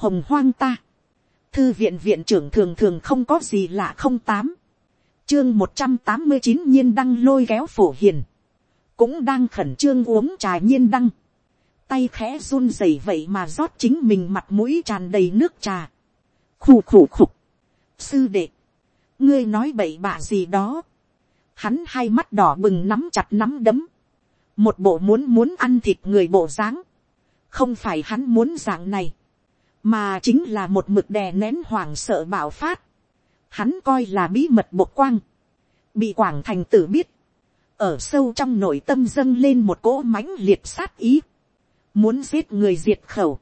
hồng hoang ta, thư viện viện trưởng thường thường không có gì lạ không tám, chương một trăm tám mươi chín nhiên đăng lôi kéo phổ hiền, cũng đang khẩn trương uống trà nhiên đăng, tay khẽ run rẩy vậy mà rót chính mình mặt mũi tràn đầy nước trà, khủ khủ khục, sư đệ, ngươi nói bậy bạ gì đó, hắn hai mắt đỏ bừng nắm chặt nắm đấm, một bộ muốn muốn ăn thịt người bộ dáng, không phải hắn muốn dạng này, mà chính là một mực đè nén hoảng sợ bạo phát, hắn coi là bí mật bộc quang, bị quảng thành tử biết, ở sâu trong nội tâm dâng lên một cỗ mãnh liệt sát ý, muốn giết người diệt khẩu,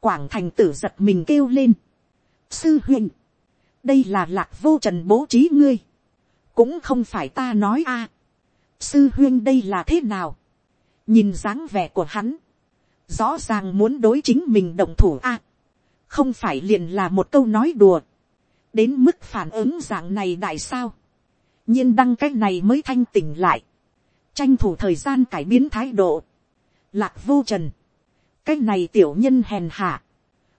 quảng thành tử giật mình kêu lên, sư huynh, đây là lạc vô trần bố trí ngươi, cũng không phải ta nói a, sư huynh đây là thế nào, nhìn dáng vẻ của hắn, rõ ràng muốn đối chính mình động thủ a, không phải liền là một câu nói đùa, đến mức phản ứng dạng này đại sao, nhiên đăng cái này mới thanh tỉnh lại, tranh thủ thời gian cải biến thái độ, lạc vô trần, cái này tiểu nhân hèn hạ,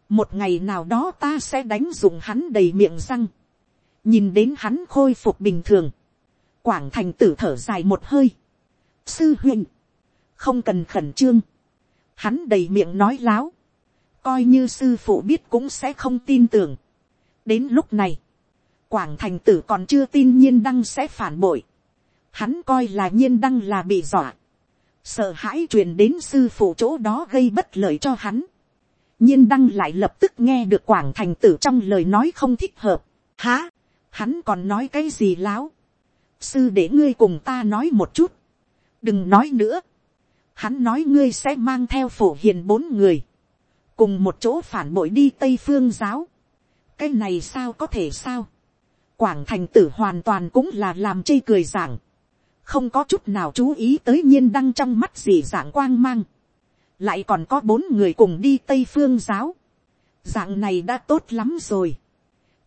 một ngày nào đó ta sẽ đánh dụng hắn đầy miệng răng, nhìn đến hắn khôi phục bình thường, quảng thành tử thở dài một hơi, sư huynh, không cần khẩn trương, hắn đầy miệng nói láo, coi như sư phụ biết cũng sẽ không tin tưởng. đến lúc này, quảng thành tử còn chưa tin nhiên đăng sẽ phản bội, hắn coi là nhiên đăng là bị dọa, sợ hãi truyền đến sư phụ chỗ đó gây bất lợi cho hắn, nhiên đăng lại lập tức nghe được quảng thành tử trong lời nói không thích hợp, há, hắn còn nói cái gì láo, sư để ngươi cùng ta nói một chút, đừng nói nữa, hắn nói ngươi sẽ mang theo phổ hiền bốn người, cùng một chỗ phản bội đi tây phương giáo, cái này sao có thể sao, quảng thành tử hoàn toàn cũng là làm chê cười giảng, không có chút nào chú ý tới nhiên đăng trong mắt gì dạng quang mang, lại còn có bốn người cùng đi tây phương giáo, dạng này đã tốt lắm rồi,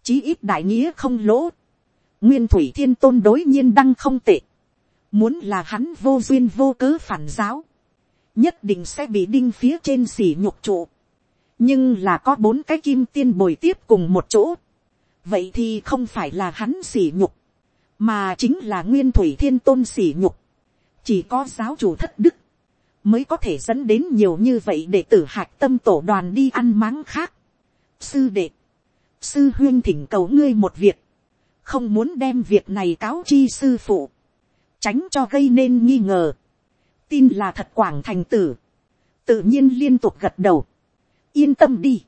chí ít đại nghĩa không lỗ, nguyên thủy thiên tôn đối nhiên đăng không tệ, muốn là hắn vô duyên vô cớ phản giáo, nhất định sẽ bị đinh phía trên xỉ nhục trụ, nhưng là có bốn cái kim tiên bồi tiếp cùng một chỗ, vậy thì không phải là hắn xỉ nhục, mà chính là nguyên thủy thiên tôn xỉ nhục, chỉ có giáo chủ thất đức, mới có thể dẫn đến nhiều như vậy để tử hạc tâm tổ đoàn đi ăn máng khác. Sư đệ, sư huyên thỉnh cầu ngươi một việc, không muốn đem việc này cáo chi sư phụ, tránh cho gây nên nghi ngờ, tin là thật quảng thành tử, tự nhiên liên tục gật đầu, yên tâm đi,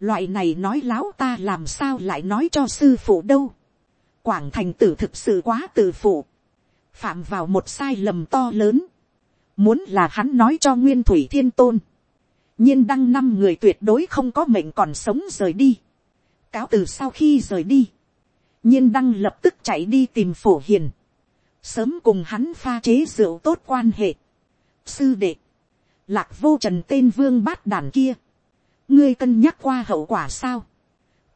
loại này nói láo ta làm sao lại nói cho sư phụ đâu, quảng thành tử thực sự quá tự phụ, phạm vào một sai lầm to lớn, muốn là hắn nói cho nguyên thủy thiên tôn, nhiên đăng năm người tuyệt đối không có mệnh còn sống rời đi, cáo từ sau khi rời đi, nhiên đăng lập tức chạy đi tìm phổ hiền, sớm cùng hắn pha chế rượu tốt quan hệ. Sư đệ, lạc vô trần tên vương bát đàn kia, ngươi cân nhắc qua hậu quả sao,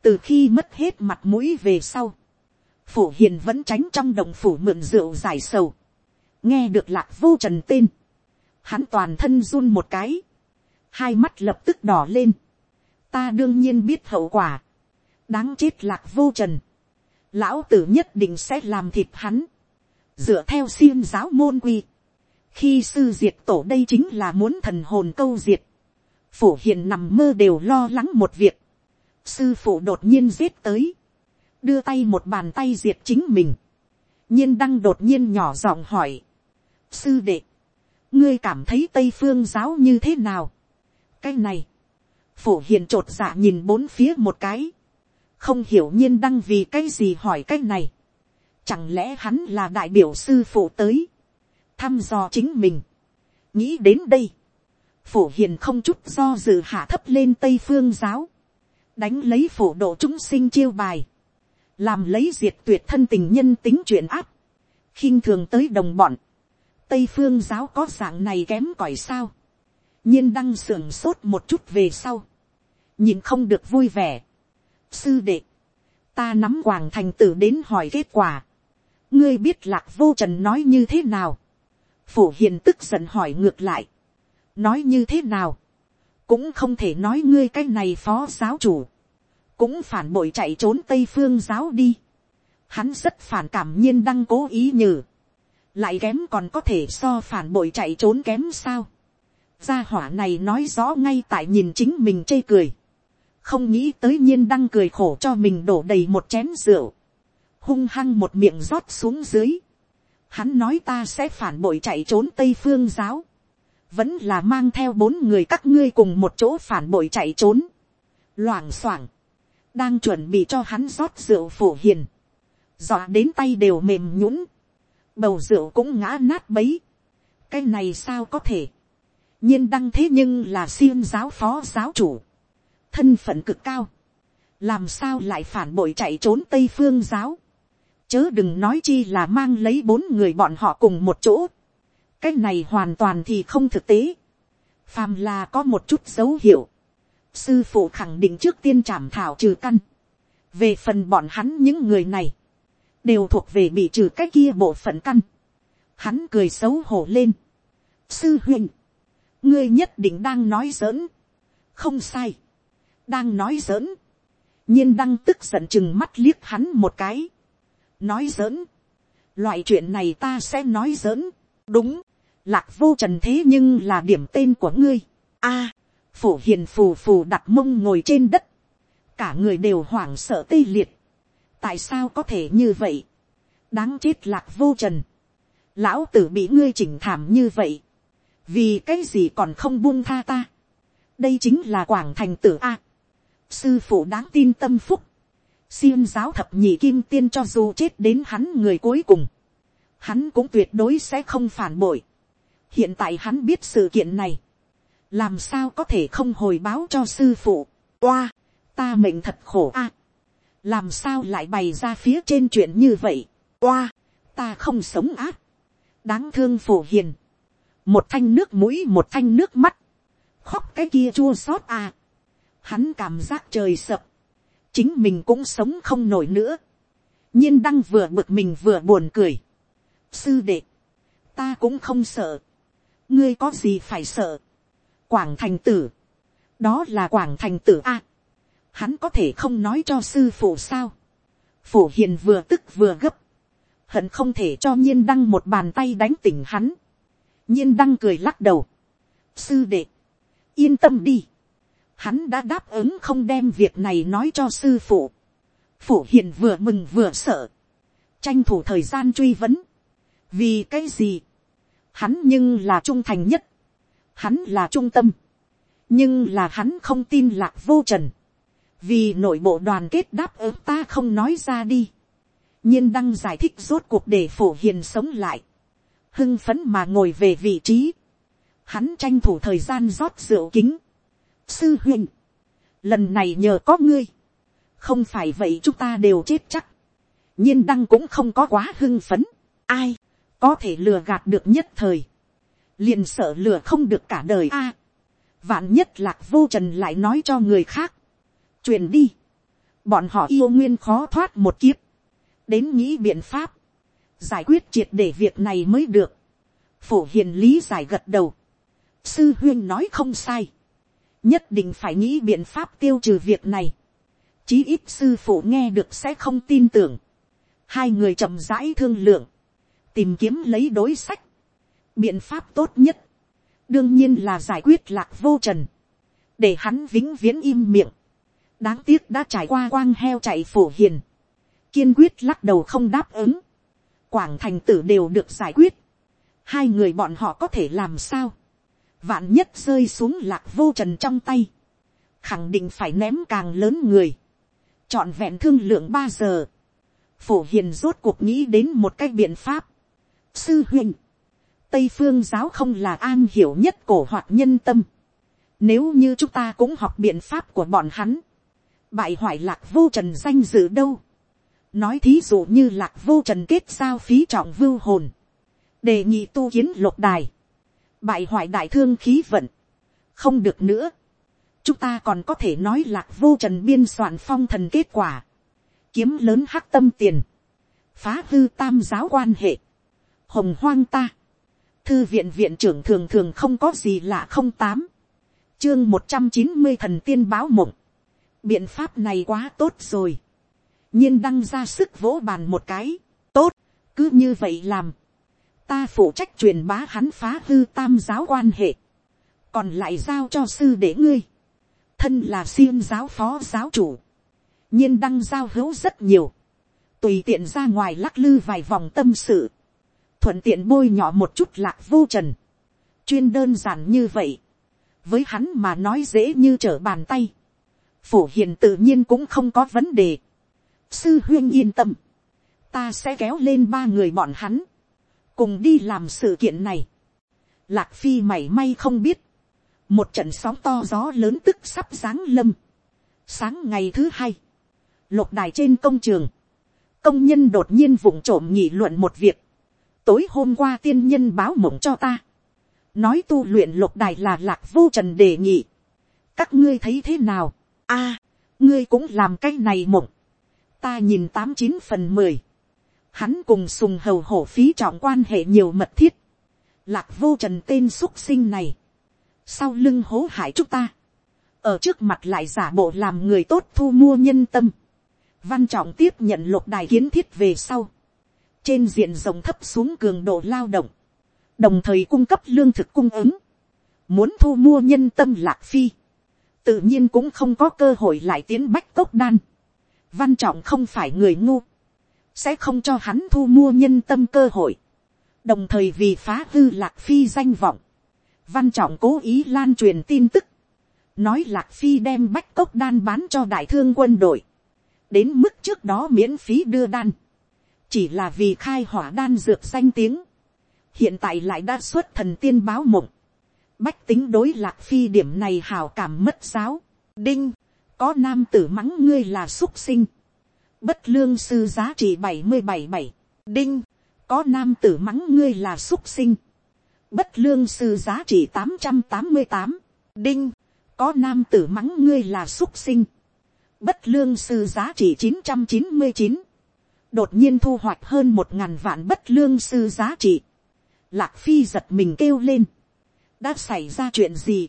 từ khi mất hết mặt mũi về sau, phổ hiền vẫn tránh trong đồng phủ mượn rượu giải sầu, nghe được lạc vô trần tên, hắn toàn thân run một cái, hai mắt lập tức đỏ lên, ta đương nhiên biết hậu quả, đáng chết lạc vô trần, lão tử nhất định sẽ làm thịt hắn, dựa theo xiêm giáo môn quy, khi sư diệt tổ đây chính là muốn thần hồn câu diệt, phổ hiền nằm mơ đều lo lắng một việc, sư phụ đột nhiên giết tới, đưa tay một bàn tay diệt chính mình, nhiên đăng đột nhiên nhỏ giọng hỏi, sư đệ, ngươi cảm thấy tây phương giáo như thế nào, cái này, phổ hiền t r ộ t dạ nhìn bốn phía một cái, không hiểu nhiên đăng vì cái gì hỏi cái này, chẳng lẽ hắn là đại biểu sư phụ tới, thăm dò chính mình, nghĩ đến đây, phổ hiền không chút do dự hạ thấp lên tây phương giáo, đánh lấy phổ độ chúng sinh chiêu bài, làm lấy diệt tuyệt thân tình nhân tính chuyện áp, khinh thường tới đồng bọn, tây phương giáo có dạng này kém cỏi sao, nhiên đăng sưởng sốt một chút về sau, nhìn không được vui vẻ. sư đệ, ta nắm hoàng thành tử đến hỏi kết quả, ngươi biết lạc vô trần nói như thế nào, phổ hiền tức giận hỏi ngược lại, nói như thế nào, cũng không thể nói ngươi cái này phó giáo chủ, cũng phản bội chạy trốn tây phương giáo đi. Hắn rất phản cảm nhiên đang cố ý nhử, lại kém còn có thể so phản bội chạy trốn kém sao. gia hỏa này nói rõ ngay tại nhìn chính mình chê cười, không nghĩ tới nhiên đang cười khổ cho mình đổ đầy một chén rượu, hung hăng một miệng rót xuống dưới. Hắn nói ta sẽ phản bội chạy trốn tây phương giáo, vẫn là mang theo bốn người các ngươi cùng một chỗ phản bội chạy trốn, loảng xoảng, đang chuẩn bị cho hắn rót rượu phổ hiền, dọa đến tay đều mềm nhũng, bầu rượu cũng ngã nát bấy, cái này sao có thể, nhiên đăng thế nhưng là xiêm giáo phó giáo chủ, thân phận cực cao, làm sao lại phản bội chạy trốn tây phương giáo, chớ đừng nói chi là mang lấy bốn người bọn họ cùng một chỗ, cái này hoàn toàn thì không thực tế, phàm là có một chút dấu hiệu, sư phụ khẳng định trước tiên trảm thảo trừ căn, về phần bọn hắn những người này, đều thuộc về bị trừ cái kia bộ phận căn, hắn cười xấu hổ lên, sư huynh, ngươi nhất định đang nói giỡn, không sai, đang nói giỡn, nhiên đăng tức giận chừng mắt liếc hắn một cái, nói giỡn, loại chuyện này ta sẽ nói giỡn, đúng, lạc vô trần thế nhưng là điểm tên của ngươi, a, phổ hiền phù phù đặt mông ngồi trên đất, cả người đều hoảng sợ tê liệt, tại sao có thể như vậy, đáng chết lạc vô trần, lão tử bị ngươi chỉnh thảm như vậy, vì cái gì còn không buông tha ta, đây chính là quảng thành tử a, sư phụ đáng tin tâm phúc, xiêm giáo thập nhị kim tiên cho dù chết đến hắn người cuối cùng, hắn cũng tuyệt đối sẽ không phản bội hiện tại hắn biết sự kiện này, làm sao có thể không hồi báo cho sư phụ, oa, ta mệnh thật khổ a, làm sao lại bày ra phía trên chuyện như vậy, oa, ta không sống á. đáng thương phổ hiền, một thanh nước mũi một thanh nước mắt, khóc cái kia chua xót à, hắn cảm giác trời sập, chính mình cũng sống không nổi nữa, nhiên đăng vừa bực mình vừa buồn cười, sư đệ, ta cũng không sợ, ngươi có gì phải sợ, quảng thành tử, đó là quảng thành tử a, hắn có thể không nói cho sư phụ sao, phổ hiền vừa tức vừa gấp, hận không thể cho nhiên đăng một bàn tay đánh tỉnh hắn, nhiên đăng cười lắc đầu, sư đệ, yên tâm đi, hắn đã đáp ứng không đem việc này nói cho sư phụ, phổ hiền vừa mừng vừa sợ, tranh thủ thời gian truy vấn, vì cái gì, hắn nhưng là trung thành nhất, hắn là trung tâm, nhưng là hắn không tin lạc vô trần, vì nội bộ đoàn kết đáp ứng ta không nói ra đi, nhiên đăng giải thích rốt cuộc để phổ hiền sống lại, hưng phấn mà ngồi về vị trí, hắn tranh thủ thời gian rót rượu kính, sư huynh, lần này nhờ có ngươi, không phải vậy chúng ta đều chết chắc, nhiên đăng cũng không có quá hưng phấn, ai, có thể lừa gạt được nhất thời, liền sợ lừa không được cả đời a, vạn nhất lạc vô trần lại nói cho người khác, truyền đi, bọn họ yêu nguyên khó thoát một kiếp, đến nghĩ biện pháp, giải quyết triệt để việc này mới được, phổ hiền lý giải gật đầu, sư huyên nói không sai, nhất định phải nghĩ biện pháp tiêu trừ việc này, chí ít sư phụ nghe được sẽ không tin tưởng, hai người chậm rãi thương lượng, tìm kiếm lấy đối sách, biện pháp tốt nhất, đương nhiên là giải quyết lạc vô trần, để hắn vĩnh viễn im miệng, đáng tiếc đã trải qua quang heo chạy phổ hiền, kiên quyết lắc đầu không đáp ứng, quảng thành tử đều được giải quyết, hai người bọn họ có thể làm sao, vạn nhất rơi xuống lạc vô trần trong tay, khẳng định phải ném càng lớn người, trọn vẹn thương lượng ba giờ, phổ hiền rốt cuộc nghĩ đến một cái biện pháp, sư huynh, tây phương giáo không là an hiểu nhất cổ hoặc nhân tâm, nếu như chúng ta cũng học biện pháp của bọn hắn, bại hoại lạc vô trần danh dự đâu, nói thí dụ như lạc vô trần kết giao phí trọng vưu hồn, đề nghị tu kiến lục đài, bại hoại đại thương khí vận, không được nữa, chúng ta còn có thể nói lạc vô trần biên soạn phong thần kết quả, kiếm lớn hắc tâm tiền, phá hư tam giáo quan hệ, hồng hoang ta, thư viện viện trưởng thường thường không có gì lạ không tám, chương một trăm chín mươi thần tiên báo mộng, biện pháp này quá tốt rồi, nhiên đăng ra sức vỗ bàn một cái, tốt, cứ như vậy làm, ta phụ trách truyền bá hắn phá hư tam giáo quan hệ, còn lại giao cho sư để ngươi, thân là siêng giáo phó giáo chủ, nhiên đăng giao hữu rất nhiều, tùy tiện ra ngoài lắc lư vài vòng tâm sự, thuận tiện bôi nhỏ một chút lạc vô trần, chuyên đơn giản như vậy, với hắn mà nói dễ như trở bàn tay, phổ hiền tự nhiên cũng không có vấn đề, sư huyên yên tâm, ta sẽ kéo lên ba người bọn hắn, cùng đi làm sự kiện này. Lạc phi mảy may không biết, một trận sóng to gió lớn tức sắp giáng lâm. sáng ngày thứ hai, lục đài trên công trường, công nhân đột nhiên vụng trộm nghị luận một việc tối hôm qua tiên nhân báo mộng cho ta, nói tu luyện lục đài là lạc vô trần đề nghị. các ngươi thấy thế nào, a, à, ngươi cũng làm cái này mộng, ta nhìn tám chín phần mười, hắn cùng sùng hầu hổ phí trọng quan hệ nhiều mật thiết, lạc vô trần tên x sinh này, sau lưng hố hại chúng ta, ở trước mặt lại giả bộ làm người tốt thu mua nhân tâm, văn trọng tiếp nhận lục đài kiến thiết về sau, trên diện rộng thấp xuống cường độ lao động, đồng thời cung cấp lương thực cung ứng, muốn thu mua nhân tâm lạc phi, tự nhiên cũng không có cơ hội lại tiến bách tốc đan, văn trọng không phải người ngu, sẽ không cho hắn thu mua nhân tâm cơ hội, đồng thời vì phá hư lạc phi danh vọng, văn trọng cố ý lan truyền tin tức, nói lạc phi đem bách cốc đan bán cho đại thương quân đội, đến mức trước đó miễn phí đưa đan, chỉ là vì khai hỏa đan dược danh tiếng, hiện tại lại đã xuất thần tiên báo mộng, bách tính đối lạc phi điểm này hào cảm mất giáo, đinh, có nam tử mắng ngươi là xuất sinh, bất lương sư giá trị bảy mươi bảy bảy, đinh, có nam tử mắng ngươi là xuất sinh, bất lương sư giá trị tám trăm tám mươi tám, đinh, có nam tử mắng ngươi là xuất sinh, bất lương sư giá trị chín trăm chín mươi chín, đột nhiên thu hoạch hơn một ngàn vạn bất lương sư giá trị, lạc phi giật mình kêu lên, đã xảy ra chuyện gì,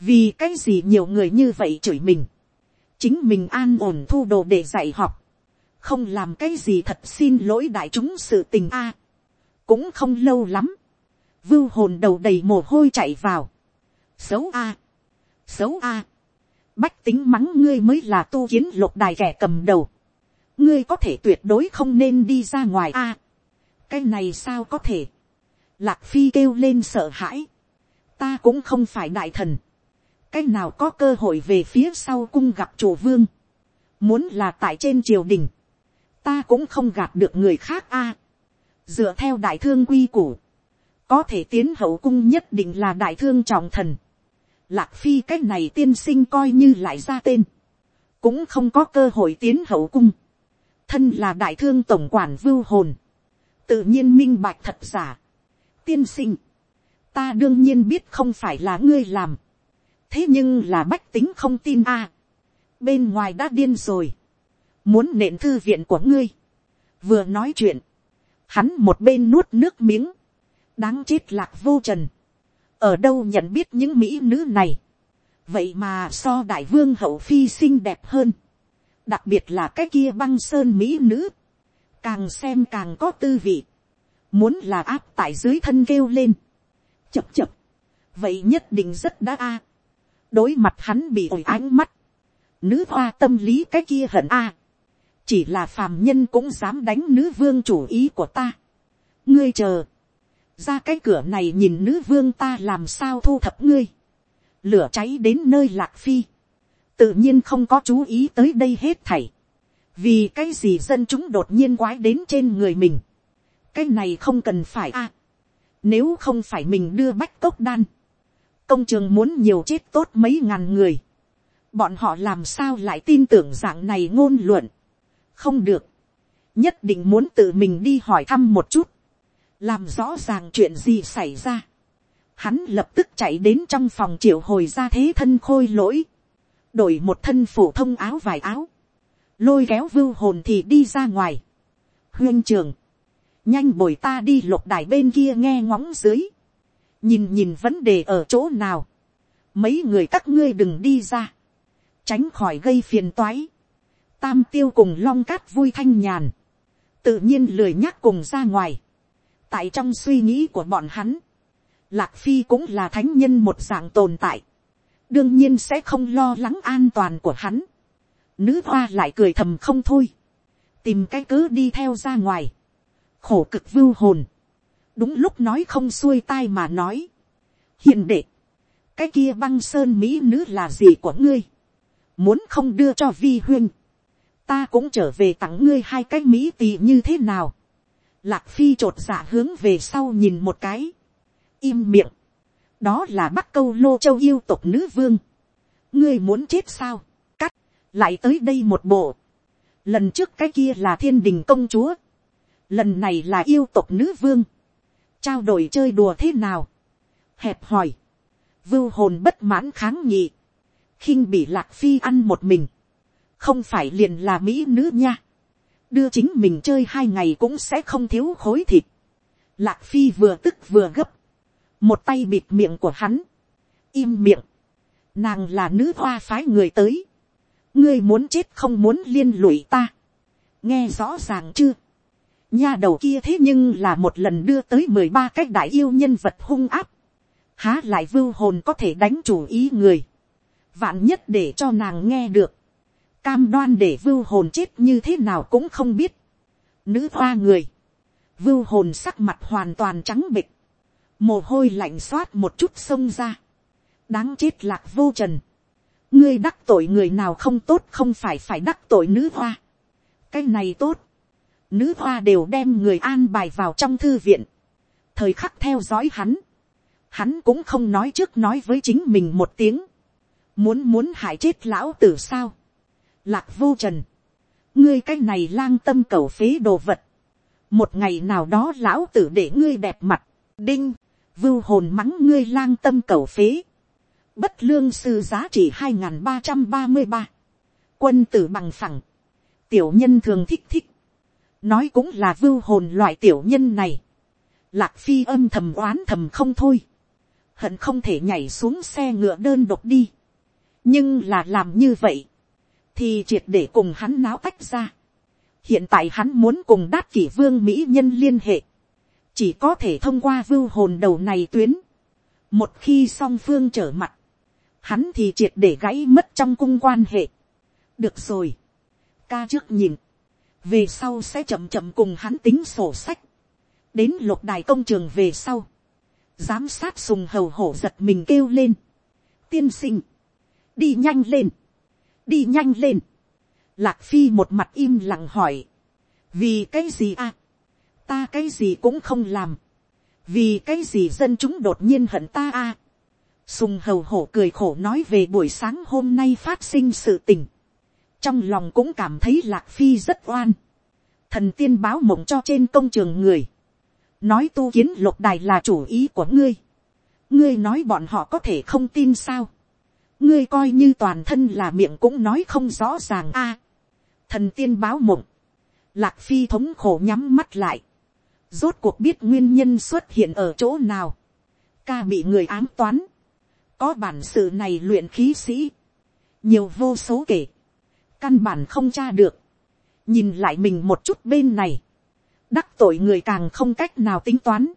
vì cái gì nhiều người như vậy chửi mình, chính mình an ổn thu đồ để dạy học, không làm cái gì thật xin lỗi đại chúng sự tình a, cũng không lâu lắm, vưu hồn đầu đầy mồ hôi chạy vào, xấu a, xấu a, bách tính mắng ngươi mới là tu kiến lục đài kẻ cầm đầu, ngươi có thể tuyệt đối không nên đi ra ngoài a, cái này sao có thể, lạc phi kêu lên sợ hãi, ta cũng không phải đại thần, cái nào có cơ hội về phía sau cung gặp chủ vương, muốn là tại trên triều đình, ta cũng không gạt được người khác a, dựa theo đại thương quy củ, có thể tiến hậu cung nhất định là đại thương trọng thần, lạc phi cái này tiên sinh coi như lại ra tên, cũng không có cơ hội tiến hậu cung, thân là đại thương tổng quản vưu hồn, tự nhiên minh bạch thật giả, tiên sinh, ta đương nhiên biết không phải là ngươi làm, thế nhưng là bách tính không tin a, bên ngoài đã điên rồi, muốn nện thư viện của ngươi, vừa nói chuyện, hắn một bên nuốt nước miếng, đáng chết lạc vô trần, ở đâu nhận biết những mỹ nữ này, vậy mà so đại vương hậu phi xinh đẹp hơn, đặc biệt là cái kia băng sơn mỹ nữ, càng xem càng có tư vị, muốn là áp tại dưới thân kêu lên, chập chập, vậy nhất định rất đã a, đối mặt hắn bị ổi ánh mắt, nữ hoa tâm lý cái kia hận a, chỉ là phàm nhân cũng dám đánh nữ vương chủ ý của ta, ngươi chờ, ra cái cửa này nhìn nữ vương ta làm sao thu thập ngươi, lửa cháy đến nơi lạc phi, tự nhiên không có chú ý tới đây hết thảy, vì cái gì dân chúng đột nhiên quái đến trên người mình, cái này không cần phải a, nếu không phải mình đưa bách cốc đan, công trường muốn nhiều chết tốt mấy ngàn người, bọn họ làm sao lại tin tưởng dạng này ngôn luận, không được, nhất định muốn tự mình đi hỏi thăm một chút, làm rõ ràng chuyện gì xảy ra. Hắn lập tức chạy đến trong phòng triệu hồi ra thế thân khôi lỗi, đổi một thân phổ thông áo vải áo, lôi kéo vưu hồn thì đi ra ngoài. huyên trường, nhanh bồi ta đi lục đài bên kia nghe ngóng dưới, nhìn nhìn vấn đề ở chỗ nào, mấy người các ngươi đừng đi ra, tránh khỏi gây phiền toái, tam tiêu cùng long cát vui thanh nhàn, tự nhiên lười nhắc cùng ra ngoài, tại trong suy nghĩ của bọn hắn, lạc phi cũng là thánh nhân một dạng tồn tại, đương nhiên sẽ không lo lắng an toàn của hắn, nữ hoa lại cười thầm không thôi, tìm cái cớ đi theo ra ngoài, khổ cực vưu hồn, đúng lúc nói không xuôi tai mà nói, hiện đệ, cái kia băng sơn mỹ nữ là gì của ngươi, muốn không đưa cho vi huyên, ta cũng trở về tặng ngươi hai cái mỹ tỷ như thế nào, lạc phi trột dạ hướng về sau nhìn một cái, im miệng, đó là bắc câu lô châu yêu tộc nữ vương, ngươi muốn chết sao, cắt, lại tới đây một bộ, lần trước cái kia là thiên đình công chúa, lần này là yêu tộc nữ vương, trao đổi chơi đùa thế nào, hẹp hỏi, vưu hồn bất mãn kháng nghị, khinh bị lạc phi ăn một mình, không phải liền là mỹ nữ nha, đưa chính mình chơi hai ngày cũng sẽ không thiếu khối thịt, lạc phi vừa tức vừa gấp, một tay bịt miệng của hắn, im miệng, nàng là nữ hoa phái người tới, ngươi muốn chết không muốn liên lụy ta, nghe rõ ràng chưa, nha đầu kia thế nhưng là một lần đưa tới mười ba cái đại yêu nhân vật hung áp, há lại vưu hồn có thể đánh chủ ý người, vạn nhất để cho nàng nghe được, cam đoan để vưu hồn chết như thế nào cũng không biết, nữ hoa người, vưu hồn sắc mặt hoàn toàn trắng bịch, mồ hôi lạnh xoát một chút xông ra, đáng chết lạc vô trần, ngươi đắc tội người nào không tốt không phải phải đắc tội nữ hoa, cái này tốt, nữ hoa đều đem người an bài vào trong thư viện, thời khắc theo dõi hắn, hắn cũng không nói trước nói với chính mình một tiếng, muốn muốn hại chết lão tử sao, lạc vô trần, ngươi cái này lang tâm cầu phế đồ vật, một ngày nào đó lão tử để ngươi đẹp mặt, đinh, vưu hồn mắng ngươi lang tâm cầu phế, bất lương sư giá trị hai n g h n ba trăm ba mươi ba, quân tử bằng phẳng, tiểu nhân thường thích thích, nói cũng là vưu hồn loại tiểu nhân này, lạc phi âm thầm oán thầm không thôi, hận không thể nhảy xuống xe ngựa đơn độc đi. nhưng là làm như vậy, thì triệt để cùng hắn náo tách ra. hiện tại hắn muốn cùng đát kỷ vương mỹ nhân liên hệ, chỉ có thể thông qua vưu hồn đầu này tuyến. một khi song phương trở mặt, hắn thì triệt để gãy mất trong cung quan hệ. được rồi, ca trước nhìn, về sau sẽ chậm chậm cùng hắn tính sổ sách, đến lục đài công trường về sau, giám sát sùng hầu hổ giật mình kêu lên. tiên sinh, đi nhanh lên, đi nhanh lên. lạc phi một mặt im lặng hỏi, vì cái gì à, ta cái gì cũng không làm, vì cái gì dân chúng đột nhiên hận ta à. sùng hầu hổ cười khổ nói về buổi sáng hôm nay phát sinh sự tình, trong lòng cũng cảm thấy lạc phi rất oan, thần tiên báo mộng cho trên công trường người, nói tu kiến lục đài là chủ ý của ngươi, ngươi nói bọn họ có thể không tin sao, ngươi coi như toàn thân là miệng cũng nói không rõ ràng a, thần tiên báo mộng, lạc phi thống khổ nhắm mắt lại, rốt cuộc biết nguyên nhân xuất hiện ở chỗ nào, ca bị người ám toán, có bản sự này luyện khí sĩ, nhiều vô số kể, căn bản không tra được, nhìn lại mình một chút bên này, đắc tội người càng không cách nào tính toán.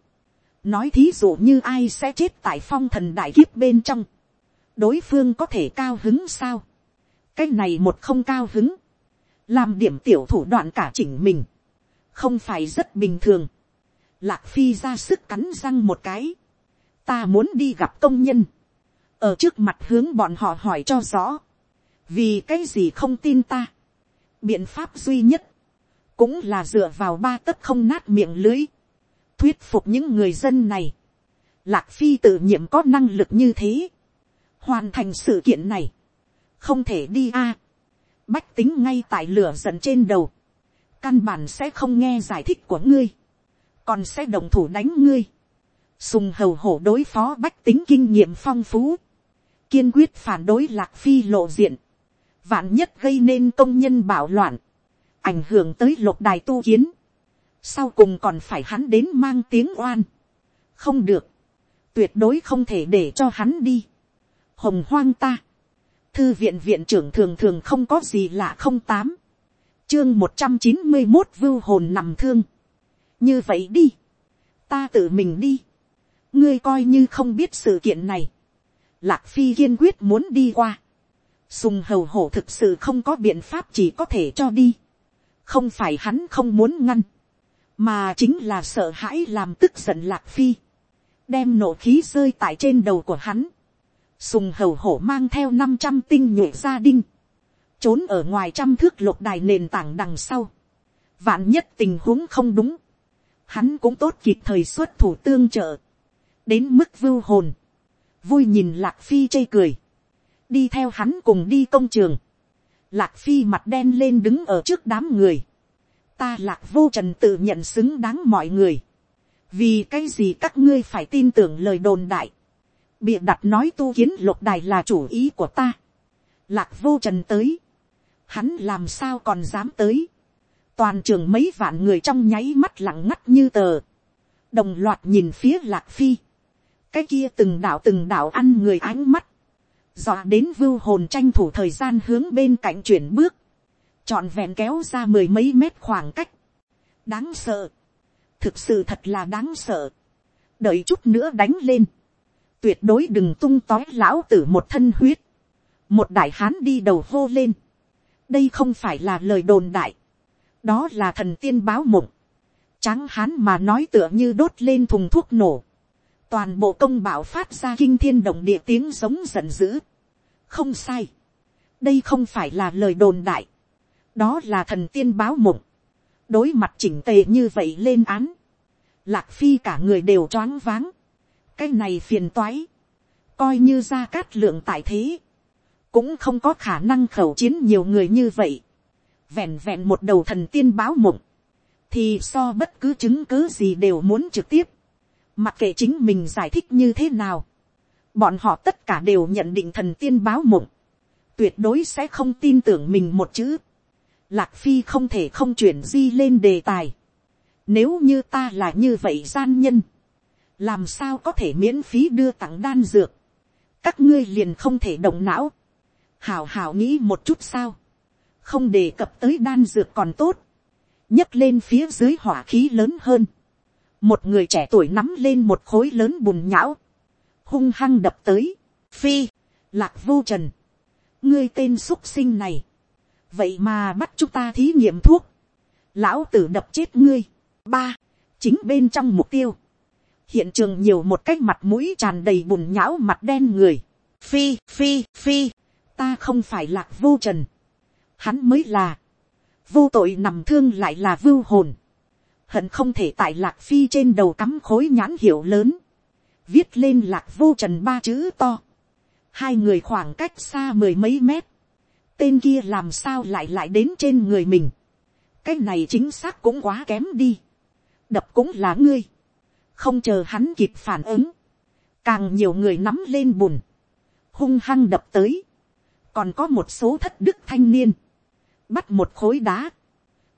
nói thí dụ như ai sẽ chết tại phong thần đại kiếp bên trong. đối phương có thể cao hứng sao. cái này một không cao hứng. làm điểm tiểu thủ đoạn cả chỉnh mình. không phải rất bình thường lạc phi ra sức cắn răng một cái. ta muốn đi gặp công nhân. ở trước mặt hướng bọn họ hỏi cho rõ. vì cái gì không tin ta. biện pháp duy nhất cũng là dựa vào ba tấc không nát miệng lưới, thuyết phục những người dân này. Lạc phi tự nhiệm có năng lực như thế, hoàn thành sự kiện này, không thể đi a. bách tính ngay tại lửa giận trên đầu, căn bản sẽ không nghe giải thích của ngươi, còn sẽ đồng thủ đánh ngươi. Sùng hầu hổ đối phó bách tính kinh nghiệm phong phú, kiên quyết phản đối lạc phi lộ diện, vạn nhất gây nên công nhân bạo loạn, ảnh hưởng tới lục đài tu kiến, sau cùng còn phải hắn đến mang tiếng oan, không được, tuyệt đối không thể để cho hắn đi, hồng hoang ta, thư viện viện trưởng thường thường không có gì lạ không tám, chương một trăm chín mươi một vưu hồn nằm thương, như vậy đi, ta tự mình đi, ngươi coi như không biết sự kiện này, lạc phi kiên quyết muốn đi qua, sùng hầu hổ thực sự không có biện pháp chỉ có thể cho đi, không phải hắn không muốn ngăn, mà chính là sợ hãi làm tức giận lạc phi, đem nổ khí rơi tại trên đầu của hắn, sùng hầu hổ mang theo năm trăm tinh nhuệ gia đình, trốn ở ngoài trăm thước lục đài nền tảng đằng sau, vạn nhất tình huống không đúng, hắn cũng tốt kịp thời xuất thủ tương trợ, đến mức vưu hồn, vui nhìn lạc phi chê cười, đi theo hắn cùng đi công trường, lạc phi mặt đen lên đứng ở trước đám người, ta lạc vô trần tự nhận xứng đáng mọi người, vì cái gì các ngươi phải tin tưởng lời đồn đại, bịa đặt nói tu kiến lục đài là chủ ý của ta, lạc vô trần tới, hắn làm sao còn dám tới, toàn trường mấy vạn người trong nháy mắt lặng ngắt như tờ, đồng loạt nhìn phía lạc phi, cái kia từng đạo từng đạo ăn người ánh mắt, dọa đến vưu hồn tranh thủ thời gian hướng bên cạnh chuyển bước, trọn vẹn kéo ra mười mấy mét khoảng cách, đáng sợ, thực sự thật là đáng sợ, đợi chút nữa đánh lên, tuyệt đối đừng tung tói lão tử một thân huyết, một đại hán đi đầu hô lên, đây không phải là lời đồn đại, đó là thần tiên báo mộng, tráng hán mà nói tựa như đốt lên thùng thuốc nổ, toàn bộ công bảo phát ra kinh thiên động địa tiếng giống giận dữ, không sai, đây không phải là lời đồn đại, đó là thần tiên báo mộng, đối mặt chỉnh tề như vậy lên án, lạc phi cả người đều choáng váng, cái này phiền toái, coi như ra cát lượng tại thế, cũng không có khả năng khẩu chiến nhiều người như vậy, vẹn vẹn một đầu thần tiên báo mộng, thì so bất cứ chứng cứ gì đều muốn trực tiếp, mặc kệ chính mình giải thích như thế nào, bọn họ tất cả đều nhận định thần tiên báo mộng, tuyệt đối sẽ không tin tưởng mình một chữ. Lạc phi không thể không chuyển di lên đề tài. Nếu như ta là như vậy gian nhân, làm sao có thể miễn phí đưa tặng đan dược, các ngươi liền không thể động não, hào hào nghĩ một chút sao, không đề cập tới đan dược còn tốt, nhấc lên phía dưới hỏa khí lớn hơn, một người trẻ tuổi nắm lên một khối lớn bùn nhão, hung hăng đập tới, phi, lạc vô trần, ngươi tên x sinh này, vậy mà bắt chúng ta thí nghiệm thuốc, lão tử đập chết ngươi, ba, chính bên trong mục tiêu, hiện trường nhiều một cái mặt mũi tràn đầy bùn nhão mặt đen người, phi phi phi, ta không phải lạc vô trần, hắn mới là, vô tội nằm thương lại là vưu hồn, hận không thể tại lạc phi trên đầu cắm khối nhãn hiệu lớn, viết lên lạc vô trần ba chữ to, hai người khoảng cách xa mười mấy mét, tên kia làm sao lại lại đến trên người mình, cái này chính xác cũng quá kém đi, đập cũng là ngươi, không chờ hắn kịp phản ứng, càng nhiều người nắm lên bùn, hung hăng đập tới, còn có một số thất đức thanh niên, bắt một khối đá,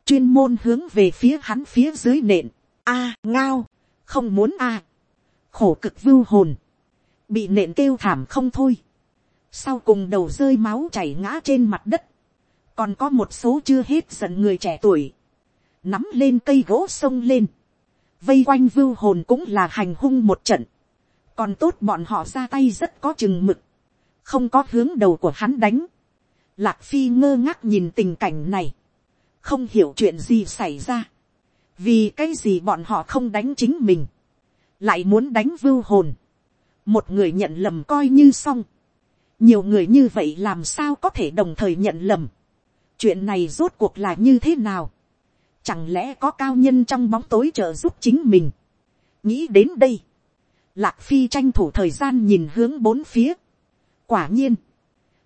chuyên môn hướng về phía hắn phía dưới nện, a ngao, không muốn a, khổ cực vưu hồn, bị nện kêu thảm không thôi, sau cùng đầu rơi máu chảy ngã trên mặt đất, còn có một số chưa hết giận người trẻ tuổi, nắm lên cây gỗ sông lên, vây quanh vưu hồn cũng là hành hung một trận, còn tốt bọn họ ra tay rất có chừng mực, không có hướng đầu của hắn đánh, lạc phi ngơ ngác nhìn tình cảnh này, không hiểu chuyện gì xảy ra, vì cái gì bọn họ không đánh chính mình, lại muốn đánh vưu hồn, một người nhận lầm coi như xong, nhiều người như vậy làm sao có thể đồng thời nhận lầm, chuyện này rốt cuộc là như thế nào, chẳng lẽ có cao nhân trong bóng tối trợ giúp chính mình, nghĩ đến đây, lạc phi tranh thủ thời gian nhìn hướng bốn phía, quả nhiên,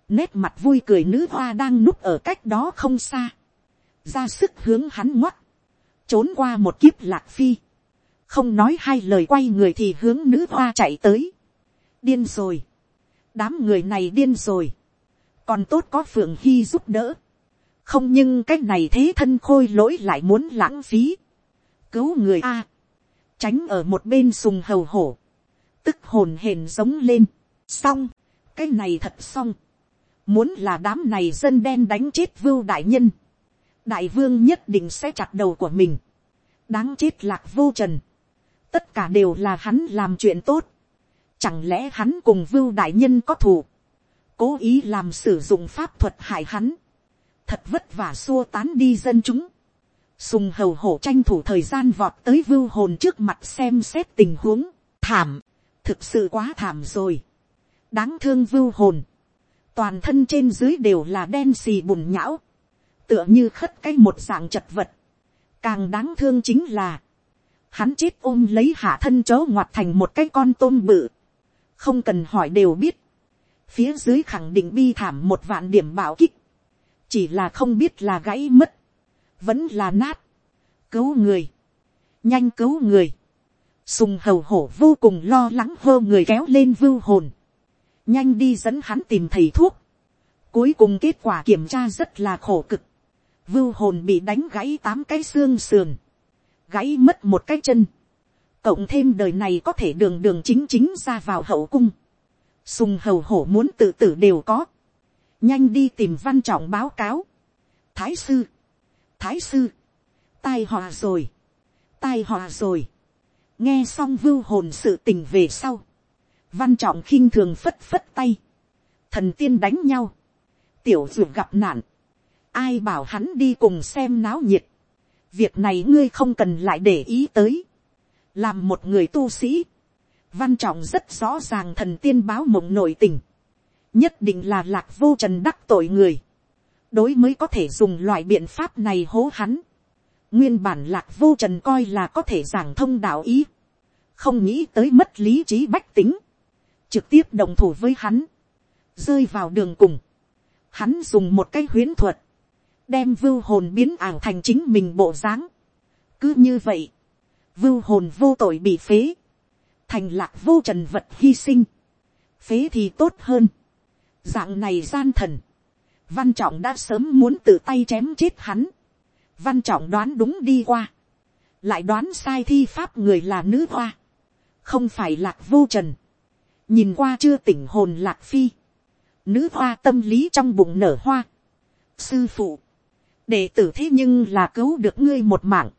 nét mặt vui cười nữ hoa đang núp ở cách đó không xa, ra sức hướng hắn ngoắt, trốn qua một kiếp lạc phi, không nói hai lời quay người thì hướng nữ hoa chạy tới, điên rồi, đám người này điên rồi, còn tốt có phượng hy giúp đỡ, không nhưng cái này thế thân khôi lỗi lại muốn lãng phí, cứu người a, tránh ở một bên sùng hầu hổ, tức hồn hển giống lên, xong, cái này thật xong, muốn là đám này dân đen đánh chết vưu đại nhân, đại vương nhất định sẽ chặt đầu của mình, đáng chết lạc vô trần, tất cả đều là hắn làm chuyện tốt, chẳng lẽ hắn cùng vưu đại nhân có thù, cố ý làm sử dụng pháp thuật hại hắn, thật vất vả xua tán đi dân chúng, sùng hầu hổ tranh thủ thời gian vọt tới vưu hồn trước mặt xem xét tình huống, thảm, thực sự quá thảm rồi, đáng thương vưu hồn, toàn thân trên dưới đều là đen xì bùn nhão, tựa như khất cái một dạng chật vật, càng đáng thương chính là, hắn chết ôm lấy hạ thân chớ ngoặt thành một cái con tôm bự, không cần hỏi đều biết, phía dưới khẳng định bi thảm một vạn điểm bảo kích, chỉ là không biết là gãy mất, vẫn là nát, cứu người, nhanh cứu người, sùng hầu hổ vô cùng lo lắng hơ người kéo lên vưu hồn, nhanh đi dẫn hắn tìm thầy thuốc, cuối cùng kết quả kiểm tra rất là khổ cực, vưu hồn bị đánh gãy tám cái xương sườn, gãy mất một cái chân, cộng thêm đời này có thể đường đường chính chính ra vào hậu cung, sùng hầu hổ muốn tự tử đều có, nhanh đi tìm văn trọng báo cáo, thái sư, thái sư, tai họa rồi, tai họa rồi, nghe xong vưu hồn sự tình về sau, văn trọng khinh thường phất phất tay, thần tiên đánh nhau, tiểu d gặp nạn, ai bảo hắn đi cùng xem náo nhiệt, việc này ngươi không cần lại để ý tới, làm một người tu sĩ, văn trọng rất rõ ràng thần tiên báo mộng nội tình, nhất định là lạc vô trần đắc tội người, đối mới có thể dùng loại biện pháp này hố hắn, nguyên bản lạc vô trần coi là có thể giảng thông đạo ý, không nghĩ tới mất lý trí bách tính, trực tiếp đồng thủ với hắn, rơi vào đường cùng, hắn dùng một cái huyến thuật, đem vưu hồn biến ảo thành chính mình bộ dáng. cứ như vậy, vưu hồn vô tội bị phế, thành lạc vô trần vật hy sinh, phế thì tốt hơn. dạng này gian thần, văn trọng đã sớm muốn tự tay chém chết hắn, văn trọng đoán đúng đi qua, lại đoán sai thi pháp người là nữ hoa, không phải lạc vô trần, nhìn qua chưa tỉnh hồn lạc phi, nữ hoa tâm lý trong bụng nở hoa, sư phụ, đệ tử thế nhưng là cứu được ngươi một mạng,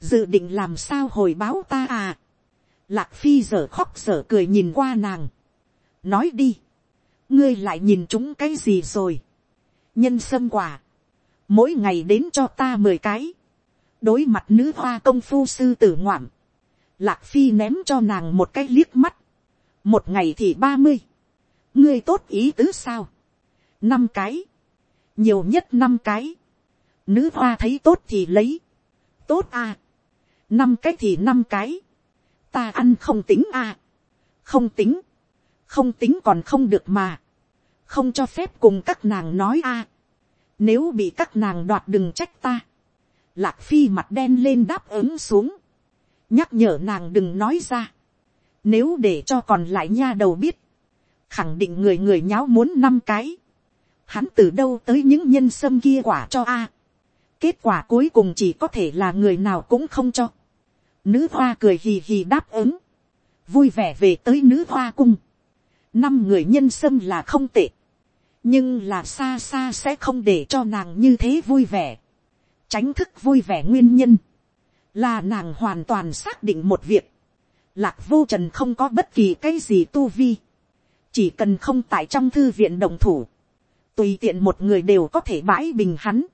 dự định làm sao hồi báo ta à. Lạc phi giờ khóc giờ cười nhìn qua nàng, nói đi, ngươi lại nhìn chúng cái gì rồi, nhân sâm quả, mỗi ngày đến cho ta mười cái, đối mặt nữ hoa công phu sư tử ngoạm, lạc phi ném cho nàng một cái liếc mắt, một ngày thì ba mươi, ngươi tốt ý tứ sao, năm cái, nhiều nhất năm cái, Nữ hoa thấy tốt thì lấy. Tốt à. Năm cái thì năm cái. Ta ăn không tính à. Không tính. Không tính còn không được mà. Không cho phép cùng các nàng nói à. Nếu bị các nàng đoạt đừng trách ta. Lạc phi mặt đen lên đáp ứng xuống. Nhắc nhở nàng đừng nói ra. Nếu để cho còn lại nha đầu biết. Khẳng định người người nháo muốn năm cái. Hắn từ đâu tới những nhân sâm kia quả cho a Kết quả cuối cùng chỉ có thể là người nào cũng không cho. Nữ hoa cười hì hì đáp ứng. Vui vẻ về tới nữ hoa cung. Năm người nhân sâm là không tệ. Nhưng là xa xa sẽ không để cho nàng như thế vui vẻ. Tránh thức vui vẻ nguyên nhân. Là nàng hoàn toàn xác định một việc. Lạc vô trần không có bất kỳ cái gì tu vi. Chỉ cần không tại trong thư viện đồng thủ. Tùy tiện một người đều có thể bãi bình hắn.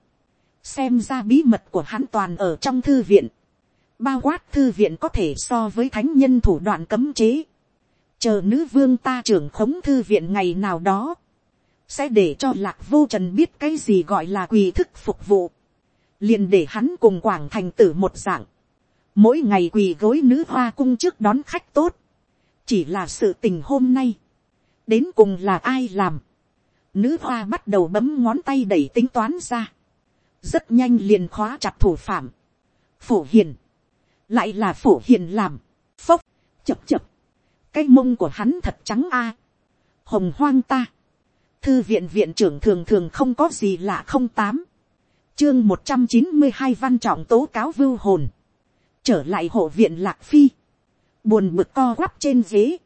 Xem ra bí mật của hắn toàn ở trong thư viện, bao quát thư viện có thể so với thánh nhân thủ đoạn cấm chế, chờ nữ vương ta trưởng khống thư viện ngày nào đó, sẽ để cho lạc vô trần biết cái gì gọi là quỳ thức phục vụ, liền để hắn cùng quảng thành tử một dạng, mỗi ngày quỳ gối nữ hoa cung trước đón khách tốt, chỉ là sự tình hôm nay, đến cùng là ai làm, nữ hoa bắt đầu bấm ngón tay đẩy tính toán ra, rất nhanh liền khóa chặt thủ phạm. phổ hiền, lại là phổ hiền làm, phốc, chập chập, cái mông của hắn thật trắng a, hồng hoang ta, thư viện viện trưởng thường thường không có gì lạ không tám, chương một trăm chín mươi hai văn trọng tố cáo vưu hồn, trở lại hộ viện lạc phi, buồn bực co quắp trên ghế,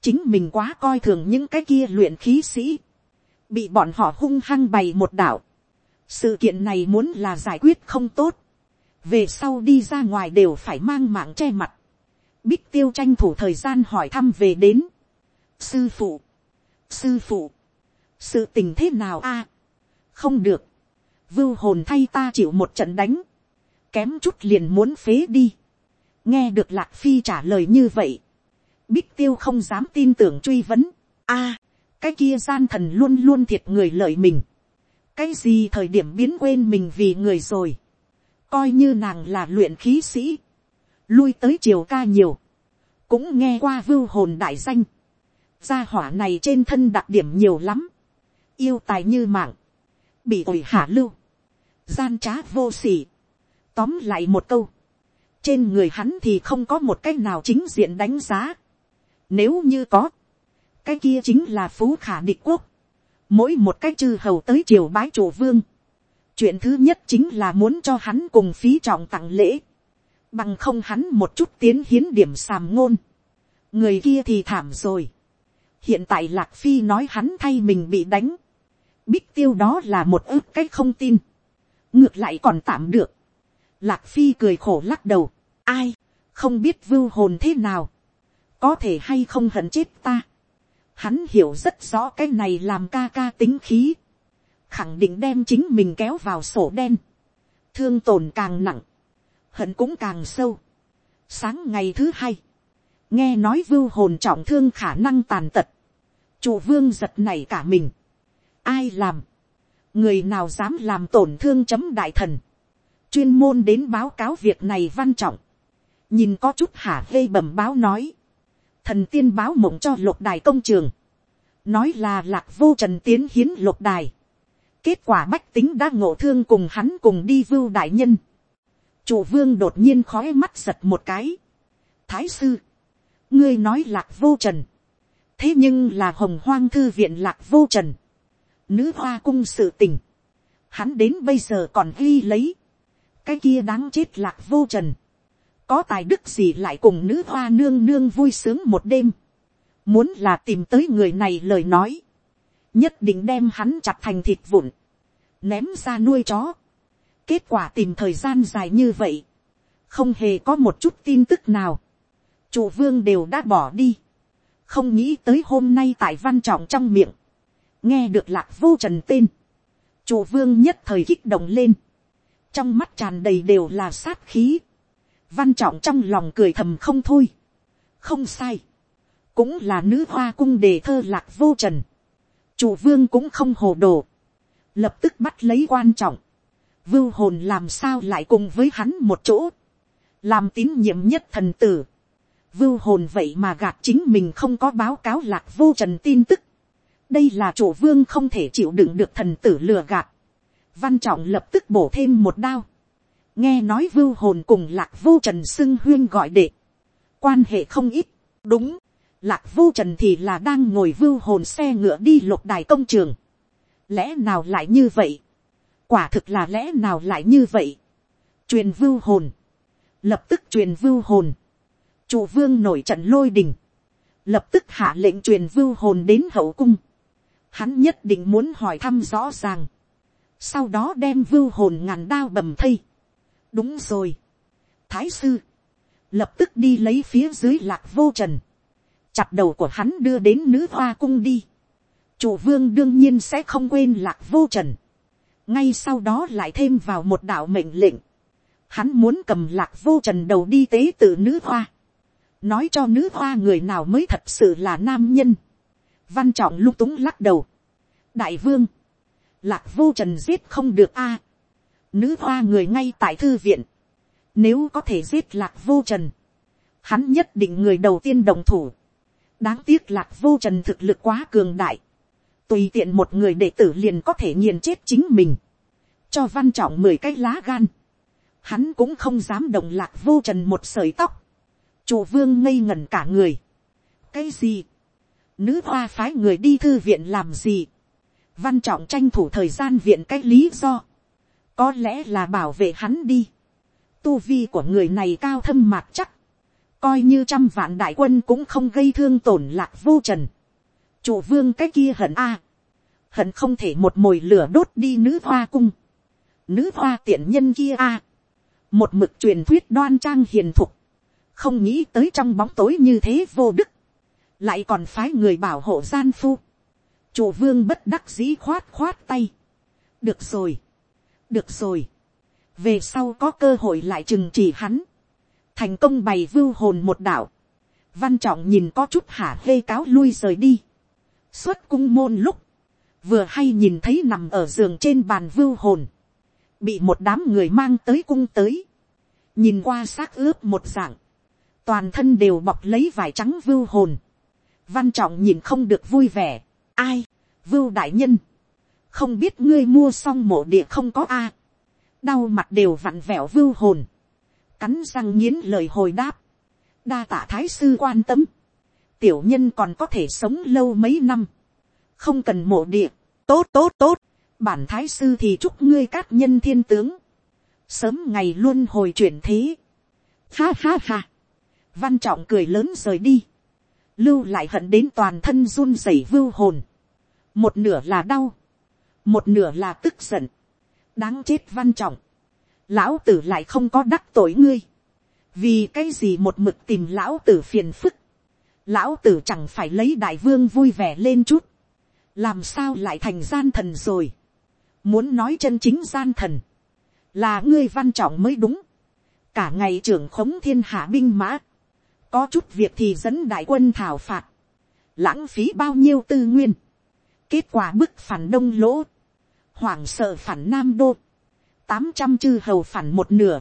chính mình quá coi thường những cái kia luyện khí sĩ, bị bọn họ hung hăng bày một đảo. sự kiện này muốn là giải quyết không tốt, về sau đi ra ngoài đều phải mang mạng che mặt. Bích tiêu tranh thủ thời gian hỏi thăm về đến. sư phụ, sư phụ, sự tình thế nào a, không được, vưu hồn thay ta chịu một trận đánh, kém chút liền muốn phế đi. nghe được lạc phi trả lời như vậy, bích tiêu không dám tin tưởng truy vấn. a, cái kia gian thần luôn luôn thiệt người lợi mình. cái gì thời điểm biến quên mình vì người rồi. coi như nàng là luyện khí sĩ. lui tới triều ca nhiều. cũng nghe qua vưu hồn đại danh. gia hỏa này trên thân đặc điểm nhiều lắm. yêu tài như mạng. bị ổi hạ lưu. gian trá vô sỉ tóm lại một câu. trên người hắn thì không có một cách nào chính diện đánh giá nếu như có, cái kia chính là phú khả địch quốc. Mỗi một cái chư hầu tới triều bái chủ vương. Chuyện thứ nhất chính là muốn cho hắn cùng phí trọng tặng lễ. Bằng không hắn một chút tiến hiến điểm sàm ngôn. Người kia thì thảm rồi. Hiện tại Lạc Phi nói hắn thay mình bị đánh. Bích tiêu đó là một ước cách không tin. Ngược lại còn tạm được. Lạc Phi cười khổ lắc đầu. Ai, không biết vưu hồn thế nào có thể hay không hận chết ta. Hắn hiểu rất rõ cái này làm ca ca tính khí. Khẳng định đem chính mình kéo vào sổ đen. Thương tổn càng nặng. Hận cũng càng sâu. Sáng ngày thứ hai. Nghe nói vưu hồn trọng thương khả năng tàn tật. Chủ vương giật này cả mình. Ai làm? Người nào dám làm tổn thương chấm đại thần. Chuyên môn đến báo cáo việc này văn trọng. Nhìn có chút hả hê bẩm báo nói. Thần tiên báo mộng cho lục đài công trường, nói là lạc vô trần tiến hiến lục đài, kết quả bách tính đã ngộ thương cùng hắn cùng đi vưu đại nhân, chủ vương đột nhiên khói mắt giật một cái, thái sư, ngươi nói lạc vô trần, thế nhưng là hồng hoang thư viện lạc vô trần, nữ hoa cung sự tình, hắn đến bây giờ còn ghi lấy, cái kia đáng chết lạc vô trần, có tài đức gì lại cùng nữ hoa nương nương vui sướng một đêm. Muốn là tìm tới người này lời nói. Nhất định đem hắn chặt thành thịt vụn. Ném ra nuôi chó. Kết quả tìm thời gian dài như vậy. Không hề có một chút tin tức nào. Chủ vương đều đã bỏ đi. Không nghĩ tới hôm nay tại văn trọng trong miệng. Nghe được lạc vô trần tên. Chủ vương nhất thời kích động lên. Trong mắt tràn đầy đều là sát khí văn trọng trong lòng cười thầm không thôi. không sai. cũng là nữ hoa cung đề thơ lạc vô trần. chủ vương cũng không hồ đồ. lập tức bắt lấy quan trọng. vưu hồn làm sao lại cùng với hắn một chỗ. làm tín nhiệm nhất thần tử. vưu hồn vậy mà gạt chính mình không có báo cáo lạc vô trần tin tức. đây là chủ vương không thể chịu đựng được thần tử lừa gạt văn trọng lập tức bổ thêm một đao. Nghe nói vưu hồn cùng lạc vô trần xưng huyên gọi đệ, quan hệ không ít, đúng, lạc vô trần thì là đang ngồi vưu hồn xe ngựa đi lục đài công trường, lẽ nào lại như vậy, quả thực là lẽ nào lại như vậy, truyền vưu hồn, lập tức truyền vưu hồn, chủ vương nổi trận lôi đình, lập tức hạ lệnh truyền vưu hồn đến hậu cung, hắn nhất định muốn hỏi thăm rõ ràng, sau đó đem vưu hồn ngàn đao bầm thây, đúng rồi. thái sư, lập tức đi lấy phía dưới lạc vô trần, chặt đầu của hắn đưa đến nữ hoa cung đi. chủ vương đương nhiên sẽ không quên lạc vô trần. ngay sau đó lại thêm vào một đạo mệnh lệnh. hắn muốn cầm lạc vô trần đầu đi tế tự nữ hoa. nói cho nữ hoa người nào mới thật sự là nam nhân. văn trọng lung túng lắc đầu. đại vương, lạc vô trần giết không được a. Nữ hoa người ngay tại thư viện, nếu có thể giết lạc vô trần, hắn nhất định người đầu tiên đồng thủ, đáng tiếc lạc vô trần thực lực quá cường đại, tùy tiện một người đệ tử liền có thể nghiền chết chính mình, cho văn trọng mười cái lá gan, hắn cũng không dám động lạc vô trần một sợi tóc, chủ vương ngây ngẩn cả người, cái gì, nữ hoa phái người đi thư viện làm gì, văn trọng tranh thủ thời gian viện cách lý do, có lẽ là bảo vệ hắn đi. Tu vi của người này cao thâm mạc chắc, coi như trăm vạn đại quân cũng không gây thương tổn lạc vô trần. chủ vương cái kia hận a, hận không thể một mồi lửa đốt đi nữ hoa cung, nữ hoa tiện nhân kia a, một mực truyền thuyết đoan trang hiền thục, không nghĩ tới trong bóng tối như thế vô đức, lại còn phái người bảo hộ gian phu, chủ vương bất đắc dĩ khoát khoát tay, được rồi, được rồi, về sau có cơ hội lại trừng trị hắn, thành công bày vưu hồn một đạo, văn trọng nhìn có chút hả hê cáo lui rời đi, xuất cung môn lúc, vừa hay nhìn thấy nằm ở giường trên bàn vưu hồn, bị một đám người mang tới cung tới, nhìn qua xác ướp một dạng, toàn thân đều bọc lấy vải trắng vưu hồn, văn trọng nhìn không được vui vẻ, ai, vưu đại nhân, không biết ngươi mua xong mộ địa không có a, đau mặt đều vặn vẹo vưu hồn, cắn răng nghiến lời hồi đáp, đa tạ thái sư quan tâm, tiểu nhân còn có thể sống lâu mấy năm, không cần mộ địa, tốt tốt tốt, bản thái sư thì chúc ngươi các nhân thiên tướng, sớm ngày luôn hồi chuyển thế, ha ha ha, văn trọng cười lớn rời đi, lưu lại hận đến toàn thân run rẩy vưu hồn, một nửa là đau, một nửa là tức giận, đáng chết văn trọng, lão tử lại không có đắc tội ngươi, vì cái gì một mực tìm lão tử phiền phức, lão tử chẳng phải lấy đại vương vui vẻ lên chút, làm sao lại thành gian thần rồi, muốn nói chân chính gian thần, là ngươi văn trọng mới đúng, cả ngày trưởng khống thiên hạ binh mã, có chút việc thì dẫn đại quân thảo phạt, lãng phí bao nhiêu tư nguyên, kết quả bức phản đông lỗ, hoảng sợ phản nam đô, tám trăm chư hầu phản một nửa,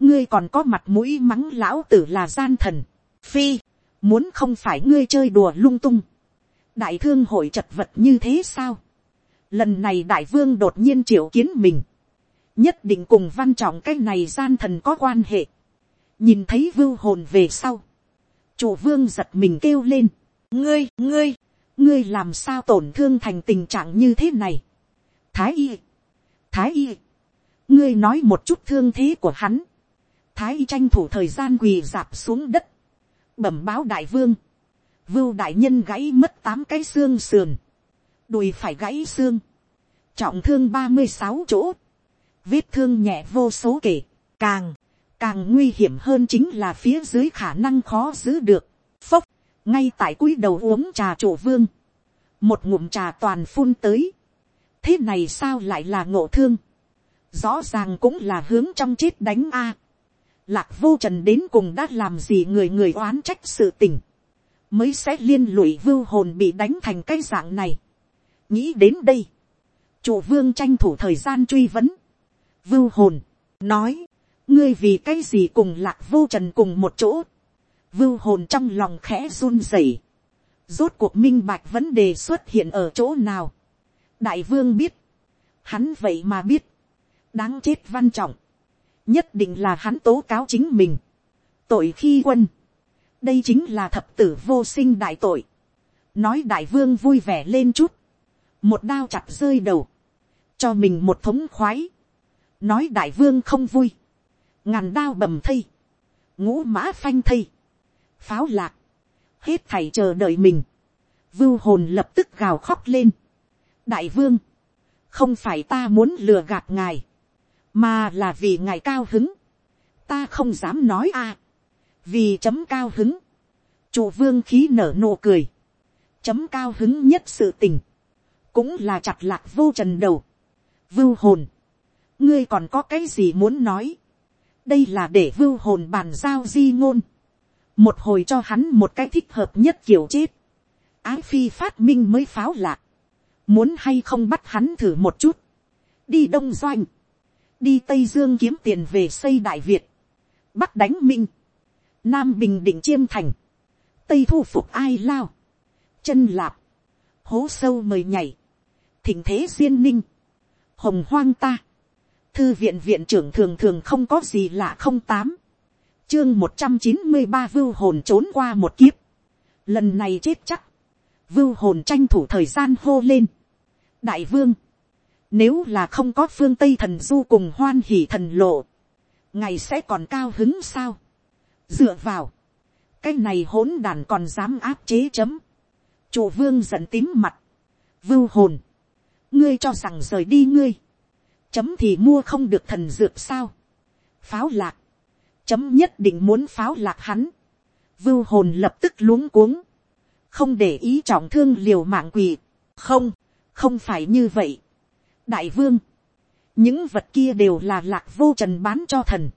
ngươi còn có mặt mũi mắng lão tử là gian thần, phi, muốn không phải ngươi chơi đùa lung tung, đại thương hội chật vật như thế sao, lần này đại vương đột nhiên triệu kiến mình, nhất định cùng văn trọng cái này gian thần có quan hệ, nhìn thấy vưu hồn về sau, chủ vương giật mình kêu lên, ngươi, ngươi, ngươi làm sao tổn thương thành tình trạng như thế này, thái y, thái y, ngươi nói một chút thương thế của hắn, thái y tranh thủ thời gian quỳ dạp xuống đất, bẩm báo đại vương, vưu đại nhân gãy mất tám cái xương sườn, đùi phải gãy xương, trọng thương ba mươi sáu chỗ, vết thương nhẹ vô số kể, càng, càng nguy hiểm hơn chính là phía dưới khả năng khó giữ được, phốc, ngay tại cúi đầu uống trà chủ vương, một ngụm trà toàn phun tới, thế này sao lại là ngộ thương, rõ ràng cũng là hướng trong chết đánh a, lạc vô trần đến cùng đã làm gì người người oán trách sự tình, mới sẽ liên lụy vưu hồn bị đánh thành cái dạng này. nghĩ đến đây, chủ vương tranh thủ thời gian truy vấn, vưu hồn, nói, ngươi vì cái gì cùng lạc vô trần cùng một chỗ, vưu hồn trong lòng khẽ run rẩy, rốt cuộc minh bạch vấn đề xuất hiện ở chỗ nào, đại vương biết, hắn vậy mà biết, đáng chết văn trọng, nhất định là hắn tố cáo chính mình, tội khi quân, đây chính là thập tử vô sinh đại tội, nói đại vương vui vẻ lên chút, một đao chặt rơi đầu, cho mình một thống khoái, nói đại vương không vui, ngàn đao bầm thây, ngũ mã phanh thây, pháo lạc, hết thảy chờ đợi mình, vưu hồn lập tức gào khóc lên, đại vương, không phải ta muốn lừa gạt ngài, mà là vì ngài cao hứng, ta không dám nói a, vì chấm cao hứng, chủ vương khí nở nụ cười, chấm cao hứng nhất sự tình, cũng là chặt lạc vô trần đầu, vưu hồn, ngươi còn có cái gì muốn nói, đây là để vưu hồn bàn giao di ngôn, một hồi cho hắn một cái thích hợp nhất kiểu chết, ái phi phát minh mới pháo lạc, muốn hay không bắt hắn thử một chút, đi đông doanh, đi tây dương kiếm tiền về xây đại việt, bắc đánh minh, nam bình định chiêm thành, tây thu phục ai lao, chân lạp, hố sâu mời nhảy, thỉnh thế duyên ninh, hồng hoang ta, thư viện viện trưởng thường thường không có gì lạ không tám, chương một trăm chín mươi ba vưu hồn trốn qua một kiếp, lần này chết chắc, vưu hồn tranh thủ thời gian hô lên, đại vương, nếu là không có phương Tây thần du cùng hoan hỉ thần lộ. Ngày sẽ còn cao hứng sao? Dựa vào. cái này hỗn đàn còn dám áp chế chấm, chủ vương giận tím mặt, vưu hồn, ngươi cho rằng rời đi ngươi, chấm thì mua không được thần dược sao, pháo lạc, chấm nhất định muốn pháo lạc hắn, vưu hồn lập tức luống cuống, không để ý trọng thương liều mạng quỳ, không, không phải như vậy. đại vương, những vật kia đều là lạc vô trần bán cho thần,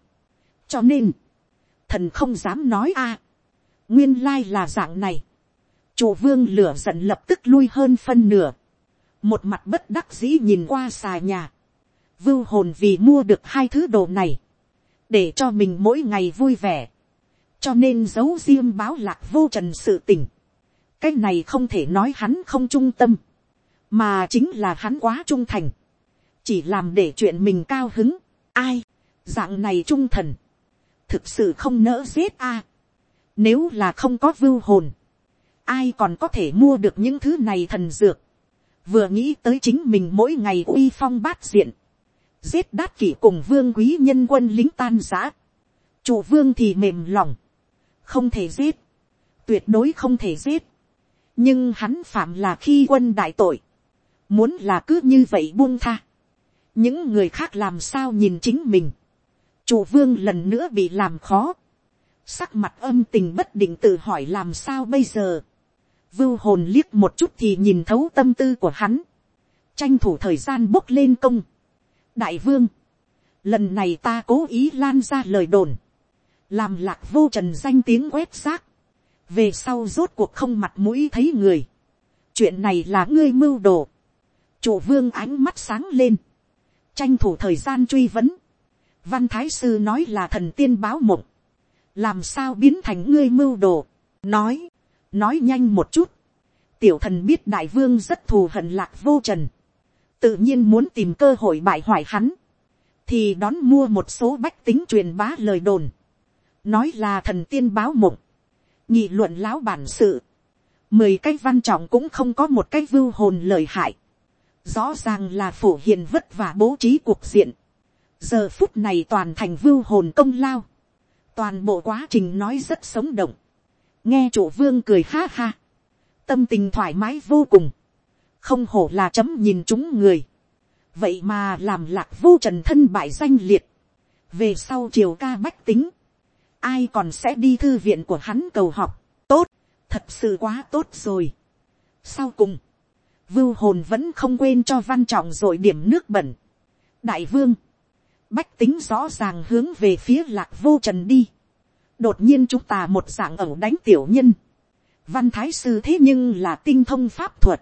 cho nên, thần không dám nói a, nguyên lai là dạng này, chủ vương lửa giận lập tức lui hơn phân nửa, một mặt bất đắc dĩ nhìn qua xà nhà, vưu hồn vì mua được hai thứ đồ này, để cho mình mỗi ngày vui vẻ, cho nên giấu riêng báo lạc vô trần sự tình. cái này không thể nói hắn không trung tâm, mà chính là hắn quá trung thành, chỉ làm để chuyện mình cao hứng, ai, dạng này trung thần, thực sự không nỡ giết a, nếu là không có vưu hồn, ai còn có thể mua được những thứ này thần dược, vừa nghĩ tới chính mình mỗi ngày uy phong bát diện, giết đát kỷ cùng vương quý nhân quân lính tan giã, chủ vương thì mềm lòng, không thể giết, tuyệt đối không thể giết, nhưng hắn phạm là khi quân đại tội, muốn là cứ như vậy buông tha, những người khác làm sao nhìn chính mình, chủ vương lần nữa bị làm khó, sắc mặt âm tình bất định tự hỏi làm sao bây giờ, vưu hồn liếc một chút thì nhìn thấu tâm tư của hắn, tranh thủ thời gian bốc lên công, đại vương, lần này ta cố ý lan ra lời đồn, làm lạc vô trần danh tiếng quét xác, về sau rốt cuộc không mặt mũi thấy người, chuyện này là ngươi mưu đồ, chủ vương ánh mắt sáng lên, tranh thủ thời gian truy vấn, văn thái sư nói là thần tiên báo mộng, làm sao biến thành ngươi mưu đồ, nói, nói nhanh một chút, tiểu thần biết đại vương rất thù hận lạc vô trần, tự nhiên muốn tìm cơ hội bại hoại hắn, thì đón mua một số bách tính truyền bá lời đồn, nói là thần tiên báo mộng, nghị luận láo bản sự, mười cái văn trọng cũng không có một cái vưu hồn lời hại, rõ ràng là phổ hiền vất vả bố trí cuộc diện, giờ phút này toàn thành vưu hồn công lao, toàn bộ quá trình nói rất sống động, nghe chủ vương cười ha ha, tâm tình thoải mái vô cùng, không hổ là chấm nhìn chúng người, vậy mà làm lạc vô trần thân bại danh liệt, về sau triều ca bách tính, ai còn sẽ đi thư viện của hắn cầu học, tốt, thật sự quá tốt rồi. sau cùng, vưu hồn vẫn không quên cho văn trọng rồi điểm nước bẩn. đại vương, bách tính rõ ràng hướng về phía lạc vô trần đi. đột nhiên chúng ta một dạng ẩu đánh tiểu nhân. văn thái sư thế nhưng là tinh thông pháp thuật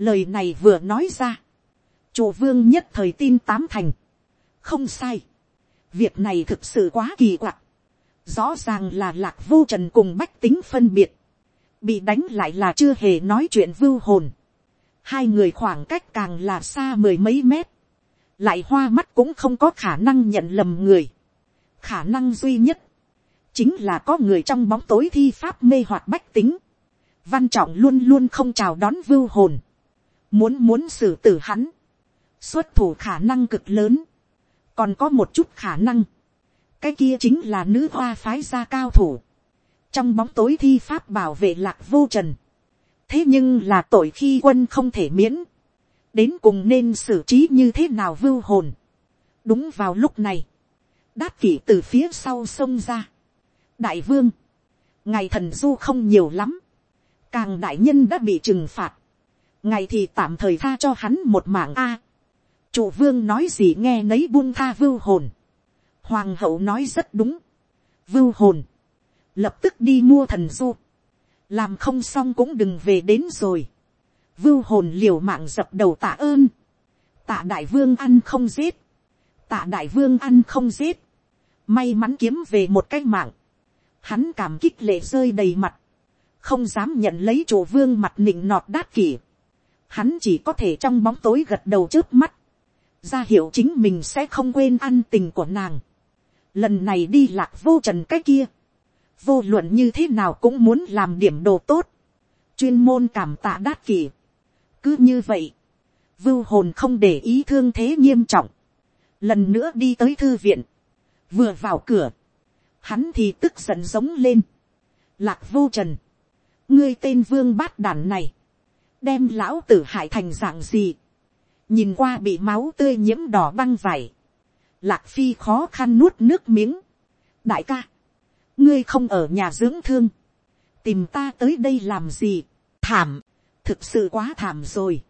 lời này vừa nói ra. chủ vương nhất thời tin tám thành. không sai. việc này thực sự quá kỳ quặc. rõ ràng là lạc vô trần cùng bách tính phân biệt. bị đánh lại là chưa hề nói chuyện vưu hồn hai người khoảng cách càng là xa mười mấy mét, lại hoa mắt cũng không có khả năng nhận lầm người. khả năng duy nhất, chính là có người trong bóng tối thi pháp mê hoạt bách tính. văn trọng luôn luôn không chào đón vưu hồn, muốn muốn xử tử hắn, xuất thủ khả năng cực lớn, còn có một chút khả năng, cái kia chính là nữ hoa phái gia cao thủ, trong bóng tối thi pháp bảo vệ lạc vô trần, thế nhưng là tội khi quân không thể miễn, đến cùng nên xử trí như thế nào vưu hồn. đúng vào lúc này, đát kỷ từ phía sau sông ra. đại vương, ngày thần du không nhiều lắm, càng đại nhân đã bị trừng phạt, ngày thì tạm thời tha cho hắn một mạng a. chủ vương nói gì nghe nấy buông tha vưu hồn. hoàng hậu nói rất đúng. vưu hồn, lập tức đi mua thần du làm không xong cũng đừng về đến rồi. vưu hồn liều mạng dập đầu tạ ơn. tạ đại vương ăn không giết. tạ đại vương ăn không giết. may mắn kiếm về một cái mạng. hắn cảm kích lệ rơi đầy mặt. không dám nhận lấy chủ vương mặt nịnh nọt đát kỷ hắn chỉ có thể trong bóng tối gật đầu trước mắt. ra hiệu chính mình sẽ không quên ăn tình của nàng. lần này đi lạc vô trần cái kia. Vô luận như thế nào cũng muốn làm điểm đồ tốt, chuyên môn cảm tạ đát kỷ. cứ như vậy, vưu hồn không để ý thương thế nghiêm trọng, lần nữa đi tới thư viện, vừa vào cửa, hắn thì tức giận giống lên, lạc vô trần, ngươi tên vương bát đàn này, đem lão tử hại thành dạng gì, nhìn qua bị máu tươi nhiễm đỏ băng vải, lạc phi khó khăn nuốt nước miếng, đại ca, ngươi không ở nhà dưỡng thương, tìm ta tới đây làm gì, thảm, thực sự quá thảm rồi,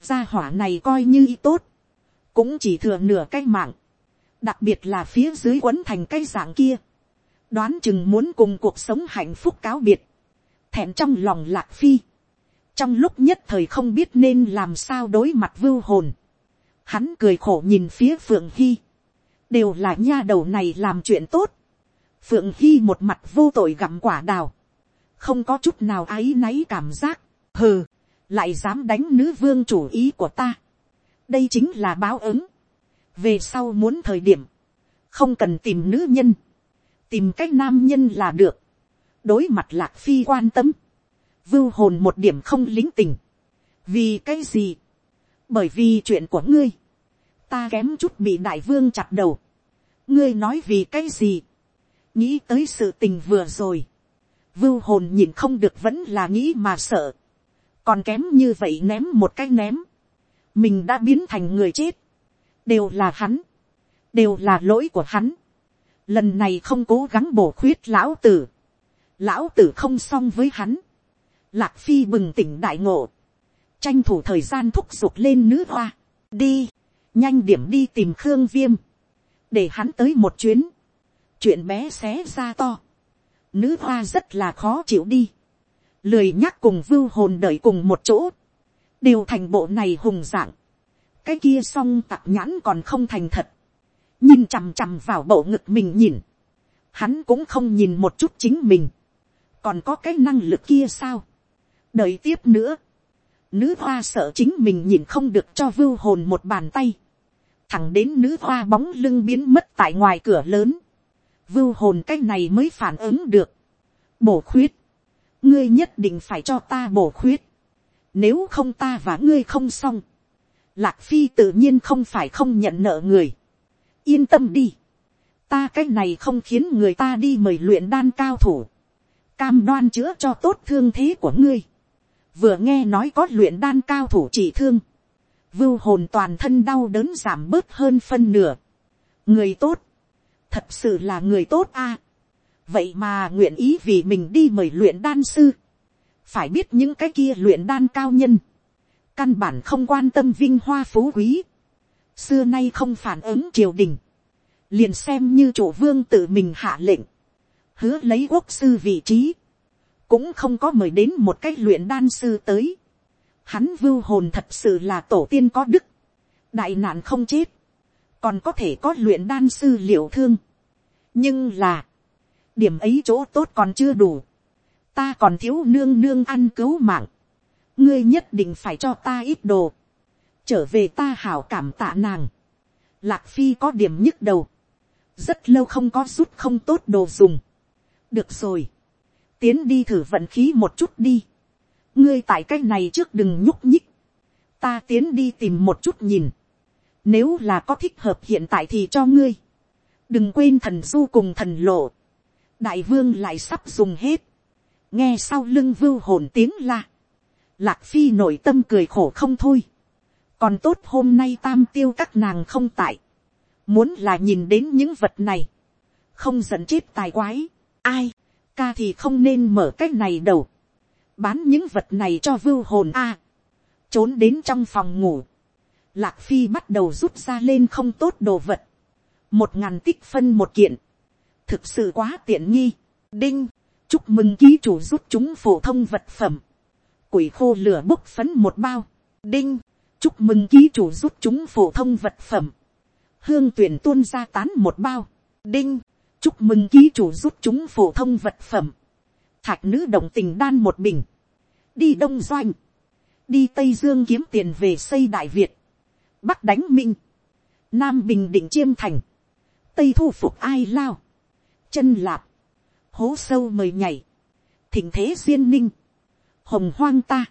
gia hỏa này coi như y tốt, cũng chỉ thừa nửa cái mạng, đặc biệt là phía dưới quấn thành cái dạng kia, đoán chừng muốn cùng cuộc sống hạnh phúc cáo biệt, thẹn trong lòng lạc phi, trong lúc nhất thời không biết nên làm sao đối mặt vưu hồn, hắn cười khổ nhìn phía phượng hy, đều là nha đầu này làm chuyện tốt, phượng hy một mặt vô tội gặm quả đào, không có chút nào áy náy cảm giác, hừ, lại dám đánh nữ vương chủ ý của ta, đây chính là báo ứng, về sau muốn thời điểm, không cần tìm nữ nhân, tìm cách nam nhân là được, đối mặt lạc phi quan tâm, vưu hồn một điểm không lính tình, vì cái gì, bởi vì chuyện của ngươi, ta kém chút bị đại vương chặt đầu, ngươi nói vì cái gì, nghĩ tới sự tình vừa rồi, vưu hồn nhìn không được vẫn là nghĩ mà sợ, còn kém như vậy ném một cái ném, mình đã biến thành người chết, đều là hắn, đều là lỗi của hắn, lần này không cố gắng bổ khuyết lão tử, lão tử không xong với hắn, lạc phi bừng tỉnh đại ngộ, tranh thủ thời gian thúc giục lên nữ hoa, đi, nhanh điểm đi tìm khương viêm, để hắn tới một chuyến, chuyện bé xé ra to, nữ hoa rất là khó chịu đi, lười nhắc cùng vưu hồn đợi cùng một chỗ, đều thành bộ này hùng dạng, cái kia song tặc nhãn còn không thành thật, nhìn chằm chằm vào bộ ngực mình nhìn, hắn cũng không nhìn một chút chính mình, còn có cái năng lực kia sao, đợi tiếp nữa, nữ hoa sợ chính mình nhìn không được cho vưu hồn một bàn tay, thẳng đến nữ hoa bóng lưng biến mất tại ngoài cửa lớn, vưu hồn cái này mới phản ứng được, bổ khuyết, ngươi nhất định phải cho ta bổ khuyết, nếu không ta và ngươi không xong, lạc phi tự nhiên không phải không nhận nợ người, yên tâm đi, ta cái này không khiến người ta đi mời luyện đan cao thủ, cam đoan chữa cho tốt thương thế của ngươi, vừa nghe nói có luyện đan cao thủ trị thương, vưu hồn toàn thân đau đớn giảm bớt hơn phân nửa. người tốt, thật sự là người tốt a. vậy mà nguyện ý vì mình đi mời luyện đan sư, phải biết những cái kia luyện đan cao nhân, căn bản không quan tâm vinh hoa phú quý, xưa nay không phản ứng triều đình, liền xem như chủ vương tự mình hạ lệnh, hứa lấy quốc sư vị trí, cũng không có mời đến một cái luyện đan sư tới. Hắn vưu hồn thật sự là tổ tiên có đức, đại nạn không chết, còn có thể có luyện đan sư liệu thương. nhưng là, điểm ấy chỗ tốt còn chưa đủ, ta còn thiếu nương nương ăn cứu mạng, ngươi nhất định phải cho ta ít đồ, trở về ta hảo cảm tạ nàng. Lạc phi có điểm nhức đầu, rất lâu không có rút không tốt đồ dùng. được rồi, tiến đi thử vận khí một chút đi. ngươi tại cái này trước đừng nhúc nhích. ta tiến đi tìm một chút nhìn. nếu là có thích hợp hiện tại thì cho ngươi. đừng quên thần du cùng thần lộ. đại vương lại sắp dùng hết. nghe sau lưng vưu hồn tiếng la. lạc phi nội tâm cười khổ không thôi. còn tốt hôm nay tam tiêu các nàng không tại. muốn là nhìn đến những vật này. không dẫn chết tài quái. ai ca thì không nên mở cái này đầu, bán những vật này cho vưu hồn a, trốn đến trong phòng ngủ, lạc phi bắt đầu rút ra lên không tốt đồ vật, một ngàn tích phân một kiện, thực sự quá tiện nghi, đinh, chúc mừng ký chủ rút chúng phổ thông vật phẩm, quỷ khô lửa bốc phấn một bao, đinh, chúc mừng ký chủ rút chúng phổ thông vật phẩm, hương tuyển tuôn ra tán một bao, đinh, chúc mừng ký chủ rút chúng phổ thông vật phẩm, thạch nữ đồng tình đan một bình, đi đông doanh, đi tây dương kiếm tiền về xây đại việt, bắc đánh minh, nam bình định chiêm thành, tây thu phục ai lao, chân lạp, hố sâu mời nhảy, thỉnh thế duyên ninh, hồng hoang ta,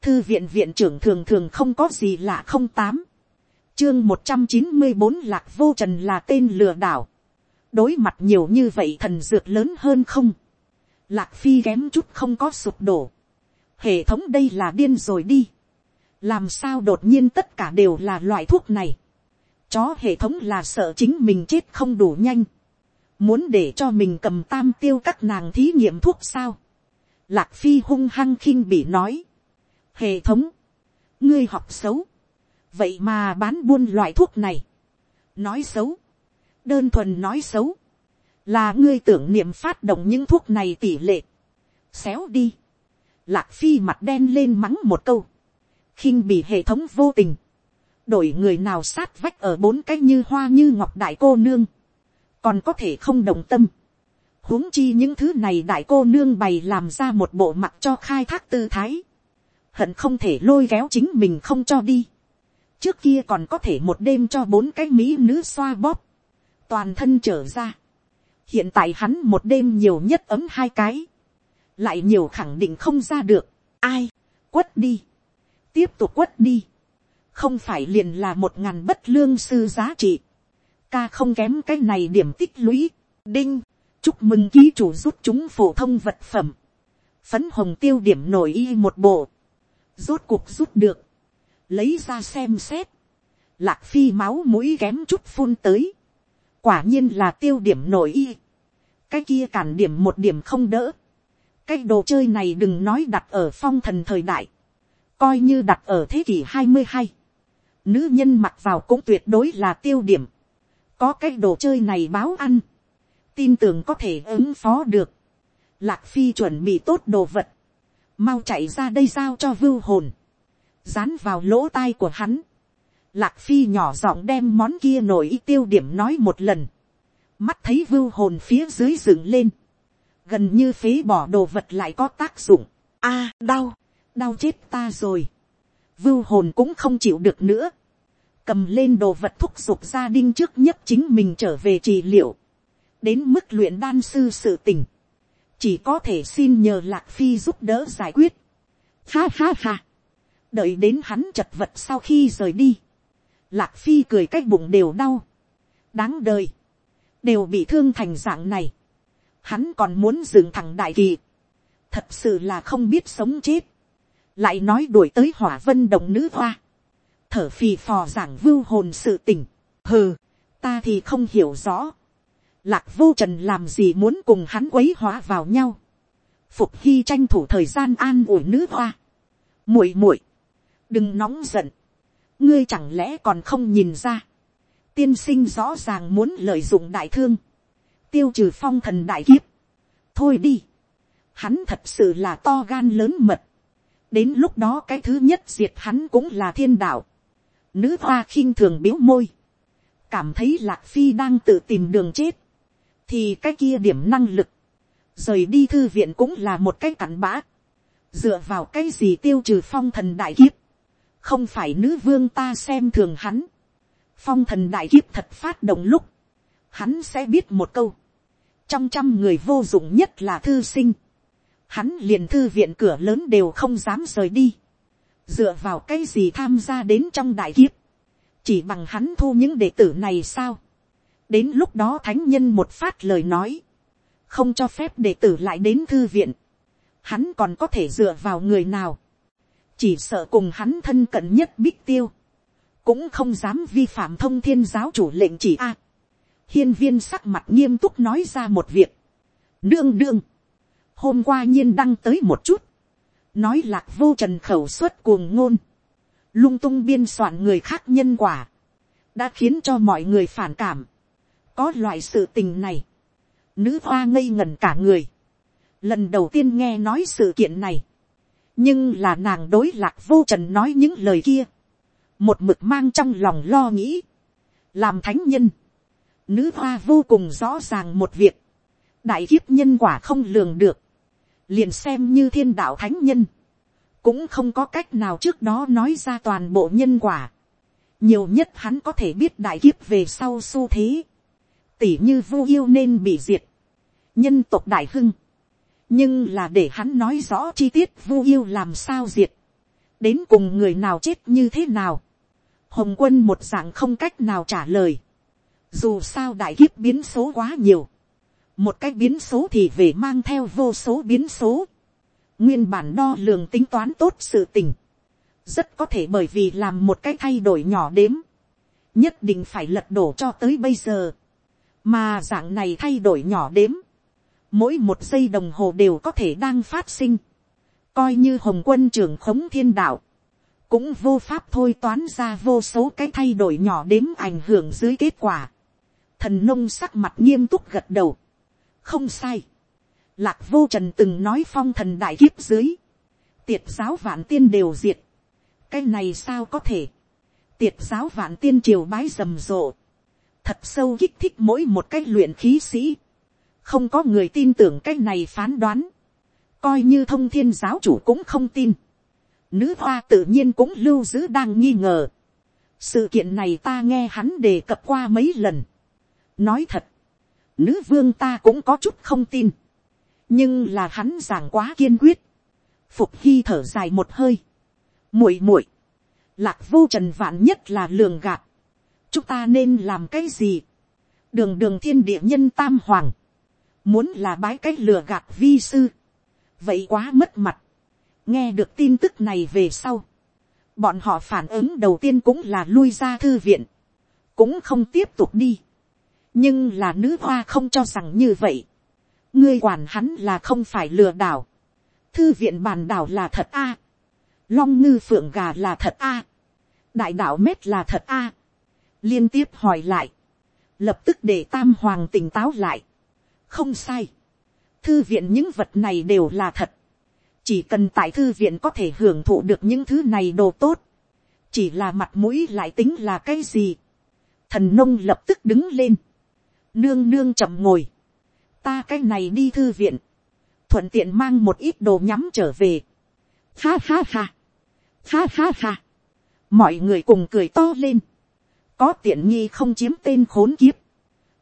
thư viện viện trưởng thường thường không có gì lạ không tám, chương một trăm chín mươi bốn lạc vô trần là tên lừa đảo, đối mặt nhiều như vậy thần dược lớn hơn không, lạc phi kém chút không có sụp đổ, hệ thống đây là điên rồi đi, làm sao đột nhiên tất cả đều là loại thuốc này, chó hệ thống là sợ chính mình chết không đủ nhanh, muốn để cho mình cầm tam tiêu các nàng thí nghiệm thuốc sao, lạc phi hung hăng khinh bị nói, hệ thống, ngươi học xấu, vậy mà bán buôn loại thuốc này, nói xấu, đơn thuần nói xấu, là ngươi tưởng niệm phát động những thuốc này tỷ lệ, xéo đi, lạc phi mặt đen lên mắng một câu, khinh bị hệ thống vô tình, đổi người nào sát vách ở bốn cái như hoa như ngọc đại cô nương, còn có thể không đồng tâm, huống chi những thứ này đại cô nương bày làm ra một bộ mặt cho khai thác tư thái, hận không thể lôi kéo chính mình không cho đi, trước kia còn có thể một đêm cho bốn cái mỹ nữ xoa bóp, toàn thân trở ra, hiện tại hắn một đêm nhiều nhất ấm hai cái, lại nhiều khẳng định không ra được, ai, quất đi, tiếp tục quất đi, không phải liền là một ngàn bất lương sư giá trị, ca không kém cái này điểm tích lũy, đinh, chúc mừng ký chủ rút chúng phổ thông vật phẩm, phấn hồng tiêu điểm nổi y một bộ, rốt cuộc rút được, lấy ra xem xét, lạc phi máu mũi kém chút phun tới, quả nhiên là tiêu điểm nổi y, cái kia cản điểm một điểm không đỡ, cái đồ chơi này đừng nói đặt ở phong thần thời đại, coi như đặt ở thế kỷ hai mươi hai, nữ nhân mặc vào cũng tuyệt đối là tiêu điểm, có cái đồ chơi này báo ăn, tin tưởng có thể ứng phó được, lạc phi chuẩn bị tốt đồ vật, mau chạy ra đây giao cho vưu hồn, dán vào lỗ tai của hắn, lạc phi nhỏ giọng đem món kia nổi tiêu điểm nói một lần, mắt thấy vưu hồn phía dưới dựng lên, gần như phế bỏ đồ vật lại có tác dụng, a à, đau, đau chết ta rồi, vưu hồn cũng không chịu được nữa, cầm lên đồ vật thúc giục gia đình trước nhất chính mình trở về trị liệu, đến mức luyện đan sư sự tình, chỉ có thể xin nhờ lạc phi giúp đỡ giải quyết. Ha ha ha, đợi đến hắn chật vật sau khi rời đi, lạc phi cười cái bụng đều đau, đáng đời, đều bị thương thành dạng này, hắn còn muốn dừng thẳng đại kỳ, thật sự là không biết sống chết, lại nói đuổi tới hỏa vân đồng nữ hoa, thở phì phò giảng vưu hồn sự tình, hừ, ta thì không hiểu rõ, lạc vô trần làm gì muốn cùng hắn quấy hóa vào nhau, phục hy tranh thủ thời gian an ủi nữ hoa, muội muội, đừng nóng giận, ngươi chẳng lẽ còn không nhìn ra, tiên sinh rõ ràng muốn lợi dụng đại thương, tiêu trừ phong thần đại kiếp, thôi đi, hắn thật sự là to gan lớn mật, đến lúc đó cái thứ nhất diệt hắn cũng là thiên đạo, nữ hoa khinh thường biếu môi, cảm thấy lạc phi đang tự tìm đường chết, thì cái kia điểm năng lực, rời đi thư viện cũng là một cái cặn bã, dựa vào cái gì tiêu trừ phong thần đại kiếp, không phải nữ vương ta xem thường hắn, phong thần đại kiếp thật phát động lúc, hắn sẽ biết một câu, trong trăm người vô dụng nhất là thư sinh, hắn liền thư viện cửa lớn đều không dám rời đi, dựa vào cái gì tham gia đến trong đại kiếp, chỉ bằng hắn thu những đệ tử này sao, đến lúc đó thánh nhân một phát lời nói, không cho phép đệ tử lại đến thư viện, hắn còn có thể dựa vào người nào, chỉ sợ cùng hắn thân cận nhất bích tiêu, cũng không dám vi phạm thông thiên giáo chủ lệnh chỉ a. hiên viên sắc mặt nghiêm túc nói ra một việc. đương đương, hôm qua nhiên đăng tới một chút, nói lạc vô trần khẩu suất cuồng ngôn, lung tung biên soạn người khác nhân quả, đã khiến cho mọi người phản cảm. có loại sự tình này, nữ hoa ngây ngần cả người, lần đầu tiên nghe nói sự kiện này, nhưng là nàng đối lạc vô trần nói những lời kia, một mực mang trong lòng lo nghĩ, làm thánh nhân, nữ hoa vô cùng rõ ràng một việc, đại kiếp nhân quả không lường được, liền xem như thiên đạo thánh nhân, cũng không có cách nào trước đó nói ra toàn bộ nhân quả. nhiều nhất hắn có thể biết đại kiếp về sau xu thế, tỉ như vu yêu nên bị diệt, nhân tộc đại hưng, nhưng là để hắn nói rõ chi tiết vu yêu làm sao diệt, đến cùng người nào chết như thế nào, hồng quân một dạng không cách nào trả lời, dù sao đại kiếp biến số quá nhiều, một cái biến số thì về mang theo vô số biến số, nguyên bản đo lường tính toán tốt sự tình, rất có thể bởi vì làm một cái thay đổi nhỏ đếm, nhất định phải lật đổ cho tới bây giờ, mà dạng này thay đổi nhỏ đếm, mỗi một giây đồng hồ đều có thể đang phát sinh, coi như hồng quân trưởng khống thiên đạo, cũng vô pháp thôi toán ra vô số cái thay đổi nhỏ đếm ảnh hưởng dưới kết quả. Thần nông sắc mặt nghiêm túc gật đầu. Không sai. Lạc vô trần từng nói phong thần đại kiếp dưới. Tiệt giáo vạn tiên đều diệt. Cái này sao có thể. Tiệt giáo vạn tiên triều bái rầm rộ. Thật sâu kích thích mỗi một cái luyện khí sĩ. Không có người tin tưởng cái này phán đoán. Coi như thông thiên giáo chủ cũng không tin nữ hoa tự nhiên cũng lưu giữ đang nghi ngờ. sự kiện này ta nghe hắn đề cập qua mấy lần. nói thật, nữ vương ta cũng có chút không tin. nhưng là hắn giảng quá kiên quyết. phục hy thở dài một hơi. muội muội, lạc vô trần vạn nhất là lường gạt. chúng ta nên làm cái gì. đường đường thiên địa nhân tam hoàng muốn là bái cái lừa gạt vi sư. vậy quá mất mặt nghe được tin tức này về sau, bọn họ phản ứng đầu tiên cũng là lui ra thư viện, cũng không tiếp tục đi. nhưng là nữ hoa không cho rằng như vậy. ngươi quản hắn là không phải lừa đảo. thư viện bàn đảo là thật a. long ngư phượng gà là thật a. đại đạo mét là thật a. liên tiếp hỏi lại. lập tức để tam hoàng tỉnh táo lại không sai. thư viện những vật này đều là thật. Chỉ cần tại thư viện có thể hưởng thụ được những thứ này đồ tốt, chỉ là mặt mũi lại tính là cái gì. thần nông lập tức đứng lên, nương nương chậm ngồi, ta cái này đi thư viện, thuận tiện mang một ít đồ nhắm trở về. Ha ha ha, ha ha ha, mọi người cùng cười to lên, có tiện nghi không chiếm tên khốn kiếp,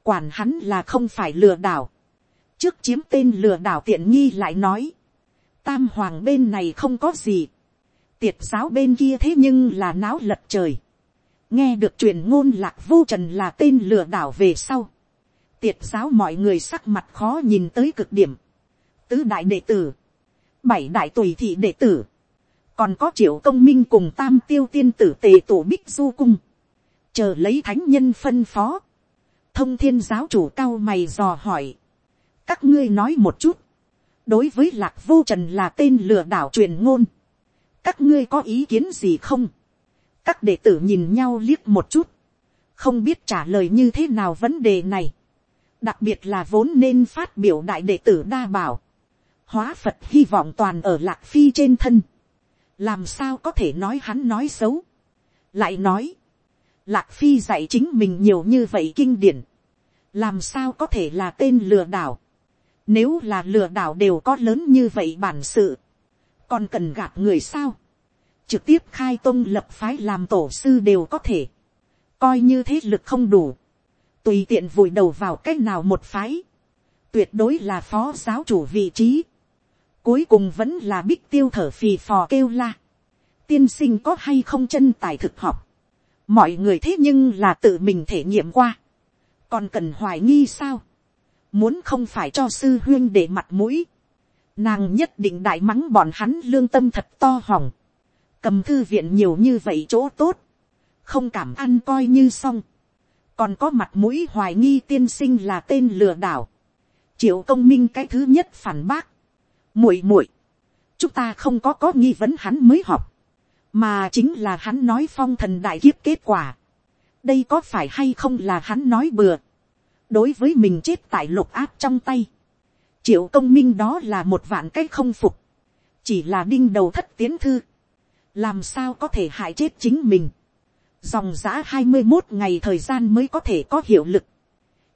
quản hắn là không phải lừa đảo, trước chiếm tên lừa đảo tiện nghi lại nói, tam hoàng bên này không có gì, tiệt giáo bên kia thế nhưng là náo lật trời, nghe được truyền ngôn lạc vô trần là tên lừa đảo về sau, tiệt giáo mọi người sắc mặt khó nhìn tới cực điểm, tứ đại đệ tử, bảy đại tùy thị đệ tử, còn có triệu công minh cùng tam tiêu tiên tử tề tổ bích du cung, chờ lấy thánh nhân phân phó, thông thiên giáo chủ cao mày dò hỏi, các ngươi nói một chút, đối với lạc vô trần là tên lừa đảo truyền ngôn, các ngươi có ý kiến gì không, các đệ tử nhìn nhau liếc một chút, không biết trả lời như thế nào vấn đề này, đặc biệt là vốn nên phát biểu đại đệ tử đa bảo, hóa phật hy vọng toàn ở lạc phi trên thân, làm sao có thể nói hắn nói xấu, lại nói, lạc phi dạy chính mình nhiều như vậy kinh điển, làm sao có thể là tên lừa đảo, nếu là lừa đảo đều có lớn như vậy bản sự. Còn cần gạt người sao. Trực tiếp khai tông lập phái làm tổ sư đều có thể. Coi như thế lực không đủ. Tùy tiện vùi đầu vào cách nào một phái. Tuyệt đối là phó giáo chủ vị trí. Cuối cùng vẫn là bích tiêu thở phì phò kêu la. Tiên sinh có hay không chân tài thực học. Mọi người thế nhưng là tự mình thể nghiệm qua. Còn cần hoài nghi sao? Muốn không phải cho sư huyên để mặt mũi, nàng nhất định đại mắng bọn hắn lương tâm thật to hỏng, cầm thư viện nhiều như vậy chỗ tốt, không cảm ăn coi như xong, còn có mặt mũi hoài nghi tiên sinh là tên lừa đảo, triệu công minh cái thứ nhất phản bác, muội muội, chúng ta không có có nghi vấn hắn mới học, mà chính là hắn nói phong thần đại kiếp kết quả, đây có phải hay không là hắn nói bừa, đối với mình chết tại lục áp trong tay, triệu công minh đó là một vạn cách không phục, chỉ là đinh đầu thất tiến thư, làm sao có thể hại chết chính mình, dòng giã hai mươi một ngày thời gian mới có thể có hiệu lực,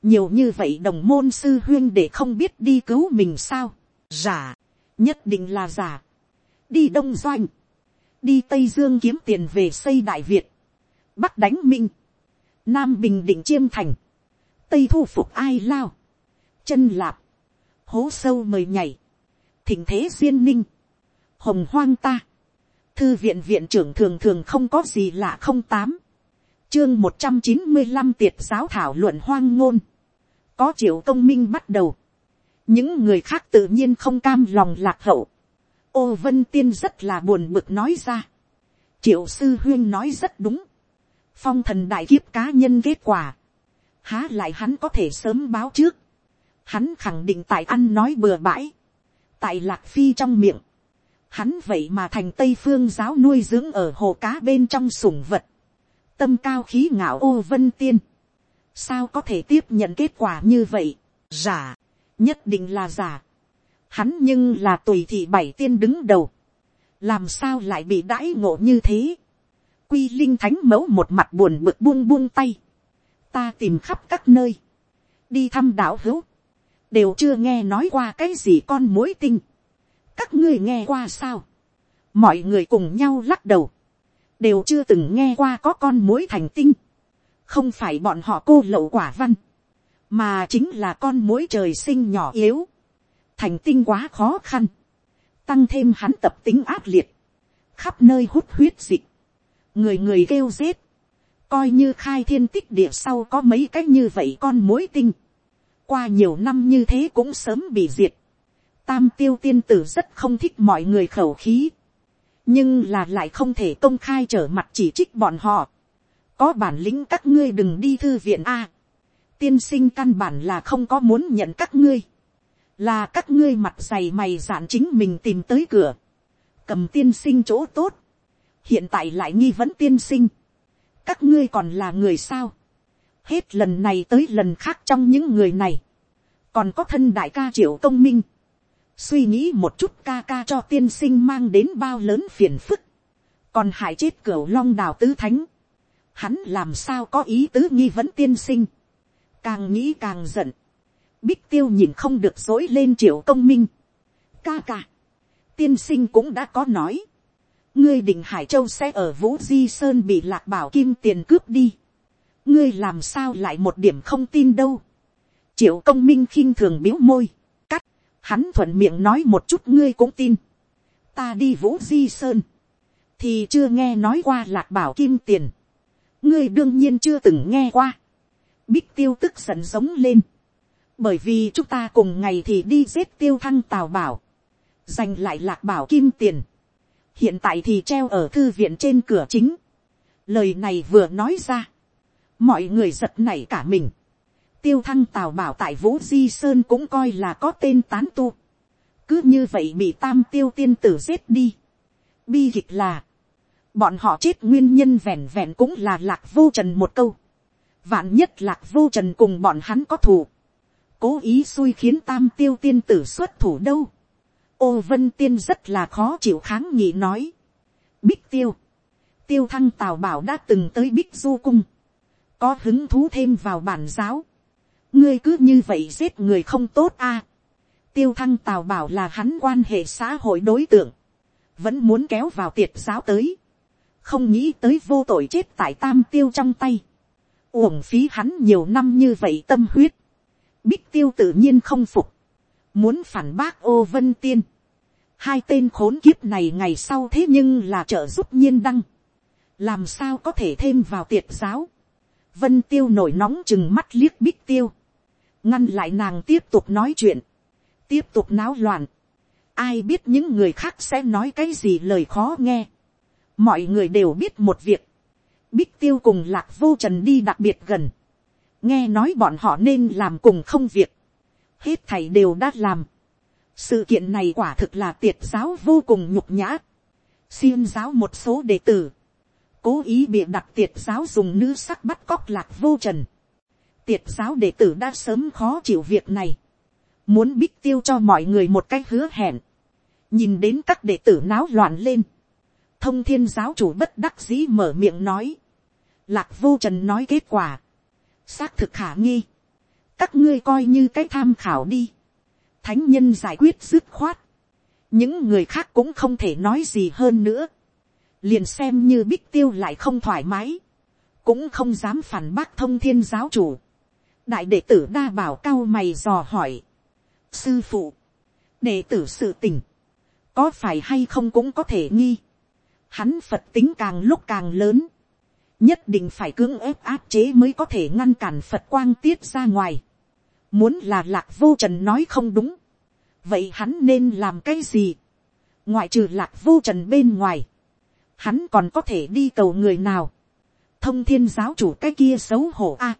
nhiều như vậy đồng môn sư huyên để không biết đi cứu mình sao, giả, nhất định là giả, đi đông doanh, đi tây dương kiếm tiền về xây đại việt, bắc đánh minh, nam bình định chiêm thành, tây thu phục ai lao, chân lạp, hố sâu mời nhảy, thỉnh thế duyên ninh, hồng hoang ta, thư viện viện trưởng thường thường không có gì lạ không tám, chương một trăm chín mươi năm tiệt giáo thảo luận hoang ngôn, có triệu công minh bắt đầu, những người khác tự nhiên không cam lòng lạc hậu. ô vân tiên rất là buồn bực nói ra. triệu sư huyên nói rất đúng. phong thần đại kiếp cá nhân kết quả há lại hắn có thể sớm báo trước. hắn khẳng định tại ăn nói bừa bãi. tại lạc phi trong miệng. hắn vậy mà thành tây phương giáo nuôi dưỡng ở hồ cá bên trong sủng vật. tâm cao khí ngạo ô vân tiên. sao có thể tiếp nhận kết quả như vậy. giả nhất định là giả. Hắn nhưng là tùy thị bảy tiên đứng đầu. Làm sao lại bị đãi ngộ như thế. Quy linh thánh mẫu một mặt buồn bực buông buông tay. Ta tìm khắp các nơi. Đi thăm đảo hữu. Đều chưa nghe nói qua cái gì con mối tinh. Các ngươi nghe qua sao. Mọi người cùng nhau lắc đầu. Đều chưa từng nghe qua có con mối thành tinh. Không phải bọn họ cô lậu quả văn mà chính là con mối trời sinh nhỏ yếu, thành tinh quá khó khăn, tăng thêm hắn tập tính ác liệt, khắp nơi hút huyết dịch, người người kêu rết, coi như khai thiên tích địa sau có mấy cái như vậy con mối tinh, qua nhiều năm như thế cũng sớm bị diệt, tam tiêu tiên tử rất không thích mọi người khẩu khí, nhưng là lại không thể công khai trở mặt chỉ trích bọn họ, có bản lĩnh các ngươi đừng đi thư viện a, tiên sinh căn bản là không có muốn nhận các ngươi, là các ngươi mặt dày mày dạn chính mình tìm tới cửa, cầm tiên sinh chỗ tốt, hiện tại lại nghi vấn tiên sinh, các ngươi còn là người sao, hết lần này tới lần khác trong những người này, còn có thân đại ca triệu công minh, suy nghĩ một chút ca ca cho tiên sinh mang đến bao lớn phiền phức, còn hại chết cửa long đào tứ thánh, hắn làm sao có ý tứ nghi vấn tiên sinh, càng nghĩ càng giận, bích tiêu nhìn không được dối lên triệu công minh, ca ca, tiên sinh cũng đã có nói, ngươi định hải châu sẽ ở vũ di sơn bị lạc bảo kim tiền cướp đi, ngươi làm sao lại một điểm không tin đâu, triệu công minh khinh thường biếu môi, cắt, hắn thuận miệng nói một chút ngươi cũng tin, ta đi vũ di sơn, thì chưa nghe nói qua lạc bảo kim tiền, ngươi đương nhiên chưa từng nghe qua, Bích tiêu tức giận giống lên. Bởi vì chúng ta cùng ngày thì đi giết tiêu thăng tào bảo. Giành lại lạc bảo kim tiền. Hiện tại thì treo ở thư viện trên cửa chính. Lời này vừa nói ra. Mọi người giật nảy cả mình. Tiêu thăng tào bảo tại Vũ Di Sơn cũng coi là có tên tán tu. Cứ như vậy bị tam tiêu tiên tử giết đi. Bi kịch là. Bọn họ chết nguyên nhân vẹn vẹn cũng là lạc vô trần một câu Vạn nhất lạc vô trần cùng bọn hắn có thù, Cố ý xui khiến tam tiêu tiên tử xuất thủ đâu. Ô vân tiên rất là khó chịu kháng nghị nói. Bích tiêu. Tiêu thăng tào bảo đã từng tới bích du cung. Có hứng thú thêm vào bản giáo. Ngươi cứ như vậy giết người không tốt a Tiêu thăng tào bảo là hắn quan hệ xã hội đối tượng. Vẫn muốn kéo vào tiệt giáo tới. Không nghĩ tới vô tội chết tại tam tiêu trong tay uổng phí hắn nhiều năm như vậy tâm huyết, bích tiêu tự nhiên không phục, muốn phản bác ô vân tiên, hai tên khốn kiếp này ngày sau thế nhưng là trợ giúp nhiên đăng, làm sao có thể thêm vào tiệt giáo, vân tiêu nổi nóng chừng mắt liếc bích tiêu, ngăn lại nàng tiếp tục nói chuyện, tiếp tục náo loạn, ai biết những người khác sẽ nói cái gì lời khó nghe, mọi người đều biết một việc, Bích tiêu cùng lạc vô trần đi đặc biệt gần. Nghe nói bọn họ nên làm cùng không việc. Hết thầy đều đã làm. Sự kiện này quả thực là tiệt giáo vô cùng nhục nhã. Xiêm giáo một số đệ tử. Cố ý bị đặt tiệt giáo dùng nữ sắc bắt cóc lạc vô trần. Tiệt giáo đệ tử đã sớm khó chịu việc này. Muốn bích tiêu cho mọi người một cách hứa hẹn. Nhìn đến các đệ tử náo loạn lên thông thiên giáo chủ bất đắc dĩ mở miệng nói, lạc vô trần nói kết quả, xác thực khả nghi, các ngươi coi như cái tham khảo đi, thánh nhân giải quyết dứt khoát, những người khác cũng không thể nói gì hơn nữa, liền xem như bích tiêu lại không thoải mái, cũng không dám phản bác thông thiên giáo chủ, đại đệ tử đa bảo cao mày dò hỏi, sư phụ, đệ tử sự tình, có phải hay không cũng có thể nghi, hắn phật tính càng lúc càng lớn, nhất định phải cưỡng ép áp chế mới có thể ngăn cản phật quang tiết ra ngoài muốn là lạc vô trần nói không đúng, vậy hắn nên làm cái gì, ngoại trừ lạc vô trần bên ngoài, hắn còn có thể đi cầu người nào, thông thiên giáo chủ cái kia xấu hổ a,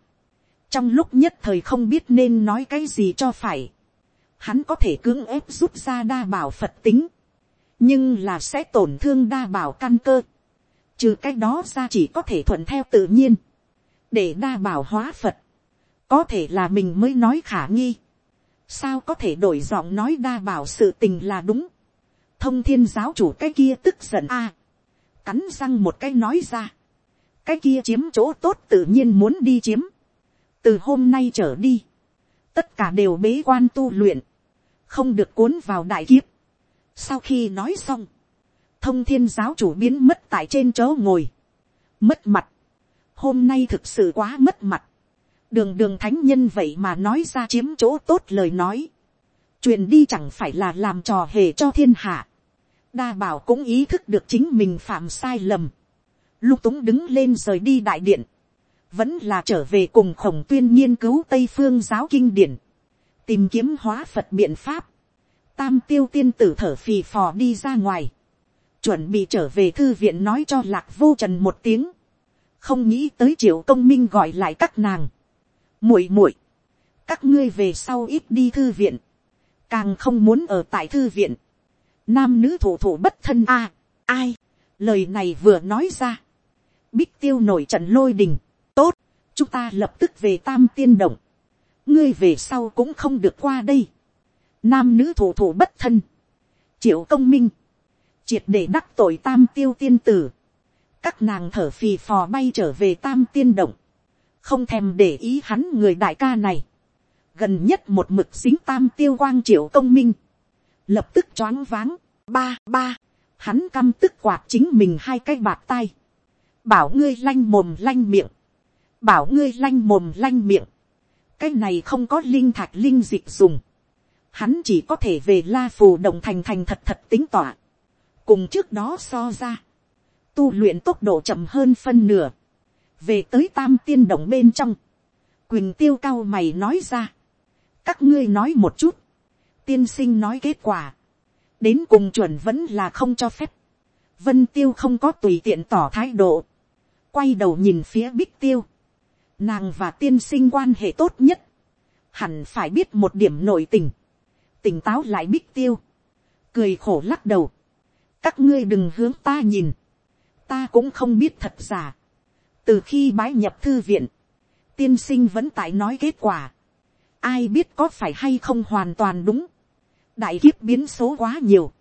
trong lúc nhất thời không biết nên nói cái gì cho phải, hắn có thể cưỡng ép rút ra đa bảo phật tính, nhưng là sẽ tổn thương đa bảo căn cơ, trừ cái đó ra chỉ có thể thuận theo tự nhiên, để đa bảo hóa phật, có thể là mình mới nói khả nghi, sao có thể đổi giọng nói đa bảo sự tình là đúng, thông thiên giáo chủ cái kia tức giận a, cắn răng một cái nói ra, cái kia chiếm chỗ tốt tự nhiên muốn đi chiếm, từ hôm nay trở đi, tất cả đều bế quan tu luyện, không được cuốn vào đại kiếp. Sau khi nói xong, thông thiên giáo chủ biến mất tại trên chỗ ngồi, mất mặt, hôm nay thực sự quá mất mặt, đường đường thánh nhân vậy mà nói ra chiếm chỗ tốt lời nói, truyền đi chẳng phải là làm trò hề cho thiên hạ, đa bảo cũng ý thức được chính mình phạm sai lầm, lục túng đứng lên rời đi đại điện, vẫn là trở về cùng khổng tuyên nghiên cứu tây phương giáo kinh điển, tìm kiếm hóa phật biện pháp, tam tiêu tiên tử thở phì phò đi ra ngoài, chuẩn bị trở về thư viện nói cho lạc vô trần một tiếng, không nghĩ tới triệu công minh gọi lại các nàng, muội muội, các ngươi về sau ít đi thư viện, càng không muốn ở tại thư viện, nam nữ thủ thủ bất thân a, ai, lời này vừa nói ra, bích tiêu nổi trận lôi đình, tốt, chúng ta lập tức về tam tiên động, ngươi về sau cũng không được qua đây, nam nữ thủ thủ bất thân, triệu công minh, triệt để đắc tội tam tiêu tiên tử, các nàng thở phì phò bay trở về tam tiên động, không thèm để ý hắn người đại ca này, gần nhất một mực xính tam tiêu quang triệu công minh, lập tức choáng váng, ba ba, hắn căm tức quạt chính mình hai cái bạt tay, bảo ngươi lanh mồm lanh miệng, bảo ngươi lanh mồm lanh miệng, cái này không có linh thạch linh dịch dùng, hắn chỉ có thể về la phù đồng thành thành thật thật tính tỏa, cùng trước đó so ra, tu luyện tốc độ chậm hơn phân nửa, về tới tam tiên đồng bên trong, quỳnh tiêu cao mày nói ra, các ngươi nói một chút, tiên sinh nói kết quả, đến cùng chuẩn vẫn là không cho phép, vân tiêu không có tùy tiện tỏ thái độ, quay đầu nhìn phía bích tiêu, nàng và tiên sinh quan hệ tốt nhất, hẳn phải biết một điểm nội tình, tỉnh táo lại bích tiêu, cười khổ lắc đầu, các ngươi đừng hướng ta nhìn, ta cũng không biết thật giả, từ khi bái nhập thư viện, tiên sinh vẫn tại nói kết quả, ai biết có phải hay không hoàn toàn đúng, đại kiếp biến số quá nhiều,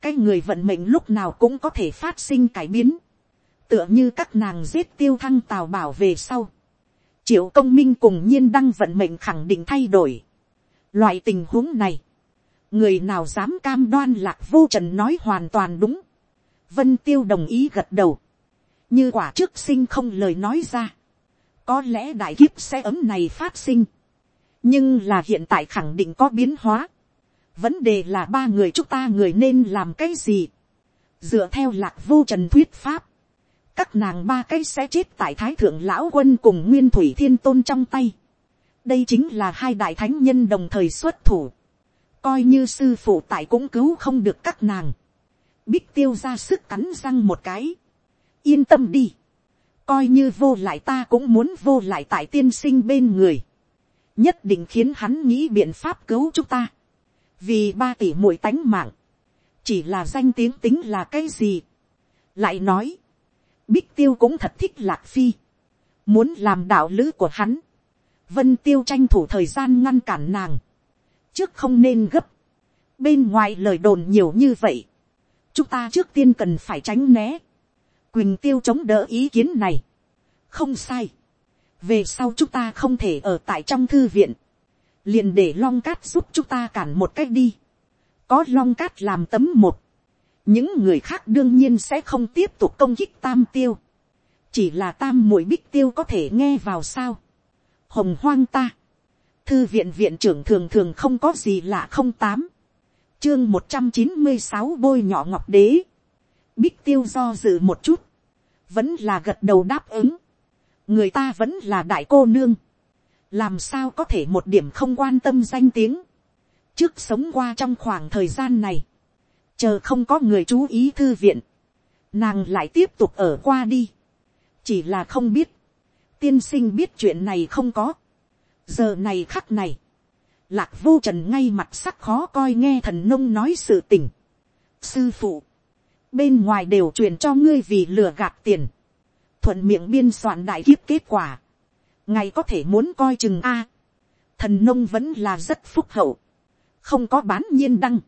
cái người vận mệnh lúc nào cũng có thể phát sinh cải biến, tựa như các nàng giết tiêu thăng tào bảo về sau, triệu công minh cùng nhiên đăng vận mệnh khẳng định thay đổi. loại tình huống này, người nào dám cam đoan lạc vô trần nói hoàn toàn đúng, vân tiêu đồng ý gật đầu, như quả trước sinh không lời nói ra, có lẽ đại kiếp sẽ ấm này phát sinh, nhưng là hiện tại khẳng định có biến hóa, vấn đề là ba người chúng ta người nên làm cái gì, dựa theo lạc vô trần thuyết pháp, các nàng ba cái sẽ chết tại thái thượng lão quân cùng nguyên thủy thiên tôn trong tay. đây chính là hai đại thánh nhân đồng thời xuất thủ. coi như sư phụ tại cũng cứu không được các nàng. bích tiêu ra sức cắn răng một cái yên tâm đi. coi như vô lại ta cũng muốn vô lại tại tiên sinh bên người. nhất định khiến hắn nghĩ biện pháp cứu chúng ta. vì ba tỷ mũi tánh mạng. chỉ là danh tiếng tính là cái gì. lại nói Bích tiêu cũng thật thích lạc phi. Muốn làm đạo lữ của hắn. Vân tiêu tranh thủ thời gian ngăn cản nàng. Trước không nên gấp. Bên ngoài lời đồn nhiều như vậy. Chúng ta trước tiên cần phải tránh né. Quỳnh tiêu chống đỡ ý kiến này. Không sai. Về sau chúng ta không thể ở tại trong thư viện. Liền để long cát giúp chúng ta cản một cách đi. Có long cát làm tấm một những người khác đương nhiên sẽ không tiếp tục công kích tam tiêu, chỉ là tam mũi bích tiêu có thể nghe vào sao. hồng hoang ta, thư viện viện trưởng thường thường không có gì lạ không tám, chương một trăm chín mươi sáu bôi nhỏ ngọc đế, bích tiêu do dự một chút, vẫn là gật đầu đáp ứng, người ta vẫn là đại cô nương, làm sao có thể một điểm không quan tâm danh tiếng, trước sống qua trong khoảng thời gian này, chờ không có người chú ý thư viện, nàng lại tiếp tục ở qua đi, chỉ là không biết, tiên sinh biết chuyện này không có, giờ này khắc này, lạc vô trần ngay mặt sắc khó coi nghe thần nông nói sự tình, sư phụ, bên ngoài đều truyền cho ngươi vì lừa gạt tiền, thuận miệng biên soạn đại kiếp kết quả, ngày có thể muốn coi chừng a, thần nông vẫn là rất phúc hậu, không có bán nhiên đăng,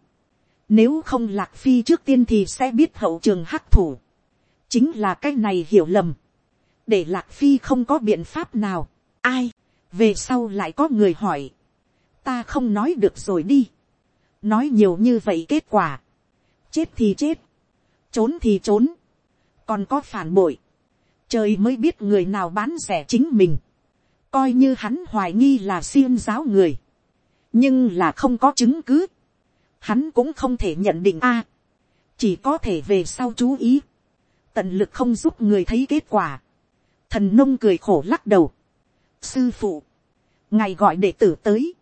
nếu không lạc phi trước tiên thì sẽ biết hậu trường hắc thủ, chính là cái này hiểu lầm, để lạc phi không có biện pháp nào, ai, về sau lại có người hỏi, ta không nói được rồi đi, nói nhiều như vậy kết quả, chết thì chết, trốn thì trốn, còn có phản bội, trời mới biết người nào bán rẻ chính mình, coi như hắn hoài nghi là xiêm giáo người, nhưng là không có chứng cứ, hắn cũng không thể nhận định a, chỉ có thể về sau chú ý, tận lực không giúp người thấy kết quả, thần nông cười khổ lắc đầu, sư phụ, ngài gọi đệ tử tới,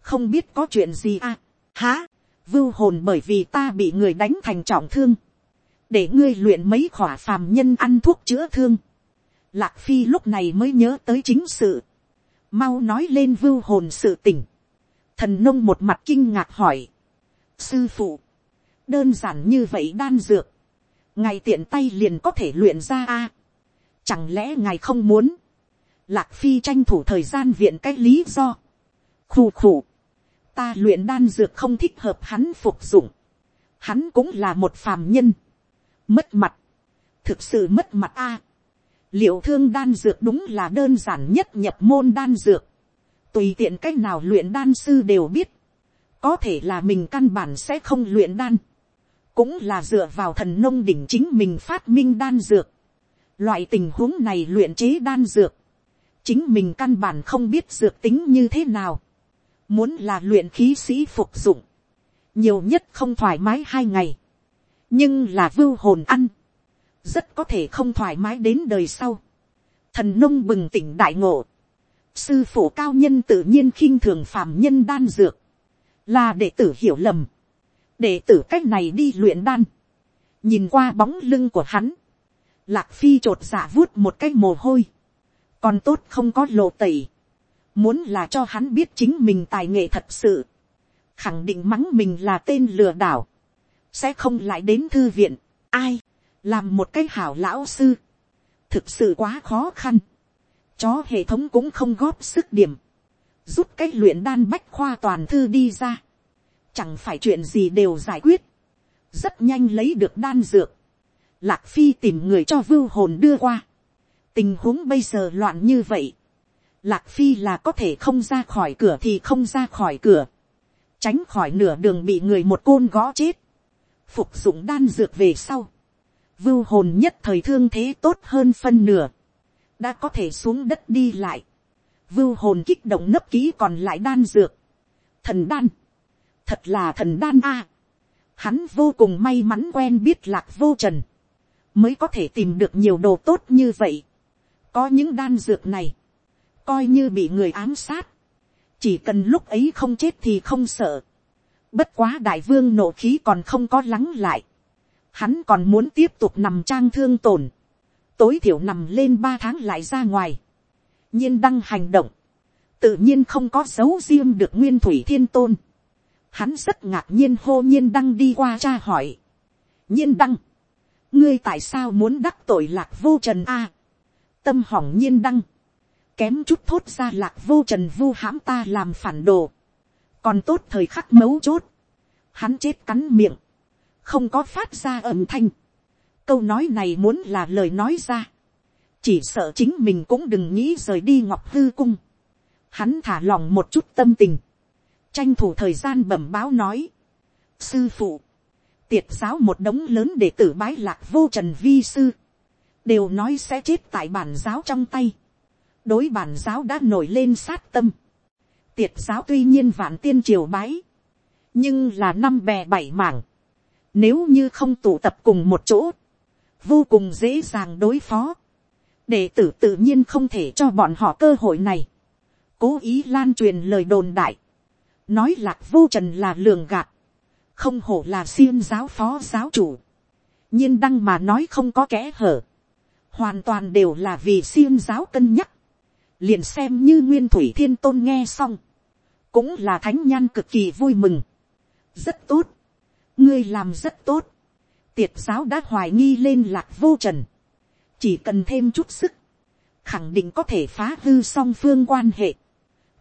không biết có chuyện gì a, há, vưu hồn bởi vì ta bị người đánh thành trọng thương, để ngươi luyện mấy khỏa phàm nhân ăn thuốc chữa thương. Lạc phi lúc này mới nhớ tới chính sự, mau nói lên vưu hồn sự tình. Thần nông một mặt kinh ngạc hỏi, sư phụ, đơn giản như vậy đan dược, ngài tiện tay liền có thể luyện ra a. chẳng lẽ ngài không muốn, lạc phi tranh thủ thời gian viện cái lý do, khù khù, ta luyện đan dược không thích hợp hắn phục dụng, hắn cũng là một phàm nhân, mất mặt, thực sự mất mặt a. liệu thương đan dược đúng là đơn giản nhất nhập môn đan dược, tùy tiện c á c h nào luyện đan sư đều biết, có thể là mình căn bản sẽ không luyện đan, cũng là dựa vào thần nông đỉnh chính mình phát minh đan dược. Loại tình huống này luyện chế đan dược, chính mình căn bản không biết dược tính như thế nào, muốn là luyện khí sĩ phục dụng, nhiều nhất không thoải mái hai ngày, nhưng là vưu hồn ăn, rất có thể không thoải mái đến đời sau. Thần nông bừng tỉnh đại ngộ, sư phụ cao nhân tự nhiên khinh thường phàm nhân đan dược, là đệ tử hiểu lầm, đệ tử cách này đi luyện đan, nhìn qua bóng lưng của hắn, lạc phi t r ộ t giả vuốt một cái mồ hôi, còn tốt không có lộ tẩy, muốn là cho hắn biết chính mình tài nghệ thật sự, khẳng định mắng mình là tên lừa đảo, sẽ không lại đến thư viện, ai, làm một cái hảo lão sư, thực sự quá khó khăn, chó hệ thống cũng không góp sức điểm, rút cái luyện đan bách khoa toàn thư đi ra, chẳng phải chuyện gì đều giải quyết, rất nhanh lấy được đan dược, lạc phi tìm người cho vưu hồn đưa qua, tình huống bây giờ loạn như vậy, lạc phi là có thể không ra khỏi cửa thì không ra khỏi cửa, tránh khỏi nửa đường bị người một côn gõ chết, phục dụng đan dược về sau, vưu hồn nhất thời thương thế tốt hơn phân nửa, đã có thể xuống đất đi lại, vưu hồn kích động nấp ký còn lại đan dược, thần đan, thật là thần đan a, hắn vô cùng may mắn quen biết lạc vô trần, mới có thể tìm được nhiều đồ tốt như vậy, có những đan dược này, coi như bị người ám sát, chỉ cần lúc ấy không chết thì không sợ, Bất quá đại vương nộ khí còn không có lắng lại. Hắn còn muốn tiếp tục nằm trang thương tổn. Tối thiểu nằm lên ba tháng lại ra ngoài. nhiên đăng hành động. Tự nhiên không có dấu riêng được nguyên thủy thiên tôn. Hắn rất ngạc nhiên hô nhiên đăng đi qua tra hỏi. nhiên đăng. Ngươi tại sao muốn đắc tội lạc vô trần a Tâm hỏng nhiên đăng. Kém chút thốt ra lạc vô trần vu hãm ta làm phản đồ còn tốt thời khắc mấu chốt, hắn chết cắn miệng, không có phát ra âm thanh. câu nói này muốn là lời nói ra, chỉ sợ chính mình cũng đừng nghĩ rời đi ngọc hư cung. hắn thả lòng một chút tâm tình, tranh thủ thời gian bẩm báo nói, sư phụ, tiệt giáo một đống lớn để tử bái lạc vô trần vi sư, đều nói sẽ chết tại bản giáo trong tay, đối bản giáo đã nổi lên sát tâm, tiệt giáo tuy nhiên vạn tiên triều bái, nhưng là năm bè bảy mảng, nếu như không tụ tập cùng một chỗ, vô cùng dễ dàng đối phó, đệ tử tự nhiên không thể cho bọn họ cơ hội này, cố ý lan truyền lời đồn đại, nói lạc vô trần là lường gạt, không hổ là xiêm giáo phó giáo chủ, nhiên đăng mà nói không có kẽ hở, hoàn toàn đều là vì xiêm giáo cân nhắc, liền xem như nguyên thủy thiên tôn nghe xong, cũng là thánh nhan cực kỳ vui mừng, rất tốt, ngươi làm rất tốt, tiệt giáo đã hoài nghi lên lạc vô trần, chỉ cần thêm chút sức, khẳng định có thể phá hư song phương quan hệ,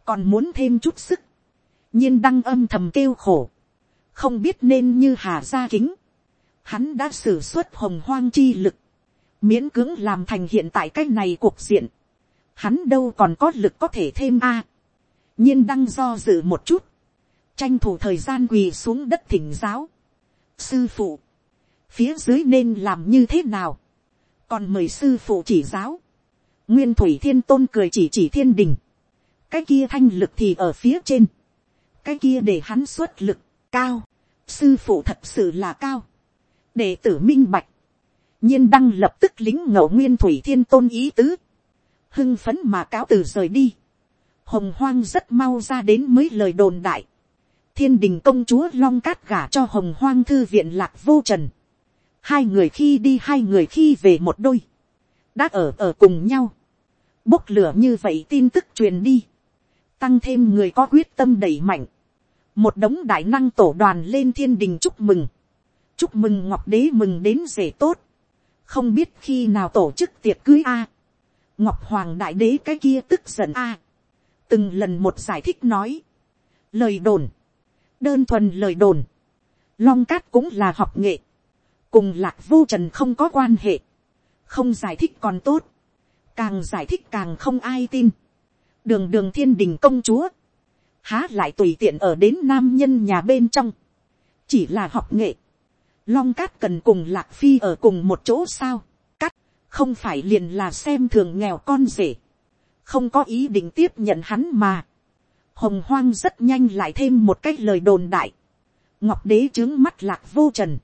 còn muốn thêm chút sức, nhiên đăng âm thầm kêu khổ, không biết nên như hà gia kính, hắn đã xử suất hồng hoang chi lực, miễn cưỡng làm thành hiện tại cái này cuộc diện, hắn đâu còn có lực có thể thêm a, nhiên đăng do dự một chút, tranh thủ thời gian quỳ xuống đất thỉnh giáo, sư phụ, phía dưới nên làm như thế nào, còn mời sư phụ chỉ giáo, nguyên thủy thiên tôn cười chỉ chỉ thiên đình, cái kia thanh lực thì ở phía trên, cái kia để hắn xuất lực cao, sư phụ thật sự là cao, để tử minh bạch, nhiên đăng lập tức lính ngẫu nguyên thủy thiên tôn ý tứ, hưng phấn mà cáo từ rời đi, hồng hoang rất mau ra đến mới lời đồn đại, thiên đình công chúa long cát gả cho hồng hoang thư viện lạc vô trần, hai người khi đi hai người khi về một đôi, đã ở ở cùng nhau, bốc lửa như vậy tin tức truyền đi, tăng thêm người có quyết tâm đẩy mạnh, một đống đại năng tổ đoàn lên thiên đình chúc mừng, chúc mừng ngọc đế mừng đến rể tốt, không biết khi nào tổ chức tiệc cưới a, ngọc hoàng đại đế cái kia tức giận a, từng lần một giải thích nói, lời đồn, đơn thuần lời đồn, long cát cũng là học nghệ, cùng lạc vô trần không có quan hệ, không giải thích còn tốt, càng giải thích càng không ai tin, đường đường thiên đình công chúa, há lại tùy tiện ở đến nam nhân nhà bên trong, chỉ là học nghệ, long cát cần cùng lạc phi ở cùng một chỗ sao, cắt, không phải liền là xem thường nghèo con rể, không có ý định tiếp nhận hắn mà, hồng hoang rất nhanh lại thêm một cái lời đồn đại, ngọc đế trướng mắt lạc vô trần,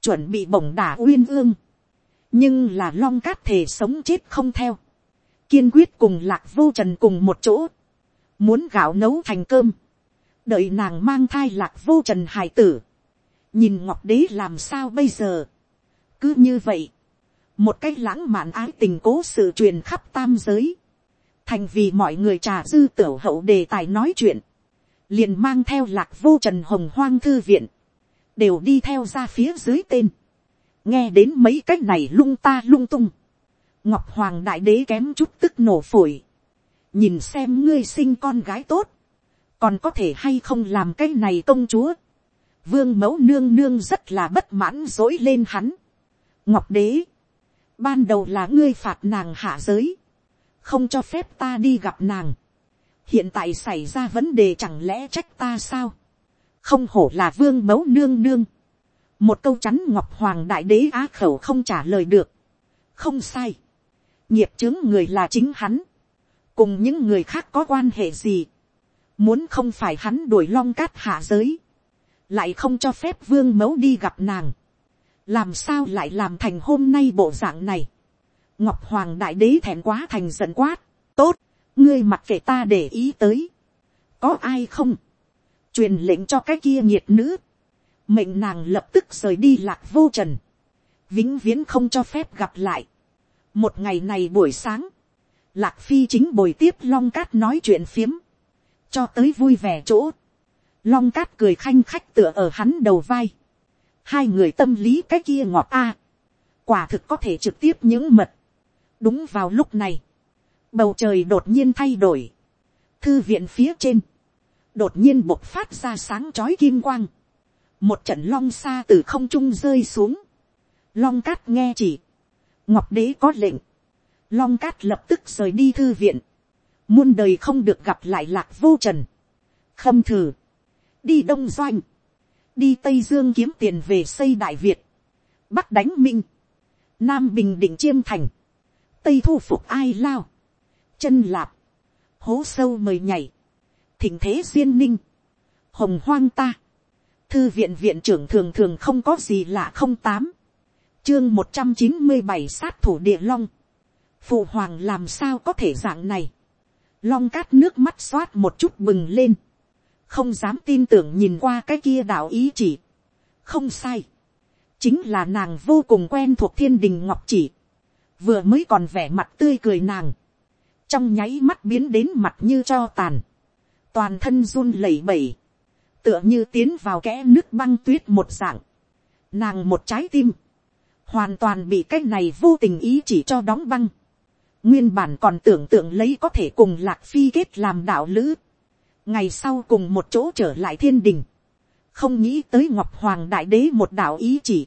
chuẩn bị bổng đả uyên ương, nhưng là long cát thể sống chết không theo, kiên quyết cùng lạc vô trần cùng một chỗ, muốn gạo nấu thành cơm, đợi nàng mang thai lạc vô trần hải tử, nhìn ngọc đế làm sao bây giờ, cứ như vậy, một cách lãng mạn ái tình cố sự truyền khắp tam giới, thành vì mọi người trà dư tiểu hậu đề tài nói chuyện, liền mang theo lạc vô trần hồng hoang thư viện, đều đi theo ra phía dưới tên, nghe đến mấy cái này lung ta lung tung, ngọc hoàng đại đế kém chút tức nổ phổi, nhìn xem ngươi sinh con gái tốt, còn có thể hay không làm cái này công chúa, vương mẫu nương nương rất là bất mãn dối lên hắn, ngọc đế, ban đầu là ngươi phạt nàng hạ giới, không cho phép ta đi gặp nàng, hiện tại xảy ra vấn đề chẳng lẽ trách ta sao, không hổ là vương mẫu nương nương, một câu chắn ngọc hoàng đại đế á khẩu không trả lời được, không sai, nghiệp chứng người là chính hắn, cùng những người khác có quan hệ gì, muốn không phải hắn đuổi long cát hạ giới, lại không cho phép vương mẫu đi gặp nàng, làm sao lại làm thành hôm nay bộ dạng này, ngọc hoàng đại đế thẹn quá thành giận quát, tốt, ngươi mặc kệ ta để ý tới, có ai không, truyền lệnh cho cái kia nhiệt nữ, mệnh nàng lập tức rời đi lạc vô trần, vĩnh viễn không cho phép gặp lại. một ngày này buổi sáng, lạc phi chính bồi tiếp long cát nói chuyện phiếm, cho tới vui vẻ chỗ, long cát cười khanh khách tựa ở hắn đầu vai, hai người tâm lý cái kia ngọt a, quả thực có thể trực tiếp những mật, đúng vào lúc này, bầu trời đột nhiên thay đổi, thư viện phía trên, đột nhiên bộc phát ra sáng chói kim quang, một trận long xa từ không trung rơi xuống, long cát nghe chỉ, ngọc đế có lệnh, long cát lập tức rời đi thư viện, muôn đời không được gặp lại lạc vô trần, khâm thử, đi đông doanh, đi tây dương kiếm tiền về xây đại việt, bắc đánh minh, nam bình định chiêm thành, tây thu phục ai lao, chân lạp, hố sâu mời nhảy, thỉnh thế duyên ninh, hồng hoang ta, thư viện viện trưởng thường thường không có gì lạ không tám, chương một trăm chín mươi bảy sát thủ địa long, phụ hoàng làm sao có thể dạng này, long cát nước mắt xoát một chút bừng lên, không dám tin tưởng nhìn qua cái kia đạo ý chỉ, không sai, chính là nàng vô cùng quen thuộc thiên đình ngọc chỉ, vừa mới còn vẻ mặt tươi cười nàng, trong nháy mắt biến đến mặt như cho tàn, toàn thân run lẩy bẩy, tựa như tiến vào kẽ nước băng tuyết một dạng, nàng một trái tim, hoàn toàn bị cái này vô tình ý chỉ cho đóng băng, nguyên bản còn tưởng tượng lấy có thể cùng lạc phi kết làm đạo lữ, ngày sau cùng một chỗ trở lại thiên đình, không nghĩ tới ngọc hoàng đại đế một đạo ý chỉ,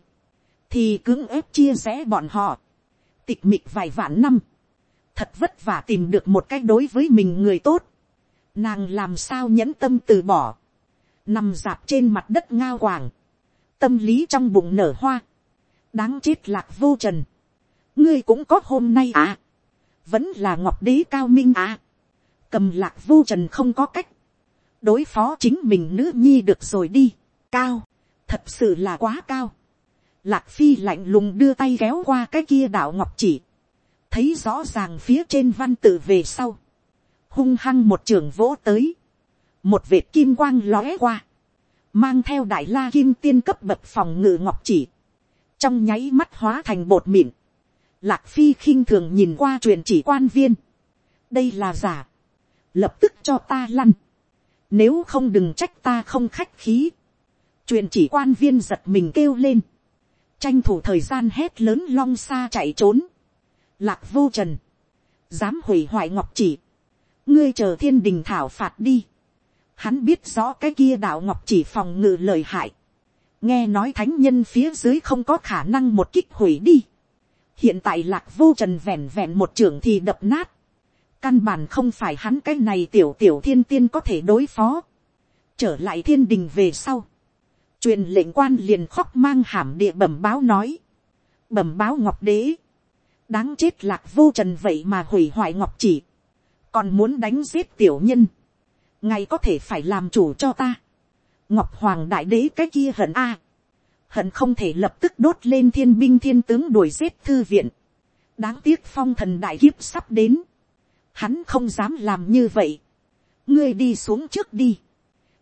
thì cưỡng ép chia rẽ bọn họ, tịch mịch vài vạn năm, thật vất vả tìm được một cách đối với mình người tốt, nàng làm sao nhẫn tâm từ bỏ, nằm dạp trên mặt đất ngao hoàng, tâm lý trong bụng nở hoa, đáng chết lạc vô trần, ngươi cũng có hôm nay à, vẫn là ngọc đế cao minh à, cầm lạc vô trần không có cách, đối phó chính mình nữ nhi được rồi đi, cao, thật sự là quá cao, lạc phi lạnh lùng đưa tay kéo qua cái kia đạo ngọc chỉ, thấy rõ ràng phía trên văn tự về sau, hung hăng một trường vỗ tới, một vệt kim quang lóe qua, mang theo đại la kim tiên cấp bậc phòng ngự ngọc chỉ, trong nháy mắt hóa thành bột mịn, lạc phi khinh thường nhìn qua truyền chỉ quan viên, đây là giả, lập tức cho ta lăn, nếu không đừng trách ta không khách khí, truyền chỉ quan viên giật mình kêu lên, tranh thủ thời gian hét lớn long xa chạy trốn, lạc vô trần, dám hủy hoại ngọc chỉ, ngươi chờ thiên đình thảo phạt đi, hắn biết rõ cái kia đạo ngọc chỉ phòng ngự lời hại, nghe nói thánh nhân phía dưới không có khả năng một kích hủy đi, hiện tại lạc vô trần vẹn vẹn một trưởng thì đập nát, căn bản không phải hắn cái này tiểu tiểu thiên tiên có thể đối phó, trở lại thiên đình về sau, truyền lệnh quan liền khóc mang hàm địa bẩm báo nói, bẩm báo ngọc đế, đáng chết lạc vô trần vậy mà hủy hoại ngọc chỉ, còn muốn đánh giết tiểu nhân, ngài có thể phải làm chủ cho ta, ngọc hoàng đại đế cái kia hận a, hận không thể lập tức đốt lên thiên binh thiên tướng đuổi giết thư viện, đáng tiếc phong thần đại kiếp sắp đến, hắn không dám làm như vậy, ngươi đi xuống trước đi,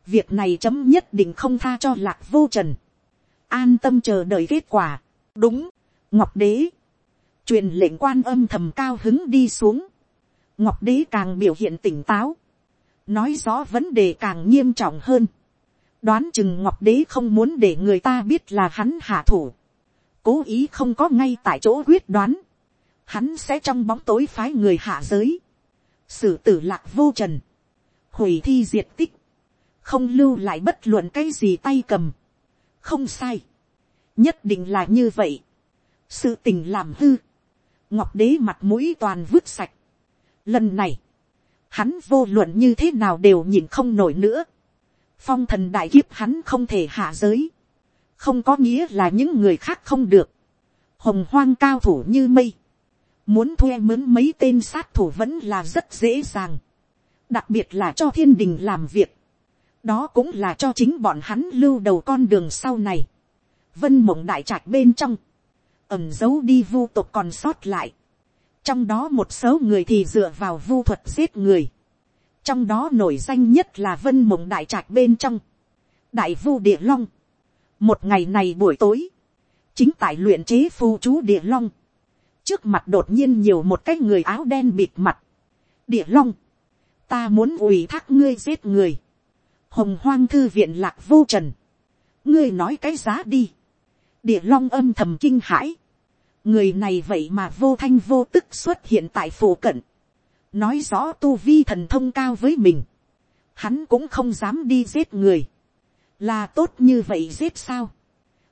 việc này chấm nhất định không tha cho lạc vô trần, an tâm chờ đợi kết quả, đúng, ngọc đế, truyền lệnh quan âm thầm cao hứng đi xuống, ngọc đế càng biểu hiện tỉnh táo, nói rõ vấn đề càng nghiêm trọng hơn, đoán chừng ngọc đế không muốn để người ta biết là hắn hạ thủ, cố ý không có ngay tại chỗ quyết đoán, hắn sẽ trong bóng tối phái người hạ giới, xử tử lạc vô trần, hủy thi diệt tích, không lưu lại bất luận cái gì tay cầm, không sai, nhất định là như vậy, sự tình làm hư, ngọc đế mặt mũi toàn vứt sạch, lần này, hắn vô luận như thế nào đều nhìn không nổi nữa, phong thần đại kiếp hắn không thể hạ giới, không có nghĩa là những người khác không được, hồng hoang cao thủ như mây, muốn thuê mướn mấy tên sát thủ vẫn là rất dễ dàng, đặc biệt là cho thiên đình làm việc, đó cũng là cho chính bọn hắn lưu đầu con đường sau này, vân mộng đại trạch bên trong, ẩm giấu đi vu tục còn sót lại, trong đó một số người thì dựa vào vu thuật giết người, trong đó nổi danh nhất là vân mộng đại trạch bên trong, đại vu địa long, một ngày này buổi tối, chính tại luyện chế phu chú địa long, trước mặt đột nhiên nhiều một cái người áo đen bịt mặt, địa long, ta muốn ủy thác ngươi giết người, hồng hoang thư viện lạc vô trần, ngươi nói cái giá đi, địa long âm thầm kinh hãi, người này vậy mà vô thanh vô tức xuất hiện tại phổ cận, nói rõ tu vi thần thông cao với mình, hắn cũng không dám đi giết người, là tốt như vậy giết sao,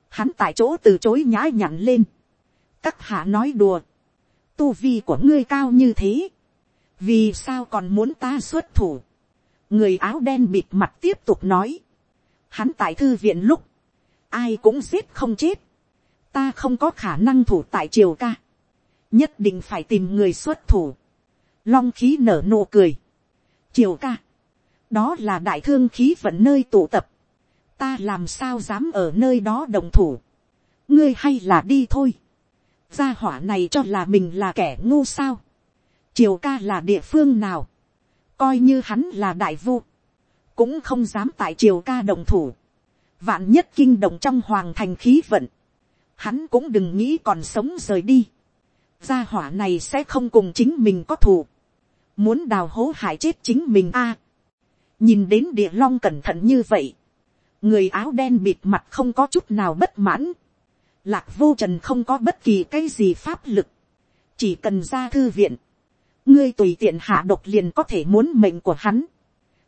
hắn tại chỗ từ chối nhã nhặn lên, các hạ nói đùa, tu vi của ngươi cao như thế, vì sao còn muốn ta xuất thủ, người áo đen bịt mặt tiếp tục nói, hắn tại thư viện lúc, ai cũng giết không chết, ta không có khả năng thủ tại triều ca, nhất định phải tìm người xuất thủ, long khí nở nụ cười, triều ca, đó là đại thương khí vận nơi tụ tập, ta làm sao dám ở nơi đó đồng thủ, ngươi hay là đi thôi, gia hỏa này cho là mình là kẻ ngu sao, triều ca là địa phương nào, coi như hắn là đại vu, cũng không dám tại triều ca đồng thủ, vạn nhất kinh động trong hoàng thành khí vận, hắn cũng đừng nghĩ còn sống rời đi, gia hỏa này sẽ không cùng chính mình có thù, muốn đào hố hại chết chính mình a, nhìn đến địa long cẩn thận như vậy, người áo đen bịt mặt không có chút nào bất mãn, lạc vô trần không có bất kỳ cái gì pháp lực, chỉ cần ra thư viện, ngươi tùy tiện hạ độc liền có thể muốn mệnh của hắn,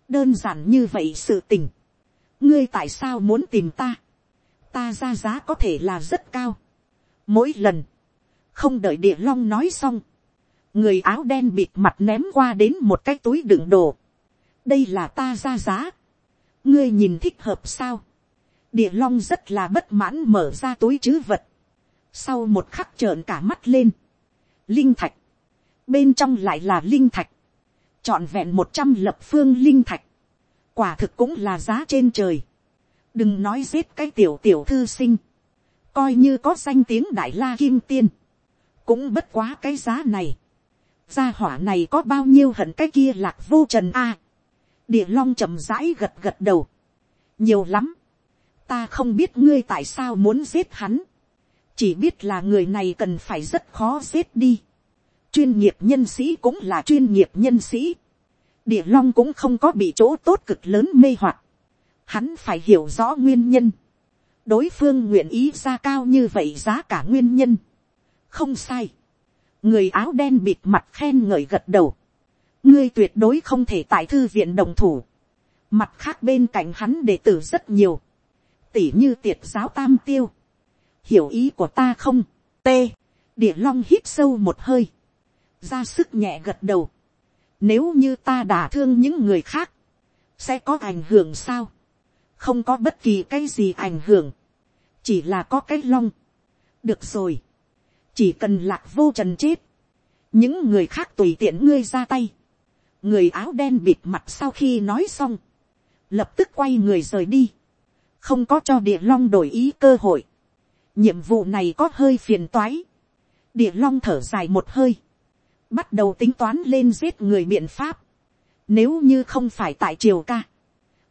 đơn giản như vậy sự tình, ngươi tại sao muốn tìm ta, ta ra giá có thể là rất cao, mỗi lần, không đợi địa long nói xong, người áo đen bịt mặt ném qua đến một cái túi đựng đồ, đây là ta ra giá, ngươi nhìn thích hợp sao, địa long rất là bất mãn mở ra túi chứ vật, sau một khắc trợn cả mắt lên, linh thạch, bên trong lại là linh thạch, trọn vẹn một trăm lập phương linh thạch, quả thực cũng là giá trên trời, đừng nói giết cái tiểu tiểu thư sinh, coi như có danh tiếng đại la kim tiên, cũng bất quá cái giá này, gia hỏa này có bao nhiêu hận cái kia lạc vô trần a, địa long chậm rãi gật gật đầu, nhiều lắm, ta không biết ngươi tại sao muốn giết hắn, chỉ biết là người này cần phải rất khó giết đi, chuyên nghiệp nhân sĩ cũng là chuyên nghiệp nhân sĩ, địa long cũng không có bị chỗ tốt cực lớn mê hoặc, hắn phải hiểu rõ nguyên nhân, đối phương nguyện ý ra cao như vậy giá cả nguyên nhân, không sai, người áo đen bịt mặt khen ngợi gật đầu, ngươi tuyệt đối không thể tại thư viện đồng thủ, mặt khác bên cạnh hắn đệ tử rất nhiều, tỉ như tiệt giáo tam tiêu, hiểu ý của ta không, t, địa long hít sâu một hơi, ra sức nhẹ gật đầu, nếu như ta đả thương những người khác, sẽ có ảnh hưởng sao, không có bất kỳ cái gì ảnh hưởng, chỉ là có cái long, được rồi, chỉ cần lạc vô trần chết, những người khác tùy tiện ngươi ra tay, người áo đen bịt mặt sau khi nói xong, lập tức quay người rời đi, không có cho địa long đổi ý cơ hội, nhiệm vụ này có hơi phiền toái, địa long thở dài một hơi, bắt đầu tính toán lên giết người biện pháp, nếu như không phải tại triều ca,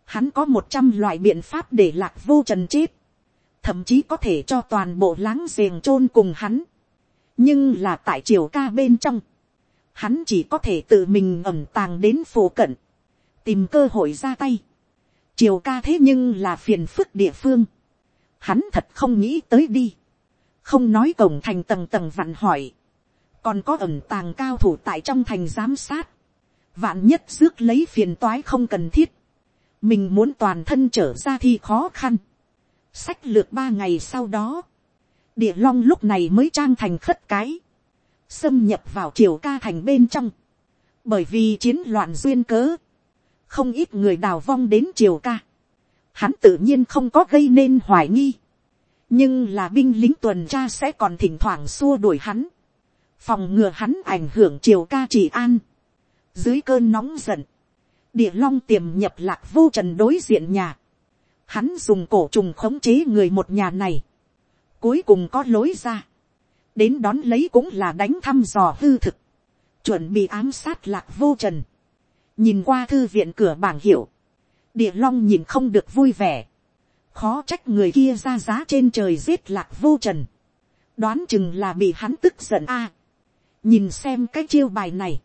hắn có một trăm loại biện pháp để lạc vô trần chết, thậm chí có thể cho toàn bộ láng giềng chôn cùng hắn, nhưng là tại triều ca bên trong, hắn chỉ có thể tự mình ẩm tàng đến phổ cận, tìm cơ hội ra tay. triều ca thế nhưng là phiền phức địa phương, hắn thật không nghĩ tới đi, không nói cổng thành tầng tầng vặn hỏi, còn có ẩn tàng cao thủ tại trong thành giám sát, vạn nhất rước lấy phiền toái không cần thiết, mình muốn toàn thân trở ra thì khó khăn, sách lược ba ngày sau đó, địa long lúc này mới trang thành khất cái, xâm nhập vào triều ca thành bên trong, bởi vì chiến loạn duyên cớ, không ít người đào vong đến triều ca, hắn tự nhiên không có gây nên hoài nghi, nhưng là binh lính tuần tra sẽ còn thỉnh thoảng xua đuổi hắn, phòng ngừa hắn ảnh hưởng triều ca trị an, dưới cơn nóng giận, địa long tiềm nhập lạc vô trần đối diện nhà, hắn dùng cổ trùng khống chế người một nhà này, cuối cùng có lối ra, đến đón lấy cũng là đánh thăm dò hư thực, chuẩn bị ám sát lạc vô trần, nhìn qua thư viện cửa bảng hiệu, địa long nhìn không được vui vẻ, khó trách người kia ra giá trên trời giết lạc vô trần, đoán chừng là bị hắn tức giận a, nhìn xem cái chiêu bài này,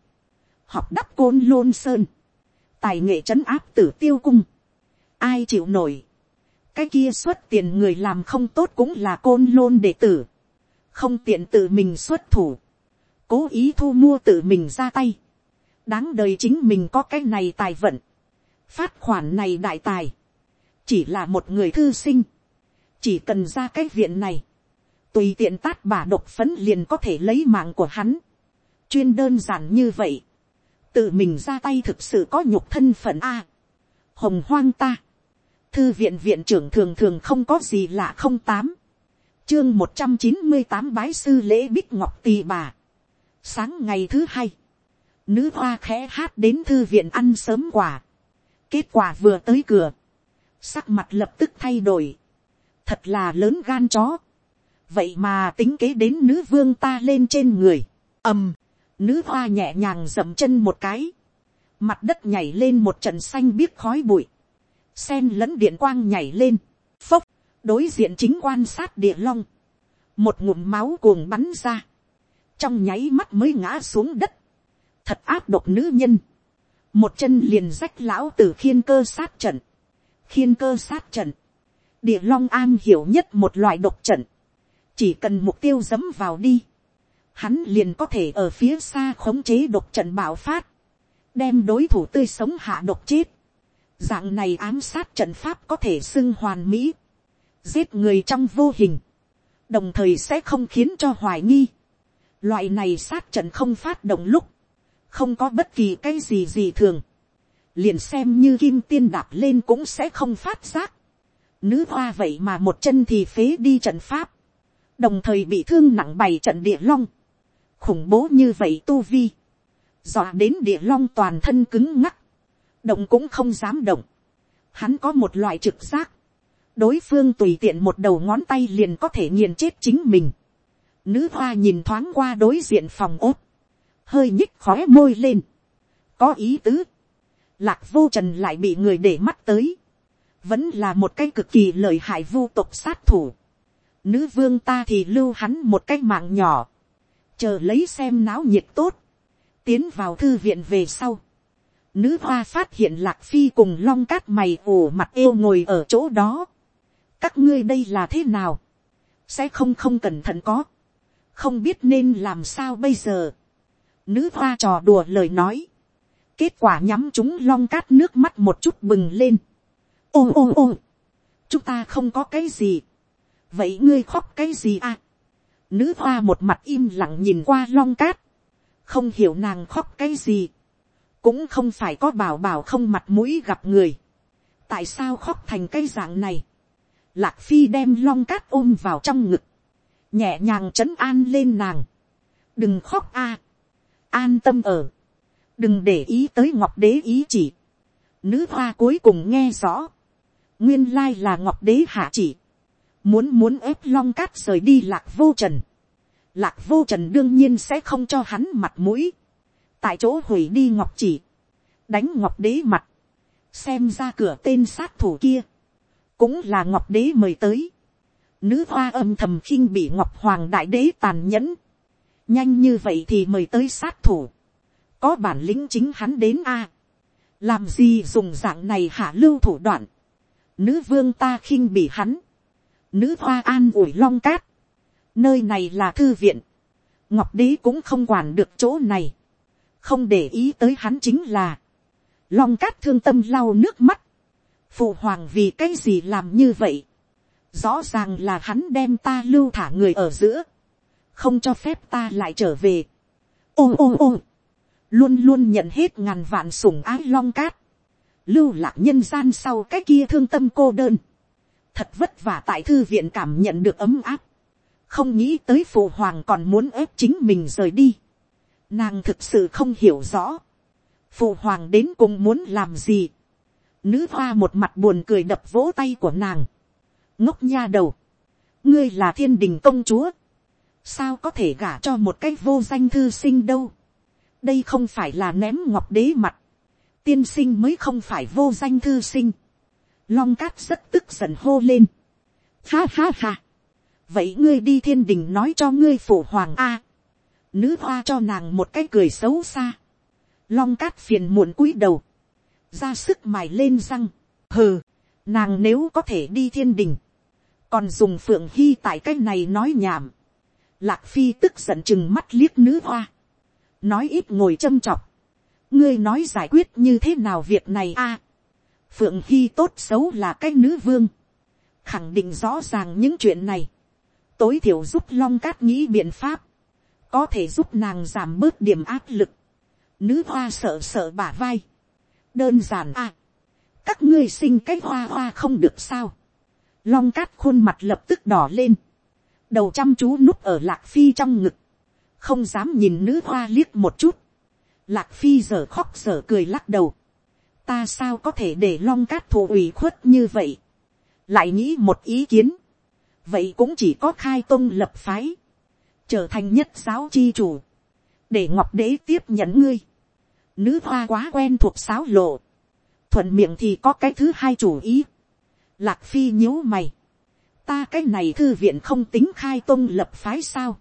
học đắp côn lôn sơn, tài nghệ trấn áp tử tiêu cung, ai chịu nổi, cái kia xuất tiền người làm không tốt cũng là côn lôn đệ tử, không tiện tự mình xuất thủ, cố ý thu mua tự mình ra tay, đáng đời chính mình có cái này tài vận, phát khoản này đại tài, chỉ là một người thư sinh, chỉ cần ra cái viện này, tùy tiện tát bả độc phấn liền có thể lấy mạng của hắn, chuyên đơn giản như vậy, tự mình ra tay thực sự có nhục thân phận a, hồng hoang ta, thư viện viện trưởng thường thường không có gì lạ không tám, chương một trăm chín mươi tám bái sư lễ bích ngọc tì bà. sáng ngày thứ hai, nữ hoa khẽ hát đến thư viện ăn sớm quả. kết quả vừa tới cửa, sắc mặt lập tức thay đổi, thật là lớn gan chó. vậy mà tính kế đến nữ vương ta lên trên người, ầm, nữ hoa nhẹ nhàng dậm chân một cái, mặt đất nhảy lên một trận xanh biếc khói bụi, sen lẫn điện quang nhảy lên, phốc, đối diện chính quan sát địa long, một ngụm máu cuồng bắn ra, trong nháy mắt mới ngã xuống đất, thật áp độc nữ nhân, một chân liền rách lão t ử khiên cơ sát trận, khiên cơ sát trận, địa long an hiểu nhất một loại độc trận, chỉ cần mục tiêu dấm vào đi, hắn liền có thể ở phía xa khống chế độc trận bạo phát, đem đối thủ tươi sống hạ độc chết. Dạng này ám sát trận pháp có thể xưng hoàn mỹ, giết người trong vô hình, đồng thời sẽ không khiến cho hoài nghi. Loại này sát trận không phát động lúc, không có bất kỳ cái gì gì thường, liền xem như kim tiên đạp lên cũng sẽ không phát giác. Nữ hoa vậy mà một chân thì phế đi trận pháp, đồng thời bị thương nặng bày trận địa long, khủng bố như vậy tu vi, dọa đến địa long toàn thân cứng ngắc, động cũng không dám động, hắn có một loại trực giác, đối phương tùy tiện một đầu ngón tay liền có thể nghiền chết chính mình, nữ hoa nhìn thoáng qua đối diện phòng ốt, hơi nhích khóe môi lên, có ý tứ, lạc vô trần lại bị người để mắt tới, vẫn là một cái cực kỳ lợi hại vô tục sát thủ, nữ vương ta thì lưu hắn một cái mạng nhỏ, chờ lấy xem náo nhiệt tốt, tiến vào thư viện về sau, nữ hoa phát hiện lạc phi cùng long cát mày ủ mặt yêu ngồi ở chỗ đó, các ngươi đây là thế nào, sẽ không không cẩn thận có, không biết nên làm sao bây giờ, nữ hoa trò đùa lời nói, kết quả nhắm chúng long cát nước mắt một chút bừng lên, ô ô ô, chúng ta không có cái gì, vậy ngươi khóc cái gì à, Nữ hoa một mặt im lặng nhìn qua long cát. Không hiểu nàng khóc cái gì. Cũng không phải có bảo bảo không mặt mũi gặp người. Tại sao khóc thành cái dạng này? Lạc phi đem long cát ôm vào trong ngực. Nhẹ nhàng trấn an lên nàng. Đừng khóc a à. An tâm ở. Đừng để ý tới ngọc đế ý chỉ. Nữ hoa cuối cùng nghe rõ. Nguyên lai là ngọc đế hạ chỉ muốn muốn ép long cát rời đi lạc vô trần. Lạc vô trần đương nhiên sẽ không cho hắn mặt mũi. tại chỗ hủy đi ngọc chỉ, đánh ngọc đế mặt, xem ra cửa tên sát thủ kia, cũng là ngọc đế mời tới. Nữ hoa âm thầm khinh bị ngọc hoàng đại đế tàn nhẫn, nhanh như vậy thì mời tới sát thủ, có bản lĩnh chính hắn đến a, làm gì dùng dạng này hạ lưu thủ đoạn, nữ vương ta khinh bị hắn, nữ hoa an ủi long cát, nơi này là thư viện, ngọc đế cũng không quản được chỗ này, không để ý tới hắn chính là, long cát thương tâm lau nước mắt, phụ hoàng vì cái gì làm như vậy, rõ ràng là hắn đem ta lưu thả người ở giữa, không cho phép ta lại trở về, ôm ôm ôm, luôn luôn nhận hết ngàn vạn sủng ái long cát, lưu lạc nhân gian sau cái kia thương tâm cô đơn, thật vất vả tại thư viện cảm nhận được ấm áp, không nghĩ tới phụ hoàng còn muốn ép chính mình rời đi. Nàng thực sự không hiểu rõ. Phụ hoàng đến cùng muốn làm gì. Nữ hoa một mặt buồn cười đập vỗ tay của nàng. Ngốc nha đầu. Ngươi là thiên đình công chúa. Sao có thể gả cho một cái vô danh thư sinh đâu. Đây không phải là ném ngọc đế mặt. Tiên sinh mới không phải vô danh thư sinh long cát rất tức giận hô lên. Ha ha ha. vậy ngươi đi thiên đình nói cho ngươi phụ hoàng a. nữ hoa cho nàng một cái cười xấu xa. long cát phiền muộn cúi đầu. ra sức mài lên răng. hừ, nàng nếu có thể đi thiên đình. còn dùng phượng hy tại cái này nói nhảm. lạc phi tức giận chừng mắt liếc nữ hoa. nói ít ngồi châm chọc. ngươi nói giải quyết như thế nào việc này a phượng hy tốt xấu là cái nữ vương, khẳng định rõ ràng những chuyện này, tối thiểu giúp long cát nghĩ biện pháp, có thể giúp nàng giảm bớt điểm áp lực, nữ hoa sợ sợ bả vai, đơn giản à, các ngươi sinh cái hoa hoa không được sao, long cát khuôn mặt lập tức đỏ lên, đầu chăm chú núp ở lạc phi trong ngực, không dám nhìn nữ hoa liếc một chút, lạc phi giờ khóc giờ cười lắc đầu, ta sao có thể để long cát thù ủy khuất như vậy, lại nghĩ một ý kiến, vậy cũng chỉ có khai tôn lập phái, trở thành nhất giáo chi chủ, để ngọc đế tiếp nhận ngươi, nữ hoa quá quen thuộc sáo lộ, thuận miệng thì có cái thứ hai chủ ý. lạc phi nhíu mày. ta cái này thư viện không tính khai tôn lập phái sao.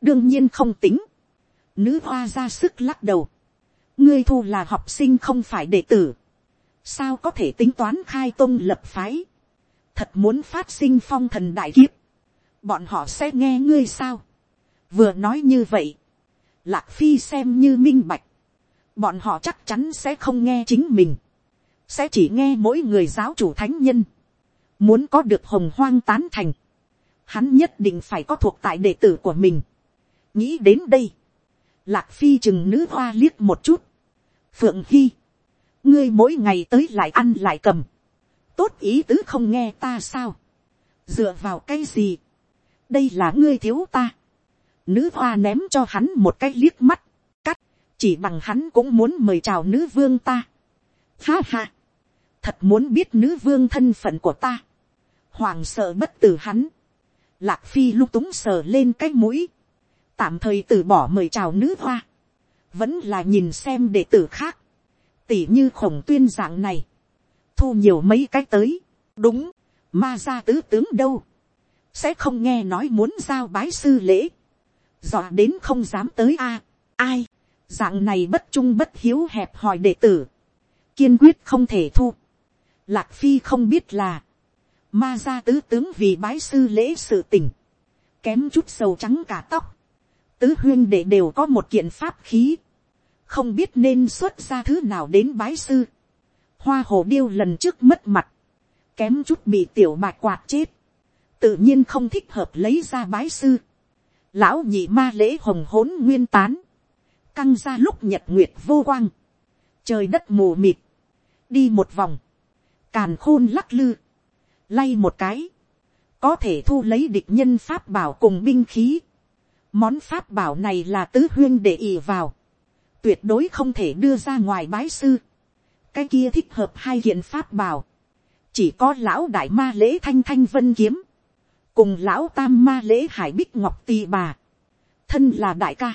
đương nhiên không tính. nữ hoa ra sức lắc đầu ngươi thu là học sinh không phải đệ tử. sao có thể tính toán khai tông lập phái. thật muốn phát sinh phong thần đại kiếp. bọn họ sẽ nghe ngươi sao. vừa nói như vậy. lạc phi xem như minh bạch bọn họ chắc chắn sẽ không nghe chính mình, sẽ chỉ nghe mỗi người giáo chủ thánh nhân, muốn có được hồng hoang tán thành, hắn nhất định phải có thuộc tại đệ tử của mình. nghĩ đến đây, lạc phi chừng nữ hoa liếc một chút, phượng hy, ngươi mỗi ngày tới lại ăn lại cầm, tốt ý tứ không nghe ta sao, dựa vào cái gì, đây là ngươi thiếu ta, nữ hoa ném cho hắn một cái liếc mắt, cắt chỉ bằng hắn cũng muốn mời chào nữ vương ta. Ha ha, thật muốn biết nữ vương thân phận của ta. Hoàng sợ bất tử hắn. Lạc phi lung túng sờ lên cái mũi. Tạm thời từ bỏ mời chào nữ hoa. Vẫn là nhìn xem đệ tử khác. Tỉ như khổng tuyên dạng này. Thu nhiều mấy cái tới. Đúng, ma gia tứ tướng đâu. Sẽ không nghe nói muốn giao bái sư lễ. Dọa đến không dám tới a Ai? dạng này bất trung bất hiếu hẹp hòi đệ tử, kiên quyết không thể thu. Lạc phi không biết là, ma gia tứ tướng vì bái sư lễ sự tình, kém chút sầu trắng cả tóc, tứ huyên đệ đều có một kiện pháp khí, không biết nên xuất ra thứ nào đến bái sư. Hoa hồ điêu lần trước mất mặt, kém chút bị tiểu bạc quạt chết, tự nhiên không thích hợp lấy ra bái sư. Lão nhị ma lễ hồng hốn nguyên tán, căng ra lúc nhật nguyệt vô quang, trời đất mù mịt, đi một vòng, càn khôn lắc lư, lay một cái, có thể thu lấy địch nhân pháp bảo cùng binh khí. Món pháp bảo này là tứ huyên để ỉ vào, tuyệt đối không thể đưa ra ngoài bái sư. cái kia thích hợp hai hiện pháp bảo, chỉ có lão đại ma lễ thanh thanh vân kiếm, cùng lão tam ma lễ hải bích ngọc tì bà, thân là đại ca,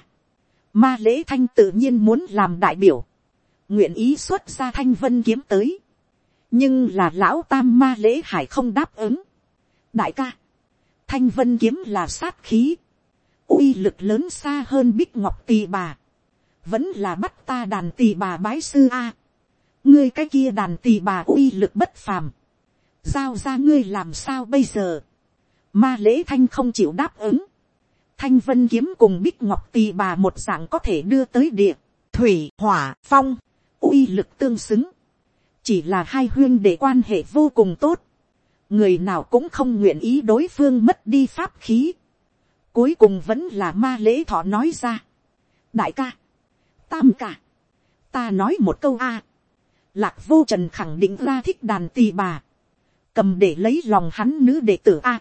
Ma lễ thanh tự nhiên muốn làm đại biểu. Nguyện ý xuất ra thanh vân kiếm tới. Nhưng là lão tam ma lễ hải không đáp ứng. Đại ca. Thanh vân kiếm là sát khí uy lực lớn xa hơn bích ngọc tỳ bà. Vẫn là bắt ta đàn tỳ bà bái sư A. Ngươi cái kia đàn tỳ bà uy lực bất phàm. Giao ra ngươi làm sao bây giờ. Ma lễ thanh không chịu đáp ứng thanh vân kiếm cùng bích ngọc tì bà một dạng có thể đưa tới địa, thủy, hỏa, phong, uy lực tương xứng. chỉ là hai huyên để quan hệ vô cùng tốt. người nào cũng không nguyện ý đối phương mất đi pháp khí cuối cùng vẫn là ma lễ thọ nói ra. đại ca, tam ca, ta nói một câu a. lạc vô trần khẳng định ra thích đàn tì bà. cầm để lấy lòng hắn nữ đệ tử a.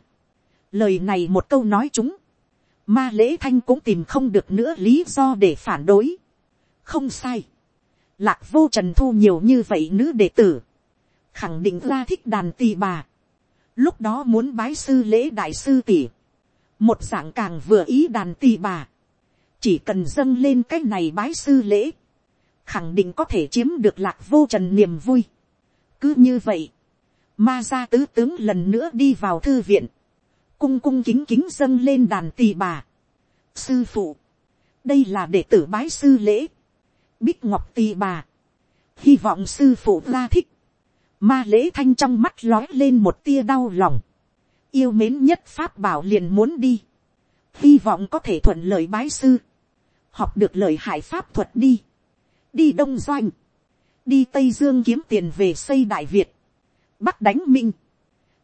lời này một câu nói chúng ma lễ thanh cũng tìm không được nữa lý do để phản đối. không sai. lạc vô trần thu nhiều như vậy nữ đệ tử. khẳng định ra thích đàn tì bà. lúc đó muốn bái sư lễ đại sư tỷ một dạng càng vừa ý đàn tì bà. chỉ cần dâng lên cái này bái sư lễ. khẳng định có thể chiếm được lạc vô trần niềm vui. cứ như vậy, ma gia tứ tướng lần nữa đi vào thư viện cung cung kính kính dâng lên đàn tỳ bà. sư phụ, đây là đệ tử bái sư lễ, bích ngọc tỳ bà, hy vọng sư phụ la thích, ma lễ thanh trong mắt lói lên một tia đau lòng, yêu mến nhất pháp bảo liền muốn đi, hy vọng có thể thuận lợi bái sư, học được lời hại pháp thuật đi, đi đông doanh, đi tây dương kiếm tiền về xây đại việt, bắc đánh minh,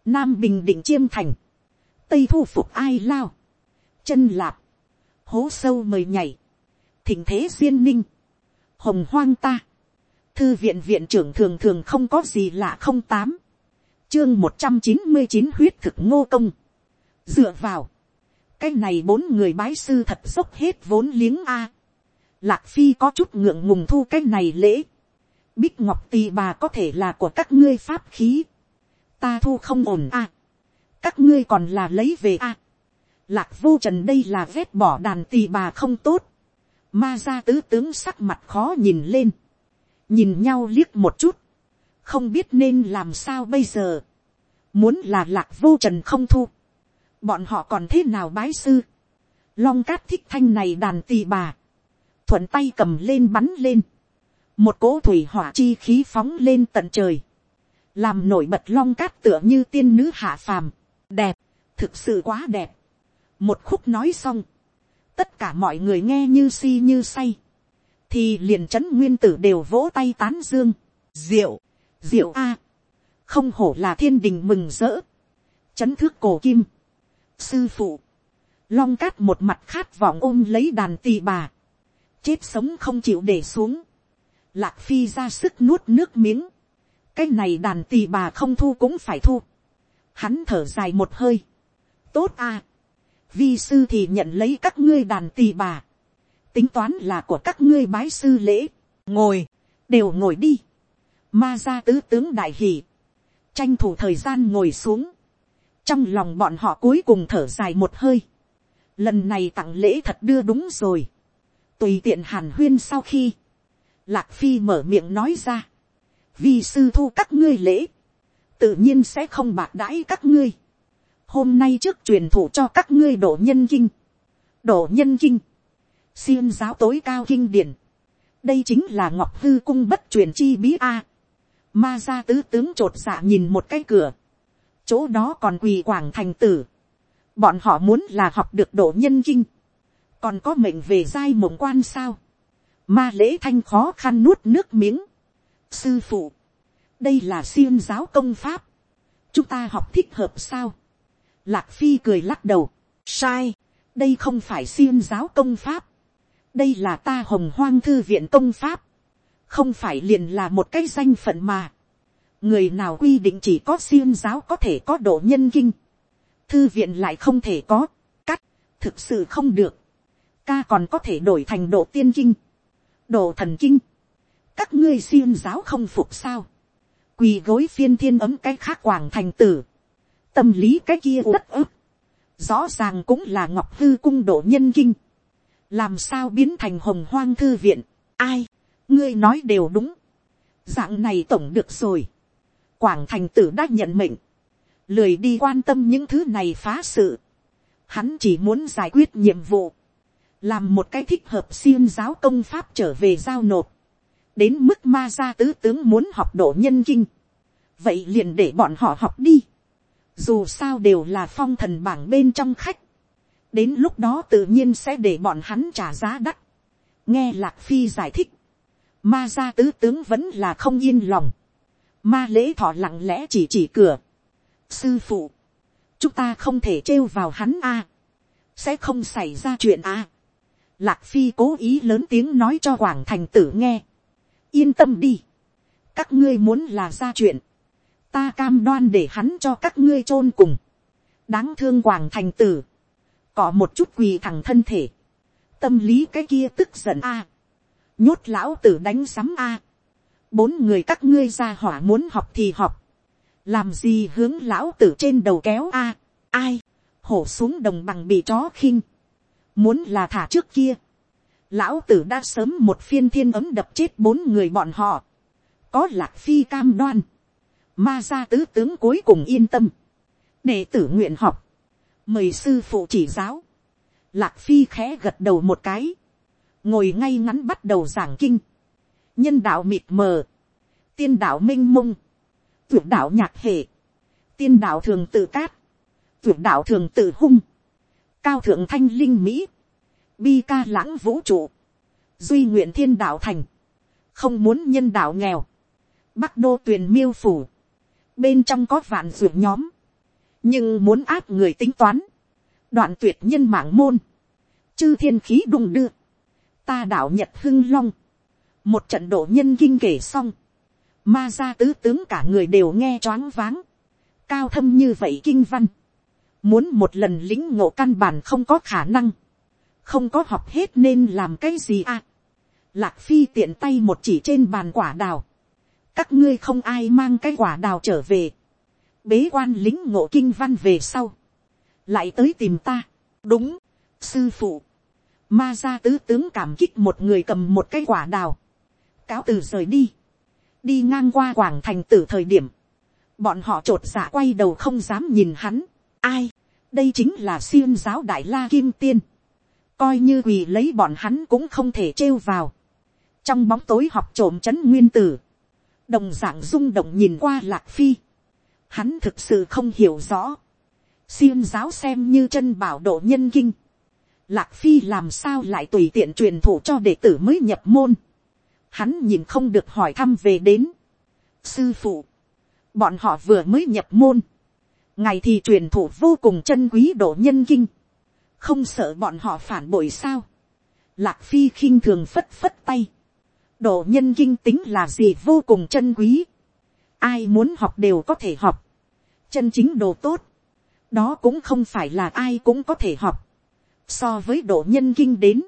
nam bình định chiêm thành, tây thu phục ai lao, chân lạp, hố sâu mời nhảy, thỉnh thế duyên ninh, hồng hoang ta, thư viện viện trưởng thường thường không có gì lạ không tám, chương một trăm chín mươi chín huyết thực ngô công, dựa vào, cái này bốn người bái sư thật dốc hết vốn liếng a, lạc phi có chút ngượng ngùng thu cái này lễ, bích ngọc tì bà có thể là của các ngươi pháp khí, ta thu không ổn a, các ngươi còn là lấy về a. lạc vô trần đây là vét bỏ đàn tì bà không tốt. ma gia tứ tướng sắc mặt khó nhìn lên. nhìn nhau liếc một chút không biết nên làm sao bây giờ, muốn là lạc vô trần không thu, bọn họ còn thế nào bái sư, long cát thích thanh này đàn tì bà, thuận tay cầm lên bắn lên, một cỗ thủy hỏa chi khí phóng lên tận trời, làm nổi bật long cát tựa như tiên nữ hạ phàm, đẹp, thực sự quá đẹp. một khúc nói xong, tất cả mọi người nghe như si như say, thì liền c h ấ n nguyên tử đều vỗ tay tán dương, diệu, diệu a, không hổ là thiên đình mừng rỡ, chấn thước cổ kim, sư phụ, long cát một mặt khát vọng ôm lấy đàn tì bà, chết sống không chịu để xuống, lạc phi ra sức nuốt nước miếng, cái này đàn tì bà không thu cũng phải thu, hắn thở dài một hơi, tốt a, vi sư thì nhận lấy các ngươi đàn tì bà, tính toán là của các ngươi bái sư lễ, ngồi, đều ngồi đi, ma gia tứ tướng đại hỷ, tranh thủ thời gian ngồi xuống, trong lòng bọn họ cuối cùng thở dài một hơi, lần này tặng lễ thật đưa đúng rồi, tùy tiện hàn huyên sau khi, lạc phi mở miệng nói ra, vì sư thu các ngươi lễ, tự nhiên sẽ không bạc đãi các ngươi, hôm nay trước truyền thủ cho các ngươi đổ nhân kinh, đổ nhân kinh, xiêm giáo tối cao kinh điển, đây chính là ngọc hư cung bất truyền chi bí a ma gia tứ tướng t r ộ t dạ nhìn một cái cửa, chỗ đó còn quỳ quảng thành tử, bọn họ muốn là học được độ nhân kinh, còn có mệnh về giai mộng quan sao, ma lễ thanh khó khăn nuốt nước miếng, sư phụ, đây là xiêm giáo công pháp, chúng ta học thích hợp sao, lạc phi cười lắc đầu, sai, đây không phải xiêm giáo công pháp, đây là ta hồng hoang thư viện công pháp, không phải liền là một cái danh phận mà. người nào quy định chỉ có xuyên giáo có thể có độ nhân kinh, thư viện lại không thể có, cắt, thực sự không được, ca còn có thể đổi thành độ tiên kinh, độ thần kinh, các ngươi xuyên giáo không phục sao, quỳ gối phiên thiên ấm cái khác quảng thành tử, tâm lý cái kia đất ức, rõ ràng cũng là ngọc hư cung độ nhân kinh, làm sao biến thành hồng hoang thư viện, ai, ngươi nói đều đúng, dạng này tổng được rồi, quảng thành tử đã nhận mệnh, lười đi quan tâm những thứ này phá sự, hắn chỉ muốn giải quyết nhiệm vụ, làm một cái thích hợp xiên giáo công pháp trở về giao nộp, đến mức ma gia tứ tướng muốn học độ nhân kinh, vậy liền để bọn họ học đi, dù sao đều là phong thần bảng bên trong khách, đến lúc đó tự nhiên sẽ để bọn hắn trả giá đắt. nghe lạc phi giải thích, ma gia tứ tướng vẫn là không yên lòng, ma lễ thọ lặng lẽ chỉ chỉ cửa. sư phụ, chúng ta không thể trêu vào hắn a, sẽ không xảy ra chuyện a. lạc phi cố ý lớn tiếng nói cho quảng thành tử nghe, yên tâm đi, các ngươi muốn là ra chuyện, ta cam đoan để hắn cho các ngươi chôn cùng, đáng thương quảng thành tử, cọ một chút quỳ thẳng thân thể, tâm lý cái kia tức giận a, nhốt lão tử đánh sắm a, bốn người các ngươi ra hỏa muốn học thì học, làm gì hướng lão tử trên đầu kéo a, ai, hổ xuống đồng bằng bị chó khinh, muốn là thả trước kia, lão tử đã sớm một phiên thiên ấm đập chết bốn người bọn họ, có lạc phi cam đoan, ma gia tứ tướng cuối cùng yên tâm, đệ tử nguyện học, mời sư phụ chỉ giáo, lạc phi khẽ gật đầu một cái, ngồi ngay ngắn bắt đầu giảng kinh, nhân đạo mịt mờ, tiên đạo m i n h mông, tuyệt đạo nhạc hệ, tiên đạo thường tự cát, tuyệt đạo thường tự hung, cao thượng thanh linh mỹ, bi ca lãng vũ trụ, duy nguyện thiên đạo thành, không muốn nhân đạo nghèo, bắc đô tuyền miêu phủ, bên trong có vạn ruộng nhóm, nhưng muốn áp người tính toán, đoạn tuyệt nhân mạng môn, chư thiên khí đùng đưa, ta đạo nhật hưng long, một trận độ nhân kinh kể xong, ma gia tứ tướng cả người đều nghe choáng váng, cao thâm như vậy kinh văn, muốn một lần lính ngộ căn bản không có khả năng, không có học hết nên làm cái gì à. Lạc phi tiện tay một chỉ trên bàn quả đào, các ngươi không ai mang cái quả đào trở về, bế quan lính ngộ kinh văn về sau, lại tới tìm ta, đúng, sư phụ, ma gia tứ tướng cảm kích một người cầm một cái quả đào, cáo từ rời đi, đi ngang qua quảng thành tử thời điểm, bọn họ t r ộ t giả quay đầu không dám nhìn hắn, ai, đây chính là xuyên giáo đại la kim tiên, coi như quỳ lấy bọn hắn cũng không thể trêu vào, trong bóng tối học trộm c h ấ n nguyên tử, đồng d ạ n g rung động nhìn qua lạc phi, hắn thực sự không hiểu rõ, xuyên giáo xem như chân bảo độ nhân kinh, lạc phi làm sao lại tùy tiện truyền thụ cho đệ tử mới nhập môn, hắn nhìn không được hỏi thăm về đến. sư phụ, bọn họ vừa mới nhập môn, ngày thì truyền thủ vô cùng chân quý độ nhân kinh, không sợ bọn họ phản bội sao. Lạc phi khinh thường phất phất tay, độ nhân kinh tính là gì vô cùng chân quý, ai muốn học đều có thể học, chân chính đồ tốt, đó cũng không phải là ai cũng có thể học, so với độ nhân kinh đến,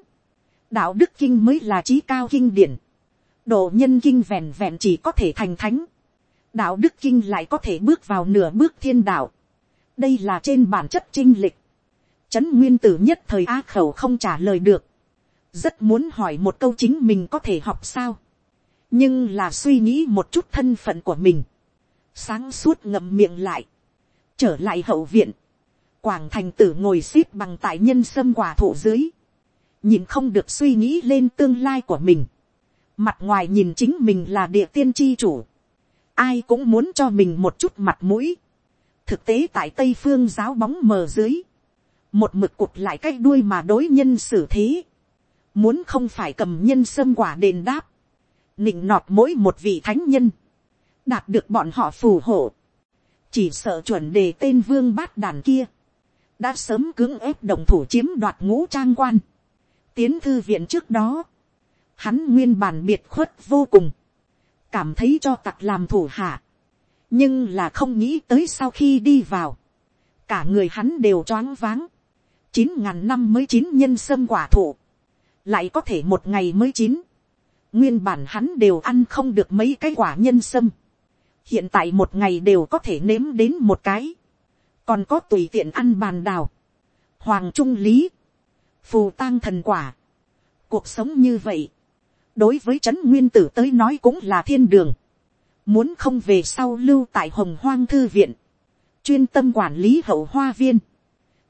đạo đức kinh mới là trí cao kinh điển, độ nhân kinh vẹn vẹn chỉ có thể thành thánh, đạo đức kinh lại có thể bước vào nửa bước thiên đạo, đây là trên bản chất trinh lịch, trấn nguyên tử nhất thời á khẩu không trả lời được, rất muốn hỏi một câu chính mình có thể học sao, nhưng là suy nghĩ một chút thân phận của mình, sáng suốt ngậm miệng lại, trở lại hậu viện, quảng thành tử ngồi xiết bằng tại nhân sâm quả thụ dưới, nhìn không được suy nghĩ lên tương lai của mình, Mặt ngoài nhìn chính mình là địa tiên tri chủ. Ai cũng muốn cho mình một chút mặt mũi. Thực tế tại Tây Phương giáo bóng mờ dưới. Một mực cụt lại cái đuôi mà đối nhân xử thế. Muốn không phải cầm nhân sâm quả đền đáp. Nịnh nọt mỗi một vị thánh nhân. Đạt được bọn họ phù hộ. Chỉ sợ chuẩn đề tên vương bát đàn kia. Đã sớm cưỡng ép đồng thủ chiếm đoạt ngũ trang quan. Tiến thư viện trước đó hắn nguyên bản biệt khuất vô cùng, cảm thấy cho tặc làm thủ hạ, nhưng là không nghĩ tới sau khi đi vào, cả người hắn đều choáng váng, chín ngàn năm mới chín nhân sâm quả thụ, lại có thể một ngày mới chín, nguyên bản hắn đều ăn không được mấy cái quả nhân sâm, hiện tại một ngày đều có thể nếm đến một cái, còn có tùy tiện ăn bàn đào, hoàng trung lý, phù tang thần quả, cuộc sống như vậy, đối với trấn nguyên tử tới nói cũng là thiên đường, muốn không về sau lưu tại hồng hoang thư viện, chuyên tâm quản lý hậu hoa viên,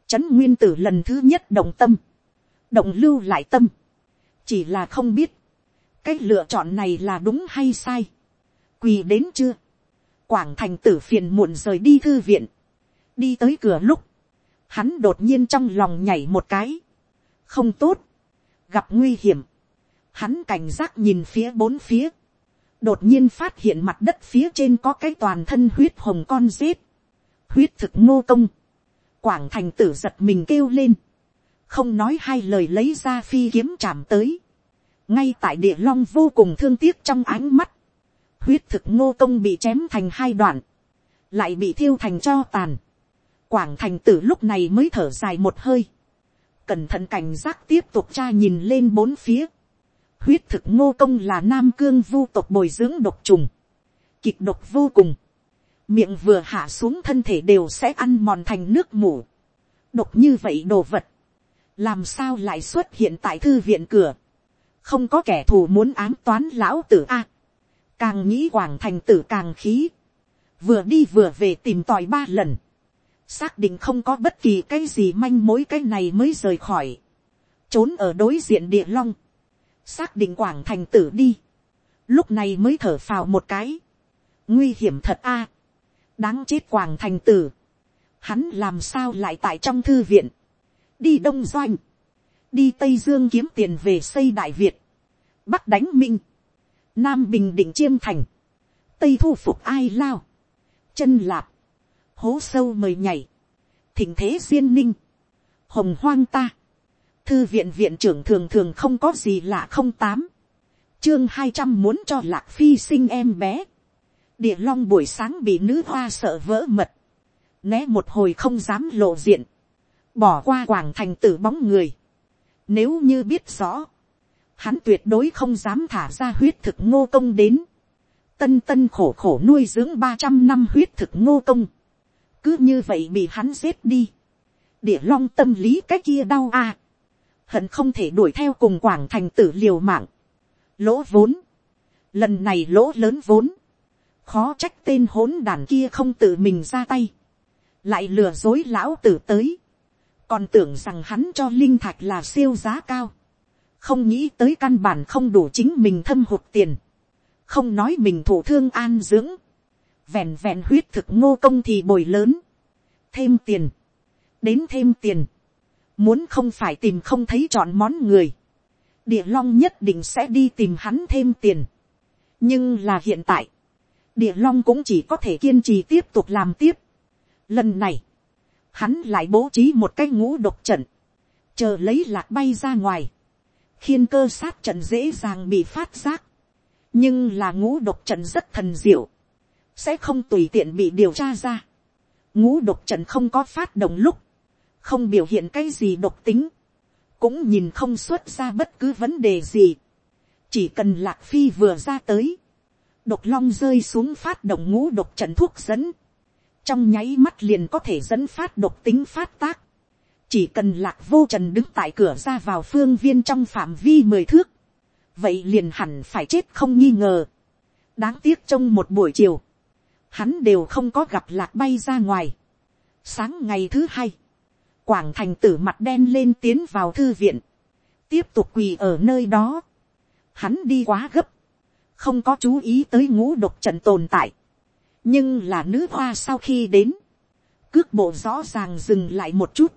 trấn nguyên tử lần thứ nhất động tâm, động lưu lại tâm, chỉ là không biết, cái lựa chọn này là đúng hay sai, quỳ đến chưa, quảng thành tử phiền muộn rời đi thư viện, đi tới cửa lúc, hắn đột nhiên trong lòng nhảy một cái, không tốt, gặp nguy hiểm, hắn cảnh giác nhìn phía bốn phía, đột nhiên phát hiện mặt đất phía trên có cái toàn thân huyết hồng con rết, huyết thực ngô công, quảng thành tử giật mình kêu lên, không nói hai lời lấy ra phi kiếm chạm tới, ngay tại địa long vô cùng thương tiếc trong ánh mắt, huyết thực ngô công bị chém thành hai đoạn, lại bị thiêu thành cho tàn, quảng thành tử lúc này mới thở dài một hơi, cẩn thận cảnh giác tiếp tục tra nhìn lên bốn phía, huyết thực ngô công là nam cương vu tộc bồi dưỡng độc trùng, kịch độc vô cùng, miệng vừa hạ xuống thân thể đều sẽ ăn mòn thành nước mủ, độc như vậy đồ vật, làm sao lại xuất hiện tại thư viện cửa, không có kẻ thù muốn ám toán lão tử a, càng nghĩ quảng thành tử càng khí, vừa đi vừa về tìm tòi ba lần, xác định không có bất kỳ cái gì manh mối cái này mới rời khỏi, trốn ở đối diện địa long, xác định quảng thành tử đi, lúc này mới thở phào một cái, nguy hiểm thật a, đáng chết quảng thành tử, hắn làm sao lại tại trong thư viện, đi đông doanh, đi tây dương kiếm tiền về xây đại việt, bắc đánh minh, nam bình định chiêm thành, tây thu phục ai lao, chân lạp, hố sâu mời nhảy, thỉnh thế duyên ninh, hồng hoang ta, thư viện viện trưởng thường thường không có gì lạ không tám, chương hai trăm muốn cho lạc phi sinh em bé, địa long buổi sáng bị nữ hoa sợ vỡ mật, né một hồi không dám lộ diện, bỏ qua quảng thành tử bóng người, nếu như biết rõ, hắn tuyệt đối không dám thả ra huyết thực ngô công đến, tân tân khổ khổ nuôi dưỡng ba trăm năm huyết thực ngô công, cứ như vậy bị hắn giết đi, địa long tâm lý cái kia đau a, hận không thể đuổi theo cùng quảng thành tử liều mạng, lỗ vốn, lần này lỗ lớn vốn, khó trách tên hỗn đàn kia không tự mình ra tay, lại lừa dối lão tử tới, còn tưởng rằng hắn cho linh thạch là siêu giá cao, không nghĩ tới căn bản không đủ chính mình thâm hụt tiền, không nói mình thủ thương an dưỡng, vẹn vẹn huyết thực ngô công thì bồi lớn, thêm tiền, đến thêm tiền, muốn không phải tìm không thấy chọn món người, địa long nhất định sẽ đi tìm hắn thêm tiền. nhưng là hiện tại, địa long cũng chỉ có thể kiên trì tiếp tục làm tiếp. lần này, hắn lại bố trí một cái ngũ độc trận, chờ lấy lạc bay ra ngoài, khiên cơ sát trận dễ dàng bị phát giác, nhưng là ngũ độc trận rất thần diệu, sẽ không tùy tiện bị điều tra ra. ngũ độc trận không có phát động lúc, không biểu hiện cái gì độc tính, cũng nhìn không xuất ra bất cứ vấn đề gì. chỉ cần lạc phi vừa ra tới, độc long rơi xuống phát động ngũ độc trận thuốc dẫn, trong nháy mắt liền có thể dẫn phát độc tính phát tác. chỉ cần lạc vô trần đứng tại cửa ra vào phương viên trong phạm vi mười thước, vậy liền hẳn phải chết không nghi ngờ. đáng tiếc trong một buổi chiều, hắn đều không có gặp lạc bay ra ngoài. sáng ngày thứ hai, quảng thành tử mặt đen lên tiến vào thư viện, tiếp tục quỳ ở nơi đó. Hắn đi quá gấp, không có chú ý tới ngũ độc trận tồn tại. nhưng là nữ hoa sau khi đến, cước bộ rõ ràng dừng lại một chút,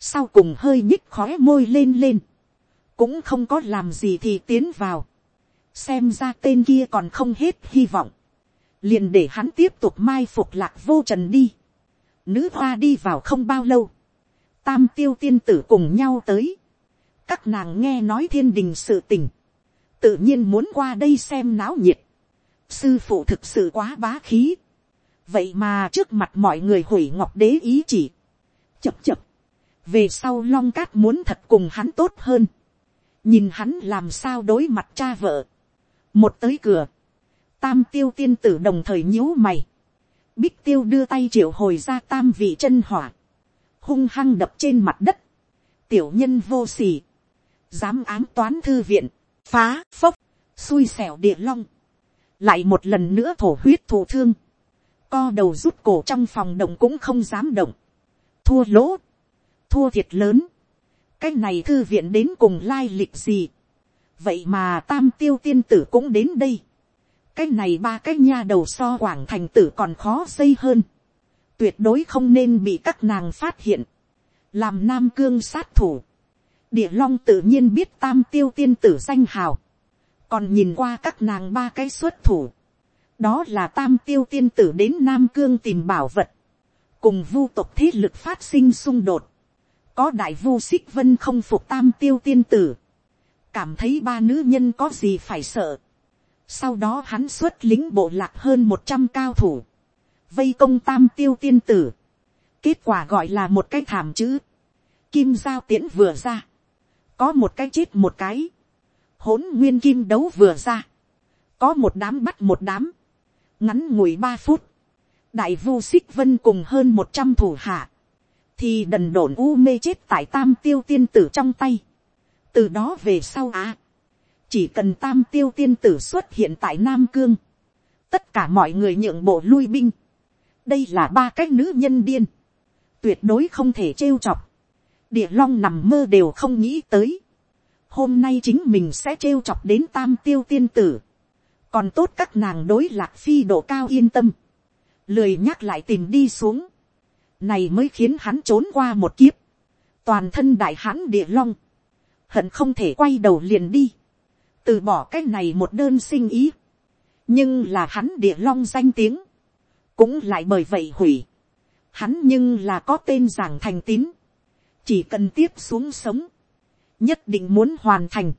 sau cùng hơi nhích khó môi lên lên, cũng không có làm gì thì tiến vào, xem ra tên kia còn không hết hy vọng, liền để hắn tiếp tục mai phục lạc vô trần đi. Nữ hoa đi vào không bao lâu, tam tiêu tiên tử cùng nhau tới, các nàng nghe nói thiên đình sự tình, tự nhiên muốn qua đây xem náo nhiệt, sư phụ thực sự quá bá khí, vậy mà trước mặt mọi người hủy ngọc đế ý chỉ, chập chập, về sau long cát muốn thật cùng hắn tốt hơn, nhìn hắn làm sao đối mặt cha vợ, một tới cửa, tam tiêu tiên tử đồng thời nhíu mày, bích tiêu đưa tay triệu hồi ra tam vị chân hỏa, hung hăng đập trên mặt đất, tiểu nhân vô sỉ. Dám ám toán thư viện, phá phốc, xui xẻo địa long, lại một lần nữa thổ huyết thổ thương, co đầu rút cổ trong phòng động cũng không dám động, thua lỗ, thua thiệt lớn, cái này thư viện đến cùng lai lịch gì, vậy mà tam tiêu tiên tử cũng đến đây, cái này ba cái nha đầu so quảng thành tử còn khó xây hơn, tuyệt đối không nên bị các nàng phát hiện, làm nam cương sát thủ. địa long tự nhiên biết tam tiêu tiên tử danh hào, còn nhìn qua các nàng ba cái xuất thủ, đó là tam tiêu tiên tử đến nam cương tìm bảo vật, cùng vu tộc thế lực phát sinh xung đột, có đại vu xích vân không phục tam tiêu tiên tử, cảm thấy ba nữ nhân có gì phải sợ, sau đó hắn xuất lính bộ lạc hơn một trăm cao thủ, vây công tam tiêu tiên tử. Kết quả gọi là một cái thảm chữ. Kim giao tiễn vừa ra. Có một cái chết một cái. Hỗn nguyên kim đấu vừa ra. Có một đám bắt một đám. Ngắn ngủi ba phút. Đại vu xích vân cùng hơn một trăm thủ hạ. Thì đần đổn u mê chết tại tam tiêu tiên tử trong tay. Từ đó về sau á chỉ cần tam tiêu tiên tử xuất hiện tại Nam Cương. Tất cả mọi người nhượng bộ lui binh. Đây là ba cái nữ nhân điên, tuyệt đối không thể trêu chọc, địa long nằm mơ đều không nghĩ tới, hôm nay chính mình sẽ trêu chọc đến tam tiêu tiên tử, còn tốt các nàng đối lạc phi độ cao yên tâm, lười nhắc lại tìm đi xuống, này mới khiến hắn trốn qua một kiếp, toàn thân đại hãn địa long, hận không thể quay đầu liền đi, từ bỏ cái này một đơn sinh ý, nhưng là hắn địa long danh tiếng, cũng lại bởi vậy hủy. Hắn nhưng là có tên giảng thành tín, chỉ cần tiếp xuống sống, nhất định muốn hoàn thành,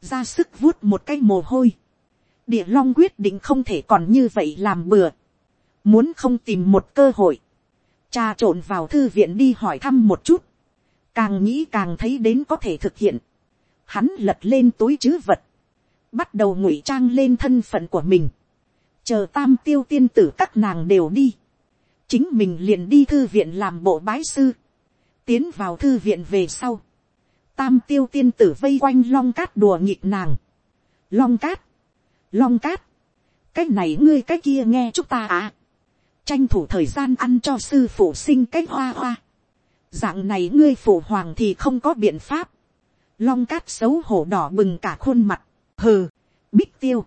ra sức vuốt một cái mồ hôi. Địa long quyết định không thể còn như vậy làm bừa, muốn không tìm một cơ hội, tra trộn vào thư viện đi hỏi thăm một chút, càng nghĩ càng thấy đến có thể thực hiện, hắn lật lên túi chứ vật, bắt đầu ngụy trang lên thân phận của mình, chờ tam tiêu tiên tử các nàng đều đi, chính mình liền đi thư viện làm bộ bái sư, tiến vào thư viện về sau, tam tiêu tiên tử vây quanh long cát đùa nghịch nàng, long cát, long cát, cái này ngươi cái kia nghe chúng ta à, tranh thủ thời gian ăn cho sư phụ sinh cái hoa hoa, dạng này ngươi phụ hoàng thì không có biện pháp, long cát xấu hổ đỏ bừng cả khuôn mặt, hừ, bích tiêu,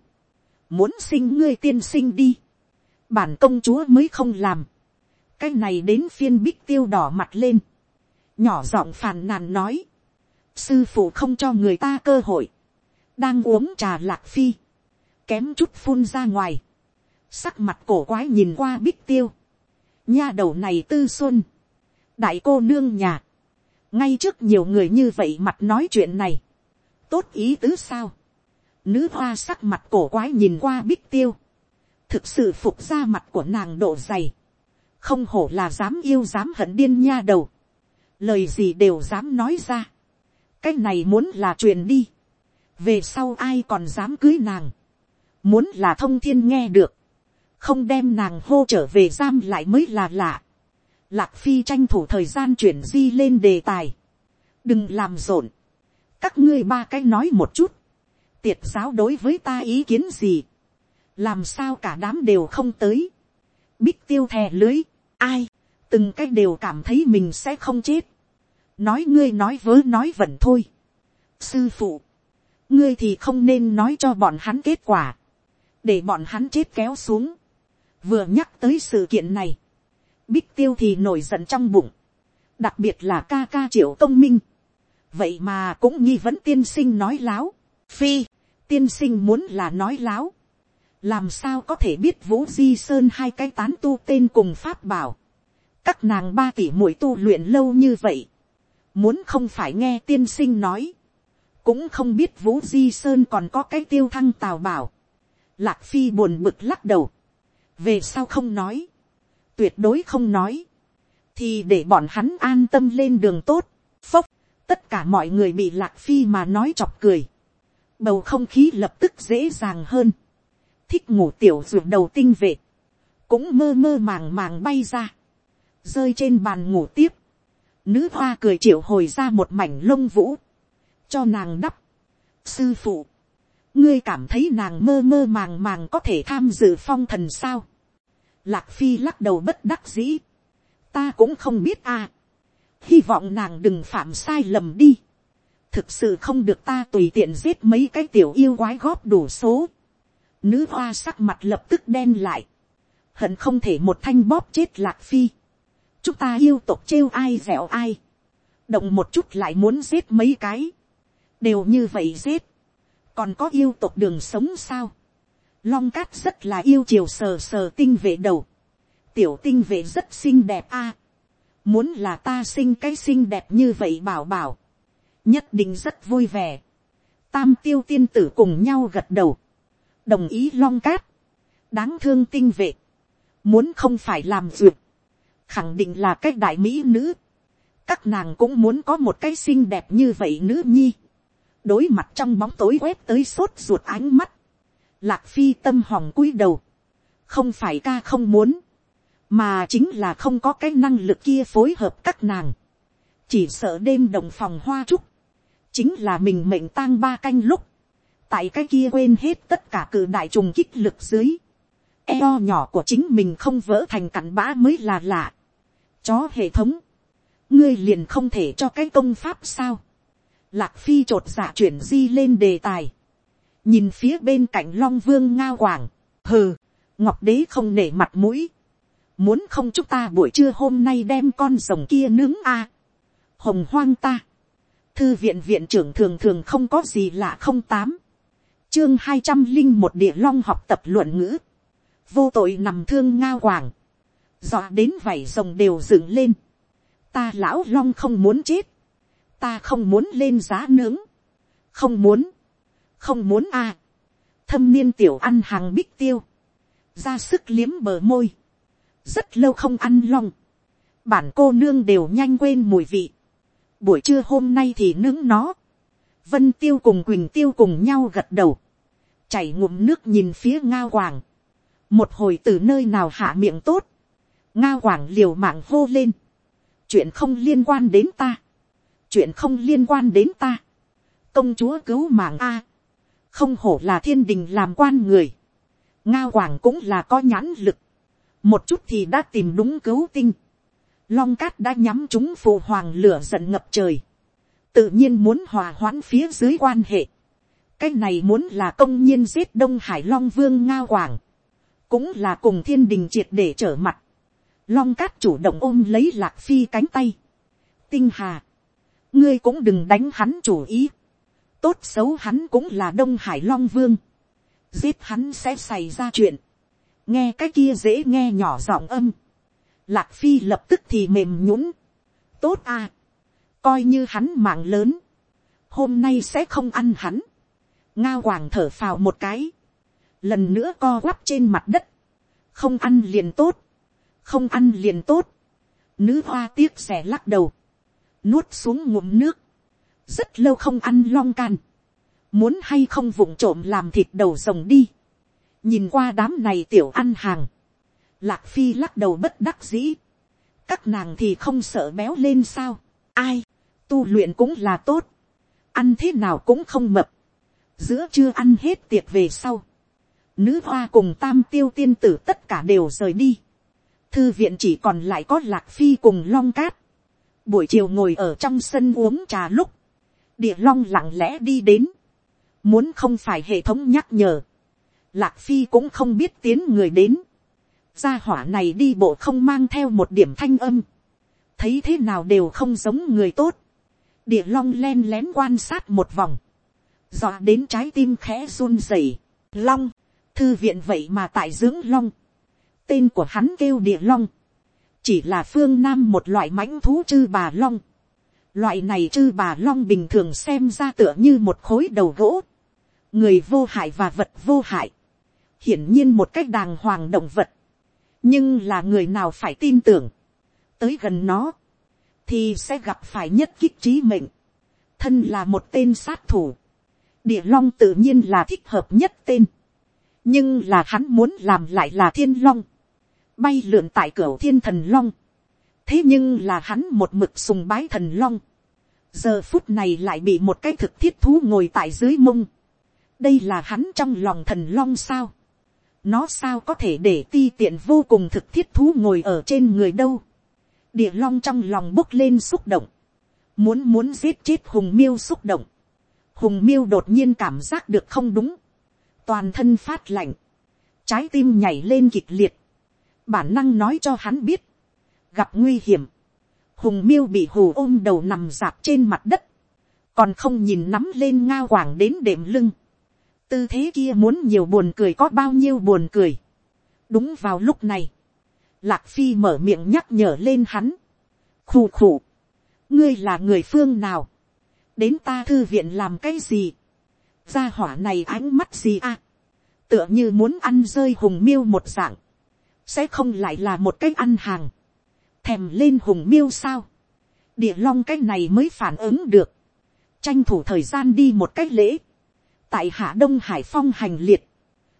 muốn sinh ngươi tiên sinh đi, bản công chúa mới không làm, cái này đến phiên bích tiêu đỏ mặt lên, nhỏ giọng phàn nàn nói, sư phụ không cho người ta cơ hội, đang uống trà lạc phi, kém chút phun ra ngoài, sắc mặt cổ quái nhìn qua bích tiêu, nha đầu này tư xuân, đại cô nương nhà, ngay trước nhiều người như vậy mặt nói chuyện này, tốt ý tứ sao, nữ hoa sắc mặt cổ quái nhìn qua bích tiêu, thực sự phục ra mặt của nàng độ dày, không hổ là dám yêu dám hận điên nha đầu, lời gì đều dám nói ra, cái này muốn là chuyện đi, về sau ai còn dám cưới nàng, muốn là thông thiên nghe được, không đem nàng hô trở về giam lại mới là lạ. Lạc phi tranh thủ thời gian chuyển di lên đề tài, đừng làm rộn, các ngươi ba cái nói một chút, tiệt giáo đối với ta ý kiến gì, làm sao cả đám đều không tới, bích tiêu thè lưới, ai, từng cái đều cảm thấy mình sẽ không chết, nói ngươi nói vớ nói vẩn thôi, sư phụ, ngươi thì không nên nói cho bọn hắn kết quả, để bọn hắn chết kéo xuống, vừa nhắc tới sự kiện này, bích tiêu thì nổi giận trong bụng, đặc biệt là ca ca triệu công minh, vậy mà cũng nghi vấn tiên sinh nói láo, phi, tiên sinh muốn là nói láo, làm sao có thể biết vũ di sơn hai cái tán tu tên cùng pháp bảo, các nàng ba tỷ mũi tu luyện lâu như vậy, muốn không phải nghe tiên sinh nói, cũng không biết vũ di sơn còn có cái tiêu thăng tào bảo, lạc phi buồn bực lắc đầu, về sao không nói, tuyệt đối không nói, thì để bọn hắn an tâm lên đường tốt, phốc, tất cả mọi người bị lạc phi mà nói chọc cười, bầu không khí lập tức dễ dàng hơn, thích ngủ tiểu ruột đầu tinh vệ, cũng mơ mơ màng màng bay ra, rơi trên bàn ngủ tiếp, nữ hoa cười triệu hồi ra một mảnh lông vũ, cho nàng đắp, sư phụ, ngươi cảm thấy nàng mơ mơ màng màng có thể tham dự phong thần sao, lạc phi lắc đầu bất đắc dĩ, ta cũng không biết a, hy vọng nàng đừng phạm sai lầm đi, thực sự không được ta tùy tiện giết mấy cái tiểu yêu quái góp đủ số, nữ hoa sắc mặt lập tức đen lại, hận không thể một thanh bóp chết lạc phi, chúng ta yêu tộc trêu ai dẻo ai, động một chút lại muốn giết mấy cái, đều như vậy giết, còn có yêu tộc đường sống sao, long cát rất là yêu chiều sờ sờ tinh vệ đầu, tiểu tinh vệ rất xinh đẹp a, muốn là ta sinh cái xinh đẹp như vậy bảo bảo, nhất định rất vui vẻ, tam tiêu tiên tử cùng nhau gật đầu, đồng ý long cát, đáng thương tinh vệ, muốn không phải làm duyệt, khẳng định là cách đại mỹ nữ, các nàng cũng muốn có một cái xinh đẹp như vậy nữ nhi, đối mặt trong bóng tối quét tới sốt ruột ánh mắt, lạc phi tâm hòng cúi đầu, không phải ca không muốn, mà chính là không có cái năng lực kia phối hợp các nàng, chỉ sợ đêm đồng phòng hoa trúc, chính là mình mệnh tang ba canh lúc, tại cái kia quên hết tất cả cử đại trùng kích lực dưới, eo nhỏ của chính mình không vỡ thành cặn bã mới là lạ. Chó hệ thống, ngươi liền không thể cho cái công pháp sao. Lạc phi trột dạ chuyển di lên đề tài. Nhìn phía bên cạnh long vương ngao hoàng hừ, ngọc đế không nể mặt mũi. Muốn không chúng ta buổi trưa hôm nay đem con rồng kia nướng a Hồng hoang ta. Thư viện viện trưởng thường thường không có gì lạ không tám. Chương hai trăm linh một địa long học tập luận ngữ, vô tội nằm thương ngao hoàng dọa đến vảy rồng đều dựng lên, ta lão long không muốn chết, ta không muốn lên giá nướng, không muốn, không muốn a, thâm niên tiểu ăn hàng bích tiêu, ra sức liếm bờ môi, rất lâu không ăn long, bản cô nương đều nhanh quên mùi vị, buổi trưa hôm nay thì nướng nó, vân tiêu cùng quỳnh tiêu cùng nhau gật đầu, chảy ngụm nước nhìn phía ngao quảng, một hồi từ nơi nào hạ miệng tốt, ngao quảng liều mạng hô lên, chuyện không liên quan đến ta, chuyện không liên quan đến ta, công chúa cứu mạng a, không hổ là thiên đình làm quan người, ngao quảng cũng là có nhãn lực, một chút thì đã tìm đúng cứu tinh, long cát đã nhắm chúng phụ hoàng lửa giận ngập trời, tự nhiên muốn hòa hoãn phía dưới quan hệ, cái này muốn là công nhiên giết đông hải long vương nga hoàng, cũng là cùng thiên đình triệt để trở mặt, long cát chủ động ôm lấy lạc phi cánh tay, tinh hà, ngươi cũng đừng đánh hắn chủ ý, tốt xấu hắn cũng là đông hải long vương, giết hắn sẽ xảy ra chuyện, nghe cái kia dễ nghe nhỏ giọng âm, lạc phi lập tức thì mềm nhũng, tốt à, coi như hắn mạng lớn, hôm nay sẽ không ăn hắn, ngao hoàng thở phào một cái, lần nữa co quắp trên mặt đất, không ăn liền tốt, không ăn liền tốt, nữ hoa tiếc xẻ lắc đầu, nuốt xuống ngụm nước, rất lâu không ăn long can, muốn hay không vụng trộm làm thịt đầu rồng đi, nhìn qua đám này tiểu ăn hàng, lạc phi lắc đầu bất đắc dĩ, các nàng thì không sợ béo lên sao, ai, tu luyện cũng là tốt, ăn thế nào cũng không mập, giữa chưa ăn hết tiệc về sau, nữ hoa cùng tam tiêu tiên tử tất cả đều rời đi, thư viện chỉ còn lại có lạc phi cùng long cát, buổi chiều ngồi ở trong sân uống trà lúc, địa long lặng lẽ đi đến, muốn không phải hệ thống nhắc nhở, lạc phi cũng không biết tiến người đến, gia hỏa này đi bộ không mang theo một điểm thanh âm, thấy thế nào đều không giống người tốt, địa long len lén quan sát một vòng, dọa đến trái tim khẽ run rẩy, long, thư viện vậy mà tại dưỡng long, tên của hắn kêu địa long, chỉ là phương nam một loại mãnh thú chư bà long, loại này chư bà long bình thường xem ra tựa như một khối đầu gỗ, người vô hại và vật vô hại, hiển nhiên một cách đàng hoàng động vật, nhưng là người nào phải tin tưởng, tới gần nó, thì sẽ gặp phải nhất kích trí mệnh, thân là một tên sát thủ, địa long tự nhiên là thích hợp nhất tên, nhưng là hắn muốn làm lại là thiên long, bay lượn tại cửa thiên thần long, thế nhưng là hắn một mực sùng bái thần long, giờ phút này lại bị một cái thực thiết thú ngồi tại dưới mông, đây là hắn trong lòng thần long sao, nó sao có thể để ti tiện vô cùng thực thiết thú ngồi ở trên người đâu, địa long trong lòng bốc lên xúc động, muốn muốn giết chết hùng miêu xúc động, hùng miêu đột nhiên cảm giác được không đúng, toàn thân phát lạnh, trái tim nhảy lên kịch liệt, bản năng nói cho hắn biết, gặp nguy hiểm, hùng miêu bị hù ôm đầu nằm dạp trên mặt đất, còn không nhìn nắm lên ngao quảng đến đệm lưng, tư thế kia muốn nhiều buồn cười có bao nhiêu buồn cười. đúng vào lúc này, lạc phi mở miệng nhắc nhở lên hắn, khù khù, ngươi là người phương nào, đến ta thư viện làm cái gì, gia hỏa này ánh mắt gì à, tựa như muốn ăn rơi hùng miêu một dạng, sẽ không lại là một cái ăn hàng, thèm lên hùng miêu sao, địa long cái này mới phản ứng được, tranh thủ thời gian đi một cái lễ, tại hạ đông hải phong hành liệt,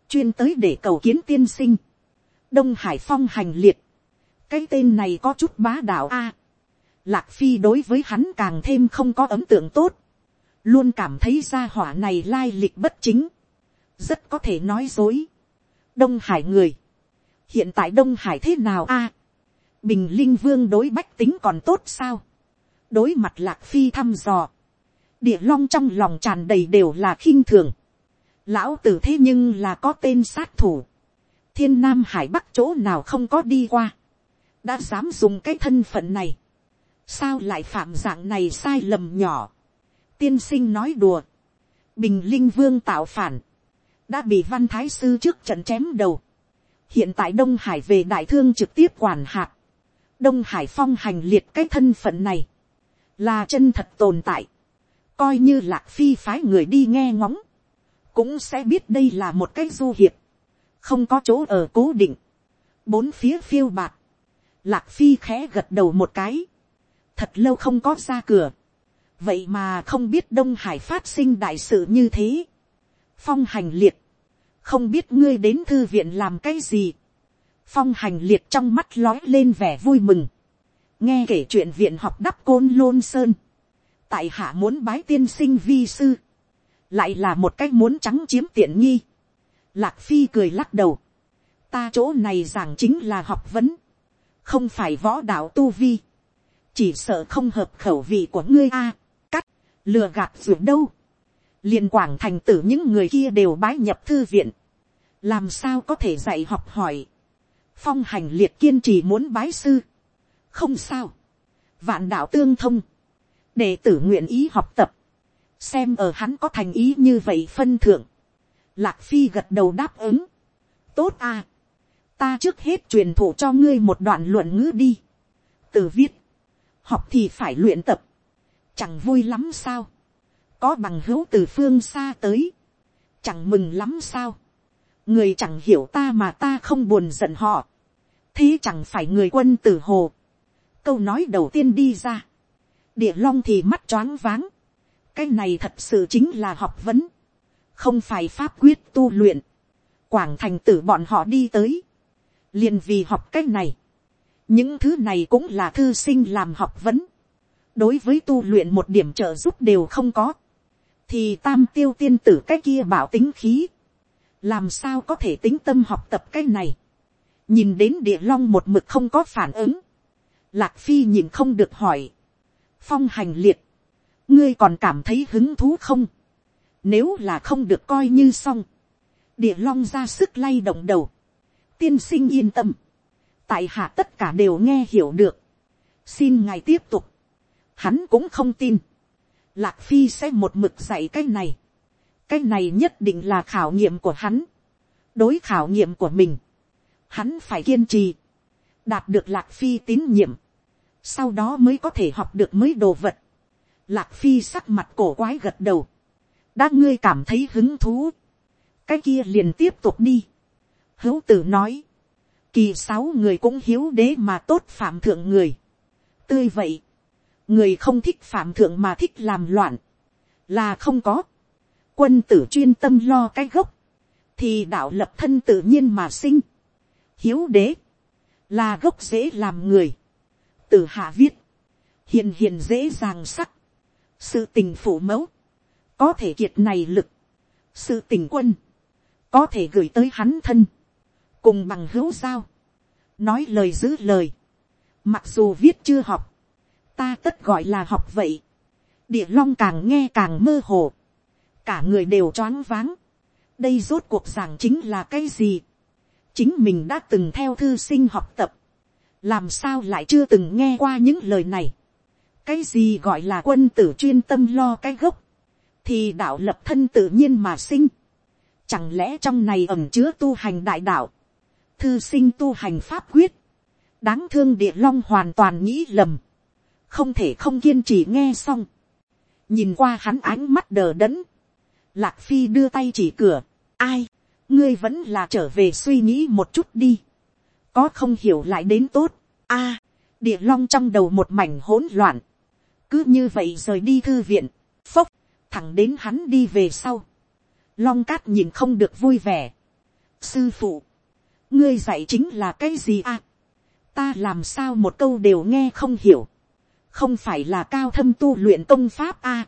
chuyên tới để cầu kiến tiên sinh, đông hải phong hành liệt, cái tên này có chút bá đạo a, lạc phi đối với hắn càng thêm không có ấn tượng tốt, luôn cảm thấy gia hỏa này lai lịch bất chính, rất có thể nói dối. đông hải người, hiện tại đông hải thế nào a, bình linh vương đối bách tính còn tốt sao, đối mặt lạc phi thăm dò, địa long trong lòng tràn đầy đều là khinh thường. lão tử thế nhưng là có tên sát thủ. thiên nam hải bắc chỗ nào không có đi qua. đã dám dùng cái thân phận này. sao lại phạm dạng này sai lầm nhỏ. tiên sinh nói đùa. bình linh vương tạo phản. đã bị văn thái sư trước trận chém đầu. hiện tại đông hải về đại thương trực tiếp quản hạt. đông hải phong hành liệt cái thân phận này. là chân thật tồn tại coi như lạc phi phái người đi nghe ngóng, cũng sẽ biết đây là một cái du hiệp, không có chỗ ở cố định, bốn phía phiêu bạt, lạc phi khẽ gật đầu một cái, thật lâu không có ra cửa, vậy mà không biết đông hải phát sinh đại sự như thế, phong hành liệt, không biết ngươi đến thư viện làm cái gì, phong hành liệt trong mắt lói lên vẻ vui mừng, nghe kể chuyện viện học đắp côn lôn sơn, tại hạ muốn bái tiên sinh vi sư, lại là một cách muốn trắng chiếm tiện nghi. Lạc phi cười lắc đầu, ta chỗ này giảng chính là học vấn, không phải võ đạo tu vi, chỉ sợ không hợp khẩu vị của ngươi a, cắt, lừa gạt ruột đâu, liền quảng thành tử những người kia đều bái nhập thư viện, làm sao có thể dạy học hỏi, phong hành liệt kiên trì muốn bái sư, không sao, vạn đạo tương thông, đệ tử nguyện ý học tập, xem ở hắn có thành ý như vậy phân thượng, lạc phi gật đầu đáp ứng, tốt à, ta trước hết truyền thụ cho ngươi một đoạn luận ngữ đi, từ viết, học thì phải luyện tập, chẳng vui lắm sao, có bằng hữu từ phương xa tới, chẳng mừng lắm sao, người chẳng hiểu ta mà ta không buồn giận họ, thế chẳng phải người quân tử hồ, câu nói đầu tiên đi ra, địa long thì mắt choáng váng, cái này thật sự chính là học vấn, không phải pháp quyết tu luyện, quảng thành tử bọn họ đi tới, liền vì học cái này, những thứ này cũng là thư sinh làm học vấn, đối với tu luyện một điểm trợ giúp đều không có, thì tam tiêu tiên tử cái kia bảo tính khí, làm sao có thể tính tâm học tập cái này, nhìn đến địa long một mực không có phản ứng, lạc phi nhìn không được hỏi, phong hành liệt, ngươi còn cảm thấy hứng thú không, nếu là không được coi như xong, địa long ra sức lay động đầu, tiên sinh yên tâm, tại hạ tất cả đều nghe hiểu được, xin ngài tiếp tục, hắn cũng không tin, lạc phi sẽ một mực dạy cái này, cái này nhất định là khảo nghiệm của hắn, đối khảo nghiệm của mình, hắn phải kiên trì, đạt được lạc phi tín nhiệm, sau đó mới có thể học được mới đồ vật. Lạc phi sắc mặt cổ quái gật đầu, đã ngươi cảm thấy hứng thú, cái kia liền tiếp tục đi. hữu tử nói, kỳ sáu người cũng hiếu đế mà tốt phạm thượng người. tươi vậy, người không thích phạm thượng mà thích làm loạn, là không có. quân tử chuyên tâm lo cái gốc, thì đạo lập thân tự nhiên mà sinh. hiếu đế, là gốc dễ làm người từ hạ viết, hiền hiền dễ dàng sắc, sự tình phủ mẫu, có thể kiệt này lực, sự tình quân, có thể gửi tới hắn thân, cùng bằng hữu sao, nói lời giữ lời, mặc dù viết chưa học, ta tất gọi là học vậy, địa long càng nghe càng mơ hồ, cả người đều choáng váng, đây rốt cuộc giảng chính là cái gì, chính mình đã từng theo thư sinh học tập, làm sao lại chưa từng nghe qua những lời này, cái gì gọi là quân tử chuyên tâm lo cái gốc, thì đạo lập thân tự nhiên mà sinh, chẳng lẽ trong này ẩm chứa tu hành đại đạo, thư sinh tu hành pháp quyết, đáng thương địa long hoàn toàn nghĩ lầm, không thể không kiên trì nghe xong, nhìn qua hắn ánh mắt đờ đẫn, lạc phi đưa tay chỉ cửa, ai, ngươi vẫn là trở về suy nghĩ một chút đi, có không hiểu lại đến tốt, a, địa long trong đầu một mảnh hỗn loạn, cứ như vậy rời đi thư viện, phốc, thẳng đến hắn đi về sau, long cát nhìn không được vui vẻ, sư phụ, ngươi dạy chính là cái gì à, ta làm sao một câu đều nghe không hiểu, không phải là cao thâm tu luyện công pháp a,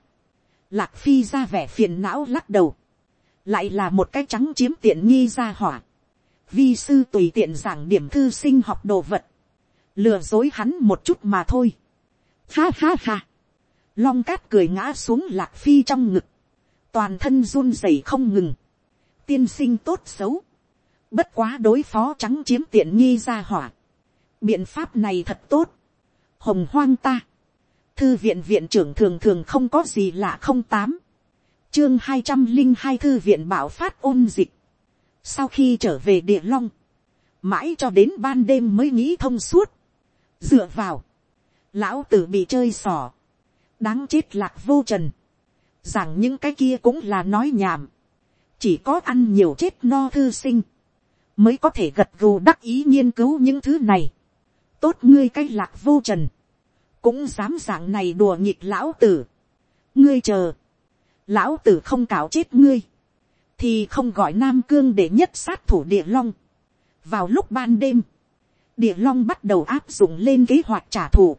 lạc phi ra vẻ phiền não lắc đầu, lại là một cái trắng chiếm tiện nghi ra hỏa, vi sư tùy tiện giảng điểm thư sinh học đồ vật, lừa dối hắn một chút mà thôi. Ha ha ha. Long cát cười ngã xuống lạc phi trong ngực. Toàn thân run rẩy không ngừng. Tiên sinh tốt xấu. Bất quá đối phó trắng chiếm tiện nghi ra hỏa. Biện pháp này thật tốt. Hồng hoang ta. Thư viện viện trưởng thường thường không có gì lạ không tám. Chương hai trăm linh hai thư viện bảo phát ôn dịch. Sau khi trở về địa long. Mãi cho đến ban đêm mới nghĩ thông suốt. Dựa vào. Lão tử bị chơi xỏ đáng chết lạc vô trần, rằng những cái kia cũng là nói nhảm, chỉ có ăn nhiều chết no thư sinh, mới có thể gật gù đắc ý nghiên cứu những thứ này, tốt ngươi cái lạc vô trần, cũng dám dạng này đùa nghịch lão tử, ngươi chờ, lão tử không cào chết ngươi, thì không gọi nam cương để nhất sát thủ địa long. vào lúc ban đêm, địa long bắt đầu áp dụng lên kế hoạch trả thù.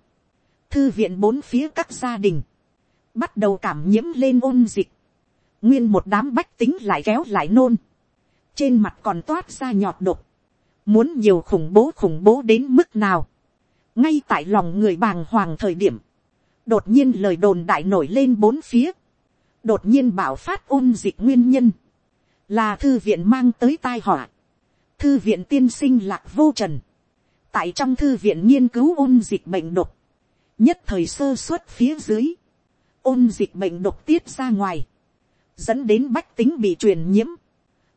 Thư viện bốn phía các gia đình, bắt đầu cảm nhiễm lên ôn dịch, nguyên một đám bách tính lại kéo lại nôn, trên mặt còn toát ra nhọt độc, muốn nhiều khủng bố khủng bố đến mức nào, ngay tại lòng người bàng hoàng thời điểm, đột nhiên lời đồn đại nổi lên bốn phía, đột nhiên bảo phát ôn dịch nguyên nhân, là thư viện mang tới tai họa, thư viện tiên sinh lạc vô trần, tại trong thư viện nghiên cứu ôn dịch bệnh độc, nhất thời sơ suất phía dưới, ôn dịch bệnh độc tiết ra ngoài, dẫn đến bách tính bị truyền nhiễm,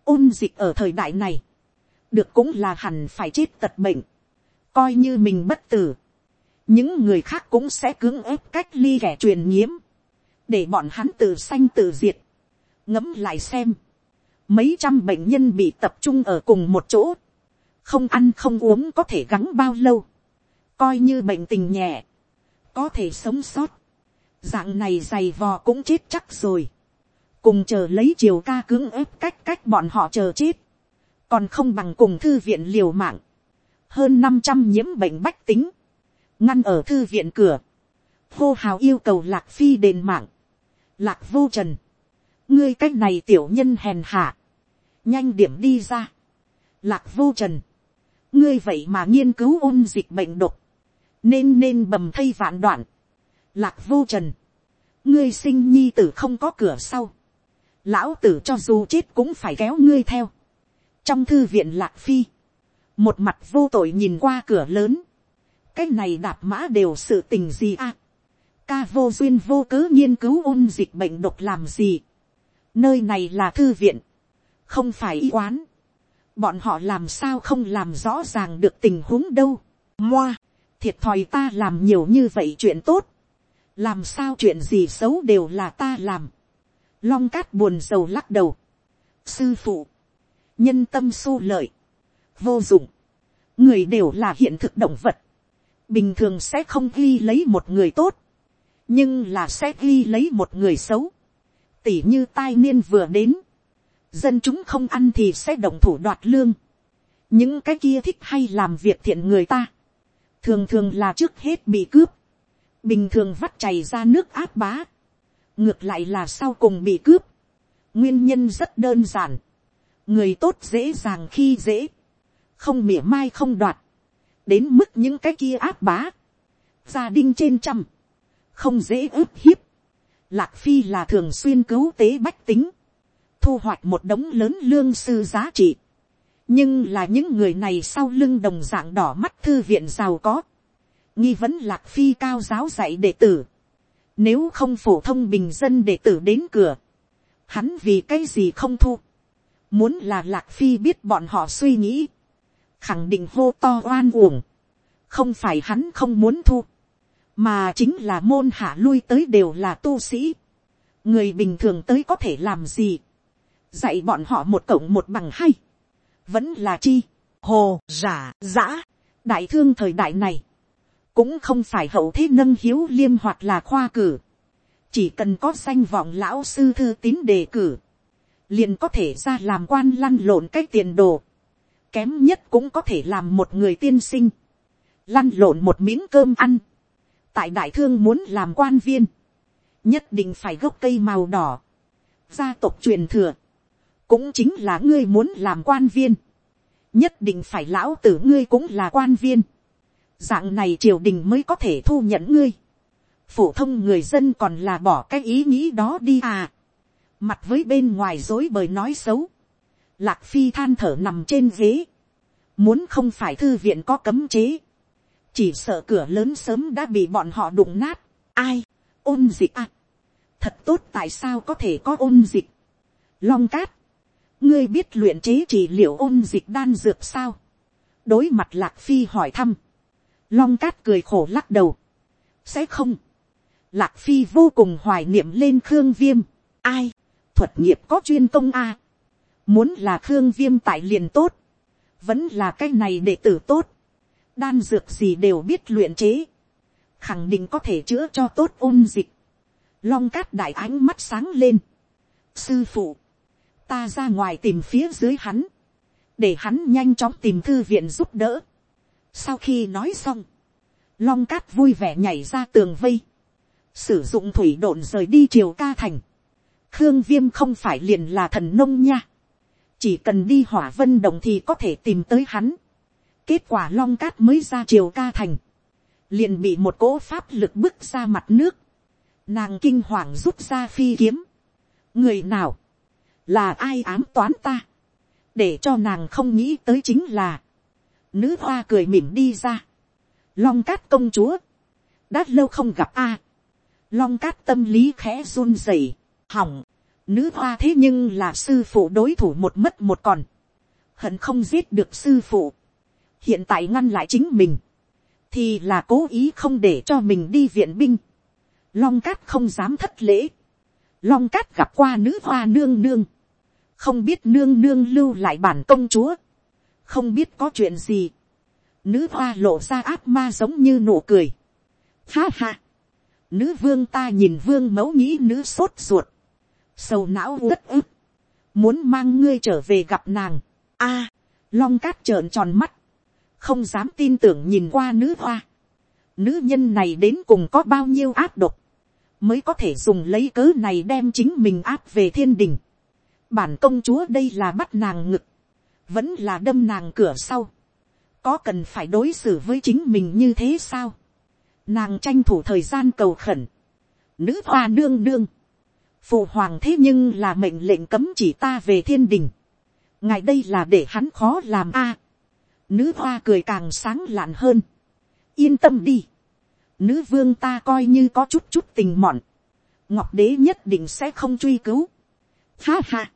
ôn dịch ở thời đại này, được cũng là hẳn phải chết tật bệnh, coi như mình bất tử, những người khác cũng sẽ cưỡng ép cách ly kẻ truyền nhiễm, để bọn hắn tự sanh tự diệt, ngẫm lại xem, mấy trăm bệnh nhân bị tập trung ở cùng một chỗ, không ăn không uống có thể gắng bao lâu, coi như bệnh tình nhẹ, có thể sống sót, dạng này dày vò cũng chết chắc rồi, cùng chờ lấy chiều ca cưỡng ép cách cách bọn họ chờ chết, còn không bằng cùng thư viện liều mạng, hơn năm trăm nhiễm bệnh bách tính, ngăn ở thư viện cửa, hô hào yêu cầu lạc phi đền mạng, lạc vô trần, ngươi cái này tiểu nhân hèn hạ, nhanh điểm đi ra, lạc vô trần, ngươi vậy mà nghiên cứu ôn dịch bệnh độc, nên nên bầm thây vạn đoạn, lạc vô trần, ngươi sinh nhi tử không có cửa sau, lão tử cho dù chết cũng phải kéo ngươi theo, trong thư viện lạc phi, một mặt vô tội nhìn qua cửa lớn, cái này đạp mã đều sự tình gì à. ca vô duyên vô cớ nghiên cứu ôn dịch bệnh độc làm gì nơi này là thư viện, không phải y quán. bọn họ làm sao không làm rõ ràng được tình huống đâu. moa, thiệt thòi ta làm nhiều như vậy chuyện tốt. làm sao chuyện gì xấu đều là ta làm. long cát buồn rầu lắc đầu. sư phụ, nhân tâm su lợi, vô dụng, người đều là hiện thực động vật bình thường sẽ không ghi lấy một người tốt, nhưng là sẽ ghi lấy một người xấu, tỉ như tai niên vừa đến, dân chúng không ăn thì sẽ động thủ đoạt lương, những cái kia thích hay làm việc thiện người ta, thường thường là trước hết bị cướp, bình thường vắt chảy ra nước áp bá, ngược lại là sau cùng bị cướp, nguyên nhân rất đơn giản, người tốt dễ dàng khi dễ, không mỉa mai không đoạt, đến mức những cái kia áp bá, gia đình trên trăm, không dễ ướp hiếp. Lạc phi là thường xuyên cứu tế bách tính, thu hoạch một đống lớn lương sư giá trị. nhưng là những người này sau lưng đồng dạng đỏ mắt thư viện giàu có, nghi vấn lạc phi cao giáo dạy đệ tử. Nếu không phổ thông bình dân đệ tử đến cửa, hắn vì cái gì không thu. Muốn là lạc phi biết bọn họ suy nghĩ, khẳng định hô to oan uổng, không phải hắn không muốn thu, mà chính là môn hạ lui tới đều là tu sĩ, người bình thường tới có thể làm gì, dạy bọn họ một cộng một bằng hay, vẫn là chi, hồ, giả, giã, đại thương thời đại này, cũng không phải hậu thế nâng hiếu liêm hoặc là khoa cử, chỉ cần có danh vọng lão sư thư tín đề cử, liền có thể ra làm quan lăn lộn cái tiền đồ, kém nhất cũng có thể làm một người tiên sinh, lăn lộn một miếng cơm ăn, tại đại thương muốn làm quan viên, nhất định phải gốc cây màu đỏ, gia tộc truyền thừa, cũng chính là ngươi muốn làm quan viên, nhất định phải lão tử ngươi cũng là quan viên, dạng này triều đình mới có thể thu nhận ngươi, phổ thông người dân còn là bỏ cái ý nghĩ đó đi à, mặt với bên ngoài dối bời nói xấu, Lạc Phi than thở nằm trên ghế. Muốn không phải thư viện có cấm chế. Chỉ sợ cửa lớn sớm đã bị bọn họ đụng nát. Ai? Ôn dịch à? Thật tốt, tại sao có thể có ôn dịch? Long cát. Ngươi biết luyện chế chỉ liệu ôn dịch đan dược sao? Đối mặt Lạc Phi hỏi thăm. Long cát cười khổ lắc đầu. Sẽ không. Lạc Phi vô cùng hoài niệm lên Khương Viêm. Ai? Thuật nghiệp có chuyên công a à? Muốn là Khương Viêm tại liền tốt. Vẫn là cái này đệ tử tốt. Đan dược gì đều biết luyện chế. Khẳng định có thể chữa cho tốt ôn dịch. Long cát đại ánh mắt sáng lên. Sư phụ. Ta ra ngoài tìm phía dưới hắn. Để hắn nhanh chóng tìm thư viện giúp đỡ. Sau khi nói xong. Long cát vui vẻ nhảy ra tường vây. Sử dụng thủy độn rời đi triều ca thành khương viêm không phải liền là thần nông nha, chỉ cần đi hỏa vân đồng thì có thể tìm tới hắn, kết quả long cát mới ra triều ca thành, liền bị một cỗ pháp lực bước ra mặt nước, nàng kinh hoàng rút ra phi kiếm, người nào, là ai ám toán ta, để cho nàng không nghĩ tới chính là, nữ hoa cười mỉm đi ra, long cát công chúa, đã lâu không gặp a, long cát tâm lý khẽ run rẩy, hỏng, nữ hoa thế nhưng là sư phụ đối thủ một mất một còn, hận không giết được sư phụ, hiện tại ngăn lại chính mình, thì là cố ý không để cho mình đi viện binh, long cát không dám thất lễ, long cát gặp qua nữ hoa nương nương, không biết nương nương lưu lại bản công chúa, không biết có chuyện gì, nữ hoa lộ ra áp ma giống như nụ cười, ha ha, nữ vương ta nhìn vương mẫu nghĩ nữ sốt ruột, sầu não đất ức, muốn mang ngươi trở về gặp nàng, a, long cát trợn tròn mắt, không dám tin tưởng nhìn qua nữ hoa, nữ nhân này đến cùng có bao nhiêu áp độc, mới có thể dùng lấy cớ này đem chính mình áp về thiên đình. bản công chúa đây là bắt nàng ngực, vẫn là đâm nàng cửa sau, có cần phải đối xử với chính mình như thế sao, nàng tranh thủ thời gian cầu khẩn, nữ hoa đương đương, phụ hoàng thế nhưng là mệnh lệnh cấm chỉ ta về thiên đình, ngài đây là để hắn khó làm a, nữ hoa cười càng sáng lạn hơn, yên tâm đi, nữ vương ta coi như có chút chút tình mọn, ngọc đế nhất định sẽ không truy cứu. Ha ha,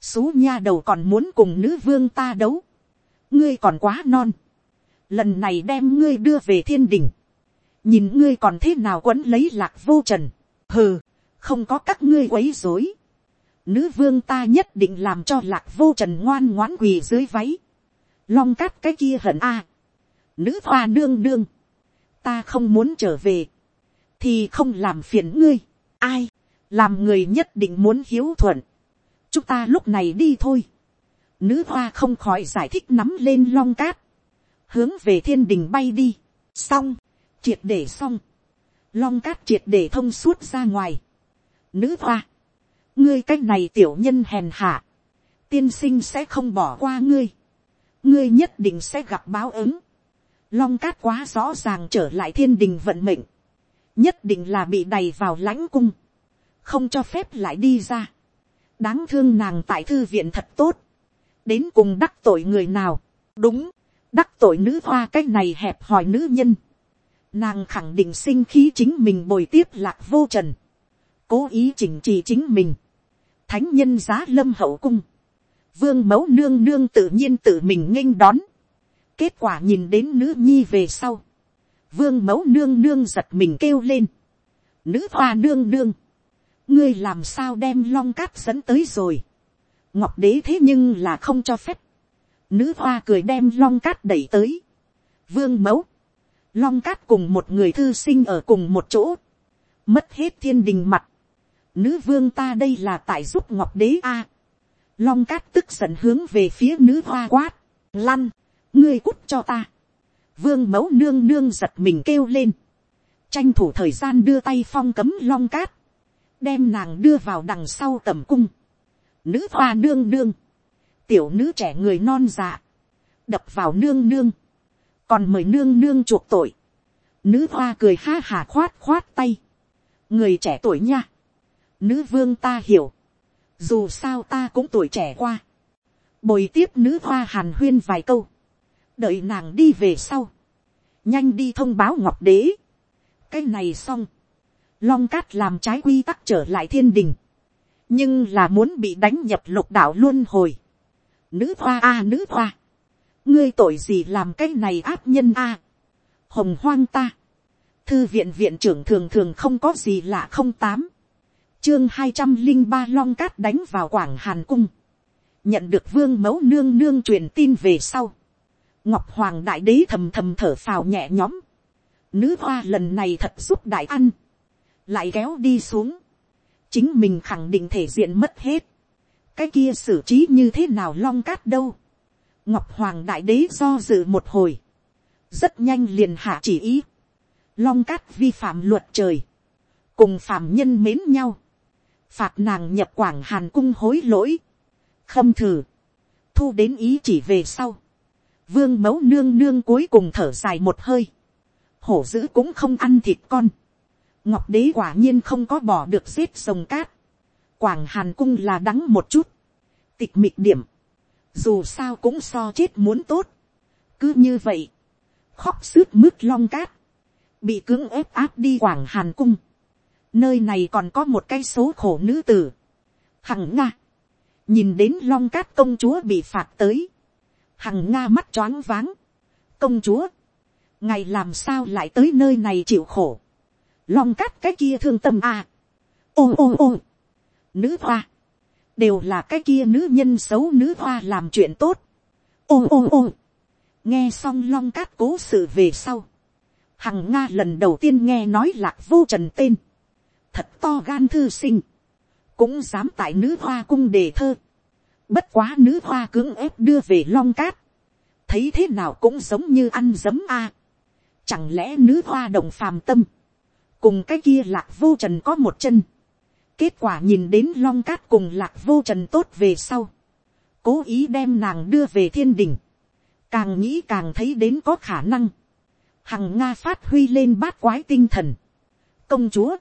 xú nha đầu còn muốn cùng nữ vương ta đấu, ngươi còn quá non, lần này đem ngươi đưa về thiên đình, nhìn ngươi còn thế nào quấn lấy lạc vô trần, hừ, không có các ngươi quấy dối, nữ vương ta nhất định làm cho lạc vô trần ngoan ngoãn quỳ dưới váy, long cát cái kia hận a, nữ hoa nương nương, ta không muốn trở về, thì không làm phiền ngươi, ai, làm người nhất định muốn hiếu thuận, chúng ta lúc này đi thôi, nữ hoa không khỏi giải thích nắm lên long cát, hướng về thiên đình bay đi, xong, triệt để xong, long cát triệt để thông suốt ra ngoài, nữ hoa, ngươi cái này tiểu nhân hèn hạ, tiên sinh sẽ không bỏ qua ngươi, ngươi nhất định sẽ gặp báo ứng, long cát quá rõ ràng trở lại thiên đình vận mệnh, nhất định là bị đầy vào lãnh cung, không cho phép lại đi ra. đáng thương nàng tại thư viện thật tốt, đến cùng đắc tội người nào, đúng, đắc tội nữ hoa cái này hẹp hòi nữ nhân, nàng khẳng định sinh khí chính mình bồi tiếp lạc vô trần, cố ý chỉnh trị chính mình, thánh nhân giá lâm hậu cung, vương mẫu nương nương tự nhiên tự mình nghênh đón, Kết quả nhìn đến nữ nhi về sau. Vương mẫu nương nương giật mình kêu lên. Nữ hoa nương nương. Ngươi làm sao đem long cát dẫn tới rồi. Ngọc đế thế nhưng là không cho phép. Nữ hoa cười đem long cát đẩy tới. Vương mẫu. Long cát cùng một người thư sinh ở cùng một chỗ. Mất hết thiên đình mặt. Nữ vương ta đây là tại giúp ngọc đế a. Long cát tức giận hướng về phía nữ hoa quát. Lăn, ngươi cút cho ta. vương mẫu nương nương giật mình kêu lên. tranh thủ thời gian đưa tay phong cấm long cát. đem nàng đưa vào đằng sau tầm cung. nữ hoa nương nương. tiểu nữ trẻ người non dạ. đập vào nương nương. còn mời nương nương chuộc tội. nữ hoa cười ha hà khoát khoát tay. người trẻ tuổi nha. nữ vương ta hiểu dù sao ta cũng tuổi trẻ qua. Bồi tiếp nữ hoa hàn huyên vài câu, đợi nàng đi về sau, nhanh đi thông báo ngọc đế. cái này xong, long cát làm trái quy tắc trở lại thiên đình, nhưng là muốn bị đánh nhập lục đạo luôn hồi. nữ hoa a à, nữ hoa, ngươi tội gì làm cái này áp nhân a, hồng hoang ta, thư viện viện trưởng thường thường không có gì lạ không tám, chương hai trăm linh ba long cát đánh vào quảng hàn cung, nhận được vương mẫu nương nương truyền tin về sau, ngọc hoàng đại đế thầm thầm thở phào nhẹ nhõm, nữ hoa lần này thật giúp đại ăn, lại kéo đi xuống, chính mình khẳng định thể diện mất hết, cái kia xử trí như thế nào long cát đâu, ngọc hoàng đại đế do dự một hồi, rất nhanh liền hạ chỉ ý, long cát vi phạm luật trời, cùng phạm nhân mến nhau, phạt nàng nhập quảng hàn cung hối lỗi, khâm thử, thu đến ý chỉ về sau, vương mẫu nương nương cuối cùng thở dài một hơi, hổ dữ cũng không ăn thịt con, ngọc đế quả nhiên không có bỏ được xếp sông cát, quảng hàn cung là đắng một chút, tịch mịt điểm, dù sao cũng so chết muốn tốt, cứ như vậy, khóc sướt mướt long cát, bị cưỡng ép áp đi quảng hàn cung, nơi này còn có một cái số khổ nữ tử, hằng nga, nhìn đến long cát công chúa bị phạt tới, hằng nga mắt choáng váng, công chúa, ngày làm sao lại tới nơi này chịu khổ, long cát cái kia thương tâm à, ô ô ô, nữ hoa, đều là cái kia nữ nhân xấu nữ hoa làm chuyện tốt, ô ô ô, nghe xong long cát cố sự về sau, hằng nga lần đầu tiên nghe nói lạc vô trần tên, thật to gan thư sinh, cũng dám tại nữ hoa cung đề thơ, bất quá nữ hoa cưỡng ép đưa về long cát, thấy thế nào cũng giống như ăn giấm a, chẳng lẽ nữ hoa đồng phàm tâm, cùng cái kia lạc vô trần có một chân, kết quả nhìn đến long cát cùng lạc vô trần tốt về sau, cố ý đem nàng đưa về thiên đình, càng nghĩ càng thấy đến có khả năng, hằng nga phát huy lên bát quái tinh thần, công chúa,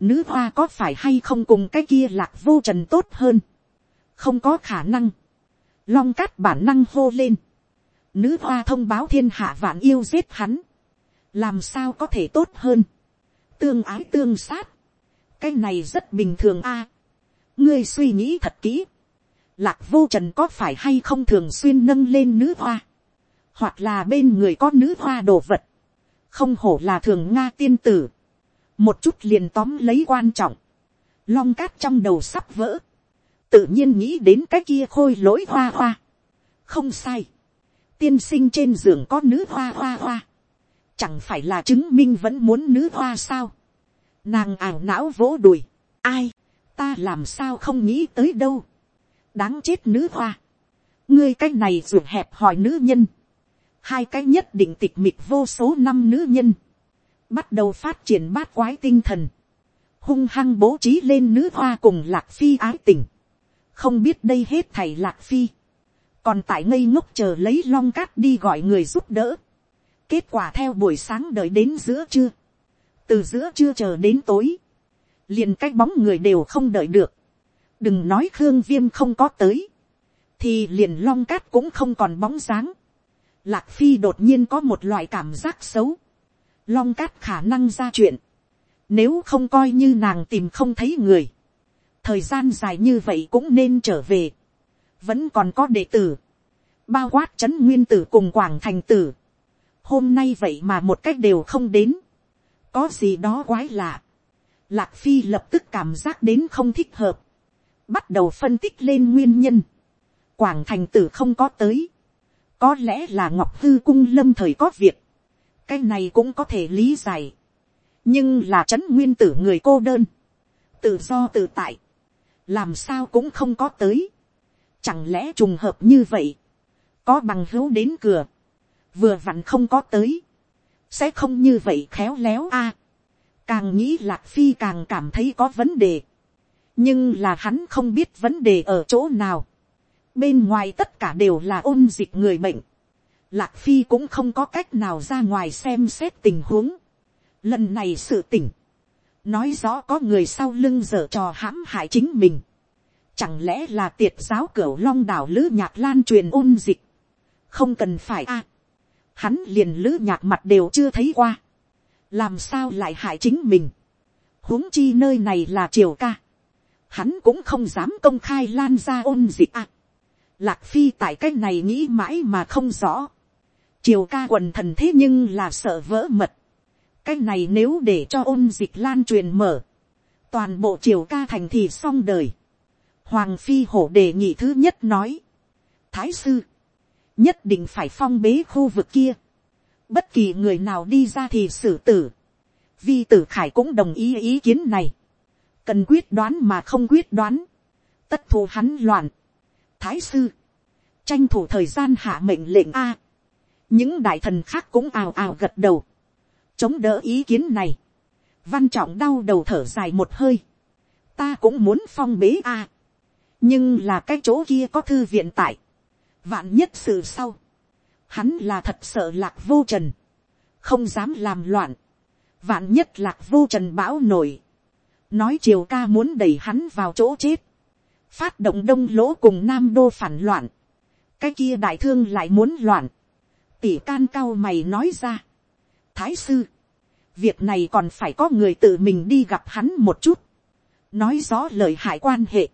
nữ hoa có phải hay không cùng cái kia lạc vô trần tốt hơn, không có khả năng, long cát bản năng hô lên, nữ hoa thông báo thiên hạ vạn yêu giết hắn, làm sao có thể tốt hơn, tương ái tương sát, cái này rất bình thường a, ngươi suy nghĩ thật kỹ, lạc vô trần có phải hay không thường xuyên nâng lên nữ hoa, hoặc là bên người có nữ hoa đồ vật, không hổ là thường nga tiên tử, một chút liền tóm lấy quan trọng, long cát trong đầu sắp vỡ, tự nhiên nghĩ đến cái kia khôi lỗi hoa hoa, không sai, tiên sinh trên giường có nữ hoa hoa hoa, chẳng phải là chứng minh vẫn muốn nữ hoa sao, nàng ảo não vỗ đùi, ai, ta làm sao không nghĩ tới đâu, đáng chết nữ hoa, ngươi cái này ruột hẹp hỏi nữ nhân, hai cái nhất định tịch mịch vô số năm nữ nhân, bắt đầu phát triển bát quái tinh thần, hung hăng bố trí lên nữ hoa cùng lạc phi ái tình, không biết đây hết thầy lạc phi, còn tại ngây ngốc chờ lấy long cát đi gọi người giúp đỡ, kết quả theo buổi sáng đợi đến giữa trưa, từ giữa trưa chờ đến tối, liền cái bóng người đều không đợi được, đừng nói khương viêm không có tới, thì liền long cát cũng không còn bóng dáng, lạc phi đột nhiên có một loại cảm giác xấu, long cát khả năng ra chuyện, nếu không coi như nàng tìm không thấy người, thời gian dài như vậy cũng nên trở về, vẫn còn có đệ tử, bao quát c h ấ n nguyên tử cùng quảng thành tử, hôm nay vậy mà một cách đều không đến, có gì đó quái lạ, lạc phi lập tức cảm giác đến không thích hợp, bắt đầu phân tích lên nguyên nhân, quảng thành tử không có tới, có lẽ là ngọc hư cung lâm thời có việc, cái này cũng có thể lý giải, nhưng là c h ấ n nguyên tử người cô đơn, tự do tự tại, làm sao cũng không có tới. Chẳng lẽ trùng hợp như vậy, có bằng hữu đến cửa, vừa vặn không có tới, sẽ không như vậy khéo léo a. càng nghĩ lạc phi càng cảm thấy có vấn đề, nhưng là hắn không biết vấn đề ở chỗ nào. bên ngoài tất cả đều là ôn dịch người bệnh, lạc phi cũng không có cách nào ra ngoài xem xét tình huống. lần này sự tỉnh, nói rõ có người sau lưng dở trò hãm hại chính mình. Chẳng lẽ là tiệt giáo cửu long đảo lữ nhạc lan truyền ôn dịch. Không cần phải a Hắn liền lữ nhạc mặt đều chưa thấy qua. Làm sao lại hại chính mình. huống chi nơi này là triều ca. Hắn cũng không dám công khai lan ra ôn dịch a Lạc phi tại cái này nghĩ mãi mà không rõ. Triều ca quần thần thế nhưng là sợ vỡ mật cái này nếu để cho ôn dịch lan truyền mở, toàn bộ triều ca thành thì xong đời. Hoàng phi hổ đề nghị thứ nhất nói, thái sư, nhất định phải phong bế khu vực kia, bất kỳ người nào đi ra thì xử tử. Vi tử khải cũng đồng ý ý kiến này, cần quyết đoán mà không quyết đoán, tất thù hắn loạn. Thái sư, tranh thủ thời gian hạ mệnh lệnh a, những đại thần khác cũng ào ào gật đầu, chống đỡ ý kiến này, văn trọng đau đầu thở dài một hơi, ta cũng muốn phong bế a, nhưng là cái chỗ kia có thư viện tại, vạn nhất sự sau, hắn là thật sợ lạc vô trần, không dám làm loạn, vạn nhất lạc vô trần bão nổi, nói triều ca muốn đẩy hắn vào chỗ chết, phát động đông lỗ cùng nam đô phản loạn, cái kia đại thương lại muốn loạn, tỷ can cao mày nói ra, thái sư, việc này còn phải có người tự mình đi gặp hắn một chút, nói rõ lời hại quan hệ,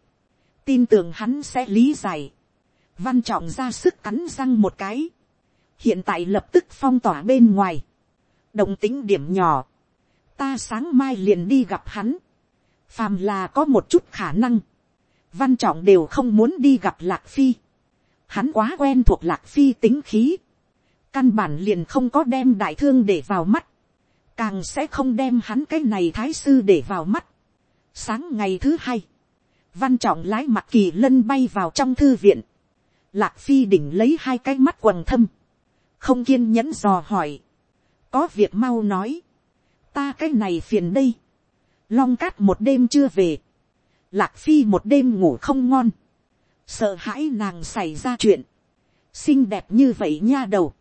tin tưởng hắn sẽ lý giải, văn trọng ra sức cắn răng một cái, hiện tại lập tức phong tỏa bên ngoài, đồng tính điểm nhỏ, ta sáng mai liền đi gặp hắn, phàm là có một chút khả năng, văn trọng đều không muốn đi gặp lạc phi, hắn quá quen thuộc lạc phi tính khí, căn bản liền không có đem đại thương để vào mắt, càng sẽ không đem hắn cái này thái sư để vào mắt. Sáng ngày thứ hai, văn trọng lái mặt kỳ lân bay vào trong thư viện, lạc phi đỉnh lấy hai cái mắt quần thâm, không kiên nhẫn dò hỏi, có việc mau nói, ta cái này phiền đây, long cát một đêm chưa về, lạc phi một đêm ngủ không ngon, sợ hãi nàng xảy ra chuyện, xinh đẹp như vậy nha đầu,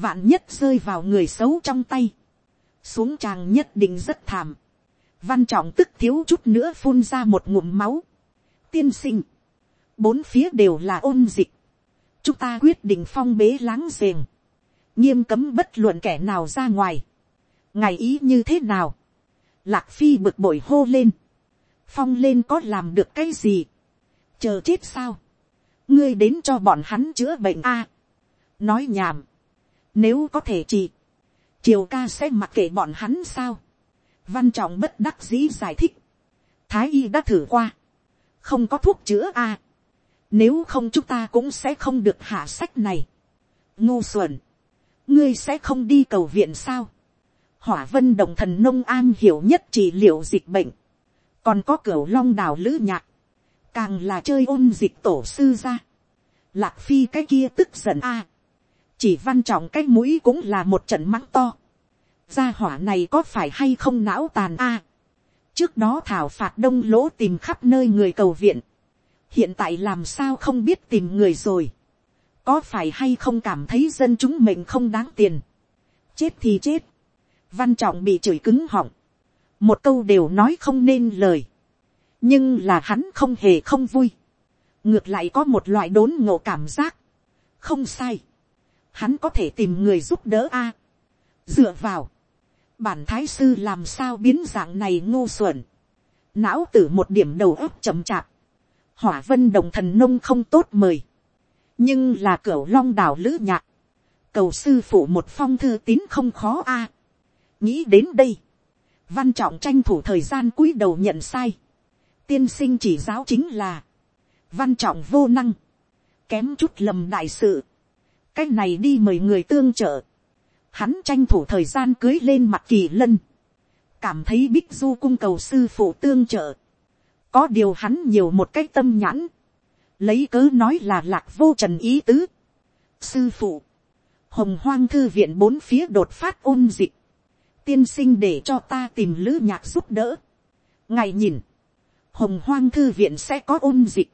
vạn nhất rơi vào người xấu trong tay, xuống tràng nhất định rất thảm, văn trọng tức thiếu chút nữa phun ra một ngụm máu, tiên sinh, bốn phía đều là ôn dịch, chúng ta quyết định phong bế láng giềng, nghiêm cấm bất luận kẻ nào ra ngoài, ngày ý như thế nào, lạc phi bực bội hô lên, phong lên có làm được cái gì, chờ chết sao, ngươi đến cho bọn hắn chữa bệnh a, nói nhảm, nếu có thể chị. triều ca sẽ mặc kệ bọn hắn sao, văn trọng bất đắc dĩ giải thích, thái y đã thử qua, không có thuốc chữa a, nếu không chúng ta cũng sẽ không được hạ sách này, ngu xuẩn, ngươi sẽ không đi cầu viện sao, hỏa vân đồng thần nông an hiểu nhất trị liệu dịch bệnh, còn có cửu long đào lữ nhạc, càng là chơi ôn dịch tổ sư ra, lạc phi cái kia tức giận a, chỉ văn trọng cái mũi cũng là một trận mắng to, gia hỏa này có phải hay không não tàn a, trước đó thảo phạt đông lỗ tìm khắp nơi người cầu viện, hiện tại làm sao không biết tìm người rồi, có phải hay không cảm thấy dân chúng mình không đáng tiền, chết thì chết, văn trọng bị chửi cứng họng, một câu đều nói không nên lời, nhưng là hắn không hề không vui, ngược lại có một loại đốn ngộ cảm giác, không sai, hắn có thể tìm người giúp đỡ a, dựa vào, bản thái sư làm sao biến dạng này ngô xuẩn, não tử một điểm đầu óc chậm chạp, hỏa vân đồng thần nông không tốt mời, nhưng là cửa long đảo lữ nhạc, cầu sư phụ một phong thư tín không khó a, nghĩ đến đây, văn trọng tranh thủ thời gian cúi đầu nhận sai, tiên sinh chỉ giáo chính là, văn trọng vô năng, kém chút lầm đại sự, cái này đi mời người tương trợ, hắn tranh thủ thời gian cưới lên mặt kỳ lân, cảm thấy bích du cung cầu sư phụ tương trợ, có điều hắn nhiều một cái tâm nhãn, lấy cớ nói là lạc vô trần ý tứ. sư phụ, hồng hoang thư viện bốn phía đột phát ôn dịch, tiên sinh để cho ta tìm lữ nhạc giúp đỡ. ngài nhìn, hồng hoang thư viện sẽ có ôn dịch,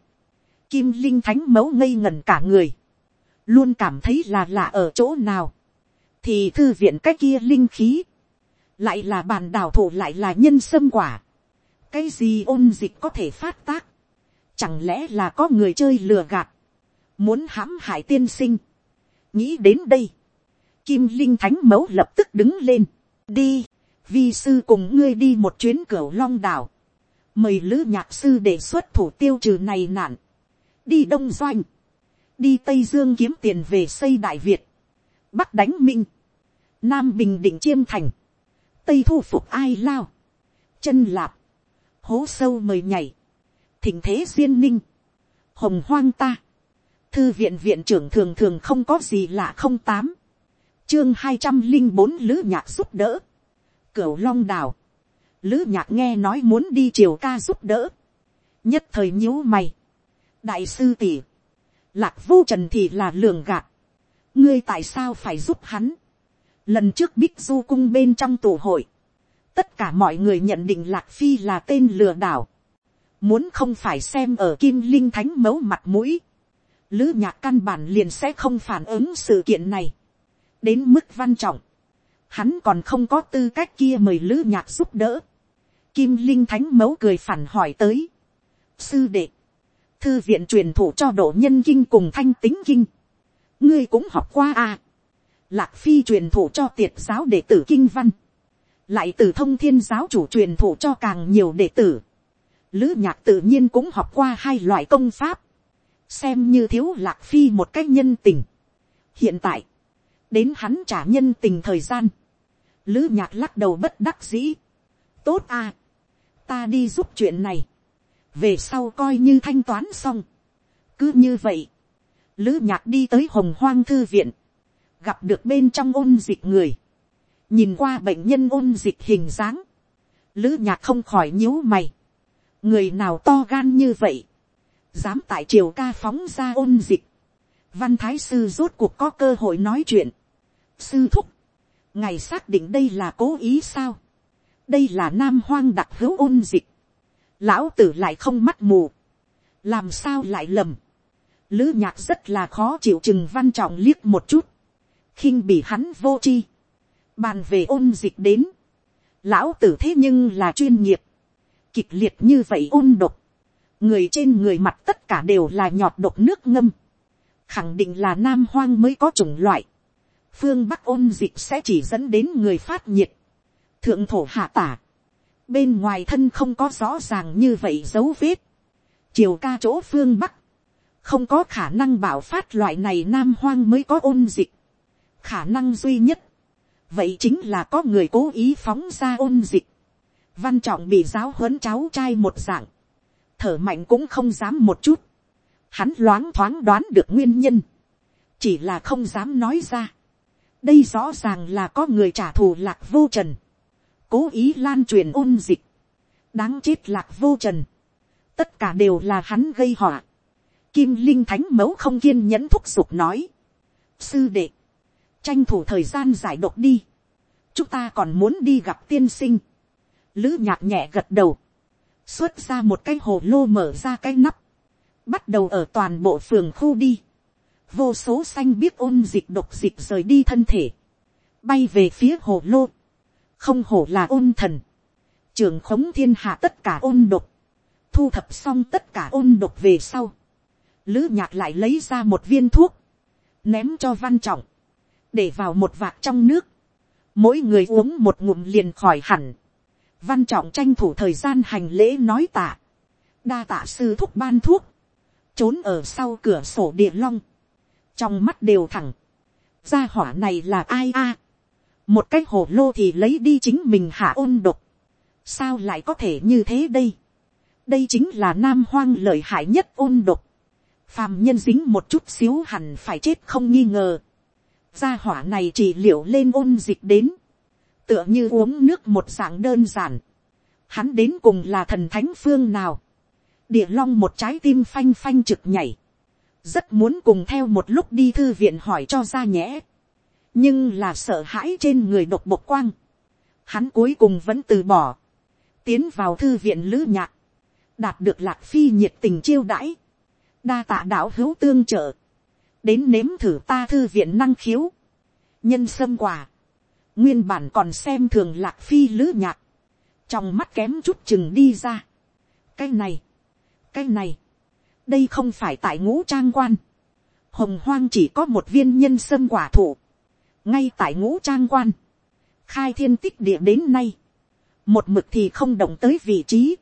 kim linh thánh mẫu ngây ngần cả người, luôn cảm thấy là lạ ở chỗ nào, thì thư viện cái kia linh khí, lại là bàn đào thổ lại là nhân sâm quả, cái gì ôn dịch có thể phát tác, chẳng lẽ là có người chơi lừa gạt, muốn hãm hại tiên sinh, nghĩ đến đây, kim linh thánh mẫu lập tức đứng lên, đi, vi sư cùng ngươi đi một chuyến cửa long đảo, mời lữ nhạc sư đề xuất thủ tiêu trừ này nạn, đi đông doanh, đi tây dương kiếm tiền về xây đại việt, bắc đánh minh, nam bình định chiêm thành, tây thu phục ai lao, chân lạp, hố sâu mời nhảy, thỉnh thế duyên ninh, hồng hoang ta, thư viện viện trưởng thường thường không có gì lạ không tám, chương hai trăm linh bốn lữ nhạc giúp đỡ, cửu long đào, lữ nhạc nghe nói muốn đi triều ca giúp đỡ, nhất thời nhíu mày, đại sư tỷ, lạc vô trần thì là lường gạt, ngươi tại sao phải giúp hắn, lần trước bích du cung bên trong tổ hội, tất cả mọi người nhận định lạc phi là tên lừa đảo, Muốn không phải xem ở kim linh thánh mấu mặt mũi. Lữ nhạc căn bản liền sẽ không phản ứng sự kiện này. Đến mức văn trọng. Hắn còn không có tư cách kia mời lữ nhạc giúp đỡ. Kim linh thánh mấu cười phản hỏi tới. Sư đệ. Thư viện truyền thụ cho độ nhân kinh cùng thanh tính kinh. Ngươi cũng học qua à. Lạc phi truyền thụ cho tiệt giáo đệ tử kinh văn. Lại từ thông thiên giáo chủ truyền thụ cho càng nhiều đệ tử. Lữ nhạc tự nhiên cũng học qua hai loại công pháp. Xem như thiếu lạc phi một cách nhân tình. Hiện tại. Đến hắn trả nhân tình thời gian. Lữ nhạc lắc đầu bất đắc dĩ. Tốt à. Ta đi giúp chuyện này. Về sau coi như thanh toán xong. Cứ như vậy. Lữ nhạc đi tới hồng hoang thư viện. Gặp được bên trong ôn dịch người. Nhìn qua bệnh nhân ôn dịch hình dáng. Lữ nhạc không khỏi nhíu mày. Người nào to gan như vậy. Dám tại triều ca phóng ra ôn dịch. Văn thái sư rốt cuộc có cơ hội nói chuyện. Sư thúc. Ngài xác định đây là cố ý sao. Đây là nam hoang đặc hữu ôn dịch. Lão tử lại không mắt mù. Làm sao lại lầm Lữ nhạc rất là khó chịu chừng văn trọng liếc một chút. khinh bị hắn vô chi. Bàn về ôn dịch đến. Lão tử thế nhưng là chuyên nghiệp. Kịch liệt như vậy ôn độc. Người trên người mặt tất cả đều là nhọt độc nước ngâm. Khẳng định là nam hoang mới có chủng loại. Phương Bắc ôn dịch sẽ chỉ dẫn đến người phát nhiệt. Thượng thổ hạ tả. Bên ngoài thân không có rõ ràng như vậy dấu vết. Chiều ca chỗ phương Bắc không có khả năng bảo phát loại này nam hoang mới có ôn dịch. khả năng duy nhất, vậy chính là có người cố ý phóng ra ôn dịch. văn trọng bị giáo huấn cháu trai một dạng, thở mạnh cũng không dám một chút. hắn loáng thoáng đoán được nguyên nhân, chỉ là không dám nói ra. đây rõ ràng là có người trả thù lạc vô trần, cố ý lan truyền ôn dịch, đáng chết lạc vô trần, tất cả đều là hắn gây họa Kim Linh Thánh Mẫu không kiên nhẫn thúc giục nói. Sư đệ. Tranh thủ thời gian giải độc đi. Chúng ta còn muốn đi gặp tiên sinh. Lữ nhạc nhẹ gật đầu. Xuất ra một cái hồ lô mở ra cái nắp. Bắt đầu ở toàn bộ phường khu đi. Vô số xanh biết ôn dịch độc dịch rời đi thân thể. Bay về phía hồ lô. Không hổ là ôn thần. Trường khống thiên hạ tất cả ôn độc. Thu thập xong tất cả ôn độc về sau Lữ nhạc lại lấy ra một viên thuốc. Ném cho văn trọng. Để vào một vạc trong nước. Mỗi người uống một ngụm liền khỏi hẳn. Văn trọng tranh thủ thời gian hành lễ nói tạ. Đa tạ sư thúc ban thuốc. Trốn ở sau cửa sổ địa long. Trong mắt đều thẳng. Gia hỏa này là ai a? Một cái hồ lô thì lấy đi chính mình hạ ôn độc. Sao lại có thể như thế đây? Đây chính là nam hoang lợi hại nhất ôn độc phàm nhân dính một chút xíu hẳn phải chết không nghi ngờ. gia hỏa này chỉ liệu lên ôn dịch đến, tựa như uống nước một dạng đơn giản. hắn đến cùng là thần thánh phương nào. địa long một trái tim phanh phanh trực nhảy. rất muốn cùng theo một lúc đi thư viện hỏi cho ra nhẽ nhưng là sợ hãi trên người độc bộc quang. hắn cuối cùng vẫn từ bỏ. tiến vào thư viện lữ nhạc. đạt được lạc phi nhiệt tình chiêu đãi. Đa tạ đạo hữu tương trợ, đến nếm thử ta thư viện năng khiếu, nhân sâm quả, nguyên bản còn xem thường lạc phi lữ nhạc, trong mắt kém chút chừng đi ra. cái này, cái này, đây không phải tại ngũ trang quan, hồng hoang chỉ có một viên nhân sâm quả thụ, ngay tại ngũ trang quan, khai thiên tích địa đến nay, một mực thì không động tới vị trí,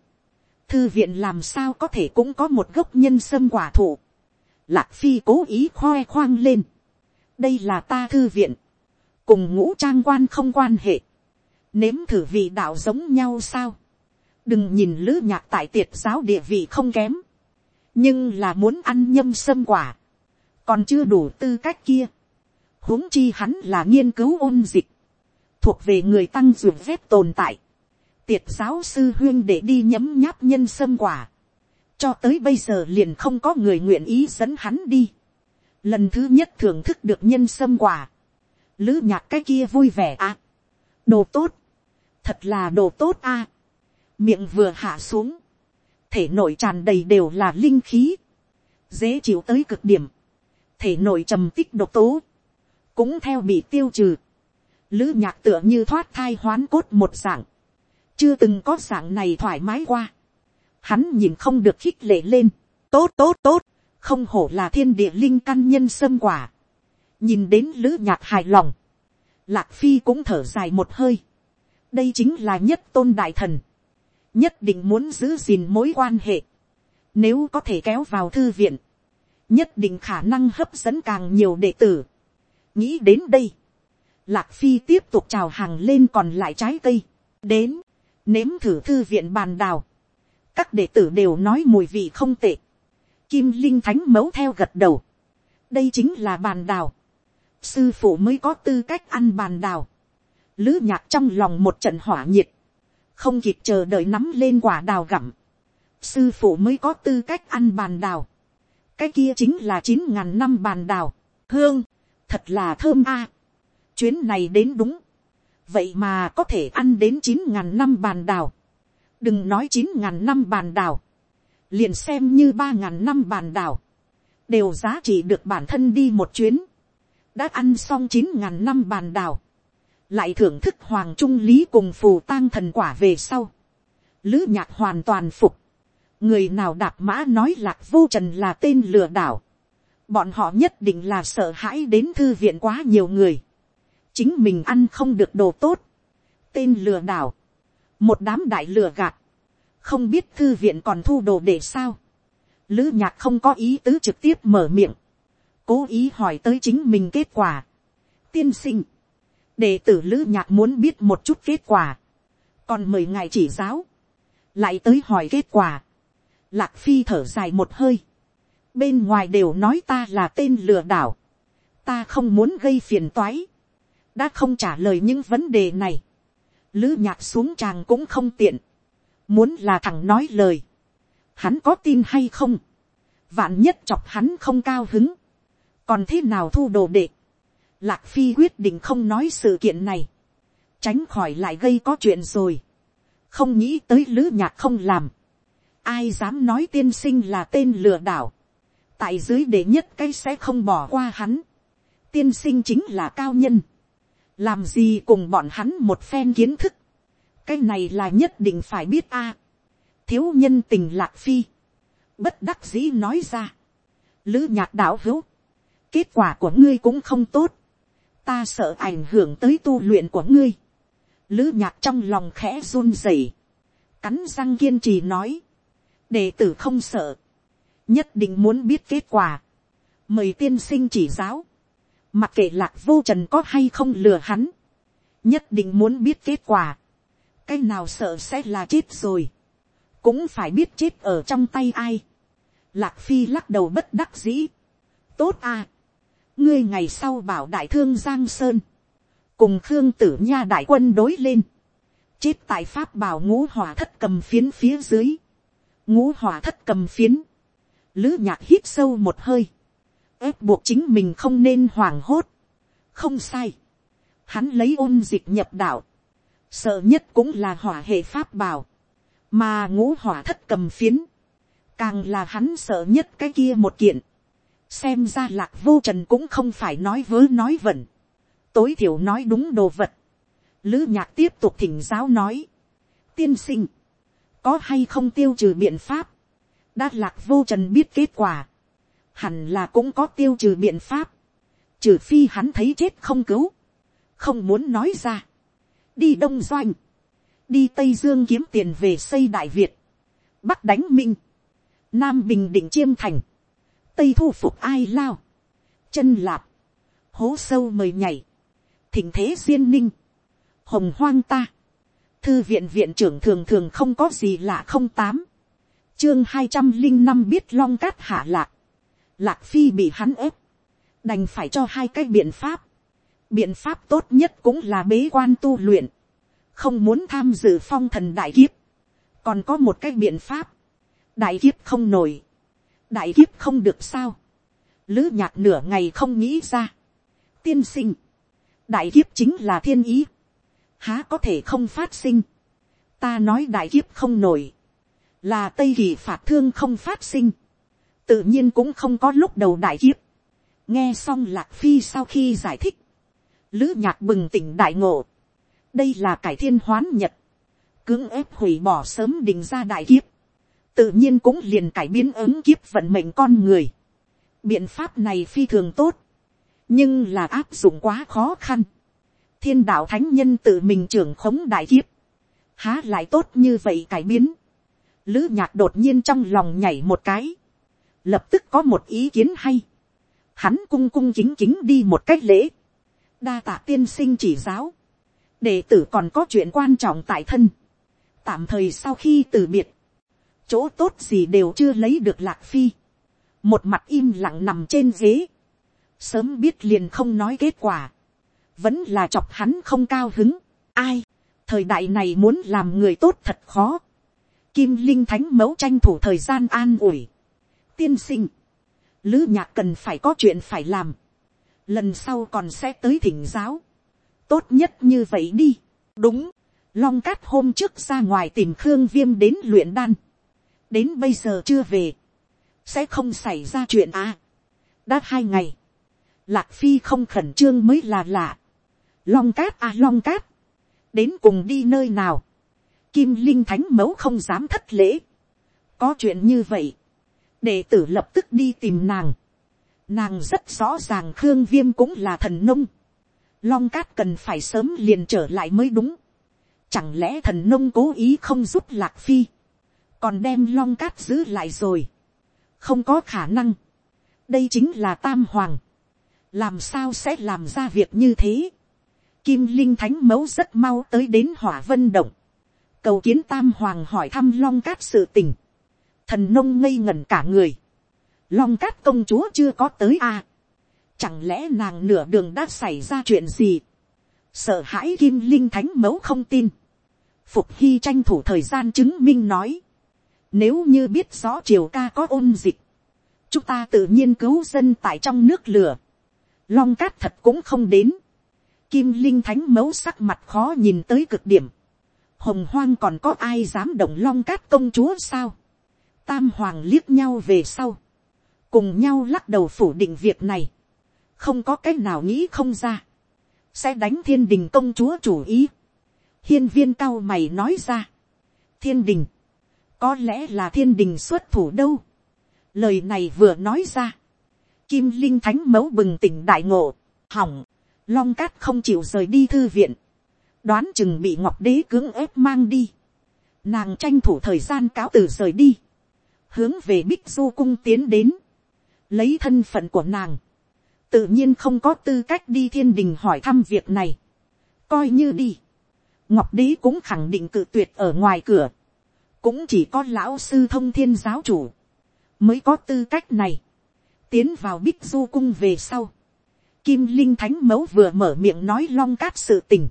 thư viện làm sao có thể cũng có một gốc nhân sâm quả thụ. Lạc phi cố ý khoe khoang lên. đây là ta thư viện. cùng ngũ trang quan không quan hệ. nếm thử vị đạo giống nhau sao. đừng nhìn lữ nhạc tại tiệt giáo địa vị không kém. nhưng là muốn ăn nhâm sâm quả. còn chưa đủ tư cách kia huống chi hắn là nghiên cứu ôn dịch. thuộc về người tăng dường phép tồn tại tiệt giáo sư huyên để đi nhấm nháp nhân sâm quả. cho tới bây giờ liền không có người nguyện ý dẫn hắn đi. lần thứ nhất thưởng thức được nhân sâm quả. lữ nhạc cái kia vui vẻ à. đồ tốt. thật là đồ tốt a. miệng vừa hạ xuống. thể nội tràn đầy đều là linh khí, dễ chịu tới cực điểm, thể nội trầm tích độc tố, cũng theo bị tiêu trừ, lữ nhạc tựa như thoát thai hoán cốt một dạng, chưa từng có dạng này thoải mái qua, hắn nhìn không được khích lệ lên, tốt tốt tốt, không hổ là thiên địa linh căn nhân sâm quả, nhìn đến lữ nhạc hài lòng, lạc phi cũng thở dài một hơi, đây chính là nhất tôn đại thần, nhất định muốn giữ gìn mối quan hệ, nếu có thể kéo vào thư viện, nhất định khả năng hấp dẫn càng nhiều đệ tử nghĩ đến đây, lạc phi tiếp tục trào hàng lên còn lại trái cây, đến, nếm thử thư viện bàn đào, các đệ tử đều nói mùi vị không tệ, kim linh thánh mấu theo gật đầu, đây chính là bàn đào, sư phụ mới có tư cách ăn bàn đào, lữ nhạc trong lòng một trận hỏa nhiệt, không kịp chờ đợi nắm lên quả đào gặm, sư phụ mới có tư cách ăn bàn đào, cái kia chính là chín ngàn năm bàn đào, hương, thật là thơm a, chuyến này đến đúng, vậy mà có thể ăn đến chín ngàn năm bàn đào, đừng nói chín ngàn năm bàn đào, liền xem như ba ngàn năm bàn đào, đều giá trị được bản thân đi một chuyến, đã ăn xong chín ngàn năm bàn đào, lại thưởng thức hoàng trung lý cùng phù tang thần quả về sau, lữ nhạc hoàn toàn phục, người nào đạp mã nói lạc vô trần là tên lừa đảo, bọn họ nhất định là sợ hãi đến thư viện quá nhiều người, chính mình ăn không được đồ tốt, tên lừa đảo, một đám đại lừa gạt, không biết thư viện còn thu đồ để sao, lữ nhạc không có ý tứ trực tiếp mở miệng, cố ý hỏi tới chính mình kết quả. tiên sinh, đệ tử lữ nhạc muốn biết một chút kết quả, còn mời ngài chỉ giáo, lại tới hỏi kết quả, lạc phi thở dài một hơi, bên ngoài đều nói ta là tên lừa đảo, ta không muốn gây phiền toái, đã không trả lời những vấn đề này, lữ nhạc xuống tràng cũng không tiện, muốn là thằng nói lời, hắn có tin hay không, vạn nhất chọc hắn không cao hứng, còn thế nào thu đồ đệ, lạc phi quyết định không nói sự kiện này, tránh khỏi lại gây có chuyện rồi, không nghĩ tới lữ nhạc không làm, ai dám nói tiên sinh là tên lừa đảo, tại dưới đệ nhất cái sẽ không bỏ qua hắn, tiên sinh chính là cao nhân, làm gì cùng bọn hắn một phen kiến thức, cái này là nhất định phải biết a, thiếu nhân tình lạc phi, bất đắc dĩ nói ra, lữ nhạc đạo hữu, kết quả của ngươi cũng không tốt, ta sợ ảnh hưởng tới tu luyện của ngươi, lữ nhạc trong lòng khẽ run rẩy, cắn răng kiên trì nói, đệ tử không sợ, nhất định muốn biết kết quả, mời tiên sinh chỉ giáo, mặc kệ lạc vô trần có hay không lừa hắn, nhất định muốn biết kết quả, cái nào sợ sẽ là chết rồi, cũng phải biết chết ở trong tay ai. Lạc phi lắc đầu bất đắc dĩ. tốt à, ngươi ngày sau bảo đại thương giang sơn, cùng khương tử nha đại quân đối lên, chết tại pháp bảo ngũ hỏa thất cầm phiến phía dưới, ngũ hỏa thất cầm phiến, lữ nhạc hít sâu một hơi, ép buộc chính mình không nên hoảng hốt, không sai, hắn lấy ôn dịch nhập đạo, sợ nhất cũng là hỏa hệ pháp bảo, mà ngũ hỏa thất cầm phiến, càng là hắn sợ nhất cái kia một kiện, xem ra lạc vô trần cũng không phải nói vớ nói vẩn, tối thiểu nói đúng đồ vật, lữ nhạc tiếp tục thỉnh giáo nói, tiên sinh, có hay không tiêu trừ biện pháp, đã lạc vô trần biết kết quả, hẳn là cũng có tiêu trừ biện pháp, trừ phi hắn thấy chết không cứu, không muốn nói ra, đi đông doanh, đi tây dương kiếm tiền về xây đại việt, bắc đánh minh, nam bình định chiêm thành, tây thu phục ai lao, chân lạp, hố sâu mời nhảy, thỉnh thế duyên ninh, hồng hoang ta, thư viện viện trưởng thường thường không có gì lạ không tám, chương hai trăm linh năm biết long cát hạ lạc, lạc phi bị hắn ép, đành phải cho hai cái biện pháp, biện pháp tốt nhất cũng là bế quan tu luyện, không muốn tham dự phong thần đại kiếp, còn có một cái biện pháp, đại kiếp không nổi, đại kiếp không được sao, lữ nhạc nửa ngày không nghĩ ra, tiên sinh, đại kiếp chính là thiên ý, há có thể không phát sinh, ta nói đại kiếp không nổi, là tây kỳ phạt thương không phát sinh, tự nhiên cũng không có lúc đầu đại kiếp. nghe xong lạc phi sau khi giải thích, lữ nhạc bừng tỉnh đại ngộ, đây là cải thiên hoán nhật, cưỡng ép hủy bỏ sớm định ra đại kiếp, tự nhiên cũng liền cải biến ứng kiếp vận mệnh con người. biện pháp này phi thường tốt, nhưng là áp dụng quá khó khăn. thiên đạo thánh nhân tự mình trưởng khống đại kiếp, há lại tốt như vậy cải biến lữ nhạc đột nhiên trong lòng nhảy một cái, lập tức có một ý kiến hay. hắn cung cung chính chính đi một cách lễ, đa tạ tiên sinh chỉ giáo, đệ tử còn có chuyện quan trọng tại thân, tạm thời sau khi từ biệt, chỗ tốt gì đều chưa lấy được lạc phi, một mặt im lặng nằm trên ghế, sớm biết liền không nói kết quả, vẫn là chọc hắn không cao hứng, ai, thời đại này muốn làm người tốt thật khó, kim linh thánh mẫu tranh thủ thời gian an ủi, tiên sinh, lữ nhạc cần phải có chuyện phải làm, lần sau còn sẽ tới thỉnh giáo, tốt nhất như vậy đi, đúng, long cát hôm trước ra ngoài tìm khương viêm đến luyện đan, đến bây giờ chưa về, sẽ không xảy ra chuyện à. đã hai ngày, lạc phi không khẩn trương mới là lạ. long cát à long cát, đến cùng đi nơi nào, kim linh thánh mẫu không dám thất lễ. có chuyện như vậy, đệ tử lập tức đi tìm nàng. nàng rất rõ ràng khương viêm cũng là thần nông. long cát cần phải sớm liền trở lại mới đúng. chẳng lẽ thần nông cố ý không giúp lạc phi còn đem long cát giữ lại rồi. không có khả năng. đây chính là tam hoàng. làm sao sẽ làm ra việc như thế. kim linh thánh mẫu rất mau tới đến hỏa vân động cầu kiến tam hoàng hỏi thăm long cát sự tình. thần nông ngây ngẩn cả người. long cát công chúa chưa có tới à. chẳng lẽ nàng nửa đường đã xảy ra chuyện gì. sợ hãi kim linh thánh mẫu không tin. Phục Hy tranh thủ thời gian chứng minh nói. Nếu như biết rõ triều ca có ôn dịch. Chúng ta tự nhiên cứu dân tại trong nước lửa. Long cát thật cũng không đến. Kim Linh Thánh mẫu sắc mặt khó nhìn tới cực điểm. Hồng hoang còn có ai dám động long cát công chúa sao? Tam hoàng liếc nhau về sau. Cùng nhau lắc đầu phủ định việc này. Không có cách nào nghĩ không ra. Sẽ đánh thiên đình công chúa chủ ý. Hiên viên cao mày nói ra. Thiên đình có lẽ là thiên đình xuất thủ đâu. lời này vừa nói ra. kim linh thánh mấu bừng tỉnh đại ngộ, hỏng, long cát không chịu rời đi thư viện, đoán chừng bị ngọc đế cưỡng ép mang đi. nàng tranh thủ thời gian cáo từ rời đi, hướng về bích du cung tiến đến, lấy thân phận của nàng, tự nhiên không có tư cách đi thiên đình hỏi thăm việc này, coi như đi, ngọc đế cũng khẳng định cự tuyệt ở ngoài cửa, cũng chỉ có lão sư thông thiên giáo chủ, mới có tư cách này, tiến vào bích du cung về sau, kim linh thánh mẫu vừa mở miệng nói long cát sự tình,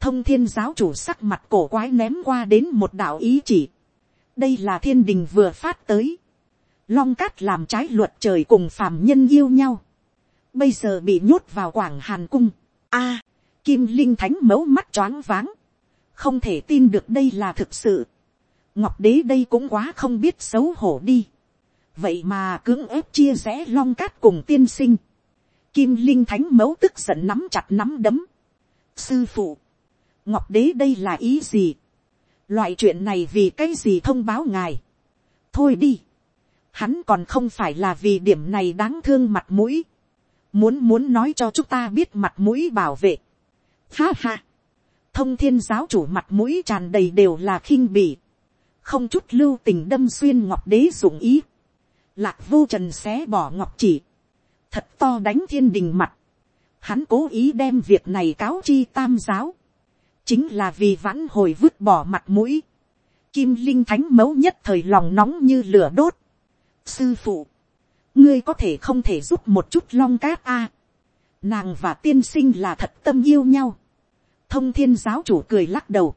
thông thiên giáo chủ sắc mặt cổ quái ném qua đến một đạo ý chỉ, đây là thiên đình vừa phát tới, long cát làm trái luật trời cùng phàm nhân yêu nhau, bây giờ bị nhốt vào quảng hàn cung, a, kim linh thánh mẫu mắt choáng váng, không thể tin được đây là thực sự, ngọc đế đây cũng quá không biết xấu hổ đi. vậy mà cưỡng ép chia rẽ long cát cùng tiên sinh. kim linh thánh mẫu tức giận nắm chặt nắm đấm. sư phụ, ngọc đế đây là ý gì. loại chuyện này vì cái gì thông báo ngài. thôi đi. hắn còn không phải là vì điểm này đáng thương mặt mũi. muốn muốn nói cho chúng ta biết mặt mũi bảo vệ. ha ha. thông thiên giáo chủ mặt mũi tràn đầy đều là khinh bỉ không chút lưu tình đâm xuyên ngọc đế dụng ý, lạc vô trần xé bỏ ngọc chỉ, thật to đánh thiên đình mặt, hắn cố ý đem việc này cáo chi tam giáo, chính là vì vãn hồi vứt bỏ mặt mũi, kim linh thánh Mẫu nhất thời lòng nóng như lửa đốt, sư phụ, ngươi có thể không thể giúp một chút long cát a, nàng và tiên sinh là thật tâm yêu nhau, thông thiên giáo chủ cười lắc đầu,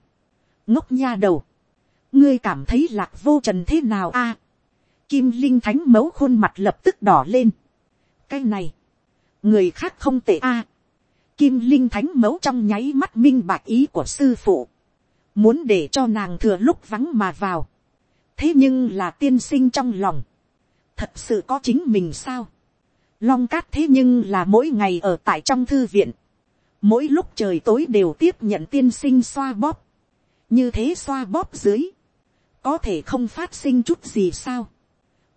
ngốc nha đầu, ngươi cảm thấy lạc vô trần thế nào a? Kim linh thánh Mẫu khuôn mặt lập tức đỏ lên. cái này, người khác không tệ a kim linh thánh mẫu trong nháy mắt minh bạch ý của sư phụ. muốn để cho nàng thừa lúc vắng mà vào. thế nhưng là tiên sinh trong lòng, thật sự có chính mình sao, long cát thế nhưng là mỗi ngày ở tại trong thư viện, mỗi lúc trời tối đều tiếp nhận tiên sinh xoa bóp, như thế xoa bóp dưới, có thể không phát sinh chút gì sao,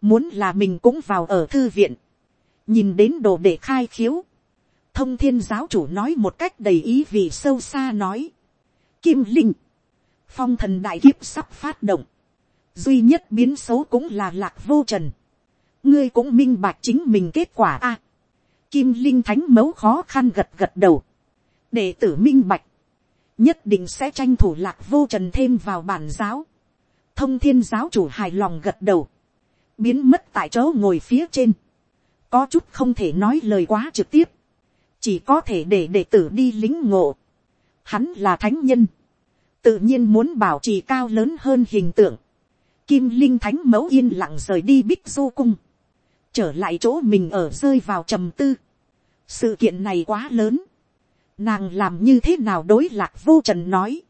muốn là mình cũng vào ở thư viện, nhìn đến đồ để khai khiếu, thông thiên giáo chủ nói một cách đầy ý vị sâu xa nói, kim linh, phong thần đại kiếp sắp phát động, duy nhất biến xấu cũng là lạc vô trần, ngươi cũng minh bạch chính mình kết quả a, kim linh thánh mấu khó khăn gật gật đầu, đệ tử minh bạch, nhất định sẽ tranh thủ lạc vô trần thêm vào bản giáo, thông thiên giáo chủ hài lòng gật đầu, biến mất tại chỗ ngồi phía trên, có chút không thể nói lời quá trực tiếp, chỉ có thể để đệ tử đi lính ngộ. Hắn là thánh nhân, tự nhiên muốn bảo trì cao lớn hơn hình tượng. Kim linh thánh mẫu yên lặng rời đi bích du cung, trở lại chỗ mình ở rơi vào trầm tư. sự kiện này quá lớn, nàng làm như thế nào đối lạc vô trần nói,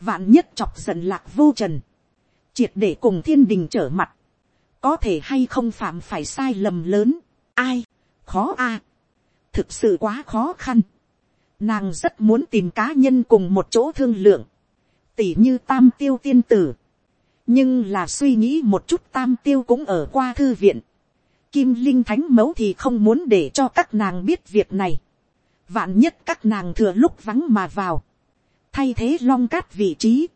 vạn nhất chọc giận lạc vô trần, triệt để cùng thiên đình trở mặt, có thể hay không phạm phải sai lầm lớn, ai, khó a, thực sự quá khó khăn, nàng rất muốn tìm cá nhân cùng một chỗ thương lượng, tỉ như tam tiêu tiên tử, nhưng là suy nghĩ một chút tam tiêu cũng ở qua thư viện, kim linh thánh mẫu thì không muốn để cho các nàng biết việc này, vạn nhất các nàng thừa lúc vắng mà vào, thay thế long cát vị trí,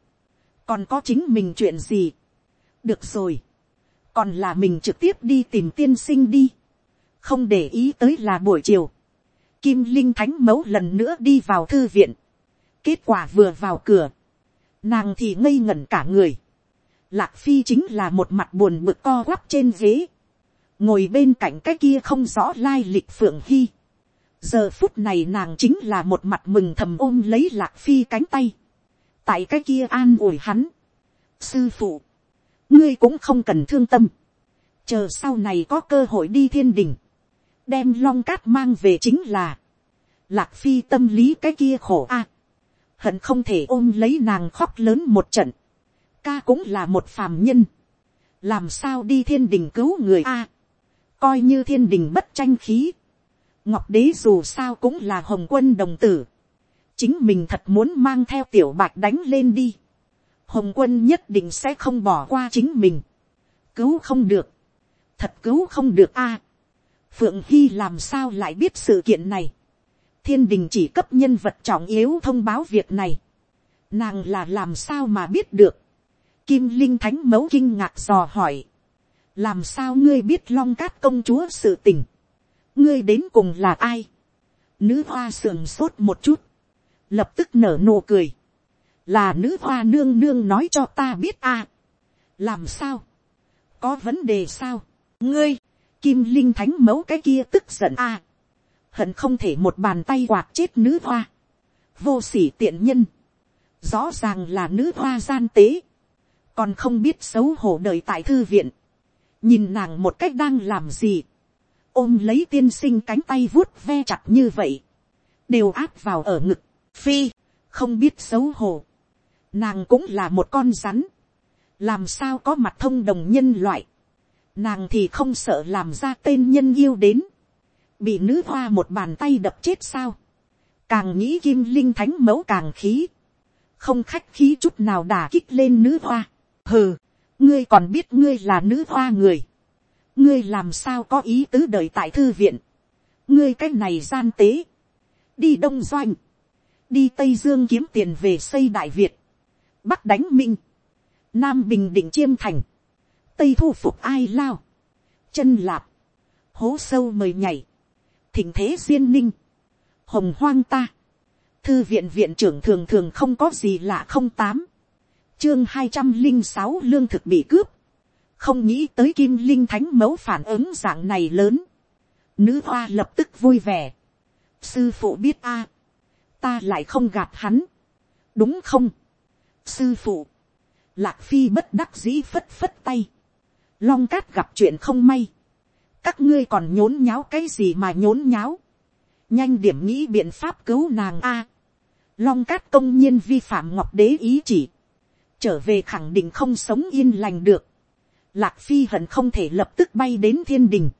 còn có chính mình chuyện gì, được rồi, còn là mình trực tiếp đi tìm tiên sinh đi, không để ý tới là buổi chiều, kim linh thánh mẫu lần nữa đi vào thư viện, kết quả vừa vào cửa, nàng thì ngây ngẩn cả người, lạc phi chính là một mặt buồn bực co quắp trên ghế, ngồi bên cạnh cái kia không rõ lai lịch phượng hy, giờ phút này nàng chính là một mặt mừng thầm ôm lấy lạc phi cánh tay, tại cái kia an ủi hắn, sư phụ, ngươi cũng không cần thương tâm, chờ sau này có cơ hội đi thiên đình, đem long cát mang về chính là, lạc phi tâm lý cái kia khổ a, hận không thể ôm lấy nàng khóc lớn một trận, ca cũng là một phàm nhân, làm sao đi thiên đình cứu người a, coi như thiên đình bất tranh khí, ngọc đế dù sao cũng là hồng quân đồng tử, chính mình thật muốn mang theo tiểu bạc đánh lên đi, hồng quân nhất định sẽ không bỏ qua chính mình, cứu không được, thật cứu không được a, phượng hy làm sao lại biết sự kiện này, thiên đình chỉ cấp nhân vật trọng yếu thông báo việc này, nàng là làm sao mà biết được, kim linh thánh mẫu kinh ngạc dò hỏi, làm sao ngươi biết long cát công chúa sự tình, ngươi đến cùng là ai, nữ hoa sườn sốt một chút, lập tức nở nụ cười, là nữ hoa nương nương nói cho ta biết a, làm sao, có vấn đề sao, ngươi, kim linh thánh mẫu cái kia tức giận a, hận không thể một bàn tay quạt chết nữ hoa, vô sỉ tiện nhân, rõ ràng là nữ hoa gian tế, còn không biết xấu hổ đời tại thư viện, nhìn nàng một cách đang làm gì, ôm lấy tiên sinh cánh tay vuốt ve chặt như vậy, đều áp vào ở ngực, phi, không biết xấu hổ, nàng cũng là một con rắn, làm sao có mặt thông đồng nhân loại, nàng thì không sợ làm ra tên nhân yêu đến, bị nữ hoa một bàn tay đập chết sao, càng nghĩ kim linh thánh mẫu càng khí, không khách khí chút nào đả kích lên nữ hoa, hừ, ngươi còn biết ngươi là nữ hoa người, ngươi làm sao có ý tứ đợi tại thư viện, ngươi cái này gian tế, đi đông doanh, đi tây dương kiếm tiền về xây đại việt, bắc đánh minh, nam bình định chiêm thành, tây thu phục ai lao, chân lạp, hố sâu mời nhảy, thỉnh thế duyên ninh, hồng hoang ta, thư viện viện trưởng thường thường không có gì lạ không tám, chương hai trăm linh sáu lương thực bị cướp, không nghĩ tới kim linh thánh mẫu phản ứng dạng này lớn, nữ hoa lập tức vui vẻ, sư phụ biết a, ta lại không gạt hắn, đúng không, sư phụ, lạc phi bất đắc dĩ phất phất tay, long cát gặp chuyện không may, các ngươi còn nhốn nháo cái gì mà nhốn nháo, nhanh điểm nghĩ biện pháp cứu nàng a, long cát công nhiên vi phạm ngọc đế ý chỉ, trở về khẳng định không sống yên lành được, lạc phi hận không thể lập tức bay đến thiên đình,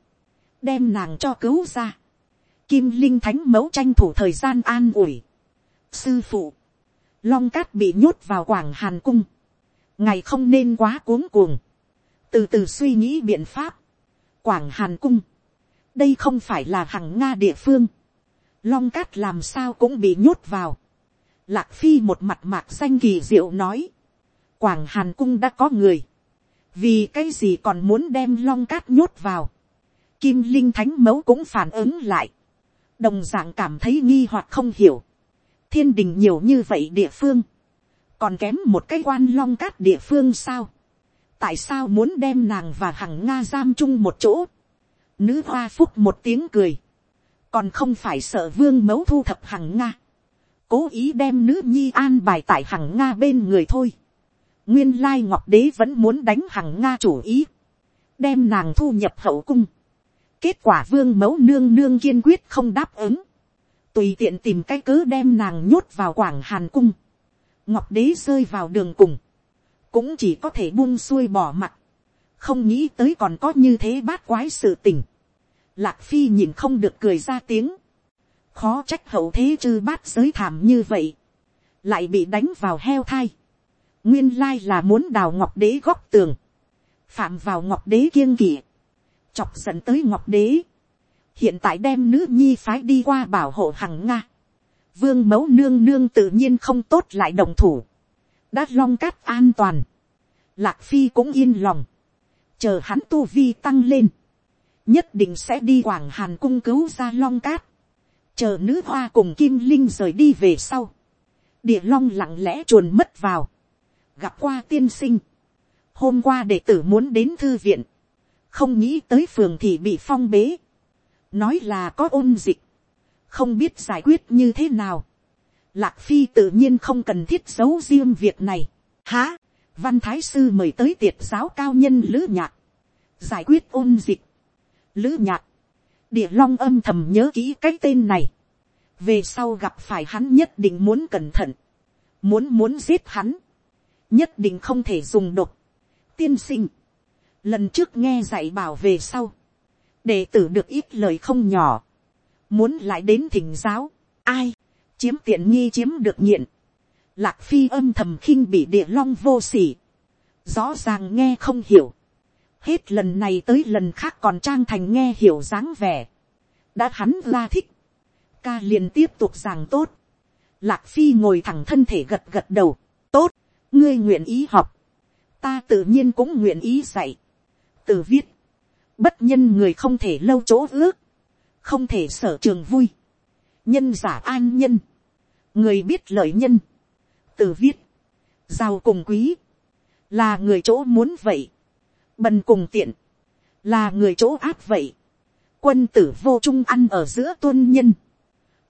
đem nàng cho cứu ra, kim linh thánh mẫu tranh thủ thời gian an ủi, sư phụ, long cát bị nhốt vào quảng hàn cung, ngày không nên quá cuống cuồng, từ từ suy nghĩ biện pháp, quảng hàn cung, đây không phải là hằng nga địa phương, long cát làm sao cũng bị nhốt vào, lạc phi một mặt mạc xanh kỳ diệu nói, quảng hàn cung đã có người, vì cái gì còn muốn đem long cát nhốt vào, kim linh thánh mẫu cũng phản ứng lại, đồng d ạ n g cảm thấy nghi hoặc không hiểu, thiên đình nhiều như vậy địa phương, còn kém một cái quan long cát địa phương sao, tại sao muốn đem nàng và hằng nga giam chung một chỗ, nữ hoa phúc một tiếng cười, còn không phải sợ vương mẫu thu thập hằng nga, cố ý đem nữ nhi an bài tại hằng nga bên người thôi, nguyên lai ngọc đế vẫn muốn đánh hằng nga chủ ý, đem nàng thu nhập hậu cung, Kết quả vương mẫu nương nương kiên quyết không đáp ứng. Tùy tiện tìm cái cớ đem nàng nhốt vào quảng hàn cung. Ngọc đế rơi vào đường cùng. Cũng chỉ có thể buông xuôi bỏ mặt. Không nghĩ tới còn có như thế bát quái sự tình. Lạc phi nhìn không được cười ra tiếng. Khó trách hậu thế chư bát giới thảm như vậy. Lại bị đánh vào heo thai. Nguyên lai là muốn đào ngọc đế góc tường. Phạm vào ngọc đế kiêng kỵ chọc dẫn tới ngọc đế, hiện tại đem nữ nhi phái đi qua bảo hộ hằng nga, vương mẫu nương nương tự nhiên không tốt lại đồng thủ, đã long cát an toàn, lạc phi cũng yên lòng, chờ hắn tu vi tăng lên, nhất định sẽ đi quảng hàn cung cứu ra long cát, chờ nữ hoa cùng kim linh rời đi về sau, địa long lặng lẽ chuồn mất vào, gặp qua tiên sinh, hôm qua đệ tử muốn đến thư viện, không nghĩ tới phường thì bị phong bế, nói là có ôn dịch, không biết giải quyết như thế nào. Lạc phi tự nhiên không cần thiết giấu riêng việc này. Há, văn thái sư mời tới tiệt giáo cao nhân lữ nhạc, giải quyết ôn dịch. Lữ nhạc, địa long âm thầm nhớ kỹ cái tên này. về sau gặp phải hắn nhất định muốn cẩn thận, muốn muốn giết hắn, nhất định không thể dùng độc. tiên sinh, lần trước nghe dạy bảo về sau, đệ tử được ít lời không nhỏ, muốn lại đến thỉnh giáo, ai, chiếm tiện nghi chiếm được nghiện, lạc phi âm thầm khinh bị địa long vô sỉ, rõ ràng nghe không hiểu, hết lần này tới lần khác còn trang thành nghe hiểu dáng vẻ, đã hắn la thích, ca liền tiếp tục giảng tốt, lạc phi ngồi thẳng thân thể gật gật đầu, tốt, ngươi nguyện ý học, ta tự nhiên cũng nguyện ý dạy, từ viết, bất nhân người không thể lâu chỗ ước, không thể sở trường vui, nhân giả an nhân, người biết lợi nhân, từ viết, giàu cùng quý, là người chỗ muốn vậy, bần cùng tiện, là người chỗ áp vậy, quân tử vô trung ăn ở giữa tuân nhân,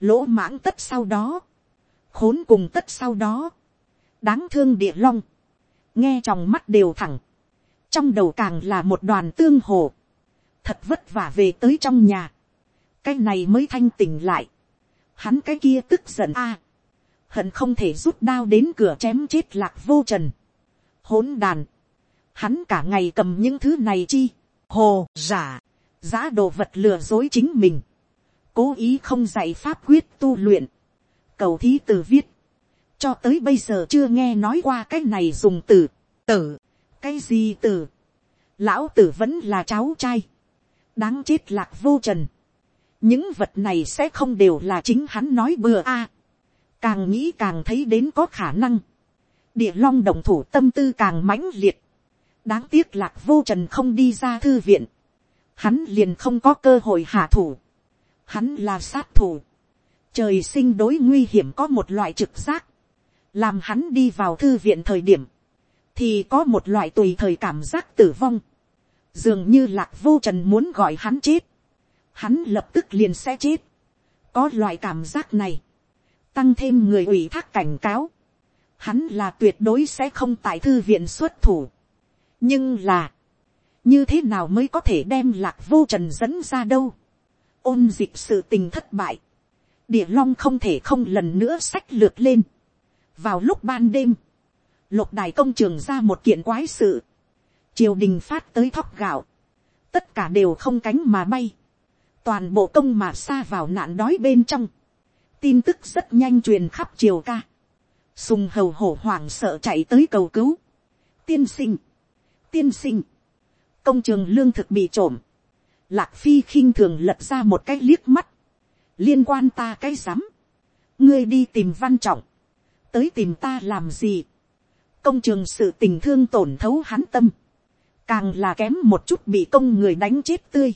lỗ mãng tất sau đó, khốn cùng tất sau đó, đáng thương địa long, nghe trong mắt đều thẳng, trong đầu càng là một đoàn tương hồ, thật vất vả về tới trong nhà, cái này mới thanh tỉnh lại, hắn cái kia tức giận a, hận không thể rút đao đến cửa chém chết lạc vô trần, hỗn đàn, hắn cả ngày cầm những thứ này chi, hồ, giả, giá đồ vật lừa dối chính mình, cố ý không dạy pháp quyết tu luyện, cầu thí từ viết, cho tới bây giờ chưa nghe nói qua cái này dùng từ, tử, cái gì từ, lão tử vẫn là cháu trai, đáng chết lạc vô trần, những vật này sẽ không đều là chính hắn nói bừa a, càng nghĩ càng thấy đến có khả năng, địa long đồng thủ tâm tư càng mãnh liệt, đáng tiếc lạc vô trần không đi ra thư viện, hắn liền không có cơ hội hạ thủ, hắn là sát thủ, trời sinh đối nguy hiểm có một loại trực giác, làm hắn đi vào thư viện thời điểm, thì có một loại tùy thời cảm giác tử vong. Dường như lạc vô trần muốn gọi hắn chết. Hắn lập tức liền sẽ chết. Có loại cảm giác này. Tăng thêm người ủy thác cảnh cáo. Hắn là tuyệt đối sẽ không tại thư viện xuất thủ. Nhưng là. Như thế nào mới có thể đem lạc vô trần dẫn ra đâu. Ôn dịch sự tình thất bại. Địa long không thể không lần nữa sách lược lên. Vào lúc ban đêm lục đài công trường ra một kiện quái sự, triều đình phát tới thóc gạo, tất cả đều không cánh mà bay, toàn bộ công mà xa vào nạn đói bên trong, tin tức rất nhanh truyền khắp triều ca, sùng hầu hổ hoảng sợ chạy tới cầu cứu, tiên sinh, tiên sinh, công trường lương thực bị trộm, lạc phi khinh thường lật ra một cái liếc mắt, liên quan ta cái rắm, ngươi đi tìm văn trọng, tới tìm ta làm gì, công trường sự tình thương tổn thấu hắn tâm, càng là kém một chút bị công người đánh chết tươi,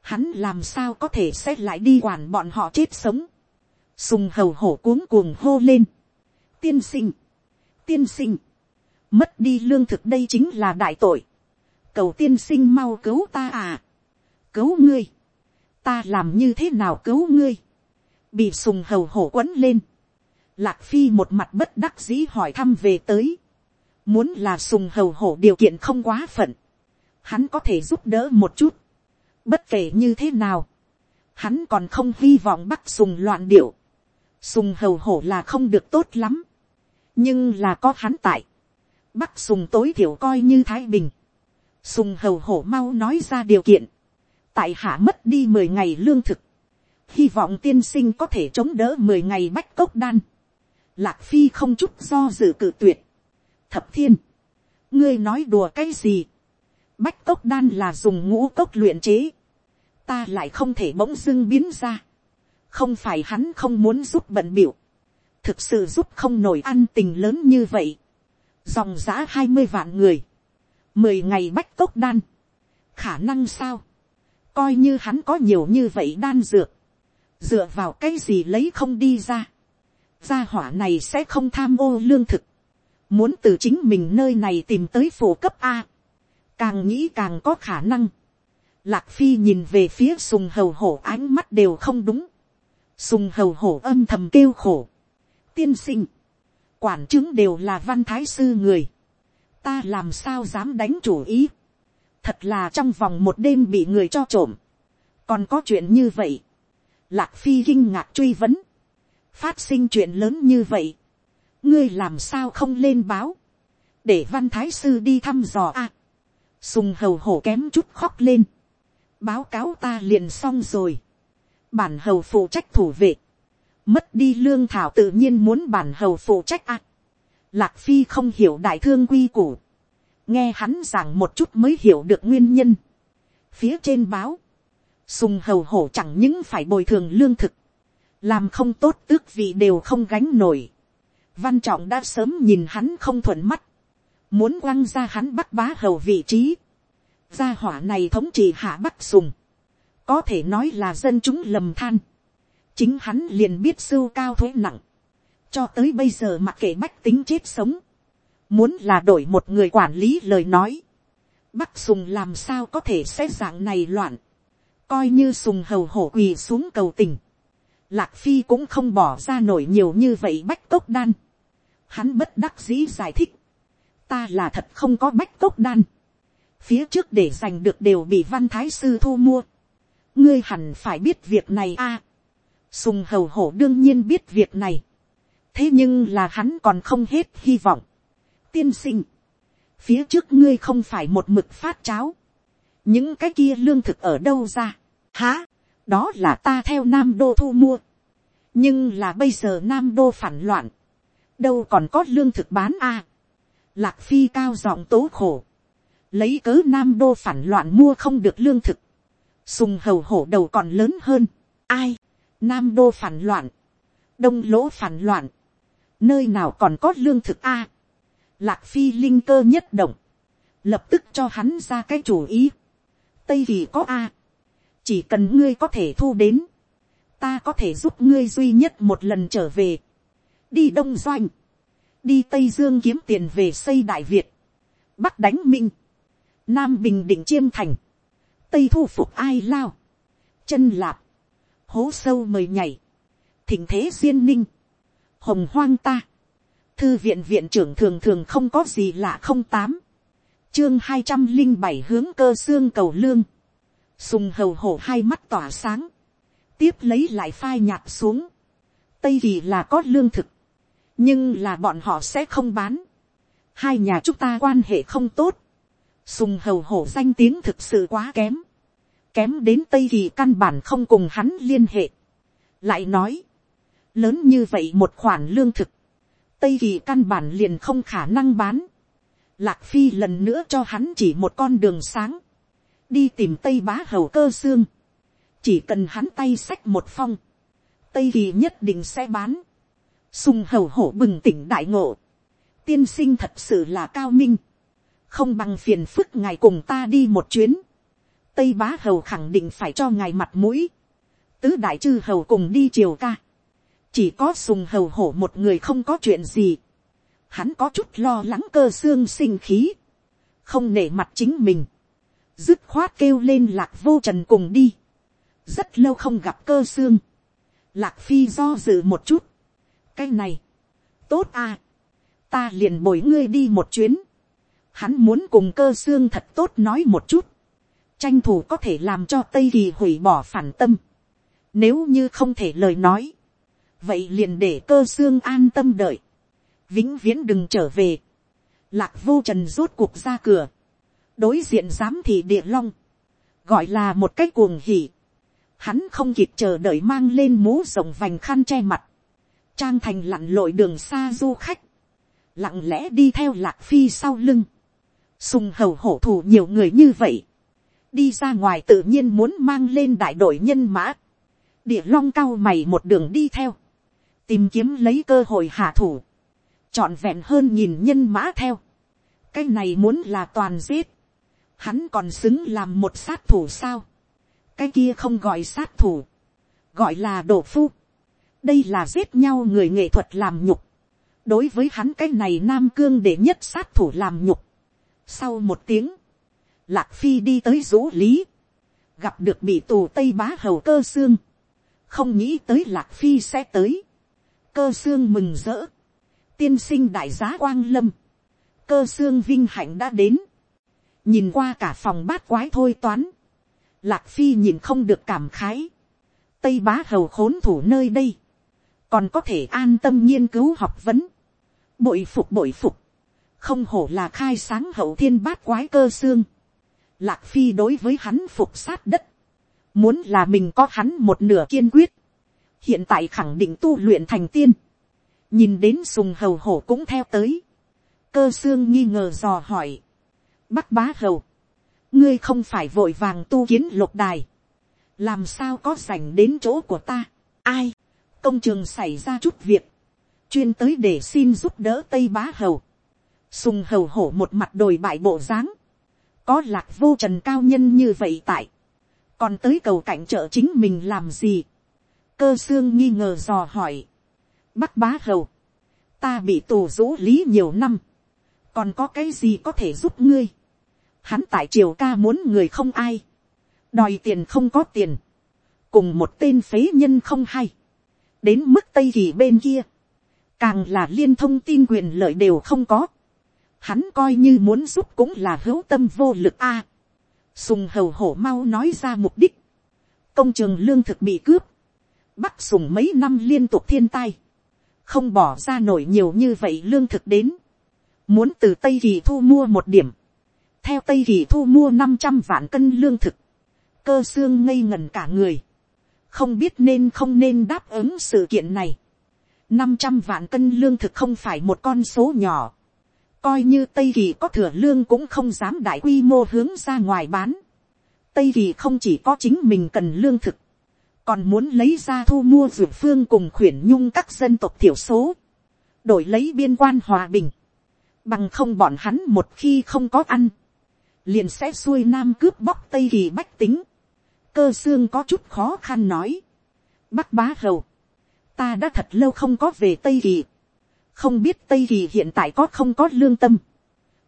hắn làm sao có thể xét lại đi quản bọn họ chết sống, sùng hầu hổ cuống cuồng hô lên, tiên sinh, tiên sinh, mất đi lương thực đây chính là đại tội, cầu tiên sinh mau cứu ta à, cứu ngươi, ta làm như thế nào cứu ngươi, bị sùng hầu hổ quấn lên, lạc phi một mặt bất đắc dĩ hỏi thăm về tới, muốn là sùng hầu hổ điều kiện không quá phận, hắn có thể giúp đỡ một chút, bất kể như thế nào, hắn còn không hy vọng bắt sùng loạn điệu, sùng hầu hổ là không được tốt lắm, nhưng là có hắn tại, bắc sùng tối thiểu coi như thái bình, sùng hầu hổ mau nói ra điều kiện, tại hạ mất đi mười ngày lương thực, hy vọng tiên sinh có thể chống đỡ mười ngày bách cốc đan, lạc phi không chút do dự cự tuyệt, thập thiên, ngươi nói đùa cái gì, bách cốc đan là dùng ngũ cốc luyện chế, ta lại không thể bỗng dưng biến ra, không phải hắn không muốn giúp bận biểu, thực sự giúp không nổi ăn tình lớn như vậy, dòng giã hai mươi vạn người, mười ngày bách cốc đan, khả năng sao, coi như hắn có nhiều như vậy đan dược, dựa vào cái gì lấy không đi ra, gia hỏa này sẽ không tham ô lương thực, muốn từ chính mình nơi này tìm tới phổ cấp a, càng nghĩ càng có khả năng, lạc phi nhìn về phía sùng hầu hổ ánh mắt đều không đúng, sùng hầu hổ âm thầm kêu khổ, tiên sinh, quản chứng đều là văn thái sư người, ta làm sao dám đánh chủ ý, thật là trong vòng một đêm bị người cho trộm, còn có chuyện như vậy, lạc phi kinh ngạc truy vấn, phát sinh chuyện lớn như vậy, ngươi làm sao không lên báo, để văn thái sư đi thăm dò a, sùng hầu hổ kém chút khóc lên, báo cáo ta liền xong rồi, bản hầu phụ trách thủ vệ, mất đi lương thảo tự nhiên muốn bản hầu phụ trách a, lạc phi không hiểu đại thương quy củ, nghe hắn giảng một chút mới hiểu được nguyên nhân. phía trên báo, sùng hầu hổ chẳng những phải bồi thường lương thực, làm không tốt tước vị đều không gánh nổi. văn trọng đã sớm nhìn hắn không thuận mắt, muốn quăng ra hắn bắt bá hầu vị trí. gia hỏa này thống trị hạ bắt sùng, có thể nói là dân chúng lầm than. chính hắn liền biết sưu cao thuế nặng, cho tới bây giờ mặc kệ bách tính chết sống, muốn là đổi một người quản lý lời nói, bắc sùng làm sao có thể xét dạng này loạn, coi như sùng hầu hổ quỳ xuống cầu tình, lạc phi cũng không bỏ ra nổi nhiều như vậy bách cốc đan, hắn bất đắc dĩ giải thích, ta là thật không có bách cốc đan, phía trước để giành được đều bị văn thái sư thu mua, ngươi hẳn phải biết việc này a, sùng hầu hổ đương nhiên biết việc này, thế nhưng là hắn còn không hết hy vọng, tiên sinh, phía trước ngươi không phải một mực phát cháo, những cái kia lương thực ở đâu ra, há, đó là ta theo nam đô thu mua, nhưng là bây giờ nam đô phản loạn, đâu còn có lương thực bán a, lạc phi cao giọng tố khổ, lấy cớ nam đô phản loạn mua không được lương thực, sùng hầu hổ đầu còn lớn hơn, ai, nam đô phản loạn, đông lỗ phản loạn, nơi nào còn có lương thực a, lạc phi linh cơ nhất động, lập tức cho hắn ra cái chủ ý. tây vì có a, chỉ cần ngươi có thể thu đến, ta có thể giúp ngươi duy nhất một lần trở về, đi đông doanh, đi tây dương kiếm tiền về xây đại việt, bắc đánh minh, nam bình định chiêm thành, tây thu phục ai lao, chân lạp, hố sâu mời nhảy, thỉnh thế duyên ninh, hồng hoang ta, thư viện viện trưởng thường thường không có gì lạ không tám, chương hai trăm linh bảy hướng cơ xương cầu lương, sùng hầu hổ hai mắt tỏa sáng, tiếp lấy lại phai nhạt xuống, tây kỳ là có lương thực, nhưng là bọn họ sẽ không bán, hai nhà chúng ta quan hệ không tốt, sùng hầu hổ danh tiếng thực sự quá kém, kém đến tây kỳ căn bản không cùng hắn liên hệ, lại nói, lớn như vậy một khoản lương thực, tây kỳ căn bản liền không khả năng bán, lạc phi lần nữa cho hắn chỉ một con đường sáng, đi tìm tây bá hầu cơ xương, chỉ cần hắn tay xách một phong, tây kỳ nhất định sẽ bán, sùng hầu hổ bừng tỉnh đại ngộ, tiên sinh thật sự là cao minh, không bằng phiền phức ngài cùng ta đi một chuyến, tây bá hầu khẳng định phải cho ngài mặt mũi, tứ đại chư hầu cùng đi triều ca, chỉ có sùng hầu hổ một người không có chuyện gì, hắn có chút lo lắng cơ xương sinh khí, không nể mặt chính mình, dứt khoát kêu lên lạc vô trần cùng đi, rất lâu không gặp cơ xương, lạc phi do dự một chút, cái này, tốt à, ta liền bồi ngươi đi một chuyến, hắn muốn cùng cơ xương thật tốt nói một chút, tranh thủ có thể làm cho tây kỳ hủy bỏ phản tâm, nếu như không thể lời nói, vậy liền để cơ xương an tâm đợi, vĩnh viễn đừng trở về, lạc vô trần rốt cuộc ra cửa, đối diện giám thị địa long, gọi là một cái cuồng hỉ, hắn không kịp chờ đợi mang lên mũ rồng vành khăn che mặt, trang thành lặn lội đường xa du khách, lặng lẽ đi theo lạc phi sau lưng, sùng hầu hổ thủ nhiều người như vậy, đi ra ngoài tự nhiên muốn mang lên đại đội nhân mã, địa long cao mày một đường đi theo, tìm kiếm lấy cơ hội hạ thủ, chọn vẹn hơn nhìn nhân mã theo, cái này muốn là toàn giết, hắn còn xứng làm một sát thủ sao, cái kia không gọi sát thủ, gọi là đổ phu, đây là giết nhau người nghệ thuật làm nhục, đối với hắn cái này nam cương để nhất sát thủ làm nhục. sau một tiếng, lạc phi đi tới rũ lý, gặp được bị tù tây bá hầu cơ xương, không nghĩ tới lạc phi sẽ tới, cơ xương mừng rỡ, tiên sinh đại giá quang lâm, cơ xương vinh hạnh đã đến, nhìn qua cả phòng bát quái thôi toán, lạc phi nhìn không được cảm khái, tây bá hầu khốn thủ nơi đây, còn có thể an tâm nghiên cứu học vấn, bội phục bội phục, không hổ là khai sáng hậu thiên bát quái cơ xương, lạc phi đối với hắn phục sát đất, muốn là mình có hắn một nửa kiên quyết, hiện tại khẳng định tu luyện thành tiên, nhìn đến sùng hầu hổ cũng theo tới, cơ xương nghi ngờ dò hỏi, bắc bá hầu, ngươi không phải vội vàng tu kiến lục đài, làm sao có dành đến chỗ của ta, ai, công trường xảy ra chút việc, chuyên tới để xin giúp đỡ tây bá hầu, sùng hầu hổ một mặt đồi bại bộ dáng, có lạc vô trần cao nhân như vậy tại, còn tới cầu cảnh trợ chính mình làm gì, cơ xương nghi ngờ dò hỏi, bắc bá hầu, ta bị tù rũ lý nhiều năm, còn có cái gì có thể giúp ngươi, hắn tại triều ca muốn người không ai, đòi tiền không có tiền, cùng một tên phế nhân không hay, đến mức tây kỳ bên kia, càng là liên thông tin quyền lợi đều không có, hắn coi như muốn giúp cũng là hữu tâm vô lực a. sùng hầu hổ mau nói ra mục đích, công trường lương thực bị cướp, bắc sùng mấy năm liên tục thiên tai, không bỏ ra nổi nhiều như vậy lương thực đến, muốn từ tây kỳ thu mua một điểm, theo tây kỳ thu mua năm trăm vạn cân lương thực, cơ xương ngây ngần cả người, không biết nên không nên đáp ứng sự kiện này. năm trăm vạn cân lương thực không phải một con số nhỏ, coi như tây kỳ có thừa lương cũng không dám đại quy mô hướng ra ngoài bán. tây kỳ không chỉ có chính mình cần lương thực, còn muốn lấy ra thu mua dược phương cùng khuyển nhung các dân tộc thiểu số, đổi lấy biên quan hòa bình, bằng không bọn hắn một khi không có ăn, liền sẽ xuôi nam cướp bóc tây kỳ bách tính, cơ xương có chút khó khăn nói, bắc bá hầu, ta đã thật lâu không có về tây kỳ, không biết tây kỳ hiện tại có không có lương tâm,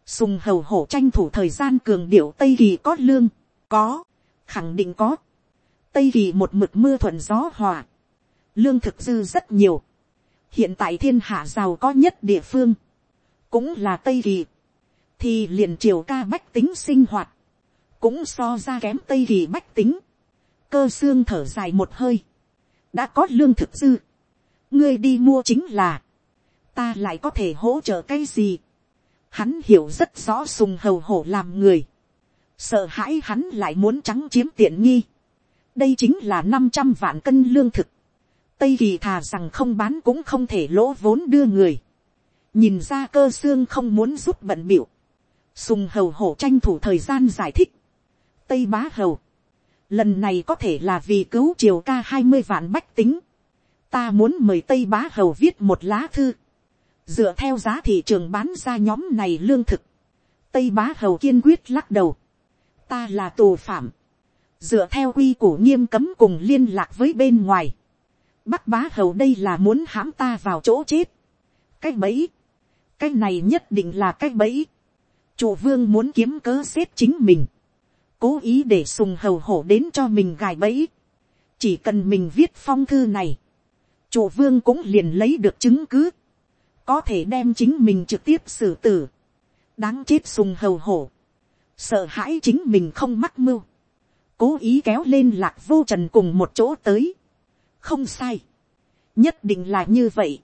sùng hầu hổ tranh thủ thời gian cường điệu tây kỳ có lương, có, khẳng định có, tây kỳ một mực mưa thuận gió hòa, lương thực dư rất nhiều, hiện tại thiên hạ giàu có nhất địa phương, cũng là tây kỳ, thì liền triều ca bách tính sinh hoạt, cũng so ra kém tây kỳ bách tính, cơ xương thở dài một hơi, đã có lương thực dư, ngươi đi mua chính là, ta lại có thể hỗ trợ cái gì, Hắn hiểu rất rõ sùng hầu hổ làm người. Sợ hãi hắn lại muốn trắng chiếm tiện nghi. Đây chính là năm trăm vạn cân lương thực. Tây kỳ thà rằng không bán cũng không thể lỗ vốn đưa người. Nhìn ra cơ xương không muốn giúp bận biểu. Sùng hầu hổ tranh thủ thời gian giải thích. Tây bá hầu. Lần này có thể là vì cứu triều ca hai mươi vạn bách tính. Ta muốn mời Tây bá hầu viết một lá thư dựa theo giá thị trường bán ra nhóm này lương thực, tây bá hầu kiên quyết lắc đầu, ta là tù phạm, dựa theo quy củ nghiêm cấm cùng liên lạc với bên ngoài, bắc bá hầu đây là muốn hãm ta vào chỗ chết, cái bẫy, cái này nhất định là cái bẫy, chủ vương muốn kiếm cớ xếp chính mình, cố ý để sùng hầu hổ đến cho mình gài bẫy, chỉ cần mình viết phong thư này, chủ vương cũng liền lấy được chứng cứ, có thể đem chính mình trực tiếp xử tử, đáng chết sùng hầu hổ, sợ hãi chính mình không mắc mưu, cố ý kéo lên lạc vô trần cùng một chỗ tới, không sai, nhất định là như vậy,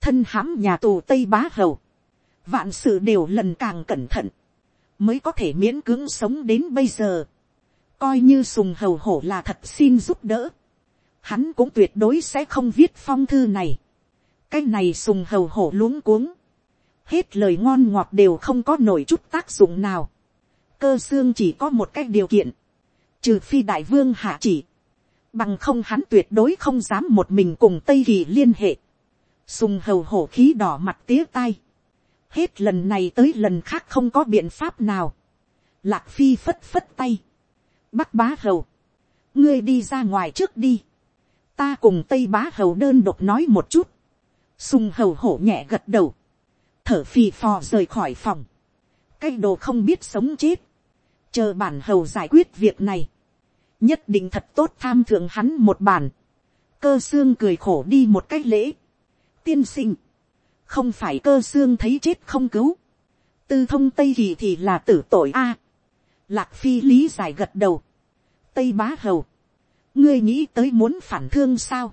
thân hãm nhà tù tây bá hầu, vạn sự đều lần càng cẩn thận, mới có thể miễn cưỡng sống đến bây giờ, coi như sùng hầu hổ là thật xin giúp đỡ, hắn cũng tuyệt đối sẽ không viết phong thư này, cái này sùng hầu hổ luống cuống, hết lời ngon ngọt đều không có nổi chút tác dụng nào, cơ xương chỉ có một cái điều kiện, trừ phi đại vương hạ chỉ, bằng không hắn tuyệt đối không dám một mình cùng tây kỳ liên hệ, sùng hầu hổ khí đỏ mặt tía tai, hết lần này tới lần khác không có biện pháp nào, lạc phi phất phất tay, bắc bá hầu, ngươi đi ra ngoài trước đi, ta cùng tây bá hầu đơn độc nói một chút, sung hầu hổ nhẹ gật đầu, thở phì phò rời khỏi phòng, cái đồ không biết sống chết, chờ bản hầu giải quyết việc này, nhất định thật tốt tham thượng hắn một bản, cơ xương cười khổ đi một cách lễ, tiên sinh, không phải cơ xương thấy chết không cứu, tư thông tây kỳ thì là tử tội a, lạc phi lý giải gật đầu, tây bá hầu, ngươi nghĩ tới muốn phản thương sao,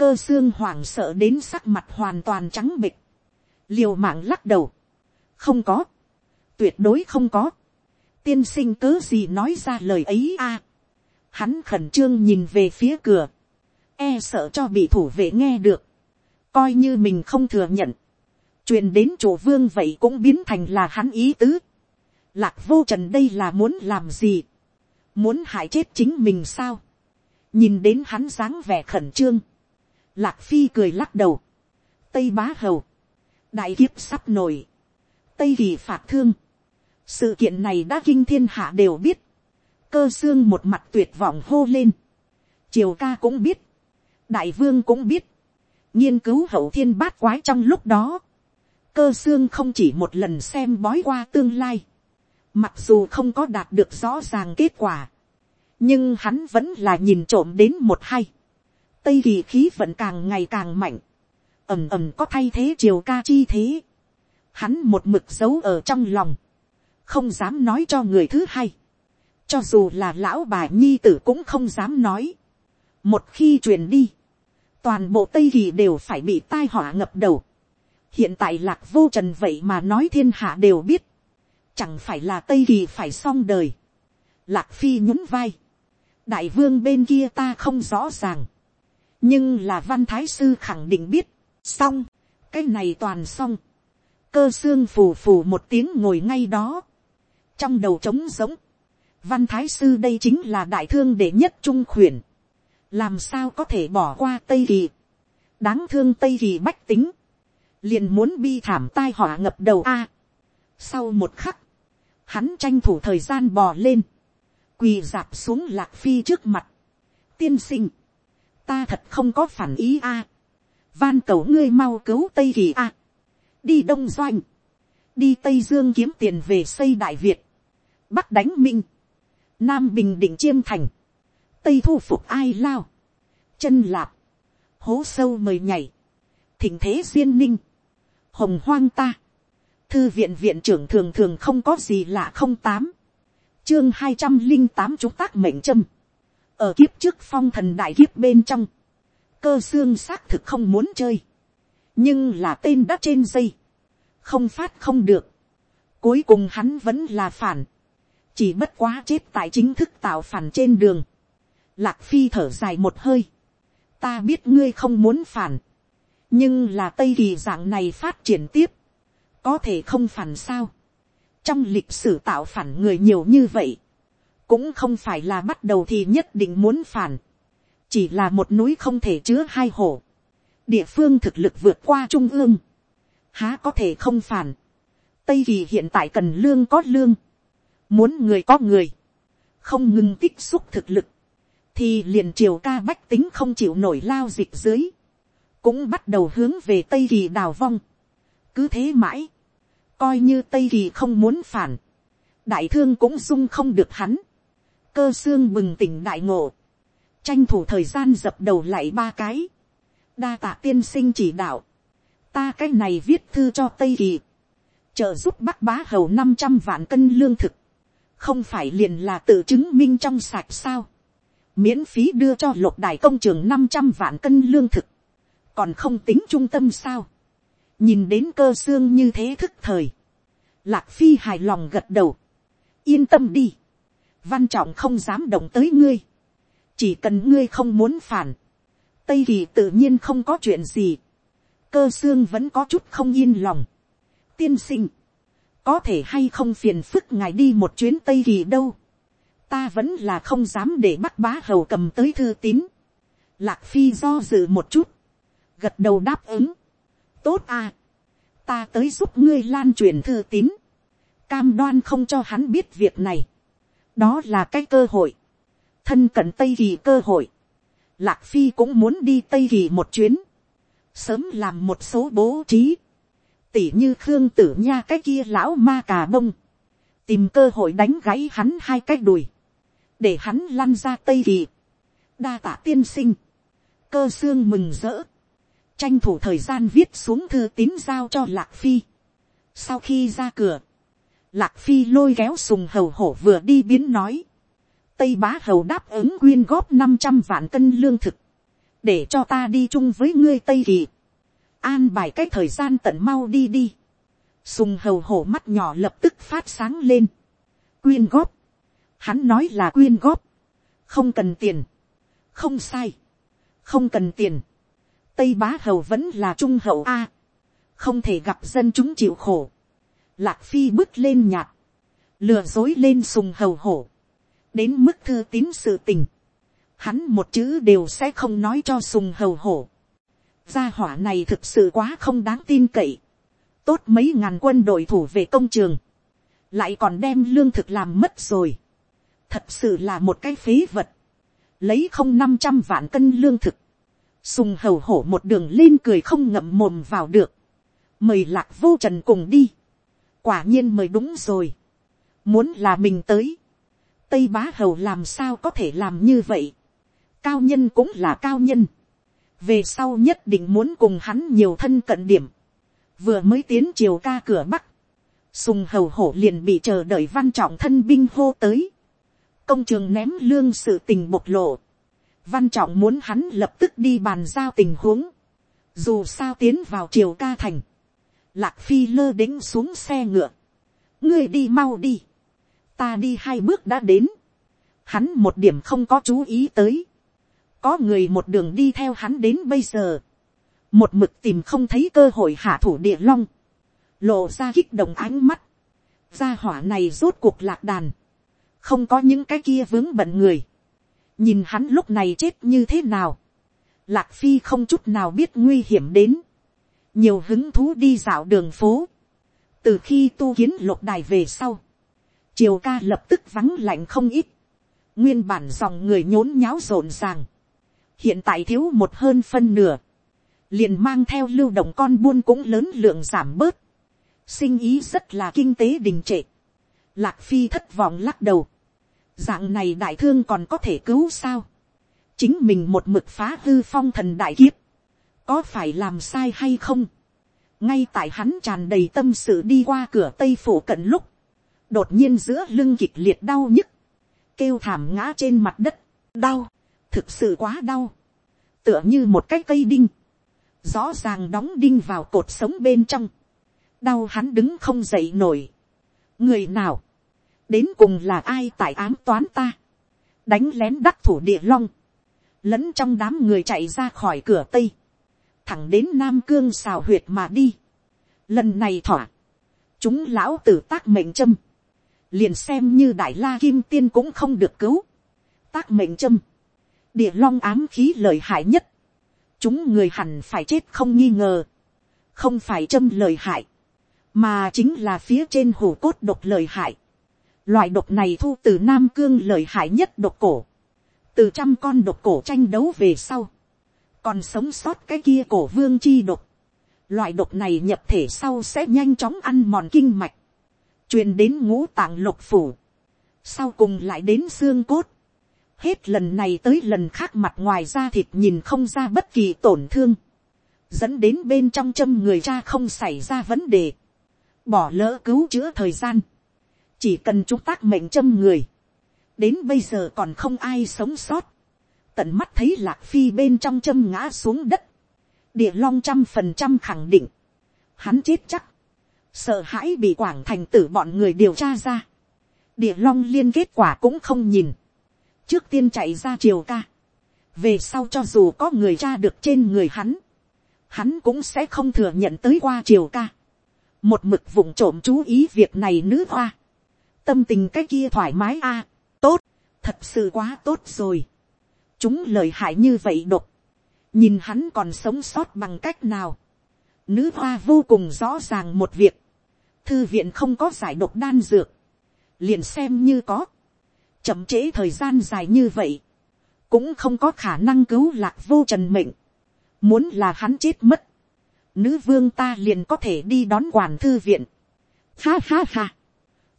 cơ xương hoảng sợ đến sắc mặt hoàn toàn trắng bịch, liều mạng lắc đầu, không có, tuyệt đối không có, tiên sinh cớ gì nói ra lời ấy a, hắn khẩn trương nhìn về phía cửa, e sợ cho bị thủ vệ nghe được, coi như mình không thừa nhận, truyền đến chủ vương vậy cũng biến thành là hắn ý tứ, lạc vô trần đây là muốn làm gì, muốn hại chết chính mình sao, nhìn đến hắn dáng vẻ khẩn trương, Lạc Phi cười lắc đầu. Tây bá hầu. Đại kiếp sắp nổi. Tây kỳ phạt thương. Sự kiện này đã kinh thiên hạ đều biết. Cơ xương một mặt tuyệt vọng hô lên. Triều ca cũng biết. Đại vương cũng biết. Nghiên cứu hậu thiên bát quái trong lúc đó. Cơ xương không chỉ một lần xem bói qua tương lai. Mặc dù không có đạt được rõ ràng kết quả. Nhưng hắn vẫn là nhìn trộm đến một hay tây kỳ khí vận càng ngày càng mạnh, ầm ầm có thay thế triều ca chi thế, hắn một mực giấu ở trong lòng, không dám nói cho người thứ hai, cho dù là lão bà nhi tử cũng không dám nói, một khi truyền đi, toàn bộ tây kỳ đều phải bị tai họa ngập đầu, hiện tại lạc vô trần vậy mà nói thiên hạ đều biết, chẳng phải là tây kỳ phải xong đời, lạc phi nhún vai, đại vương bên kia ta không rõ ràng, nhưng là văn thái sư khẳng định biết, xong, cái này toàn xong, cơ xương phù phù một tiếng ngồi ngay đó, trong đầu trống giống, văn thái sư đây chính là đại thương đệ nhất trung khuyển, làm sao có thể bỏ qua tây kỳ, đáng thương tây kỳ bách tính, liền muốn bi thảm tai họa ngập đầu a. sau một khắc, hắn tranh thủ thời gian bò lên, quỳ dạp xuống lạc phi trước mặt, tiên sinh, ta thật không có phản ý a. van cầu ngươi mau cứu tây kỳ a. đi đông doanh, đi tây dương kiếm tiền về xây đại việt, bắc đánh minh, nam bình định chiêm thành, tây thu phục ai lao, chân lạp, hố sâu mời nhảy, thỉnh thế duyên ninh, hồng hoang ta, thư viện viện trưởng thường thường không có gì lạ không tám, chương hai trăm linh tám chúng tác mệnh châm, ở kiếp trước phong thần đại kiếp bên trong, cơ xương xác thực không muốn chơi, nhưng là tên đã trên dây, không phát không được, Cuối cùng hắn vẫn là phản. Chỉ bất quá chết tại chính thức tạo phản trên đường. Lạc Phi thở dài một hơi. Ta biết ngươi không muốn phản. Nhưng là Tây Kỳ dạng này phát triển tiếp. Có thể không phản sao. Trong lịch sử tạo phản người nhiều như vậy. Cũng không phải là bắt đầu thì nhất định muốn phản. Chỉ là một núi không thể chứa hai hổ. Địa phương thực lực vượt qua trung ương. Há có thể không phản. Tây Kỳ hiện tại cần lương có lương. Muốn người có người. Không ngừng tích xúc thực lực. Thì liền triều ca bách tính không chịu nổi lao dịch dưới. Cũng bắt đầu hướng về Tây Kỳ đào vong. Cứ thế mãi. Coi như Tây Kỳ không muốn phản. Đại thương cũng dung không được hắn. Cơ xương bừng tỉnh đại ngộ. Tranh thủ thời gian dập đầu lại ba cái. Đa tạ tiên sinh chỉ đạo. Ta cái này viết thư cho Tây Kỳ. Trợ giúp bắc bá hầu năm trăm vạn cân lương thực, không phải liền là tự chứng minh trong sạch sao, miễn phí đưa cho lục đài công trường năm trăm vạn cân lương thực, còn không tính trung tâm sao, nhìn đến cơ xương như thế thức thời, lạc phi hài lòng gật đầu, yên tâm đi, văn trọng không dám động tới ngươi, chỉ cần ngươi không muốn phản, tây kỳ tự nhiên không có chuyện gì, cơ xương vẫn có chút không yên lòng, tiên sinh, có thể hay không phiền phức ngài đi một chuyến tây kỳ đâu, ta vẫn là không dám để bắt bá hầu cầm tới thư tín, lạc phi do dự một chút, gật đầu đáp ứng, tốt à, ta tới giúp ngươi lan truyền thư tín, cam đoan không cho hắn biết việc này, đó là cái cơ hội, thân cận tây kỳ cơ hội, lạc phi cũng muốn đi tây kỳ một chuyến, sớm làm một số bố trí, tỉ như khương tử nha cái kia lão ma cà bông, tìm cơ hội đánh gãy hắn hai cái đùi, để hắn lăn ra tây kỳ, đa tạ tiên sinh, cơ xương mừng rỡ, tranh thủ thời gian viết xuống thư tín giao cho lạc phi. sau khi ra cửa, lạc phi lôi kéo sùng hầu hổ vừa đi biến nói, tây bá hầu đáp ứng quyên góp năm trăm vạn cân lương thực, để cho ta đi chung với ngươi tây kỳ an bài cái thời gian tận mau đi đi. sùng hầu hổ mắt nhỏ lập tức phát sáng lên. quyên góp. hắn nói là quyên góp. không cần tiền. không sai. không cần tiền. tây bá hầu vẫn là trung hậu a. không thể gặp dân chúng chịu khổ lạc phi bước lên nhạt. lừa dối lên sùng hầu hổ. đến mức thư tín sự tình. hắn một chữ đều sẽ không nói cho sùng hầu hổ gia hỏa này thực sự quá không đáng tin cậy. tốt mấy ngàn quân đội thủ về công trường, lại còn đem lương thực làm mất rồi. thật sự là một cái phế vật. lấy không năm trăm vạn cân lương thực. sùng hầu hổ một đường lên cười không ngậm mồm vào được. mời lạc vô trần cùng đi quả nhiên mời đúng rồi. muốn là mình tới. tây bá hầu làm sao có thể làm như vậy. cao nhân cũng là cao nhân. Về sau nhất định muốn cùng hắn nhiều thân cận điểm, vừa mới tiến chiều ca cửa bắc, sùng hầu hổ liền bị chờ đợi văn trọng thân binh hô tới, công trường ném lương sự tình bộc lộ, văn trọng muốn hắn lập tức đi bàn giao tình huống, dù sao tiến vào triều ca thành, lạc phi lơ đĩnh xuống xe ngựa, ngươi đi mau đi, ta đi hai bước đã đến, hắn một điểm không có chú ý tới, có người một đường đi theo hắn đến bây giờ, một mực tìm không thấy cơ hội hạ thủ địa long, lộ ra kích động ánh mắt, gia hỏa này rốt cuộc lạc đàn, không có những cái kia vướng bận người, nhìn hắn lúc này chết như thế nào, lạc phi không chút nào biết nguy hiểm đến, nhiều hứng thú đi dạo đường phố, từ khi tu kiến lục đài về sau, triều ca lập tức vắng lạnh không ít, nguyên bản dòng người nhốn nháo rộn ràng, hiện tại thiếu một hơn phân nửa, liền mang theo lưu động con buôn cũng lớn lượng giảm bớt, sinh ý rất là kinh tế đình trệ, lạc phi thất vọng lắc đầu, dạng này đại thương còn có thể cứu sao, chính mình một mực phá hư phong thần đại kiếp, có phải làm sai hay không, ngay tại hắn tràn đầy tâm sự đi qua cửa tây phủ cận lúc, đột nhiên giữa lưng kịch liệt đau nhức, kêu thảm ngã trên mặt đất, đau, thực sự quá đau, tựa như một cái cây đinh, rõ ràng đóng đinh vào cột sống bên trong, đau hắn đứng không dậy nổi, người nào, đến cùng là ai tại ám toán ta, đánh lén đắc thủ địa long, lẫn trong đám người chạy ra khỏi cửa tây, thẳng đến nam cương xào huyệt mà đi. lần này thỏa, chúng lão tử tác mệnh châm, liền xem như đại la kim tiên cũng không được cứu. tác mệnh châm, địa long ám khí lợi hại nhất, chúng người hẳn phải chết không nghi ngờ, không phải châm lợi hại, mà chính là phía trên hồ cốt độc lợi hại. Loại độc này thu từ Nam Cương lợi hại nhất độc cổ. Từ trăm con độc cổ tranh đấu về sau. Còn sống sót cái kia cổ vương chi độc. Loại độc này nhập thể sau sẽ nhanh chóng ăn mòn kinh mạch. truyền đến ngũ tạng lục phủ. Sau cùng lại đến xương cốt. Hết lần này tới lần khác mặt ngoài da thịt nhìn không ra bất kỳ tổn thương. Dẫn đến bên trong châm người cha không xảy ra vấn đề. Bỏ lỡ cứu chữa thời gian chỉ cần chúng tác mệnh châm người, đến bây giờ còn không ai sống sót, tận mắt thấy lạc phi bên trong châm ngã xuống đất, địa long trăm phần trăm khẳng định, hắn chết chắc, sợ hãi bị quảng thành tử bọn người điều tra ra, địa long liên kết quả cũng không nhìn, trước tiên chạy ra triều ca, về sau cho dù có người tra được trên người hắn, hắn cũng sẽ không thừa nhận tới qua triều ca, một mực vụng trộm chú ý việc này nữ hoa, tâm tình cái kia thoải mái a, à, tốt, thật sự quá tốt rồi chúng lời hại như vậy độc, nhìn hắn còn sống sót bằng cách nào. Nữ hoa vô cùng rõ ràng một việc, thư viện không có giải độc đan dược, liền xem như có, chậm trễ thời gian dài như vậy, cũng không có khả năng cứu lạc vô trần mệnh, muốn là hắn chết mất, nữ vương ta liền có thể đi đón quản thư viện. Ha ha ha.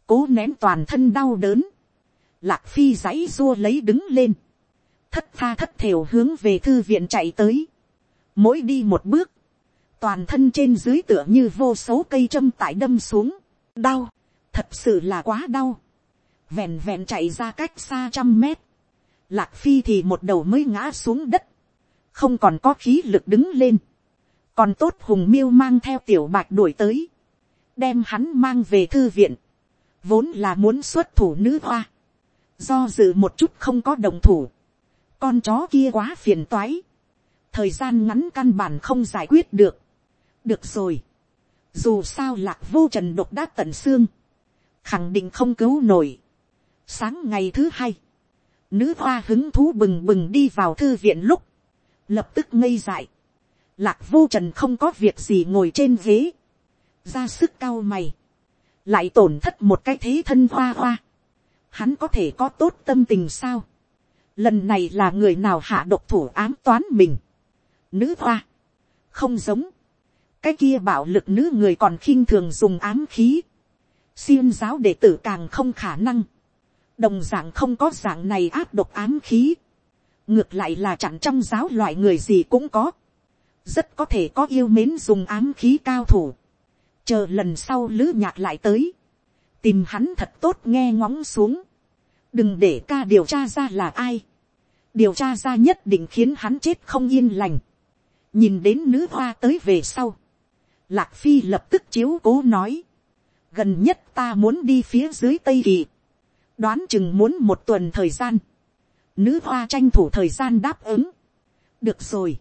Cố nén toàn thân đau đớn, lạc phi giãy dua lấy đứng lên, thất tha thất thểu hướng về thư viện chạy tới, mỗi đi một bước, toàn thân trên dưới tựa như vô số cây châm tại đâm xuống, đau, thật sự là quá đau, vẹn vẹn chạy ra cách xa trăm mét, lạc phi thì một đầu mới ngã xuống đất, không còn có khí lực đứng lên, còn tốt hùng miêu mang theo tiểu bạch đuổi tới, đem hắn mang về thư viện, vốn là muốn xuất thủ nữ hoa, do dự một chút không có đồng thủ, con chó kia quá phiền toái, thời gian ngắn căn bản không giải quyết được, được rồi, dù sao lạc vô trần độc đã tận xương, khẳng định không cứu nổi. Sáng ngày thứ hai, nữ hoa hứng thú bừng bừng đi vào thư viện lúc, lập tức ngây dại. Lạc vô trần không có việc gì ngồi trên ghế, ra sức cao mày, lại tổn thất một cái thế thân hoa hoa, hắn có thể có tốt tâm tình sao, lần này là người nào hạ độc thủ ám toán mình, nữ hoa, không giống, cái kia bạo lực nữ người còn khinh thường dùng ám khí, xiêm giáo đệ tử càng không khả năng, đồng d ạ n g không có dạng này áp độc ám khí, ngược lại là chặn trong giáo loại người gì cũng có, rất có thể có yêu mến dùng ám khí cao thủ, chờ lần sau lữ nhạc lại tới, tìm hắn thật tốt nghe ngóng xuống, đừng để ca điều tra ra là ai, điều tra ra nhất định khiến hắn chết không yên lành, nhìn đến nữ hoa tới về sau, lạc phi lập tức chiếu cố nói, gần nhất ta muốn đi phía dưới tây kỳ, đoán chừng muốn một tuần thời gian, nữ hoa tranh thủ thời gian đáp ứng, được rồi,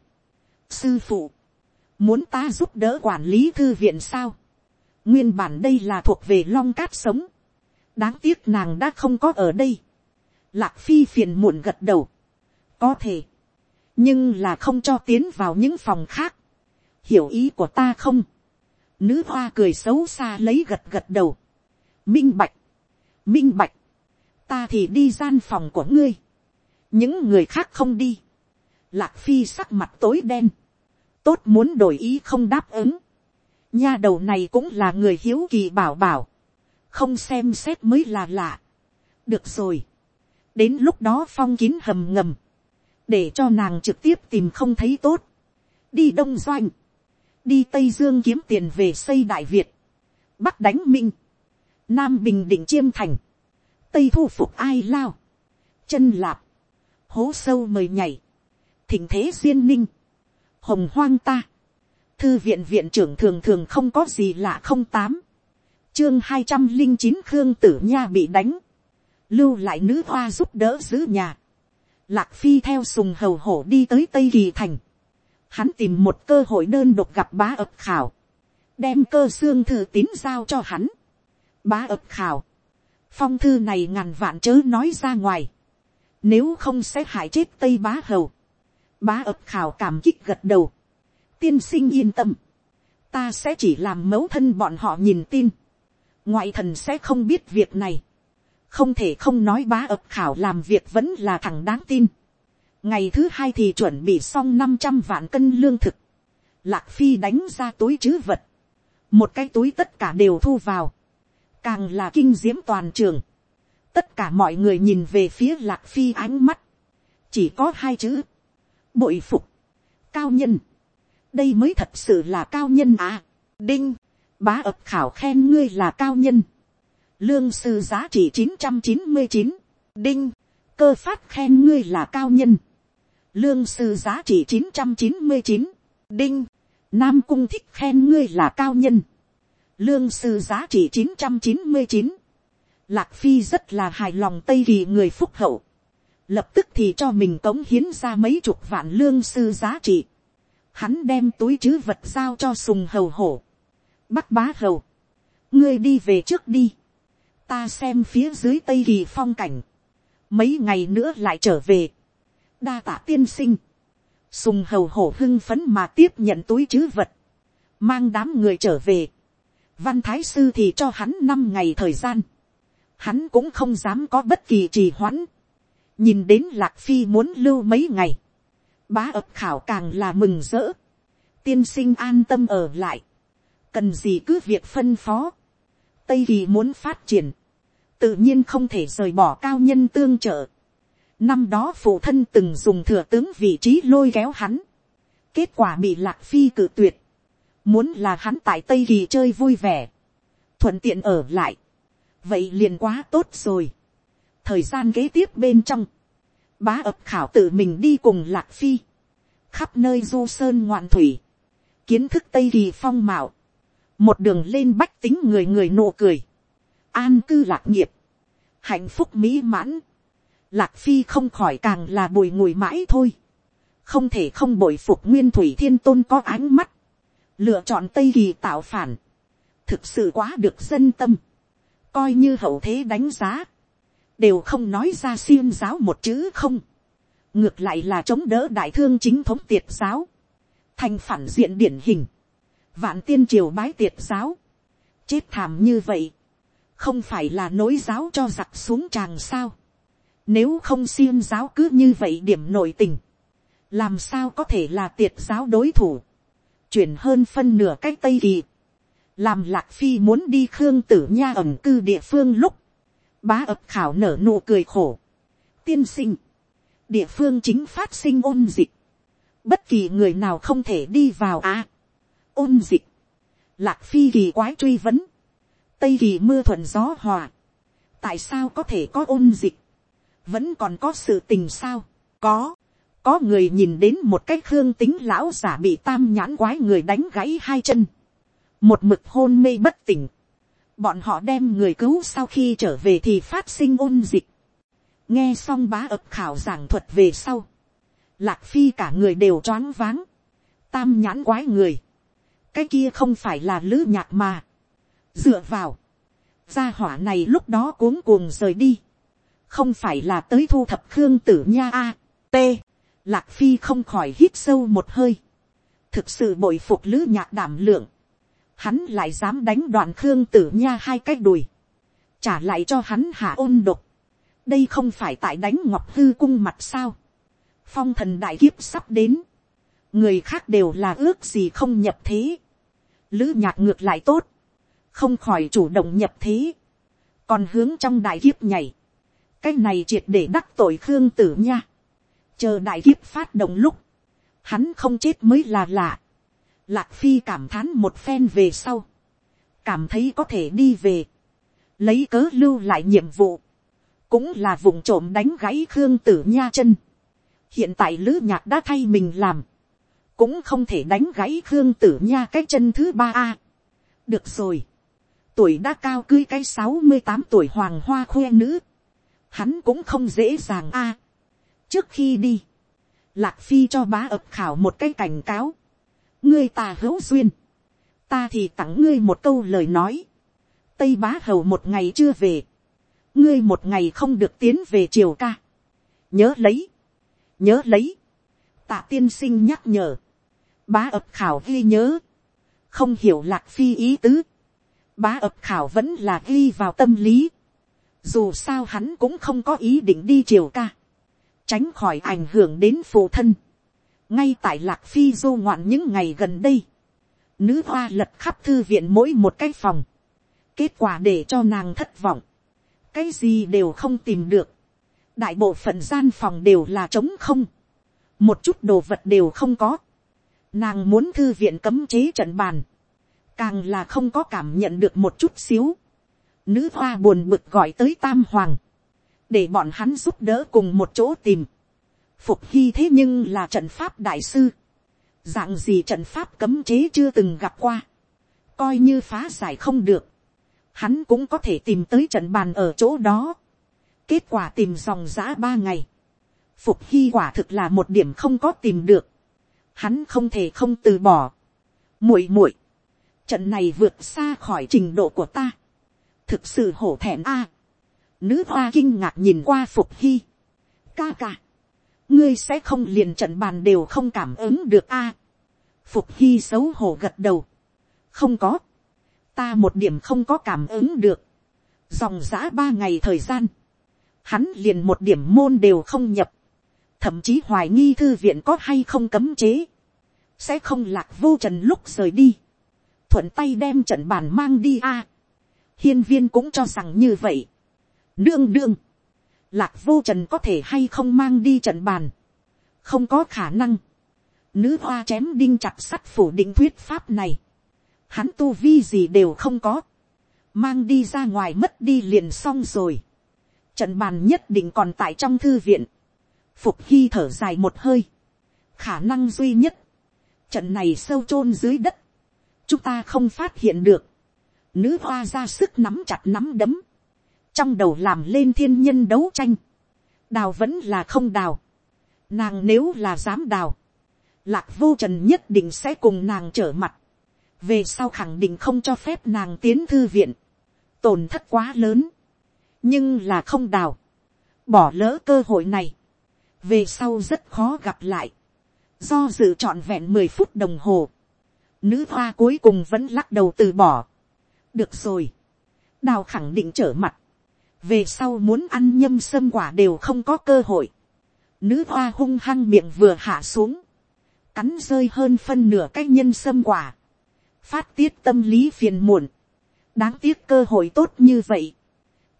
sư phụ, muốn ta giúp đỡ quản lý thư viện sao, Nguyên bản đây là thuộc về long cát sống. Đáng tiếc nàng đã không có ở đây. Lạc phi phiền muộn gật đầu. Có thể. Nhưng là không cho tiến vào những phòng khác. Hiểu ý của ta không? Nữ hoa cười xấu xa lấy gật gật đầu. Minh bạch. Minh bạch. Ta thì đi gian phòng của ngươi. Những người khác không đi. Lạc phi sắc mặt tối đen. Tốt muốn đổi ý không đáp ứng nha đầu này cũng là người hiếu kỳ bảo bảo, không xem xét mới là lạ. được rồi, đến lúc đó phong kín hầm ngầm, để cho nàng trực tiếp tìm không thấy tốt, đi đông doanh, đi tây dương kiếm tiền về xây đại việt, bắc đánh minh, nam bình định chiêm thành, tây thu phục ai lao, chân lạp, hố sâu mời nhảy, thỉnh thế duyên ninh, hồng hoang ta, thư viện viện trưởng thường thường không có gì lạ không tám, chương hai trăm linh chín khương tử nha bị đánh, lưu lại nữ hoa giúp đỡ giữ nhà, lạc phi theo sùng hầu hổ đi tới tây kỳ thành, hắn tìm một cơ hội đơn độc gặp bá ập khảo, đem cơ xương thư tín giao cho hắn, bá ập khảo, phong thư này ngàn vạn chớ nói ra ngoài, nếu không sẽ hại chết tây bá hầu, bá ập khảo cảm kích gật đầu, tiên sinh yên tâm, ta sẽ chỉ làm mẫu thân bọn họ nhìn tin, ngoại thần sẽ không biết việc này, không thể không nói bá ập khảo làm việc vẫn là thằng đáng tin. ngày thứ hai thì chuẩn bị xong năm trăm vạn cân lương thực, lạc phi đánh ra túi chứ vật, một cái túi tất cả đều thu vào, càng là kinh diễm toàn trường, tất cả mọi người nhìn về phía lạc phi ánh mắt, chỉ có hai chữ, bội phục, cao nhân, đây mới thật sự là cao nhân à, đinh, bá ập khảo khen ngươi là cao nhân, lương sư giá trị chín trăm chín mươi chín, đinh, cơ phát khen ngươi là cao nhân, lương sư giá trị chín trăm chín mươi chín, đinh, nam cung thích khen ngươi là cao nhân, lương sư giá trị chín trăm chín mươi chín, lạc phi rất là hài lòng tây kỳ người phúc hậu, lập tức thì cho mình cống hiến ra mấy chục vạn lương sư giá trị, hắn đem túi chứ vật giao cho sùng hầu hổ, bắc bá hầu, ngươi đi về trước đi, ta xem phía dưới tây kỳ phong cảnh, mấy ngày nữa lại trở về, đa tạ tiên sinh, sùng hầu hổ hưng phấn mà tiếp nhận túi chứ vật, mang đám người trở về, văn thái sư thì cho hắn năm ngày thời gian, hắn cũng không dám có bất kỳ trì hoãn, nhìn đến lạc phi muốn lưu mấy ngày, bá ập khảo càng là mừng rỡ, tiên sinh an tâm ở lại, cần gì cứ việc phân phó, tây kỳ muốn phát triển, tự nhiên không thể rời bỏ cao nhân tương trợ. Năm đó phụ thân từng dùng thừa tướng vị trí lôi kéo hắn. Kết quả bị lạc phi cử tuyệt. Muốn là hắn tại Tây Kỳ chơi vui vẻ. Thuận tiện ở lại. Vậy liền quá tốt rồi. Thời gian kế tiếp bên trong. Bá ập khảo tự mình đi cùng lạc phi. Khắp nơi du sơn ngoạn thủy. Kiến thức Tây Kỳ phong mạo. Một đường lên bách tính người người nụ cười. An cư lạc nghiệp, hạnh phúc mỹ mãn, lạc phi không khỏi càng là bùi ngùi mãi thôi, không thể không bội phục nguyên thủy thiên tôn có ánh mắt, lựa chọn tây kỳ tạo phản, thực sự quá được dân tâm, coi như hậu thế đánh giá, đều không nói ra xiêm giáo một chữ không, ngược lại là chống đỡ đại thương chính thống tiệt giáo, thành phản diện điển hình, vạn tiên triều bái tiệt giáo, chết thảm như vậy, không phải là nối giáo cho giặc xuống tràng sao. Nếu không xiêm giáo cứ như vậy điểm nội tình, làm sao có thể là tiệt giáo đối thủ, chuyển hơn phân nửa cách tây kỳ, làm lạc phi muốn đi khương tử nha ẩm cư địa phương lúc, bá ập khảo nở nụ cười khổ, tiên sinh, địa phương chính phát sinh ôn dịch, bất kỳ người nào không thể đi vào à, ôn dịch, lạc phi kỳ quái truy vấn, tây kỳ mưa thuận gió hòa, tại sao có thể có ôn dịch, vẫn còn có sự tình sao, có, có người nhìn đến một cái khương tính lão giả bị tam nhãn quái người đánh gãy hai chân, một mực hôn mê bất tỉnh, bọn họ đem người cứu sau khi trở về thì phát sinh ôn dịch, nghe xong bá ập khảo giảng thuật về sau, lạc phi cả người đều choáng váng, tam nhãn quái người, cái kia không phải là lữ nhạc mà, dựa vào, gia hỏa này lúc đó cuống cuồng rời đi, không phải là tới thu thập khương tử nha a, t, lạc phi không khỏi hít sâu một hơi, thực sự bội phục lữ nhạc đảm lượng, hắn lại dám đánh đoạn khương tử nha hai cái đùi, trả lại cho hắn hạ ôn độc, đây không phải tại đánh ngọc hư cung mặt sao, phong thần đại kiếp sắp đến, người khác đều là ước gì không nhập thế, lữ nhạc ngược lại tốt, không khỏi chủ động nhập thế, còn hướng trong đại kiếp nhảy, cái này triệt để đắc tội khương tử nha, chờ đại kiếp phát động lúc, hắn không chết mới là lạ, lạc phi cảm thán một phen về sau, cảm thấy có thể đi về, lấy cớ lưu lại nhiệm vụ, cũng là vùng trộm đánh gãy khương tử nha chân, hiện tại lữ nhạc đã thay mình làm, cũng không thể đánh gãy khương tử nha cái chân thứ ba a. được rồi, tuổi đã cao cưới cái sáu mươi tám tuổi hoàng hoa khoe nữ, hắn cũng không dễ dàng a. trước khi đi, lạc phi cho bá ập khảo một cái cảnh cáo, ngươi ta hữu duyên, ta thì tặng ngươi một câu lời nói, tây bá hầu một ngày chưa về, ngươi một ngày không được tiến về triều ca, nhớ lấy, nhớ lấy, tạ tiên sinh nhắc nhở, bá ập khảo ghi nhớ, không hiểu lạc phi ý tứ, bá ập khảo vẫn là ghi vào tâm lý, dù sao hắn cũng không có ý định đi triều ca, tránh khỏi ảnh hưởng đến phụ thân, ngay tại lạc phi du ngoạn những ngày gần đây, nữ hoa lật khắp thư viện mỗi một cái phòng, kết quả để cho nàng thất vọng, cái gì đều không tìm được, đại bộ phận gian phòng đều là trống không, một chút đồ vật đều không có, nàng muốn thư viện cấm chế trận bàn, càng là không có cảm nhận được một chút xíu, nữ hoa buồn bực gọi tới tam hoàng, để bọn hắn giúp đỡ cùng một chỗ tìm, phục hy thế nhưng là trận pháp đại sư, dạng gì trận pháp cấm chế chưa từng gặp qua, coi như phá giải không được, hắn cũng có thể tìm tới trận bàn ở chỗ đó, kết quả tìm dòng giã ba ngày, phục hy quả thực là một điểm không có tìm được, hắn không thể không từ bỏ, muội muội, trận này vượt xa khỏi trình độ của ta, thực sự hổ thẹn a, nữ hoa kinh ngạc nhìn qua phục hy, ca ca, ngươi sẽ không liền trận bàn đều không cảm ứng được a, phục hy xấu hổ gật đầu, không có, ta một điểm không có cảm ứng được, dòng giã ba ngày thời gian, hắn liền một điểm môn đều không nhập, thậm chí hoài nghi thư viện có hay không cấm chế, sẽ không lạc vô trần lúc rời đi, thuận tay đem trận bàn mang đi a, hiên viên cũng cho rằng như vậy, đương đương, lạc vô trần có thể hay không mang đi trận bàn, không có khả năng, nữ hoa chém đinh chặt sắt phủ định thuyết pháp này, hắn tu vi gì đều không có, mang đi ra ngoài mất đi liền xong rồi, trận bàn nhất định còn tại trong thư viện, phục hy thở dài một hơi, khả năng duy nhất, trận này sâu chôn dưới đất, chúng ta không phát hiện được, nữ hoa ra sức nắm chặt nắm đấm, trong đầu làm lên thiên nhân đấu tranh, đào vẫn là không đào, nàng nếu là dám đào, lạc vô trần nhất định sẽ cùng nàng trở mặt, về sau khẳng định không cho phép nàng tiến thư viện, tổn thất quá lớn, nhưng là không đào, bỏ lỡ cơ hội này, về sau rất khó gặp lại, do dự trọn vẹn mười phút đồng hồ, nữ hoa cuối cùng vẫn lắc đầu từ bỏ. được rồi, đào khẳng định trở mặt, về sau muốn ăn nhâm sâm quả đều không có cơ hội, nữ hoa hung hăng miệng vừa hạ xuống, cắn rơi hơn phân nửa cái nhân sâm quả, phát tiết tâm lý phiền muộn, đáng tiếc cơ hội tốt như vậy,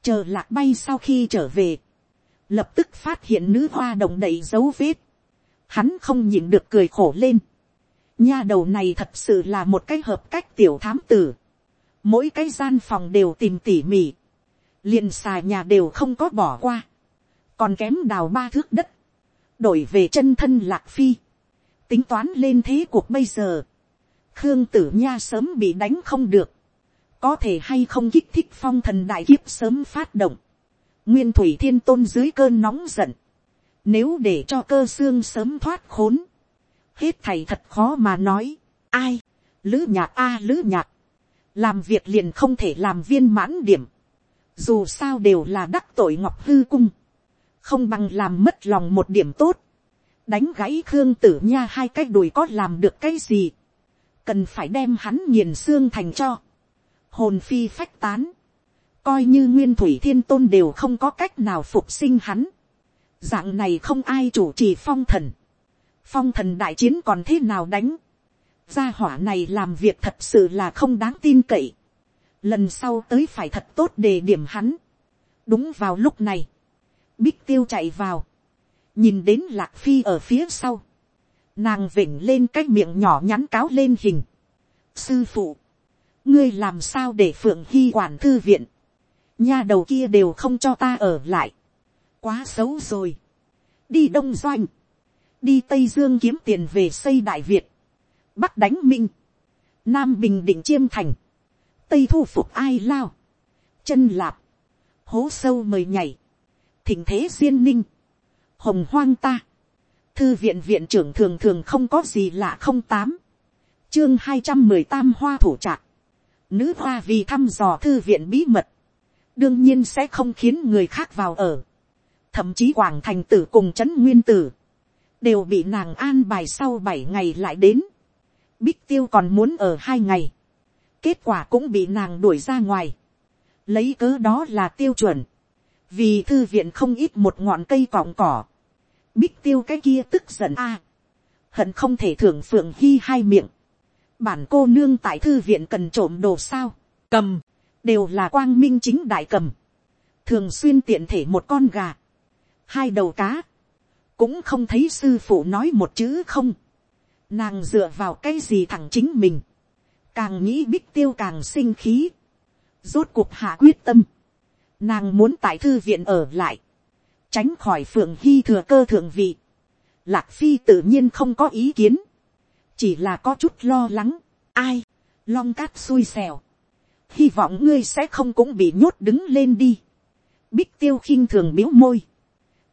chờ lạc bay sau khi trở về, lập tức phát hiện nữ hoa đồng đầy dấu vết, hắn không nhìn được cười khổ lên, nha đầu này thật sự là một cái hợp cách tiểu thám tử, mỗi cái gian phòng đều tìm tỉ mỉ, liền xà nhà đều không có bỏ qua, còn kém đào ba thước đất, đổi về chân thân lạc phi, tính toán lên thế cuộc bây giờ, khương tử nha sớm bị đánh không được, có thể hay không kích thích phong thần đại kiếp sớm phát động, nguyên thủy thiên tôn dưới cơn nóng giận, nếu để cho cơ xương sớm thoát khốn, hết thầy thật khó mà nói, ai, lữ nhạc a lữ nhạc, làm việc liền không thể làm viên mãn điểm, dù sao đều là đắc tội ngọc hư cung, không bằng làm mất lòng một điểm tốt, đánh gãy khương tử nha hai cái đùi có làm được cái gì, cần phải đem hắn nghiền xương thành cho, hồn phi phách tán, coi như nguyên thủy thiên tôn đều không có cách nào phục sinh hắn, dạng này không ai chủ trì phong thần, phong thần đại chiến còn thế nào đánh, gia hỏa này làm việc thật sự là không đáng tin cậy, lần sau tới phải thật tốt để điểm hắn, đúng vào lúc này, bích tiêu chạy vào, nhìn đến lạc phi ở phía sau, nàng vỉnh lên cái miệng nhỏ nhắn cáo lên hình, sư phụ, ngươi làm sao để phượng hy quản thư viện, nha đầu kia đều không cho ta ở lại, quá xấu rồi, đi đông doanh, đi tây dương kiếm tiền về xây đại việt, bắc đánh minh, nam bình định chiêm thành, tây thu phục ai lao, chân lạp, hố sâu mời nhảy, thỉnh thế duyên ninh, hồng hoang ta, thư viện viện trưởng thường thường không có gì lạ không tám, chương hai trăm mười tam hoa thủ trạc, nữ hoa vì thăm dò thư viện bí mật, đương nhiên sẽ không khiến người khác vào ở, thậm chí quảng thành tử cùng trấn nguyên tử, đều bị nàng an bài sau bảy ngày lại đến, bích tiêu còn muốn ở hai ngày, kết quả cũng bị nàng đuổi ra ngoài, lấy cớ đó là tiêu chuẩn, vì thư viện không ít một ngọn cây cọng cỏ, bích tiêu cái kia tức giận a, hận không thể thưởng phượng hy hai miệng, bản cô nương tại thư viện cần trộm đồ sao, cầm, đều là quang minh chính đại cầm, thường xuyên tiện thể một con gà, hai đầu cá, cũng không thấy sư phụ nói một chữ không, nàng dựa vào cái gì thẳng chính mình, càng nghĩ bích tiêu càng sinh khí, rốt cuộc hạ quyết tâm, nàng muốn tại thư viện ở lại, tránh khỏi phượng hy thừa cơ thượng vị, lạc phi tự nhiên không có ý kiến, chỉ là có chút lo lắng, ai, long cát xui xẻo, hy vọng ngươi sẽ không cũng bị nhốt đứng lên đi, bích tiêu khinh thường biếu môi,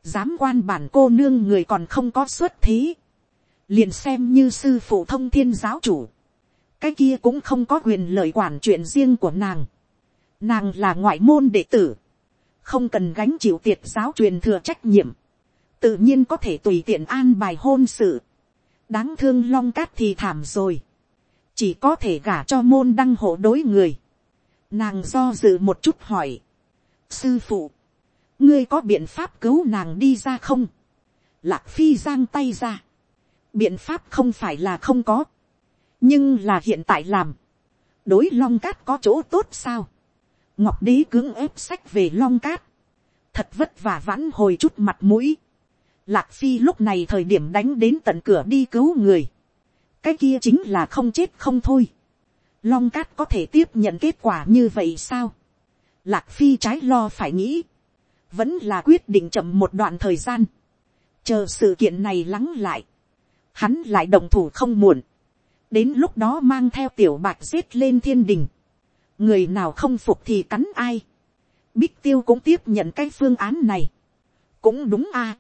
dám quan bản cô nương người còn không có xuất thế, liền xem như sư phụ thông thiên giáo chủ, cái kia cũng không có quyền lợi quản chuyện riêng của nàng, nàng là ngoại môn đệ tử, không cần gánh chịu tiệt giáo truyền thừa trách nhiệm, tự nhiên có thể tùy tiện an bài hôn sự, đáng thương long cát thì thảm rồi, chỉ có thể gả cho môn đăng hộ đối người, nàng do dự một chút hỏi, sư phụ, ngươi có biện pháp cứu nàng đi ra không, lạc phi giang tay ra, biện pháp không phải là không có, nhưng là hiện tại làm, đối long cát có chỗ tốt sao, ngọc đế cưỡng ép sách về long cát, thật vất vả vãn hồi chút mặt mũi, lạc phi lúc này thời điểm đánh đến tận cửa đi cứu người, cái kia chính là không chết không thôi, long cát có thể tiếp nhận kết quả như vậy sao, lạc phi trái lo phải nghĩ, vẫn là quyết định chậm một đoạn thời gian, chờ sự kiện này lắng lại, hắn lại đồng thủ không muộn, đến lúc đó mang theo tiểu bạc giết lên thiên đình, người nào không phục thì cắn ai, bích tiêu cũng tiếp nhận cái phương án này, cũng đúng a,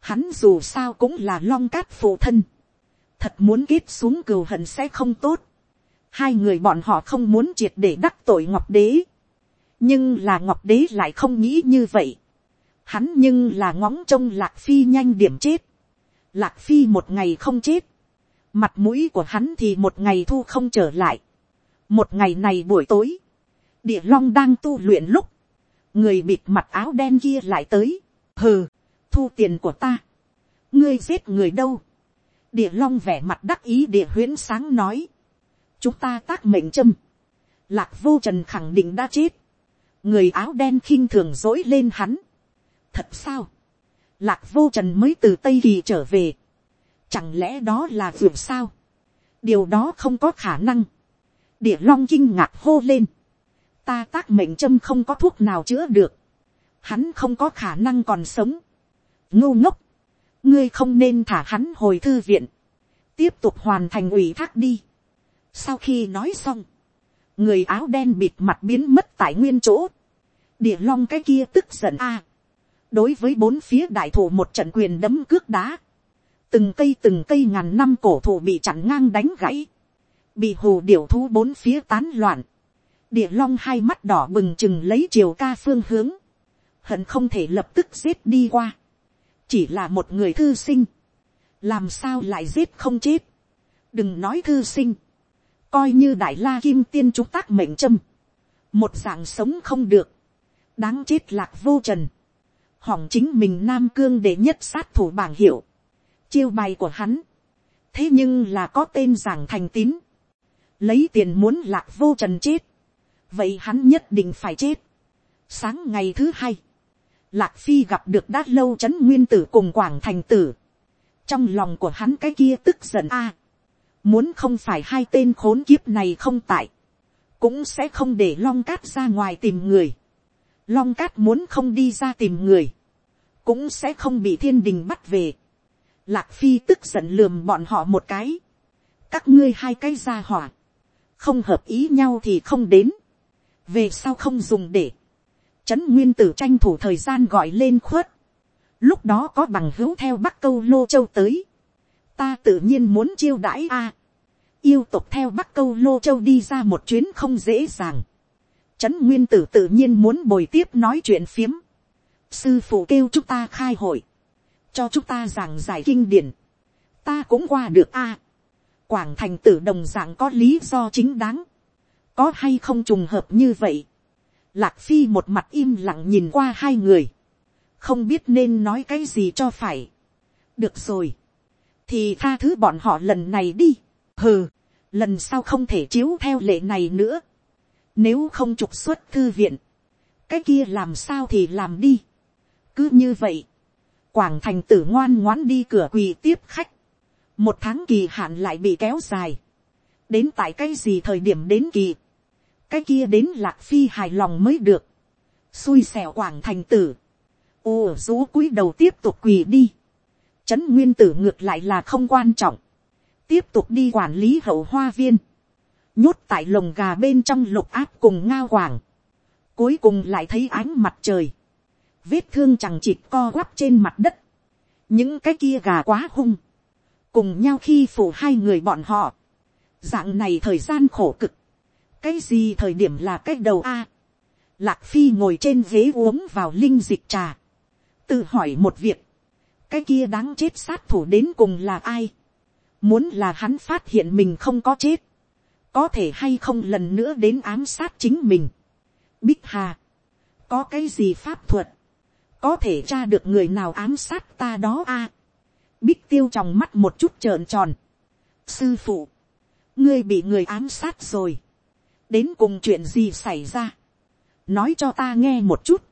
hắn dù sao cũng là long cát phụ thân, thật muốn kết xuống cừu hận sẽ không tốt, hai người bọn họ không muốn triệt để đắc tội ngọc đế, nhưng là ngọc đế lại không nghĩ như vậy, hắn nhưng là ngóng trông lạc phi nhanh điểm chết, lạc phi một ngày không chết, mặt mũi của hắn thì một ngày thu không trở lại, một ngày này buổi tối, địa long đang tu luyện lúc, người bịt mặt áo đen kia lại tới, hừ, thu tiền của ta, ngươi giết người đâu, địa long vẻ mặt đắc ý địa huyễn sáng nói, chúng ta tác mệnh châm, lạc vô trần khẳng định đã chết, người áo đen khinh thường dỗi lên hắn, thật sao, lạc vô trần mới từ tây kỳ trở về, chẳng lẽ đó là vượt sao, điều đó không có khả năng, địa long kinh ngạc hô lên, ta tác mệnh châm không có thuốc nào chữa được, hắn không có khả năng còn sống, ngô ngốc, ngươi không nên thả hắn hồi thư viện, tiếp tục hoàn thành ủy thác đi sau khi nói xong, người áo đen bịt mặt biến mất tại nguyên chỗ, địa long cái kia tức giận a, đối với bốn phía đại thủ một trận quyền đấm cước đá, từng cây từng cây ngàn năm cổ thụ bị chặn ngang đánh gãy, bị hù điểu thú bốn phía tán loạn, địa long hai mắt đỏ bừng chừng lấy chiều ca phương hướng, hận không thể lập tức giết đi qua, chỉ là một người thư sinh, làm sao lại giết không chết, đừng nói thư sinh, coi như đại la kim tiên chúng tác mệnh châm, một dạng sống không được, đáng chết lạc vô trần, hỏng chính mình nam cương để nhất sát thủ bảng hiệu, chiêu bài của hắn, thế nhưng là có tên giảng thành tín, lấy tiền muốn lạc vô trần chết, vậy hắn nhất định phải chết. Sáng ngày thứ hai, lạc phi gặp được đã lâu c h ấ n nguyên tử cùng quảng thành tử, trong lòng của hắn cái kia tức giận a, muốn không phải hai tên khốn kiếp này không tại, cũng sẽ không để long cát ra ngoài tìm người, long cát muốn không đi ra tìm người, cũng sẽ không bị thiên đình bắt về, Lạc Phi tức giận lườm bọn họ một cái. Các ngươi hai cái ra hỏa. Không hợp ý nhau thì không đến. về sau không dùng để, trấn nguyên tử tranh thủ thời gian gọi lên khuất, lúc đó có bằng hữu theo bắc câu lô châu tới, ta tự nhiên muốn chiêu đãi a, yêu tục theo bắc câu lô châu đi ra một chuyến không dễ dàng, trấn nguyên tử tự nhiên muốn bồi tiếp nói chuyện phiếm, sư phụ kêu chúng ta khai hội, cho chúng ta giảng giải kinh điển, ta cũng qua được a, quảng thành tử đồng dạng có lý do chính đáng, có hay không trùng hợp như vậy, lạc phi một mặt im lặng nhìn qua hai người, không biết nên nói cái gì cho phải, được rồi, thì tha thứ bọn họ lần này đi, hừ, lần sau không thể chiếu theo lệ này nữa, nếu không trục xuất thư viện, cái kia làm sao thì làm đi, cứ như vậy, quảng thành tử ngoan ngoãn đi cửa quỳ tiếp khách, một tháng kỳ hạn lại bị kéo dài, đến tại cái gì thời điểm đến kỳ, cái kia đến lạc phi hài lòng mới được, xui xẻo quảng thành tử, ô rú cúi đầu tiếp tục quỳ đi, trấn nguyên tử ngược lại là không quan trọng, tiếp tục đi quản lý hậu hoa viên, nhốt tại lồng gà bên trong lục áp cùng ngao hoàng, cuối cùng lại thấy ánh mặt trời, vết thương chẳng chịt co quắp trên mặt đất, những cái kia gà quá hung, cùng nhau khi phủ hai người bọn họ, dạng này thời gian khổ cực, cái gì thời điểm là cái đầu a, lạc phi ngồi trên ghế uống vào linh dịch trà, tự hỏi một việc, cái kia đáng chết sát thủ đến cùng là ai, muốn là hắn phát hiện mình không có chết, có thể hay không lần nữa đến ám sát chính mình. Bích Hà, có cái gì pháp thuật, có thể tra được người nào ám sát ta đó a. Bích tiêu trong mắt một chút trợn tròn. Sư phụ, ngươi bị người ám sát rồi. Đến cùng chuyện gì xảy ra? Nói cho ta nghe một chút.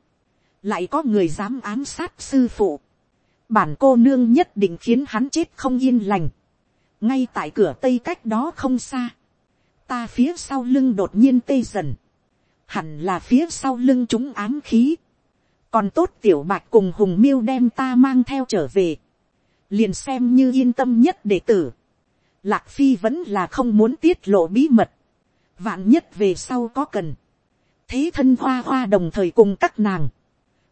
Lại có người dám ám sát sư phụ. Bản cô nương nhất định khiến hắn chết không yên lành. Ngay tại cửa tây cách đó không xa. Ta phía sau lưng đột nhiên tê dần. Hẳn là phía sau lưng chúng ám khí còn tốt tiểu bạch cùng hùng miêu đem ta mang theo trở về, liền xem như yên tâm nhất đệ tử. Lạc phi vẫn là không muốn tiết lộ bí mật, vạn nhất về sau có cần, thế thân hoa hoa đồng thời cùng các nàng,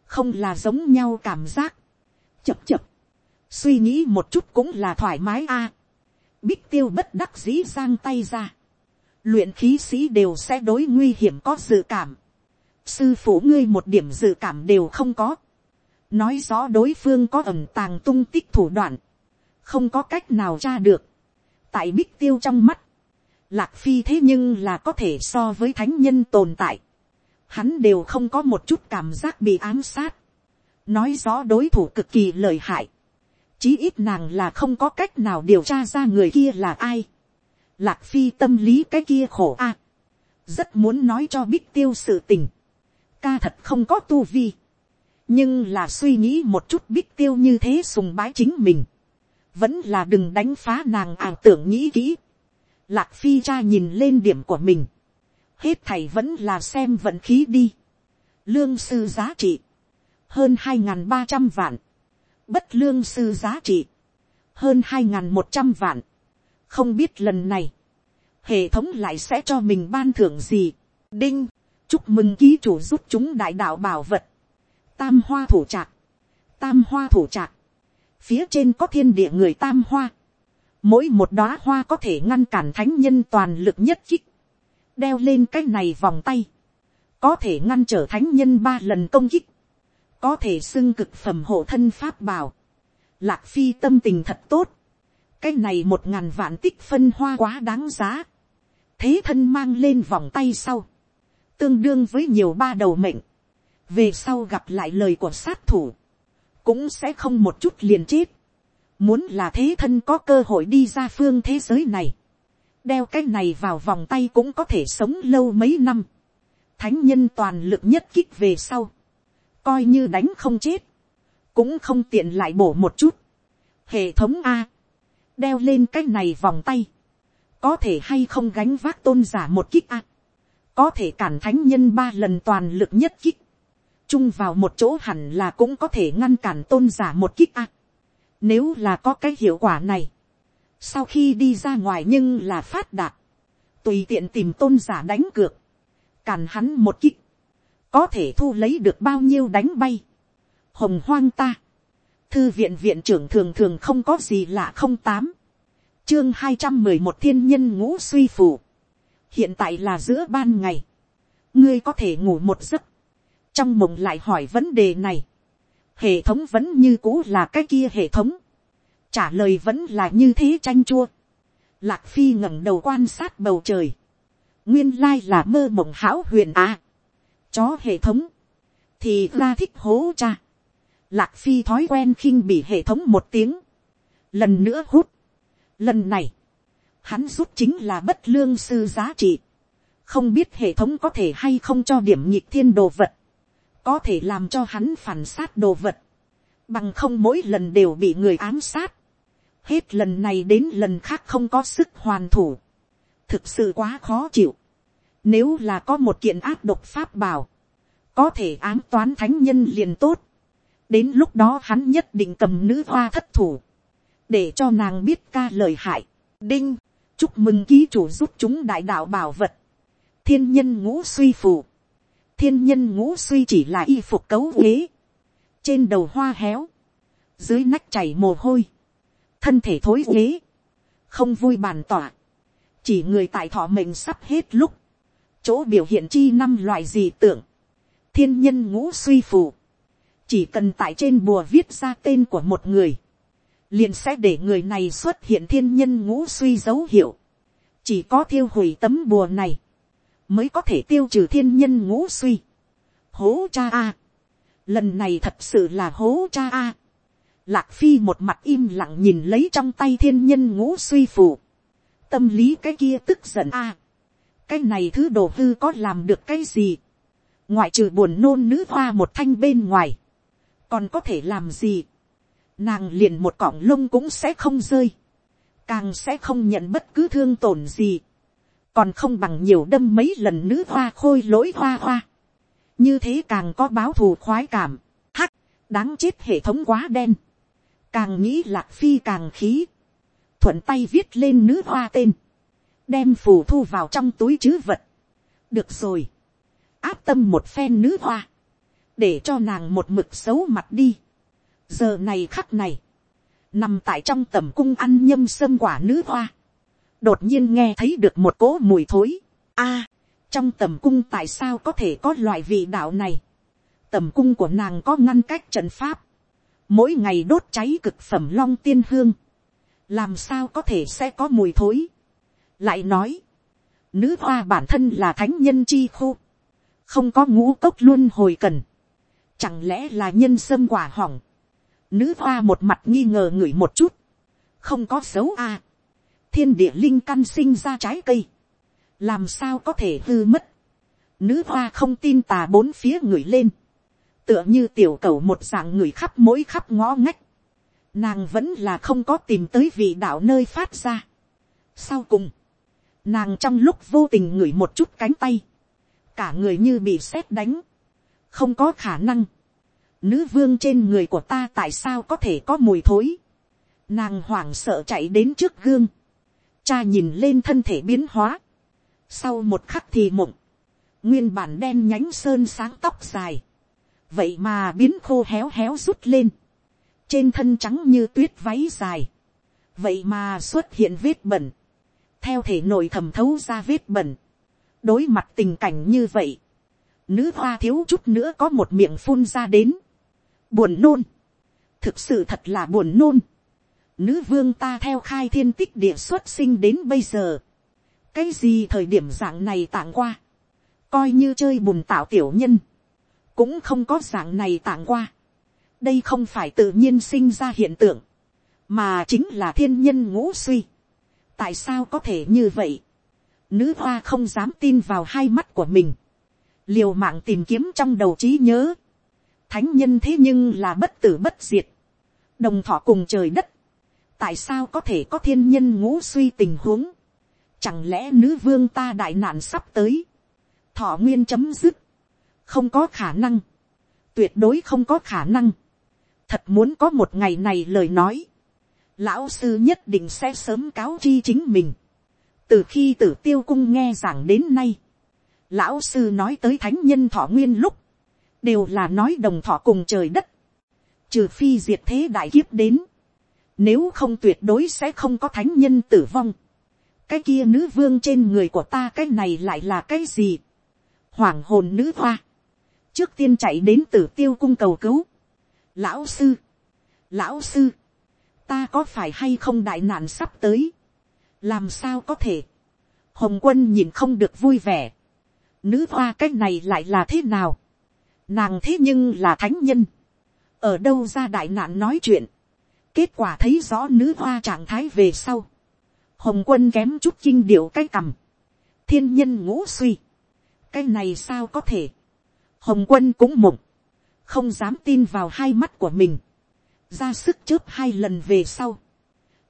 không là giống nhau cảm giác, chập chập, suy nghĩ một chút cũng là thoải mái a, bích tiêu bất đắc dĩ giang tay ra, luyện khí sĩ đều sẽ đối nguy hiểm có dự cảm, sư phụ ngươi một điểm dự cảm đều không có, nói rõ đối phương có ẩm tàng tung tích thủ đoạn, không có cách nào tra được, tại bích tiêu trong mắt, lạc phi thế nhưng là có thể so với thánh nhân tồn tại, hắn đều không có một chút cảm giác bị ám sát, nói rõ đối thủ cực kỳ lợi hại, chí ít nàng là không có cách nào điều tra ra người kia là ai, lạc phi tâm lý cái kia khổ a, rất muốn nói cho bích tiêu sự tình, ca thật không có tu vi. nhưng là suy nghĩ một chút bích tiêu như thế sùng bái chính mình. vẫn là đừng đánh phá nàng ảo tưởng nghĩ kỹ. lạc phi cha nhìn lên điểm của mình. hết thầy vẫn là xem vận khí đi. lương sư giá trị hơn hai n g h n ba trăm vạn. bất lương sư giá trị. hơn hai n g h n một trăm vạn. không biết lần này, hệ thống lại sẽ cho mình ban thưởng gì. đinh, chúc mừng ký chủ giúp chúng đại đạo bảo vật, tam hoa thủ trạc, tam hoa thủ trạc, phía trên có thiên địa người tam hoa, mỗi một đóa hoa có thể ngăn cản thánh nhân toàn lực nhất kích, đeo lên cái này vòng tay, có thể ngăn trở thánh nhân ba lần công kích, có thể xưng cực phẩm hộ thân pháp bảo, lạc phi tâm tình thật tốt, cái này một ngàn vạn tích phân hoa quá đáng giá, thế thân mang lên vòng tay sau, tương đương với nhiều ba đầu mệnh, về sau gặp lại lời của sát thủ, cũng sẽ không một chút liền chết, muốn là thế thân có cơ hội đi ra phương thế giới này, đeo cái này vào vòng tay cũng có thể sống lâu mấy năm, thánh nhân toàn lực nhất kích về sau, coi như đánh không chết, cũng không tiện lại bổ một chút, hệ thống a, đeo lên cái này vòng tay, có thể hay không gánh vác tôn giả một kích a, có thể cản thánh nhân ba lần toàn lực nhất kích, chung vào một chỗ hẳn là cũng có thể ngăn cản tôn giả một kích a. nếu là có cái hiệu quả này, sau khi đi ra ngoài nhưng là phát đạt, tùy tiện tìm tôn giả đánh cược, cản hắn một kích, có thể thu lấy được bao nhiêu đánh bay, hồng hoang ta, thư viện viện trưởng thường thường không có gì lạ không tám, chương hai trăm mười một thiên nhân ngũ suy phủ, hiện tại là giữa ban ngày, ngươi có thể ngủ một giấc, trong mộng lại hỏi vấn đề này, hệ thống vẫn như cũ là cái kia hệ thống, trả lời vẫn là như thế tranh chua, lạc phi ngẩng đầu quan sát bầu trời, nguyên lai là mơ mộng hão huyền à, chó hệ thống, thì ra thích hố cha, lạc phi thói quen khinh bị hệ thống một tiếng, lần nữa hút, lần này, hắn rút chính là bất lương sư giá trị, không biết hệ thống có thể hay không cho điểm nhịp thiên đồ vật, có thể làm cho hắn phản sát đồ vật, bằng không mỗi lần đều bị người ám sát, hết lần này đến lần khác không có sức hoàn thủ, thực sự quá khó chịu, nếu là có một kiện áp độc pháp bảo, có thể ám toán thánh nhân liền tốt, đến lúc đó hắn nhất định cầm nữ hoa thất thủ, để cho nàng biết ca lời hại, đinh, chúc mừng ký chủ giúp chúng đại đạo bảo vật, thiên nhân ngũ suy phù, thiên nhân ngũ suy chỉ là y phục cấu ghế, trên đầu hoa héo, dưới nách chảy mồ hôi, thân thể thối ghế, không vui bàn tỏa, chỉ người tại thọ mệnh sắp hết lúc, chỗ biểu hiện chi năm loại gì tưởng, thiên nhân ngũ suy phù, chỉ cần tại trên bùa viết ra tên của một người, liền sẽ để người này xuất hiện thiên nhân ngũ suy dấu hiệu, chỉ có thiêu hủy tấm bùa này, mới có thể tiêu trừ thiên nhân ngũ suy. hố cha a, lần này thật sự là hố cha a. lạc phi một mặt im lặng nhìn lấy trong tay thiên nhân ngũ suy phù, tâm lý cái kia tức giận a cái này thứ đồ hư có làm được cái gì, ngoại trừ buồn nôn nữ hoa một thanh bên ngoài, còn có thể làm gì, nàng liền một cọng lông cũng sẽ không rơi, càng sẽ không nhận bất cứ thương tổn gì, còn không bằng nhiều đâm mấy lần nữ hoa khôi lỗi hoa hoa, như thế càng có báo thù khoái cảm, hắc, đáng chết hệ thống quá đen, càng nghĩ lạc phi càng khí, thuận tay viết lên nữ hoa tên, đem phù thu vào trong túi chứ vật, được rồi, áp tâm một phen nữ hoa, để cho nàng một mực xấu mặt đi. giờ này khắc này, nằm tại trong tầm cung ăn nhâm sâm quả nữ hoa, đột nhiên nghe thấy được một cỗ mùi thối. a, trong tầm cung tại sao có thể có loại vị đạo này. tầm cung của nàng có ngăn cách trận pháp, mỗi ngày đốt cháy cực phẩm long tiên hương, làm sao có thể sẽ có mùi thối lại nói, nữ hoa bản thân là thánh nhân chi khu, không có ngũ cốc luôn hồi cần, chẳng lẽ là nhân sâm quả hỏng, nữ hoa một mặt nghi ngờ ngửi một chút, không có xấu à, thiên địa linh căn sinh ra trái cây, làm sao có thể hư mất, nữ hoa không tin tà bốn phía người lên, tựa như tiểu cầu một dạng người khắp mỗi khắp ngõ ngách, nàng vẫn là không có tìm tới vị đạo nơi phát ra. sau cùng, nàng trong lúc vô tình ngửi một chút cánh tay, cả người như bị sét đánh, không có khả năng, nữ vương trên người của ta tại sao có thể có mùi thối, nàng hoảng sợ chạy đến trước gương, cha nhìn lên thân thể biến hóa, sau một khắc thì mộng, nguyên bản đen nhánh sơn sáng tóc dài, vậy mà biến khô héo héo rút lên, trên thân trắng như tuyết váy dài, vậy mà xuất hiện vết bẩn, theo thể nội thẩm thấu ra vết bẩn, đối mặt tình cảnh như vậy, nữ hoa thiếu chút nữa có một miệng phun ra đến, buồn nôn, thực sự thật là buồn nôn, nữ vương ta theo khai thiên tích địa xuất sinh đến bây giờ, cái gì thời điểm dạng này tảng qua, coi như chơi bùn tạo tiểu nhân, cũng không có dạng này tảng qua, đây không phải tự nhiên sinh ra hiện tượng, mà chính là thiên nhân ngũ suy tại sao có thể như vậy, nữ hoa không dám tin vào hai mắt của mình, liều mạng tìm kiếm trong đầu trí nhớ, thánh nhân thế nhưng là bất tử bất diệt, đồng thọ cùng trời đất, tại sao có thể có thiên nhân ngũ suy tình huống, chẳng lẽ nữ vương ta đại nạn sắp tới, thọ nguyên chấm dứt, không có khả năng, tuyệt đối không có khả năng, thật muốn có một ngày này lời nói, lão sư nhất định sẽ sớm cáo chi chính mình, từ khi tử tiêu cung nghe giảng đến nay, lão sư nói tới thánh nhân thọ nguyên lúc, đều là nói đồng thọ cùng trời đất, trừ phi diệt thế đại kiếp đến, nếu không tuyệt đối sẽ không có thánh nhân tử vong, cái kia nữ vương trên người của ta cái này lại là cái gì, hoàng hồn nữ hoa, trước tiên chạy đến tử tiêu cung cầu cứu, lão sư, lão sư, ta có phải hay không đại nạn sắp tới, làm sao có thể, hồng quân nhìn không được vui vẻ, nữ hoa cái này lại là thế nào, nàng thế nhưng là thánh nhân, ở đâu ra đại nạn nói chuyện, kết quả thấy rõ nữ hoa trạng thái về sau, hồng quân kém chút chinh điệu cái cằm, thiên nhân ngũ suy, cái này sao có thể, hồng quân cũng mộng, không dám tin vào hai mắt của mình, ra sức chớp hai lần về sau,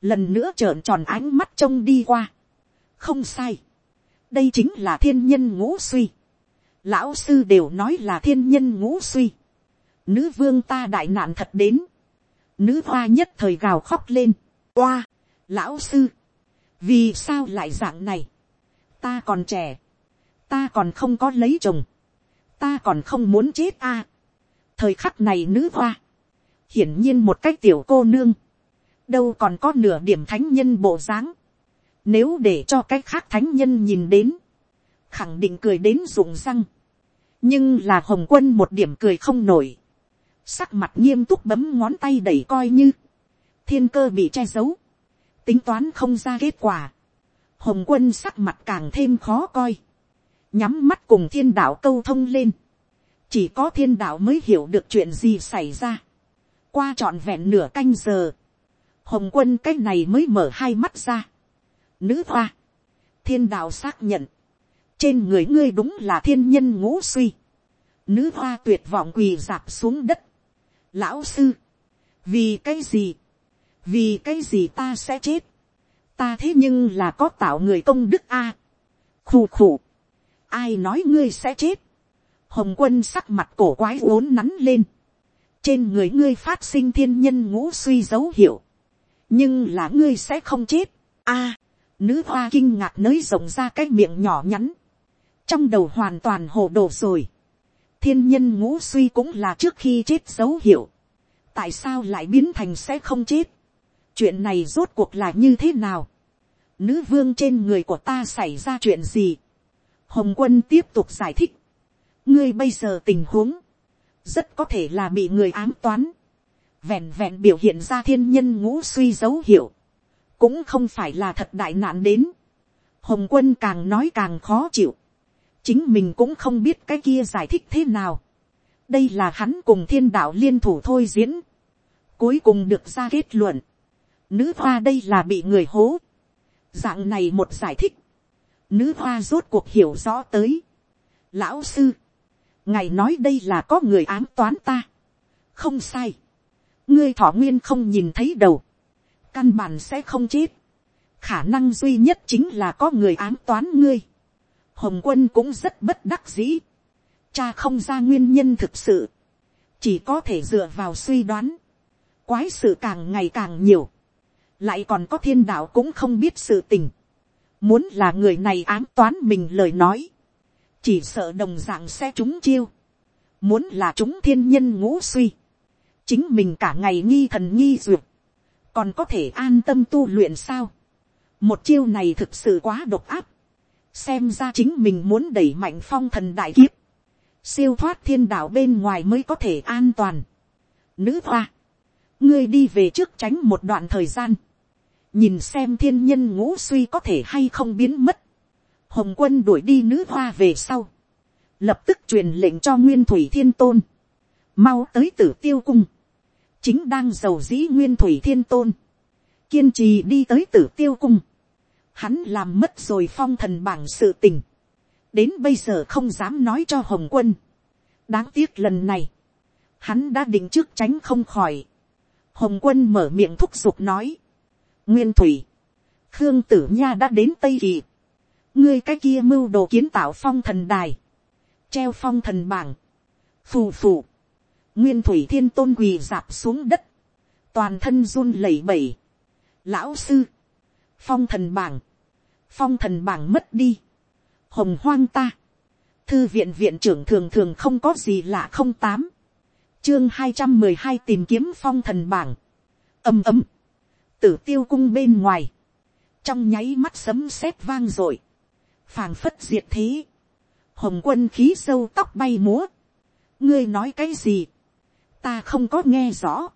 lần nữa trợn tròn ánh mắt trông đi qua, không sai, đây chính là thiên nhân ngũ suy, lão sư đều nói là thiên nhân ngũ suy, nữ vương ta đại nạn thật đến, nữ hoa nhất thời gào khóc lên, oa, lão sư, vì sao lại dạng này, ta còn trẻ, ta còn không có lấy chồng, ta còn không muốn chết a, thời khắc này nữ hoa, hiển nhiên một cách tiểu cô nương, đâu còn có nửa điểm thánh nhân bộ dáng, nếu để cho cách khác thánh nhân nhìn đến, khẳng định cười đến rụng răng, nhưng là hồng quân một điểm cười không nổi, sắc mặt nghiêm túc bấm ngón tay đẩy coi như, thiên cơ bị che giấu, tính toán không ra kết quả, hồng quân sắc mặt càng thêm khó coi, nhắm mắt cùng thiên đạo câu thông lên, chỉ có thiên đạo mới hiểu được chuyện gì xảy ra, qua trọn vẹn nửa canh giờ, hồng quân cái này mới mở hai mắt ra, nữ hoa, thiên đạo xác nhận, trên người ngươi đúng là thiên nhân ngũ suy, nữ hoa tuyệt vọng quỳ dạp xuống đất, lão sư, vì cái gì, vì cái gì ta sẽ chết, ta thế nhưng là có tạo người công đức a, khù khù, ai nói ngươi sẽ chết, hồng quân sắc mặt cổ quái uốn nắn lên, trên người ngươi phát sinh thiên nhân ngũ suy dấu hiệu, nhưng là ngươi sẽ không chết, a, nữ hoa kinh ngạc nới rộng ra cái miệng nhỏ nhắn, trong đầu hoàn toàn hồ đồ rồi, thiên nhân ngũ suy cũng là trước khi chết dấu hiệu, tại sao lại biến thành sẽ không chết, chuyện này rốt cuộc là như thế nào, nữ vương trên người của ta xảy ra chuyện gì, hồng quân tiếp tục giải thích, ngươi bây giờ tình huống, rất có thể là bị người ám toán, vẹn vẹn biểu hiện ra thiên nhân ngũ suy dấu hiệu, cũng không phải là thật đại nạn đến. Hồng quân càng nói càng khó chịu, chính mình cũng không biết cái kia giải thích thế nào. đây là hắn cùng thiên đạo liên thủ thôi diễn, cuối cùng được ra kết luận, nữ hoa đây là bị người hố, dạng này một giải thích, nữ hoa rốt cuộc hiểu rõ tới. lão sư, ngài nói đây là có người ám toán ta, không sai, ngươi thọ nguyên không nhìn thấy đầu, căn bản sẽ không chết, khả năng duy nhất chính là có người ám toán ngươi, hồng quân cũng rất bất đắc dĩ, cha không ra nguyên nhân thực sự, chỉ có thể dựa vào suy đoán, quái sự càng ngày càng nhiều, lại còn có thiên đạo cũng không biết sự tình, muốn là người này ám toán mình lời nói, chỉ sợ đồng d ạ n g sẽ chúng chiêu, muốn là chúng thiên nhân ngũ suy, chính mình cả ngày nghi thần nghi duyệt, còn có thể an tâm tu luyện sao, một chiêu này thực sự quá độc áp, xem ra chính mình muốn đẩy mạnh phong thần đại kiếp, siêu thoát thiên đạo bên ngoài mới có thể an toàn. Nữ hoa, ngươi đi về trước tránh một đoạn thời gian, nhìn xem thiên nhân ngũ suy có thể hay không biến mất, hồng quân đuổi đi nữ hoa về sau, lập tức truyền lệnh cho nguyên thủy thiên tôn, mau tới tử tiêu cung, chính đang giàu dĩ nguyên thủy thiên tôn, kiên trì đi tới tử tiêu cung, hắn làm mất rồi phong thần bảng sự tình, đến bây giờ không dám nói cho hồng quân, đáng tiếc lần này, hắn đã định trước tránh không khỏi, hồng quân mở miệng thúc giục nói, nguyên thủy, khương tử nha đã đến tây kỳ, ngươi cái kia mưu đồ kiến tạo phong thần đài, treo phong thần bảng, phù phù, nguyên thủy thiên tôn quỳ dạp xuống đất, toàn thân run lẩy bẩy, lão sư, phong thần bảng, phong thần bảng mất đi, hồng hoang ta, thư viện viện trưởng thường thường không có gì lạ không tám, chương hai trăm mười hai tìm kiếm phong thần bảng, ầm ầm, tử tiêu cung bên ngoài, trong nháy mắt sấm sét vang r ộ i phàng phất diệt thế, hồng quân khí sâu tóc bay múa, ngươi nói cái gì, ta không có nghe rõ,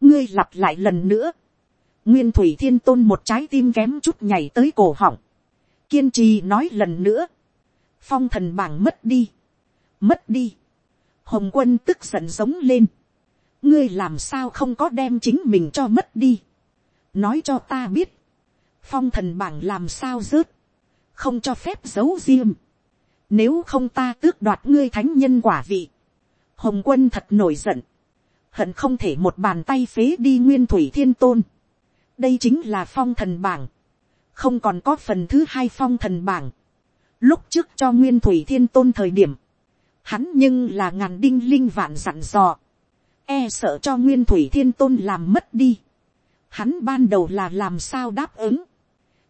ngươi lặp lại lần nữa, nguyên thủy thiên tôn một trái tim kém chút nhảy tới cổ họng, kiên trì nói lần nữa, phong thần bảng mất đi, mất đi, hồng quân tức giận giống lên, ngươi làm sao không có đem chính mình cho mất đi, nói cho ta biết, phong thần bảng làm sao rớt, không cho phép giấu riêng, nếu không ta tước đoạt ngươi thánh nhân quả vị, hồng quân thật nổi giận, hận không thể một bàn tay phế đi nguyên thủy thiên tôn, đây chính là phong thần bảng, không còn có phần thứ hai phong thần bảng, lúc trước cho nguyên thủy thiên tôn thời điểm, hắn nhưng là ngàn đinh linh vạn dặn dò, e sợ cho nguyên thủy thiên tôn làm mất đi, hắn ban đầu là làm sao đáp ứng,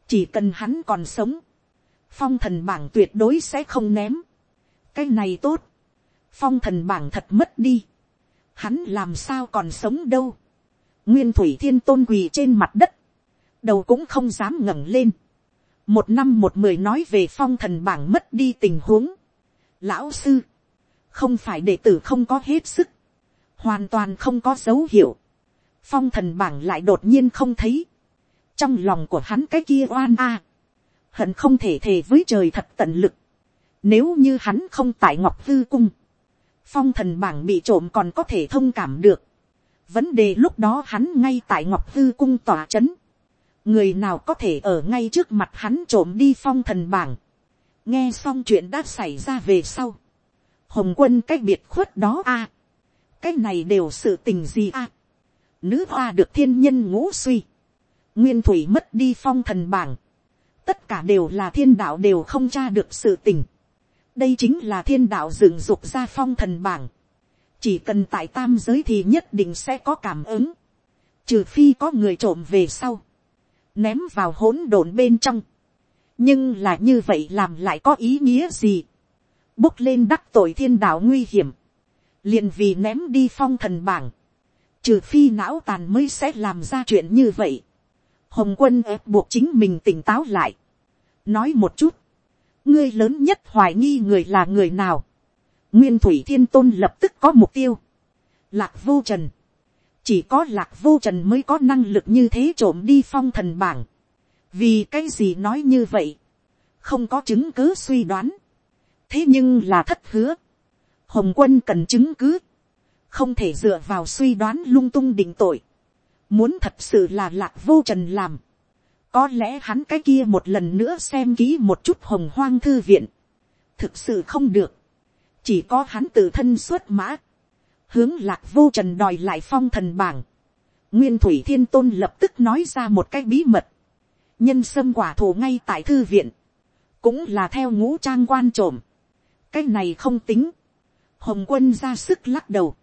chỉ cần hắn còn sống, phong thần bảng tuyệt đối sẽ không ném, cái này tốt, phong thần bảng thật mất đi, hắn làm sao còn sống đâu, nguyên thủy thiên tôn quỳ trên mặt đất, đầu cũng không dám ngẩng lên, một năm một mười nói về phong thần bảng mất đi tình huống, lão sư, không phải đệ tử không có hết sức, hoàn toàn không có dấu hiệu, phong thần bảng lại đột nhiên không thấy, trong lòng của hắn cái kia oan a, hận không thể thề với trời thật tận lực, nếu như hắn không tại ngọc hư cung, phong thần bảng bị trộm còn có thể thông cảm được, vấn đề lúc đó hắn ngay tại ngọc hư cung tỏa chấn. Người nào có thể ở ngay trước mặt hắn trộm đi phong thần bảng, nghe xong chuyện đã xảy ra về sau, hồng quân cách biệt khuất đó a, cái này đều sự tình gì a, nữ hoa được thiên nhân ngũ suy, nguyên thủy mất đi phong thần bảng, tất cả đều là thiên đạo đều không tra được sự tình, đây chính là thiên đạo dựng dục ra phong thần bảng. chỉ cần tại tam giới thì nhất định sẽ có cảm ứng. trừ phi có người trộm về sau. ném vào hỗn độn bên trong. nhưng là như vậy làm lại có ý nghĩa gì. bốc lên đắc tội thiên đạo nguy hiểm. liền vì ném đi phong thần bảng. trừ phi não tàn mới sẽ làm ra chuyện như vậy hồng quân ép buộc chính mình tỉnh táo lại. nói một chút ngươi lớn nhất hoài nghi người là người nào. nguyên thủy thiên tôn lập tức có mục tiêu. lạc vô trần. chỉ có lạc vô trần mới có năng lực như thế trộm đi phong thần bảng. vì cái gì nói như vậy. không có chứng cứ suy đoán. thế nhưng là thất hứa. hồng quân cần chứng cứ. không thể dựa vào suy đoán lung tung định tội muốn thật sự là lạc vô trần làm có lẽ hắn cái kia một lần nữa xem kỹ một chút hồng hoang thư viện. Thực sự không được. Chỉ có hắn tự thân xuất mã. Hướng lạc vô trần đòi lại phong thần bảng. Nguyên thủy thiên tôn lập tức nói ra một cái bí mật. Nhân sâm quả thù ngay tại thư viện. Cũng là theo ngũ trang quan trộm. Cái này không tính. Hồng quân ra sức lắc đầu.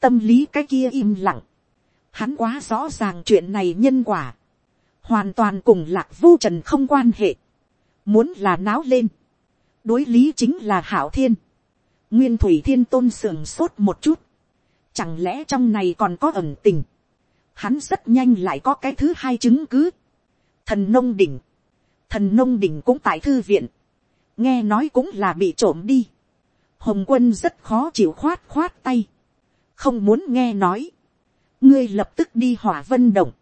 Tâm lý cái kia im lặng. Hắn quá rõ ràng chuyện này nhân quả. Hoàn toàn cùng lạc vô trần không quan hệ, muốn là náo lên, đối lý chính là hảo thiên, nguyên thủy thiên tôn sườn sốt một chút, chẳng lẽ trong này còn có ẩn tình, hắn rất nhanh lại có cái thứ hai chứng cứ, thần nông đỉnh, thần nông đỉnh cũng tại thư viện, nghe nói cũng là bị trộm đi, hồng quân rất khó chịu khoát khoát tay, không muốn nghe nói, ngươi lập tức đi hỏa vân động,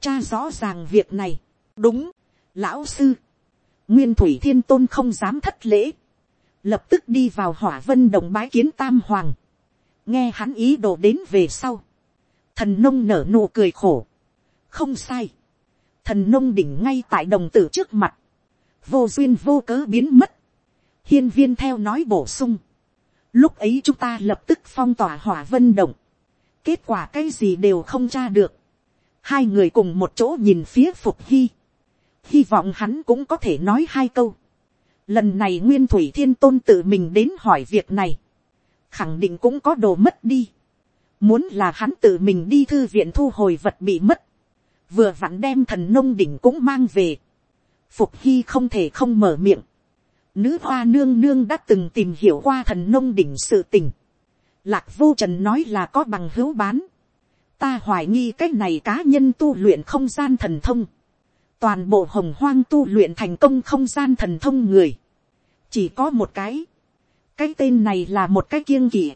cha rõ ràng việc này. đúng, lão sư, nguyên thủy thiên tôn không dám thất lễ, lập tức đi vào hỏa vân động bái kiến tam hoàng, nghe hắn ý đồ đến về sau, thần nông nở nụ cười khổ, không sai, thần nông đỉnh ngay tại đồng tử trước mặt, vô duyên vô cớ biến mất, hiên viên theo nói bổ sung, lúc ấy chúng ta lập tức phong tỏa hỏa vân động, kết quả cái gì đều không tra được, hai người cùng một chỗ nhìn phía phục hy, hy vọng hắn cũng có thể nói hai câu. lần này nguyên thủy thiên tôn tự mình đến hỏi việc này, khẳng định cũng có đồ mất đi. muốn là hắn tự mình đi thư viện thu hồi vật bị mất, vừa vặn đem thần nông đỉnh cũng mang về. phục hy không thể không mở miệng. Nữ hoa nương nương đã từng tìm hiểu qua thần nông đỉnh sự tình. Lạc vô trần nói là có bằng hữu bán. Ta hoài nghi cái này cá nhân tu luyện không gian thần thông. Toàn bộ hồng hoang tu luyện thành công không gian thần thông người. Chỉ có một cái. Cái tên này là một cái kiêng kỵ.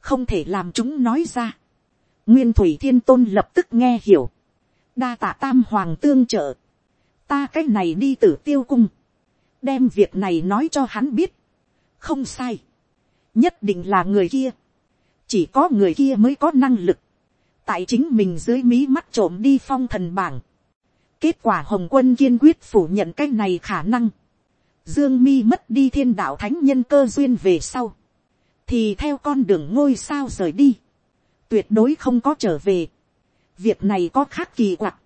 Không thể làm chúng nói ra. Nguyên Thủy Thiên Tôn lập tức nghe hiểu. Đa tạ tam hoàng tương trợ. Ta cái này đi tử tiêu cung. Đem việc này nói cho hắn biết. Không sai. Nhất định là người kia. Chỉ có người kia mới có năng lực. Tại chính mình dưới mí mắt trộm đi phong thần bảng. Kết quả Hồng quân kiên quyết phủ nhận cái này khả năng. Dương mi mất đi thiên đạo thánh nhân cơ duyên về sau. Thì theo con đường ngôi sao rời đi tuyệt đối không có trở về. việc này có khác kỳ quặc.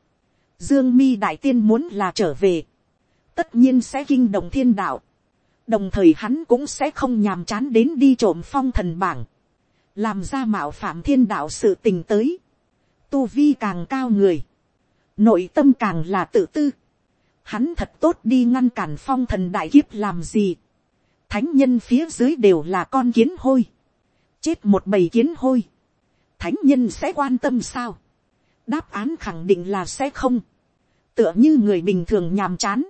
dương mi đại tiên muốn là trở về, tất nhiên sẽ kinh động thiên đạo. đồng thời hắn cũng sẽ không nhàm chán đến đi trộm phong thần bảng, làm ra mạo phạm thiên đạo sự tình tới. tu vi càng cao người, nội tâm càng là tự tư. hắn thật tốt đi ngăn cản phong thần đại kiếp làm gì. thánh nhân phía dưới đều là con kiến hôi. chết một bầy kiến hôi thánh nhân sẽ quan tâm sao. đáp án khẳng định là sẽ không. tựa như người bình thường nhàm chán.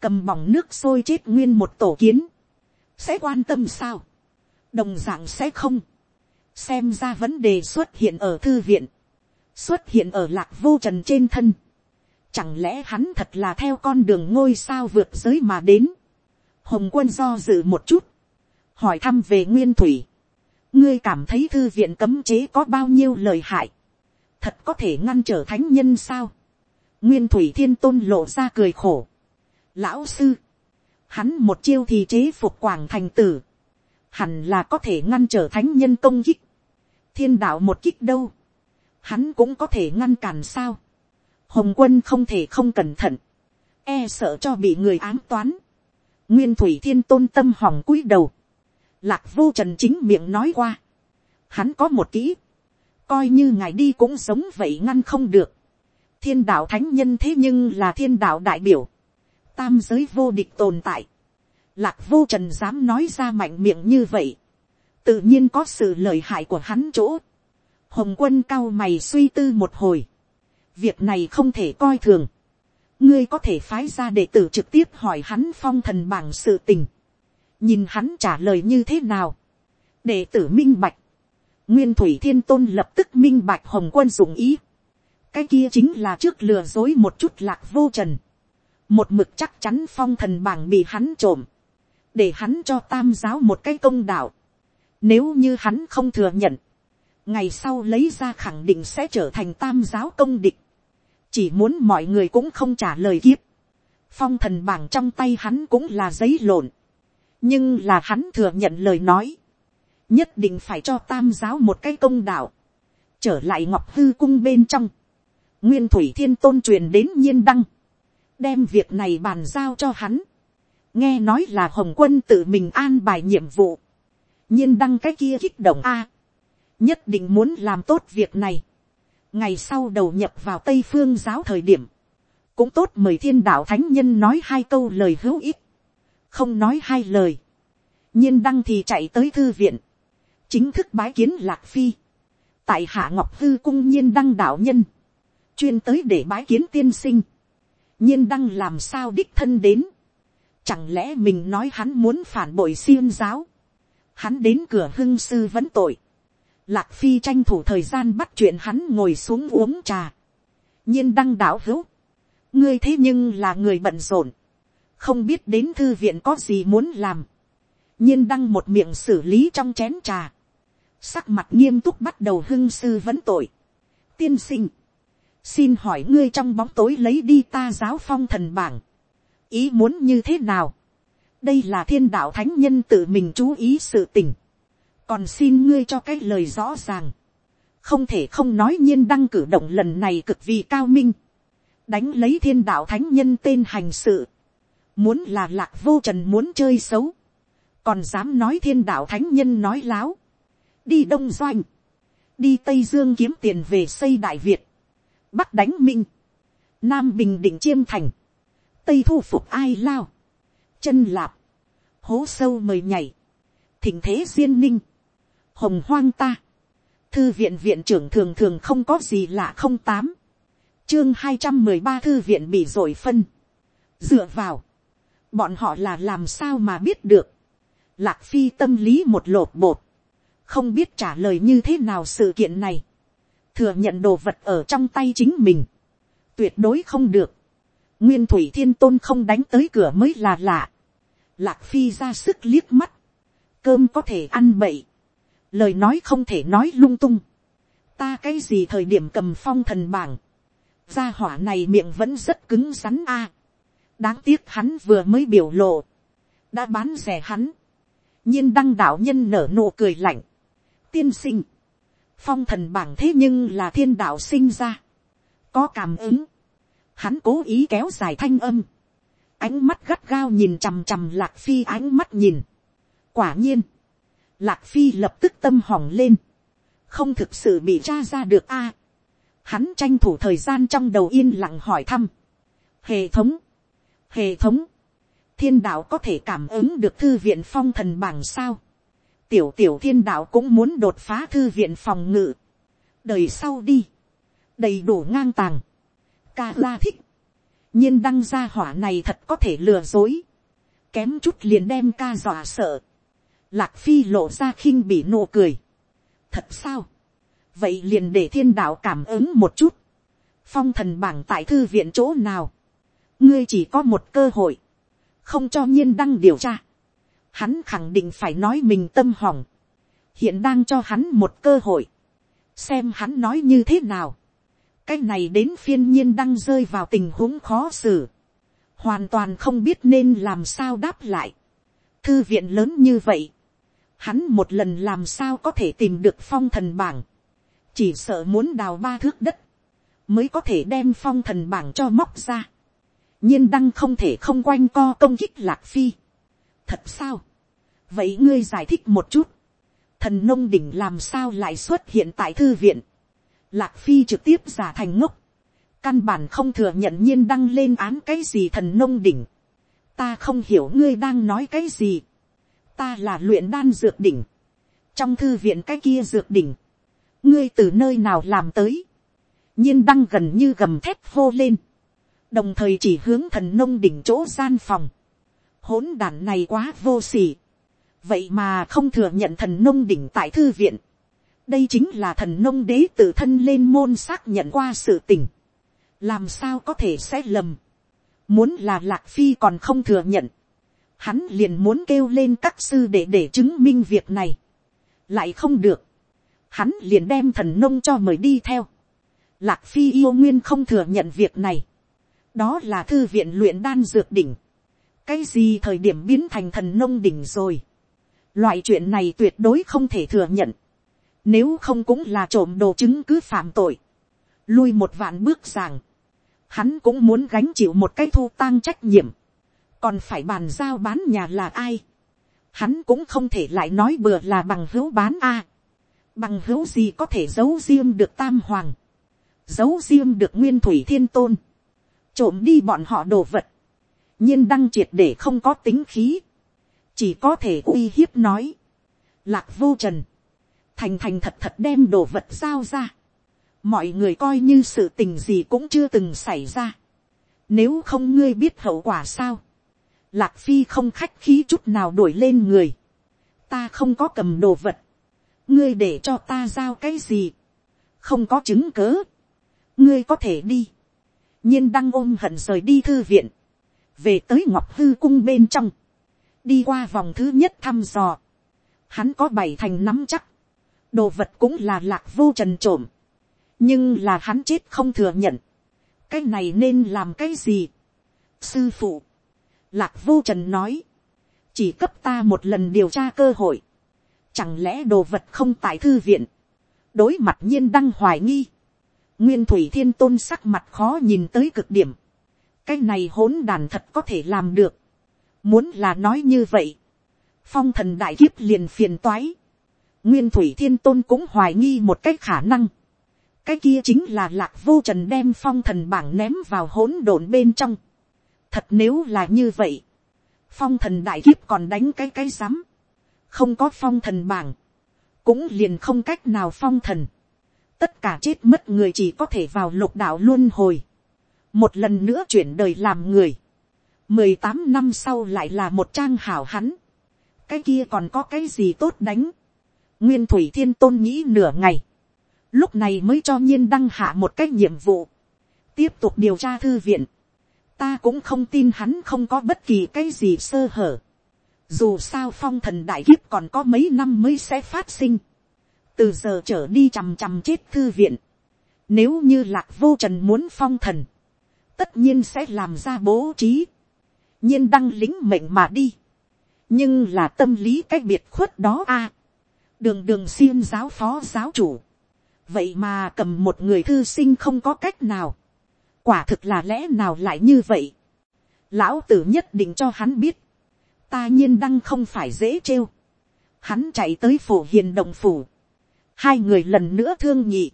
cầm bỏng nước sôi chết nguyên một tổ kiến. sẽ quan tâm sao. đồng d ạ n g sẽ không xem ra vấn đề xuất hiện ở thư viện. xuất hiện ở lạc vô trần trên thân. Chẳng lẽ hắn thật là theo con đường ngôi sao vượt giới mà đến. Hồng quân do dự một chút. Hỏi thăm về nguyên thủy ngươi cảm thấy thư viện cấm chế có bao nhiêu lời hại, thật có thể ngăn trở thánh nhân sao, nguyên thủy thiên tôn lộ ra cười khổ, lão sư, hắn một chiêu thì chế phục quảng thành tử, hẳn là có thể ngăn trở thánh nhân công kích, thiên đạo một kích đâu, hắn cũng có thể ngăn cản sao, hồng quân không thể không cẩn thận, e sợ cho bị người ám toán, nguyên thủy thiên tôn tâm hòng cúi đầu, Lạc vô trần chính miệng nói qua. Hắn có một kỹ. Coi như ngài đi cũng sống vậy ngăn không được. Thiên đạo thánh nhân thế nhưng là thiên đạo đại biểu. Tam giới vô địch tồn tại. Lạc vô trần dám nói ra mạnh miệng như vậy. Tự nhiên có sự lợi hại của hắn chỗ. Hồng quân cao mày suy tư một hồi. Việc này không thể coi thường. Ngươi có thể phái ra đệ tử trực tiếp hỏi hắn phong thần bảng sự tình. Nhìn hắn trả lời như thế nào, đệ tử minh bạch, nguyên thủy thiên tôn lập tức minh bạch hồng quân dụng ý, cái kia chính là trước lừa dối một chút lạc vô trần, một mực chắc chắn phong thần bảng bị hắn trộm, để hắn cho tam giáo một cái công đạo, nếu như hắn không thừa nhận, ngày sau lấy ra khẳng định sẽ trở thành tam giáo công địch, chỉ muốn mọi người cũng không trả lời kiếp, phong thần bảng trong tay hắn cũng là giấy lộn, nhưng là hắn thừa nhận lời nói, nhất định phải cho tam giáo một cái công đạo, trở lại ngọc hư cung bên trong, nguyên thủy thiên tôn truyền đến nhiên đăng, đem việc này bàn giao cho hắn, nghe nói là hồng quân tự mình an bài nhiệm vụ, nhiên đăng cái kia kích động a, nhất định muốn làm tốt việc này, ngày sau đầu nhập vào tây phương giáo thời điểm, cũng tốt mời thiên đạo thánh nhân nói hai câu lời hữu ích, không nói hai lời, nhiên đăng thì chạy tới thư viện, chính thức bái kiến lạc phi, tại hạ ngọc hư cung nhiên đăng đạo nhân, chuyên tới để bái kiến tiên sinh, nhiên đăng làm sao đích thân đến, chẳng lẽ mình nói hắn muốn phản bội xiêm giáo, hắn đến cửa hưng sư vẫn tội, lạc phi tranh thủ thời gian bắt chuyện hắn ngồi xuống uống trà, nhiên đăng đạo hữu, ngươi thế nhưng là người bận rộn, không biết đến thư viện có gì muốn làm, nhiên đăng một miệng xử lý trong chén trà, sắc mặt nghiêm túc bắt đầu hưng sư vấn tội. tiên sinh, xin hỏi ngươi trong bóng tối lấy đi ta giáo phong thần bảng, ý muốn như thế nào, đây là thiên đạo thánh nhân tự mình chú ý sự tình, còn xin ngươi cho cái lời rõ ràng, không thể không nói nhiên đăng cử động lần này cực vì cao minh, đánh lấy thiên đạo thánh nhân tên hành sự, muốn là lạc vô trần muốn chơi xấu, còn dám nói thiên đạo thánh nhân nói láo, đi đông doanh, đi tây dương kiếm tiền về xây đại việt, bắc đánh minh, nam bình định chiêm thành, tây thu phục ai lao, chân lạp, hố sâu mời nhảy, thỉnh thế duyên ninh, hồng hoang ta, thư viện viện trưởng thường thường không có gì lạ không tám, chương hai trăm mười ba thư viện bị dội phân, dựa vào, bọn họ là làm sao mà biết được, lạc phi tâm lý một lột bột, không biết trả lời như thế nào sự kiện này, thừa nhận đồ vật ở trong tay chính mình, tuyệt đối không được, nguyên thủy thiên tôn không đánh tới cửa mới là lạ, lạc phi ra sức liếc mắt, cơm có thể ăn bậy, lời nói không thể nói lung tung, ta cái gì thời điểm cầm phong thần bảng, gia hỏa này miệng vẫn rất cứng rắn a, đáng tiếc hắn vừa mới biểu lộ, đã bán rẻ hắn, nhiên đăng đạo nhân nở nụ cười lạnh, tiên sinh, phong thần bảng thế nhưng là thiên đạo sinh ra, có cảm ứng, hắn cố ý kéo dài thanh âm, ánh mắt gắt gao nhìn chằm chằm lạc phi ánh mắt nhìn, quả nhiên, lạc phi lập tức tâm hỏng lên, không thực sự bị tra ra được a, hắn tranh thủ thời gian trong đầu yên lặng hỏi thăm, hệ thống, hệ thống, thiên đạo có thể cảm ứng được thư viện phong thần bảng sao, tiểu tiểu thiên đạo cũng muốn đột phá thư viện phòng ngự. đời sau đi, đầy đủ ngang tàng. ca la thích, nhiên đăng gia hỏa này thật có thể lừa dối, kém chút liền đem ca dọa sợ. lạc phi lộ ra khinh bị nụ cười. thật sao, vậy liền để thiên đạo cảm ứng một chút. phong thần bảng tại thư viện chỗ nào, ngươi chỉ có một cơ hội, không cho nhiên đăng điều tra. Hắn khẳng định phải nói mình tâm hỏng, hiện đang cho hắn một cơ hội, xem hắn nói như thế nào, cái này đến phiên nhiên đang rơi vào tình huống khó xử, hoàn toàn không biết nên làm sao đáp lại, thư viện lớn như vậy, hắn một lần làm sao có thể tìm được phong thần bảng, chỉ sợ muốn đào ba thước đất, mới có thể đem phong thần bảng cho móc ra, nhiên đăng không thể không quanh co công kích lạc phi, thật sao, vậy ngươi giải thích một chút, thần nông đỉnh làm sao lại xuất hiện tại thư viện, lạc phi trực tiếp giả thành ngốc, căn bản không thừa nhận nhiên đăng lên án cái gì thần nông đỉnh, ta không hiểu ngươi đang nói cái gì, ta là luyện đan dược đỉnh, trong thư viện cái kia dược đỉnh, ngươi từ nơi nào làm tới, nhiên đăng gần như gầm thép hô lên, đồng thời chỉ hướng thần nông đỉnh chỗ gian phòng, hỗn đàn này quá vô s ỉ vậy mà không thừa nhận thần nông đỉnh tại thư viện đây chính là thần nông đế tự thân lên môn xác nhận qua sự tình. làm sao có thể sẽ lầm. muốn là lạc phi còn không thừa nhận. hắn liền muốn kêu lên các sư để để chứng minh việc này. lại không được. hắn liền đem thần nông cho mời đi theo. lạc phi yêu nguyên không thừa nhận việc này. đó là thư viện luyện đan dược đỉnh cái gì thời điểm biến thành thần nông đỉnh rồi. Loại chuyện này tuyệt đối không thể thừa nhận. Nếu không cũng là trộm đồ chứng cứ phạm tội. Lui một vạn bước rằng. Hắn cũng muốn gánh chịu một cái thu tang trách nhiệm. Còn phải bàn giao bán nhà là ai. Hắn cũng không thể lại nói bừa là bằng hữu bán a Bằng hữu gì có thể giấu riêng được tam hoàng. Giấu riêng được nguyên thủy thiên tôn. Trộm đi bọn họ đồ vật. nhiên đăng triệt để không có tính khí chỉ có thể uy hiếp nói, lạc vô trần, thành thành thật thật đem đồ vật giao ra, mọi người coi như sự tình gì cũng chưa từng xảy ra, nếu không ngươi biết hậu quả sao, lạc phi không khách khí chút nào đuổi lên người, ta không có cầm đồ vật, ngươi để cho ta giao cái gì, không có chứng cớ, ngươi có thể đi, nhiên đang ôm hận rời đi thư viện, về tới ngọc hư cung bên trong, đi qua vòng thứ nhất thăm dò, hắn có bảy thành nắm chắc, đồ vật cũng là lạc vô trần trộm, nhưng là hắn chết không thừa nhận, cái này nên làm cái gì. sư phụ, lạc vô trần nói, chỉ cấp ta một lần điều tra cơ hội, chẳng lẽ đồ vật không tại thư viện, đối mặt nhiên đăng hoài nghi, nguyên thủy thiên tôn sắc mặt khó nhìn tới cực điểm, cái này hỗn đàn thật có thể làm được, Muốn là nói như vậy. Phong thần đại kiếp liền phiền toái. Nguyên thủy thiên tôn cũng hoài nghi một cách khả năng. Cái kia chính là lạc vô trần đem phong thần bảng ném vào hỗn độn bên trong. Thật nếu là như vậy. phong thần đại kiếp còn đánh cái cái rắm, không có phong thần bảng, cũng liền không cách nào phong thần, tất cả chết mất người chỉ có thể vào lục đạo luôn hồi, một lần nữa chuyển đời làm người, mười tám năm sau lại là một trang hảo hắn, cái kia còn có cái gì tốt đánh, nguyên thủy thiên tôn nghĩ nửa ngày, lúc này mới cho nhiên đăng hạ một cái nhiệm vụ, tiếp tục điều tra thư viện, ta cũng không tin hắn không có bất kỳ cái gì sơ hở, dù sao phong thần đại kiếp còn có mấy năm mới sẽ phát sinh, từ giờ trở đi chằm chằm chết thư viện, nếu như lạc vô trần muốn phong thần, tất nhiên sẽ làm ra bố trí, nhiên đăng lính mệnh mà đi, nhưng là tâm lý cách biệt khuất đó a, đường đường xiêm giáo phó giáo chủ, vậy mà cầm một người thư sinh không có cách nào, quả thực là lẽ nào lại như vậy, lão tử nhất định cho hắn biết, ta nhiên đăng không phải dễ trêu, hắn chạy tới phổ hiền động phủ, hai người lần nữa thương nhị,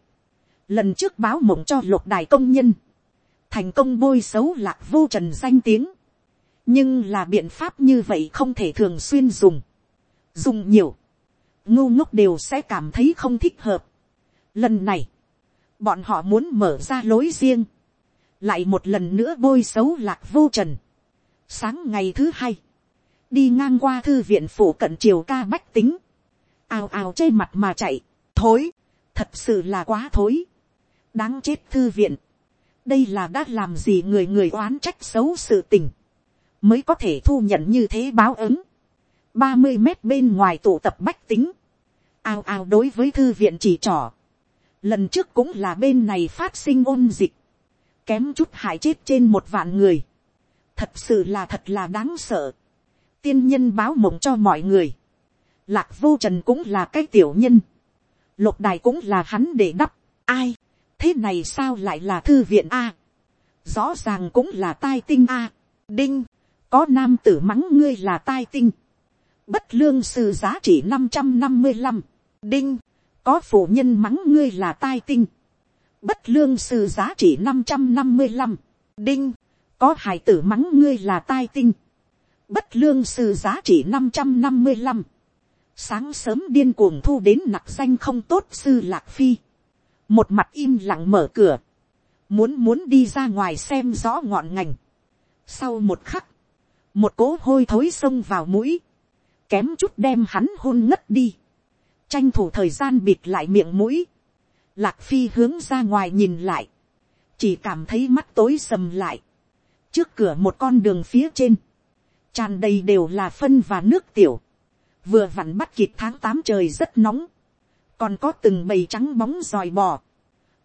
lần trước báo mộng cho lục đài công nhân, thành công bôi xấu lạc vô trần danh tiếng, nhưng là biện pháp như vậy không thể thường xuyên dùng, dùng nhiều, ngu ngốc đều sẽ cảm thấy không thích hợp. Lần này, bọn họ muốn mở ra lối riêng, lại một lần nữa bôi xấu lạc vô trần. Sáng ngày thứ hai, đi ngang qua thư viện phủ cận triều ca bách tính, ào ào che mặt mà chạy, thối, thật sự là quá thối, đáng chết thư viện, đây là đã làm gì người người oán trách xấu sự tình, mới có thể thu nhận như thế báo ứng, ba mươi mét bên ngoài tụ tập bách tính, ao ao đối với thư viện chỉ trỏ, lần trước cũng là bên này phát sinh ôn dịch, kém chút hại chết trên một vạn người, thật sự là thật là đáng sợ, tiên nhân báo mộng cho mọi người, lạc vô trần cũng là cái tiểu nhân, lục đài cũng là hắn để đắp, ai, thế này sao lại là thư viện a, rõ ràng cũng là tai tinh a, đinh, có nam tử mắng ngươi là tai tinh, bất lương sư giá trị năm trăm năm mươi năm, đinh, có phụ nhân mắng ngươi là tai tinh, bất lương sư giá trị năm trăm năm mươi năm, đinh, có hải tử mắng ngươi là tai tinh, bất lương sư giá trị năm trăm năm mươi năm, sáng sớm điên cuồng thu đến nặc danh không tốt sư lạc phi, một mặt im lặng mở cửa, muốn muốn đi ra ngoài xem rõ ngọn ngành. Sau một khắc, một cỗ hôi thối xông vào mũi, kém chút đem hắn hôn ngất đi, tranh thủ thời gian bịt lại miệng mũi, lạc phi hướng ra ngoài nhìn lại, chỉ cảm thấy mắt tối sầm lại, trước cửa một con đường phía trên, tràn đầy đều là phân và nước tiểu, vừa vặn bắt kịp tháng tám trời rất nóng, còn có từng bầy trắng bóng dòi bò,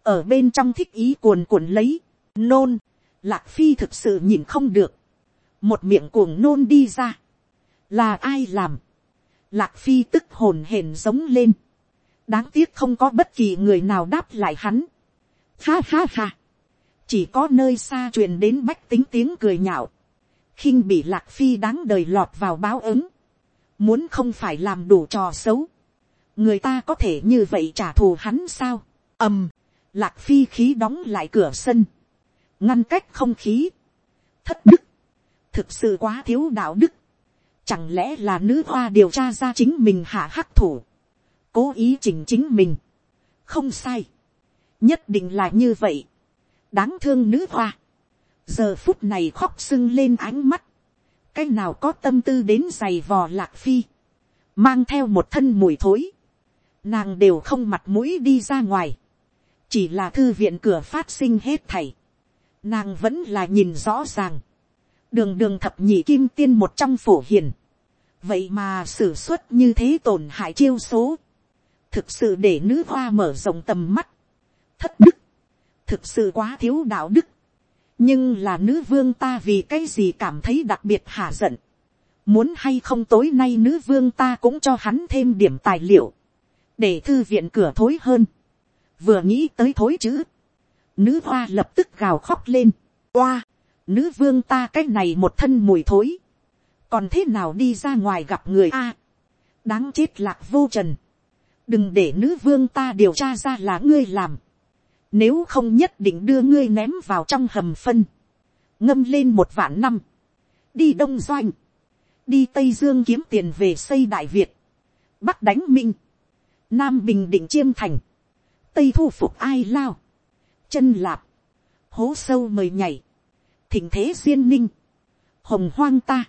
ở bên trong thích ý cuồn cuộn lấy, nôn, lạc phi thực sự nhìn không được, một miệng cuồng nôn đi ra, là ai làm, lạc phi tức hồn hển giống lên, đáng tiếc không có bất kỳ người nào đáp lại hắn, ha ha ha, chỉ có nơi xa truyền đến bách tính tiếng cười nhạo, khinh bị lạc phi đáng đời lọt vào báo ứng, muốn không phải làm đủ trò xấu, người ta có thể như vậy trả thù hắn sao, ầm, lạc phi khí đóng lại cửa sân, ngăn cách không khí, thất đức, thực sự quá thiếu đạo đức, chẳng lẽ là nữ hoa điều tra ra chính mình hạ hắc thủ, cố ý chỉnh chính mình, không sai, nhất định là như vậy, đáng thương nữ hoa, giờ phút này khóc sưng lên ánh mắt, cái nào có tâm tư đến giày vò lạc phi, mang theo một thân mùi thối, nàng đều không mặt mũi đi ra ngoài, chỉ là thư viện cửa phát sinh hết thảy, nàng vẫn là nhìn rõ ràng, đường đường thập nhị kim tiên một trong phổ hiền, vậy mà sử suất như thế tổn hại chiêu số, thực sự để nữ hoa mở rộng tầm mắt, thất đức, thực sự quá thiếu đạo đức, nhưng là nữ vương ta vì cái gì cảm thấy đặc biệt hạ giận, muốn hay không tối nay nữ vương ta cũng cho hắn thêm điểm tài liệu, để thư viện cửa thối hơn, vừa nghĩ tới thối chữ, nữ hoa lập tức gào khóc lên, oa, nữ vương ta cái này một thân mùi thối, còn thế nào đi ra ngoài gặp người a, đáng chết lạc vô trần, đừng để nữ vương ta điều tra ra là ngươi làm, nếu không nhất định đưa ngươi ném vào trong hầm phân, ngâm lên một vạn năm, đi đông doanh, đi tây dương kiếm tiền về xây đại việt, bắc đánh minh, nam bình định chiêm thành, tây thu phục ai lao, chân lạp, hố sâu mời nhảy, thình thế duyên ninh, hồng hoang ta,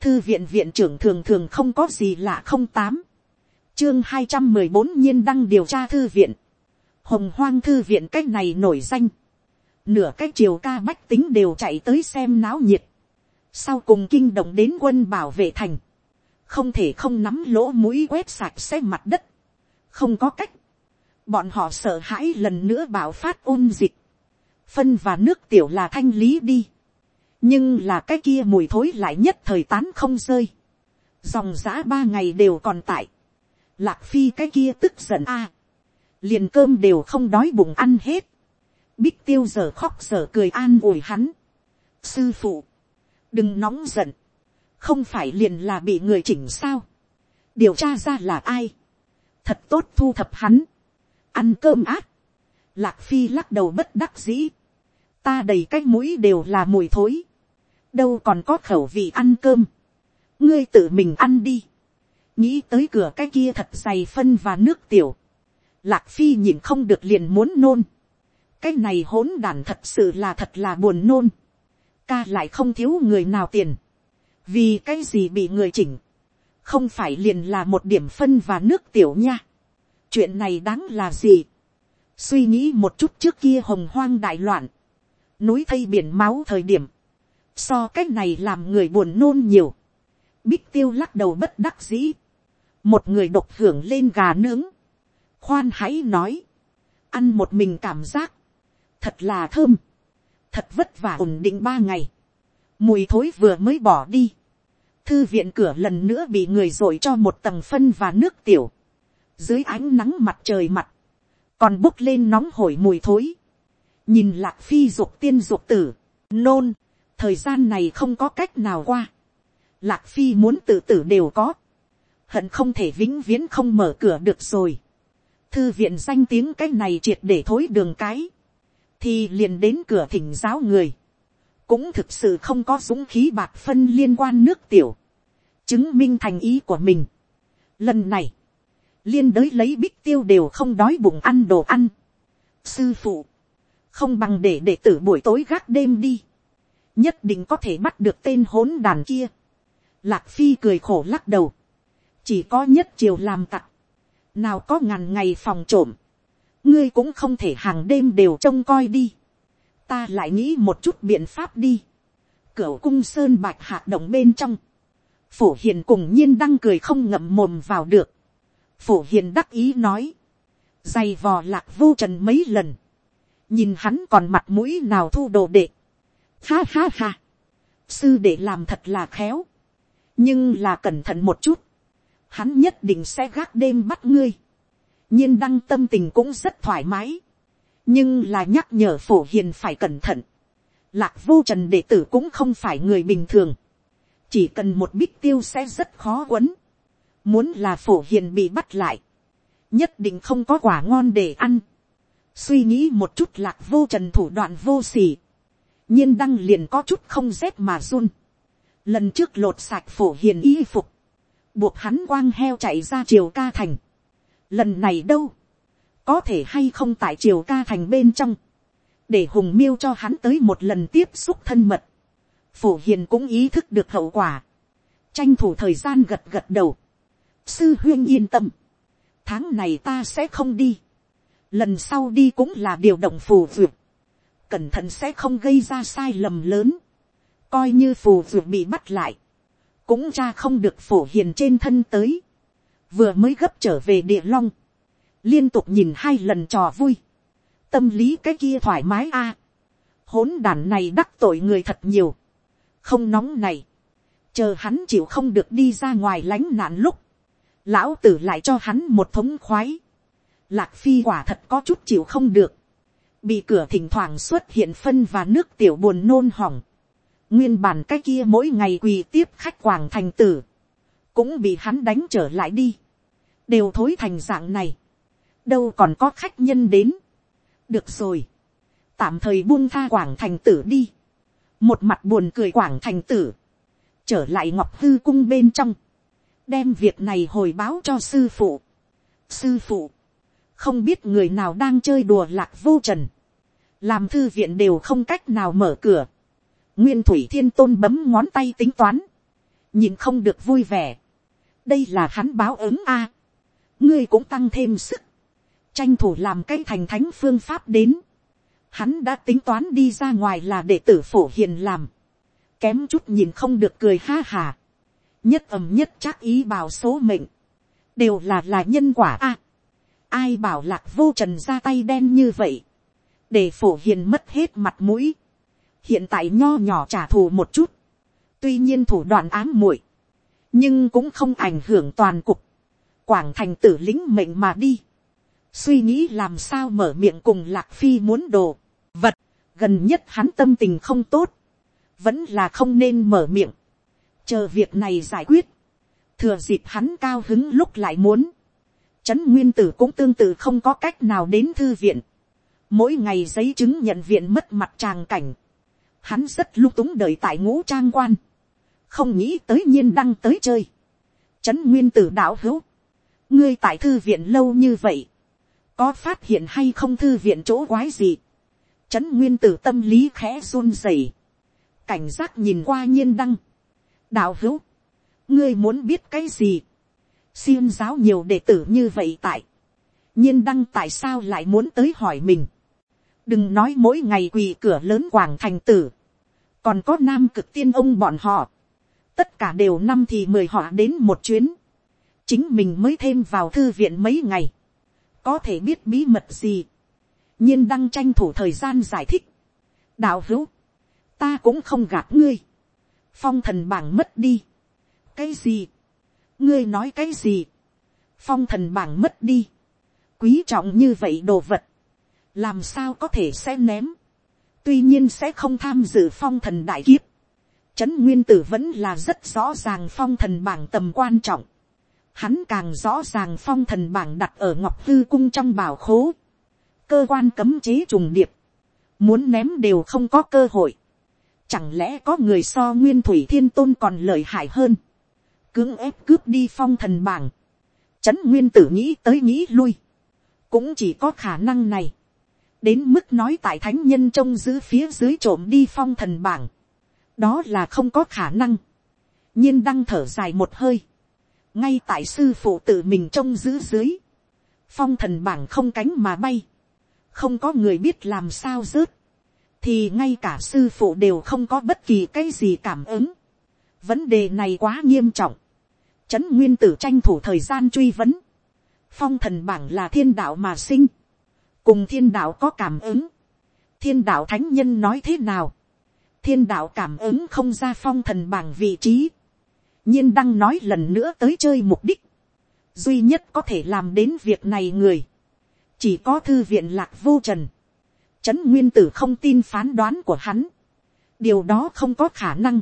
thư viện viện trưởng thường thường không có gì lạ không tám, chương hai trăm mười bốn nhiên đăng điều tra thư viện, hồng hoang thư viện c á c h này nổi danh, nửa cái chiều ca bách tính đều chạy tới xem náo nhiệt, sau cùng kinh động đến quân bảo vệ thành, không thể không nắm lỗ mũi quét sạch xe mặt đất, không có cách, bọn họ sợ hãi lần nữa bảo phát ôn dịch, phân và nước tiểu là thanh lý đi, nhưng là cái kia mùi thối lại nhất thời tán không rơi, dòng giã ba ngày đều còn tại, lạc phi cái kia tức giận a, liền cơm đều không đói bụng ăn hết, bích tiêu giờ khóc giờ cười an ủi hắn, sư phụ, đừng nóng giận, không phải liền là bị người chỉnh sao, điều tra ra là ai, thật tốt thu thập hắn, ăn cơm ác, lạc phi lắc đầu bất đắc dĩ, ta đầy cái mũi đều là mùi thối, đâu còn có khẩu vị ăn cơm, ngươi tự mình ăn đi, nghĩ tới cửa cái kia thật dày phân và nước tiểu, lạc phi nhìn không được liền muốn nôn, cái này hỗn đản thật sự là thật là buồn nôn, ca lại không thiếu người nào tiền, vì cái gì bị người chỉnh, không phải liền là một điểm phân và nước tiểu nha, chuyện này đáng là gì, suy nghĩ một chút trước kia hồng hoang đại loạn, núi thây biển máu thời điểm, so cái này làm người buồn nôn nhiều, bích tiêu lắc đầu bất đắc dĩ, một người độc hưởng lên gà nướng, khoan hãy nói, ăn một mình cảm giác, thật là thơm, thật vất vả ổn định ba ngày, mùi thối vừa mới bỏ đi, thư viện cửa lần nữa bị người r ộ i cho một tầng phân và nước tiểu, dưới ánh nắng mặt trời mặt, còn bốc lên nóng hổi mùi thối, nhìn lạc phi dục tiên dục tử, nôn, thời gian này không có cách nào qua, lạc phi muốn tự tử đều có, hận không thể vĩnh viễn không mở cửa được rồi, thư viện danh tiếng cái này triệt để thối đường cái, thì liền đến cửa thỉnh giáo người, cũng thực sự không có dũng khí bạc phân liên quan nước tiểu, chứng minh thành ý của mình. Lần này, liên đới lấy bích tiêu đều không đói bụng ăn đồ ăn. Sư phụ, không bằng để đệ tử buổi tối gác đêm đi, nhất định có thể bắt được tên hỗn đàn kia. Lạc phi cười khổ lắc đầu, chỉ có nhất chiều làm tặc, nào có ngàn ngày phòng trộm, ngươi cũng không thể hàng đêm đều trông coi đi, ta lại nghĩ một chút biện pháp đi, cửa cung sơn bạch hạ động bên trong, phổ hiền cùng nhiên đang cười không ngậm mồm vào được, phổ hiền đắc ý nói, dày vò lạc vô trần mấy lần, nhìn hắn còn mặt mũi nào thu đồ đệ, ha ha ha, sư đệ làm thật là khéo, nhưng là cẩn thận một chút, hắn nhất định sẽ gác đêm bắt ngươi. nhiên đăng tâm tình cũng rất thoải mái. nhưng là nhắc nhở phổ hiền phải cẩn thận. lạc vô trần đệ tử cũng không phải người bình thường. chỉ cần một bích tiêu sẽ rất khó quấn. muốn là phổ hiền bị bắt lại. nhất định không có quả ngon để ăn suy nghĩ một chút lạc vô trần thủ đoạn vô s ỉ nhiên đăng liền có chút không rét mà run. lần trước lột sạch phổ hiền y phục buộc hắn quang heo chạy ra triều ca thành. Lần này đâu, có thể hay không tại triều ca thành bên trong, để hùng miêu cho hắn tới một lần tiếp xúc thân mật. Phổ hiền cũng ý thức được hậu quả, tranh thủ thời gian gật gật đầu. Sư huyên yên tâm, tháng này ta sẽ không đi, lần sau đi cũng là điều động phù duyệt, cẩn thận sẽ không gây ra sai lầm lớn, coi như phù duyệt bị bắt lại, cũng cha không được phổ hiền trên thân tới, vừa mới gấp trở về địa long, liên tục nhìn hai lần trò vui, tâm lý cái kia thoải mái a, à. hỗn đàn này đắc tội người thật nhiều, không nóng này, chờ hắn chịu không được đi ra ngoài lánh nạn lúc, lão tử lại cho hắn một thống khoái, lạc phi quả thật có chút chịu không được, bị cửa thỉnh thoảng xuất hiện phân và nước tiểu buồn nôn hỏng, nguyên bản cái kia mỗi ngày quỳ tiếp khách quảng thành tử, cũng bị hắn đánh trở lại đi, đều thối thành dạng này, đâu còn có khách nhân đến, được rồi, tạm thời buông tha quảng thành tử đi, một mặt buồn cười quảng thành tử, trở lại ngọc hư cung bên trong, đem việc này hồi báo cho sư phụ. sư phụ, không biết người nào đang chơi đùa lạc vô trần, làm thư viện đều không cách nào mở cửa, nguyên thủy thiên tôn bấm ngón tay tính toán, nhìn không được vui vẻ, đây là hắn báo ứng a, ngươi cũng tăng thêm sức, tranh thủ làm cái thành thánh phương pháp đến, hắn đã tính toán đi ra ngoài là để tử phổ hiền làm, kém chút nhìn không được cười ha hà, nhất ầm nhất chắc ý bảo số mệnh, đều là là nhân quả a, ai bảo lạc vô trần ra tay đen như vậy, để phổ hiền mất hết mặt mũi, hiện tại nho nhỏ trả thù một chút, tuy nhiên thủ đoạn ám muội, nhưng cũng không ảnh hưởng toàn cục, quảng thành tử lính mệnh mà đi, suy nghĩ làm sao mở miệng cùng lạc phi muốn đồ, vật, gần nhất hắn tâm tình không tốt, vẫn là không nên mở miệng, chờ việc này giải quyết, thừa dịp hắn cao hứng lúc lại muốn, trấn nguyên tử cũng tương tự không có cách nào đến thư viện, mỗi ngày giấy chứng nhận viện mất mặt tràng cảnh, hắn rất lúc túng đợi tại ngũ trang quan, không nghĩ tới nhiên đăng tới chơi, trấn nguyên tử đạo hữu, ngươi tại thư viện lâu như vậy, có phát hiện hay không thư viện chỗ quái gì, trấn nguyên tử tâm lý khẽ run rẩy, cảnh giác nhìn qua nhiên đăng, đạo hữu, ngươi muốn biết cái gì, xiêm giáo nhiều đệ tử như vậy tại, nhiên đăng tại sao lại muốn tới hỏi mình, đừng nói mỗi ngày quỳ cửa lớn quảng thành tử, còn có nam cực tiên ông bọn họ, tất cả đều năm thì mời họ đến một chuyến, chính mình mới thêm vào thư viện mấy ngày, có thể biết bí mật gì, nhiên đăng tranh thủ thời gian giải thích, đạo hữu, ta cũng không gạt ngươi, phong thần bảng mất đi, cái gì, ngươi nói cái gì, phong thần bảng mất đi, quý trọng như vậy đồ vật, làm sao có thể sẽ ném, tuy nhiên sẽ không tham dự phong thần đại kiếp, trấn nguyên tử vẫn là rất rõ ràng phong thần bảng tầm quan trọng, hắn càng rõ ràng phong thần bảng đặt ở ngọc hư cung trong bảo khố, cơ quan cấm chế trùng điệp, muốn ném đều không có cơ hội, chẳng lẽ có người so nguyên thủy thiên tôn còn lợi hại hơn, cưỡng ép cướp đi phong thần bảng, trấn nguyên tử nghĩ tới nghĩ lui, cũng chỉ có khả năng này, đến mức nói tại thánh nhân trông giữ phía dưới trộm đi phong thần bảng, đó là không có khả năng, nhiên đăng thở dài một hơi, ngay tại sư phụ tự mình trông giữ dưới, phong thần bảng không cánh mà bay, không có người biết làm sao rớt, thì ngay cả sư phụ đều không có bất kỳ cái gì cảm ứng. vấn đề này quá nghiêm trọng, trấn nguyên tử tranh thủ thời gian truy vấn, phong thần bảng là thiên đạo mà sinh, cùng thiên đạo có cảm ứng, thiên đạo thánh nhân nói thế nào, thiên đạo cảm ứng không ra phong thần bảng vị trí, nhiên đăng nói lần nữa tới chơi mục đích, duy nhất có thể làm đến việc này người, chỉ có thư viện lạc vô trần, trấn nguyên tử không tin phán đoán của hắn, điều đó không có khả năng,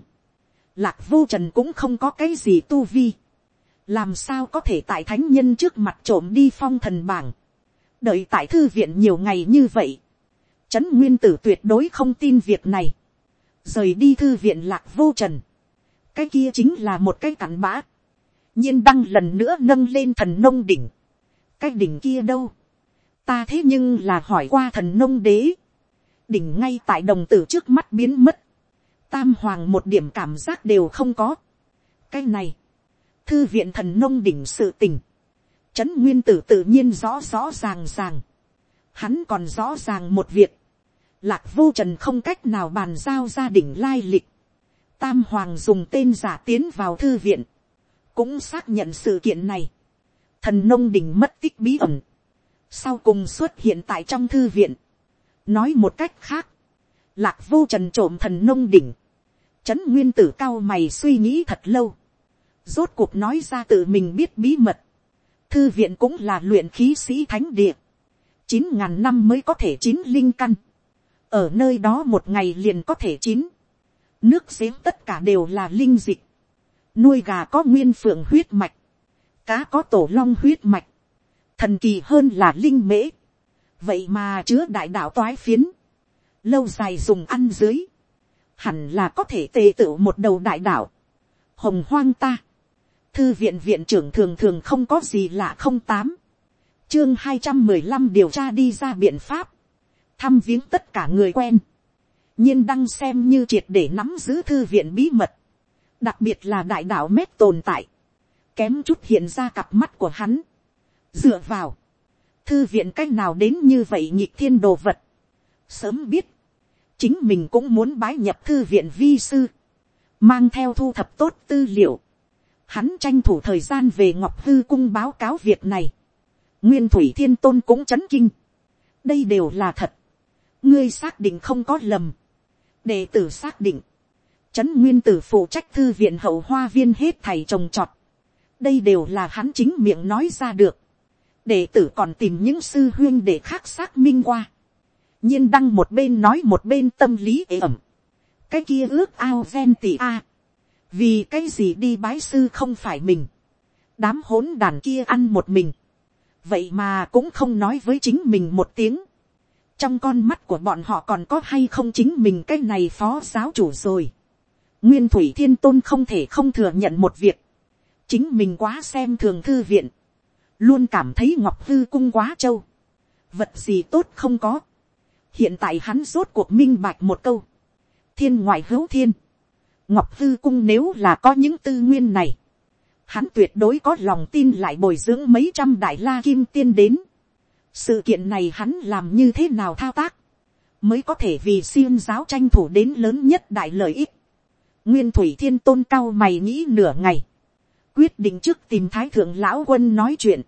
lạc vô trần cũng không có cái gì tu vi, làm sao có thể tại thánh nhân trước mặt trộm đi phong thần bảng, đợi tại thư viện nhiều ngày như vậy, trấn nguyên tử tuyệt đối không tin việc này, rời đi thư viện lạc vô trần, cái kia chính là một cái cặn bã, nhiên đăng lần nữa nâng lên thần nông đỉnh, cái đỉnh kia đâu, ta thế nhưng là hỏi qua thần nông đế, đỉnh ngay tại đồng tử trước mắt biến mất, tam hoàng một điểm cảm giác đều không có. cái này, thư viện thần nông đỉnh sự tình, trấn nguyên tử tự nhiên rõ rõ ràng ràng, hắn còn rõ ràng một việc, lạc vô trần không cách nào bàn giao gia đình lai lịch, tam hoàng dùng tên giả tiến vào thư viện, cũng xác nhận sự kiện này, thần nông đỉnh mất tích bí ẩn, sau cùng xuất hiện tại trong thư viện. nói một cách khác, lạc vô trần trộm thần nông đỉnh, trấn nguyên tử cao mày suy nghĩ thật lâu, rốt cuộc nói ra tự mình biết bí mật, thư viện cũng là luyện khí sĩ thánh địa, chín ngàn năm mới có thể chín linh căn, ở nơi đó một ngày liền có thể chín, nước giếng tất cả đều là linh dịch, nuôi gà có nguyên phượng huyết mạch, cá có tổ long huyết mạch, thần kỳ hơn là linh mễ, vậy mà chứa đại đạo toái phiến, lâu dài dùng ăn dưới, hẳn là có thể tề tự một đầu đại đạo, hồng hoang ta, thư viện viện trưởng thường thường không có gì lạ không tám, chương hai trăm mười lăm điều tra đi ra biện pháp, thăm viếng tất cả người quen, nhiên đăng xem như triệt để nắm giữ thư viện bí mật, đặc biệt là đại đạo mét tồn tại, kém chút hiện ra cặp mắt của hắn, dựa vào, thư viện c á c h nào đến như vậy nhịp thiên đồ vật, sớm biết, chính mình cũng muốn bái nhập thư viện vi sư, mang theo thu thập tốt tư liệu, hắn tranh thủ thời gian về ngọc hư cung báo cáo việc này, nguyên thủy thiên tôn cũng chấn kinh, đây đều là thật, ngươi xác định không có lầm, đệ tử xác định, trấn nguyên tử phụ trách thư viện hậu hoa viên hết thầy trồng trọt, đây đều là hắn chính miệng nói ra được, đệ tử còn tìm những sư huyên để khác xác minh qua. nhiên đăng một bên nói một bên tâm lý ế ẩm. cái kia ước ao ven tỉ a vì cái gì đi bái sư không phải mình. đám hỗn đàn kia ăn một mình. vậy mà cũng không nói với chính mình một tiếng. trong con mắt của bọn họ còn có hay không chính mình cái này phó giáo chủ rồi. nguyên thủy thiên tôn không thể không thừa nhận một việc. chính mình quá xem thường thư viện luôn cảm thấy ngọc hư cung quá trâu, vật gì tốt không có. hiện tại hắn rốt cuộc minh bạch một câu, thiên ngoại hữu thiên, ngọc Tư cung nếu là có những tư nguyên này, hắn tuyệt đối có lòng tin lại bồi dưỡng mấy trăm đại la kim tiên đến. sự kiện này hắn làm như thế nào thao tác, mới có thể vì siêng giáo tranh thủ đến lớn nhất đại lợi ích. nguyên thủy thiên tôn cao mày nghĩ nửa ngày, quyết định trước tìm thái thượng lão quân nói chuyện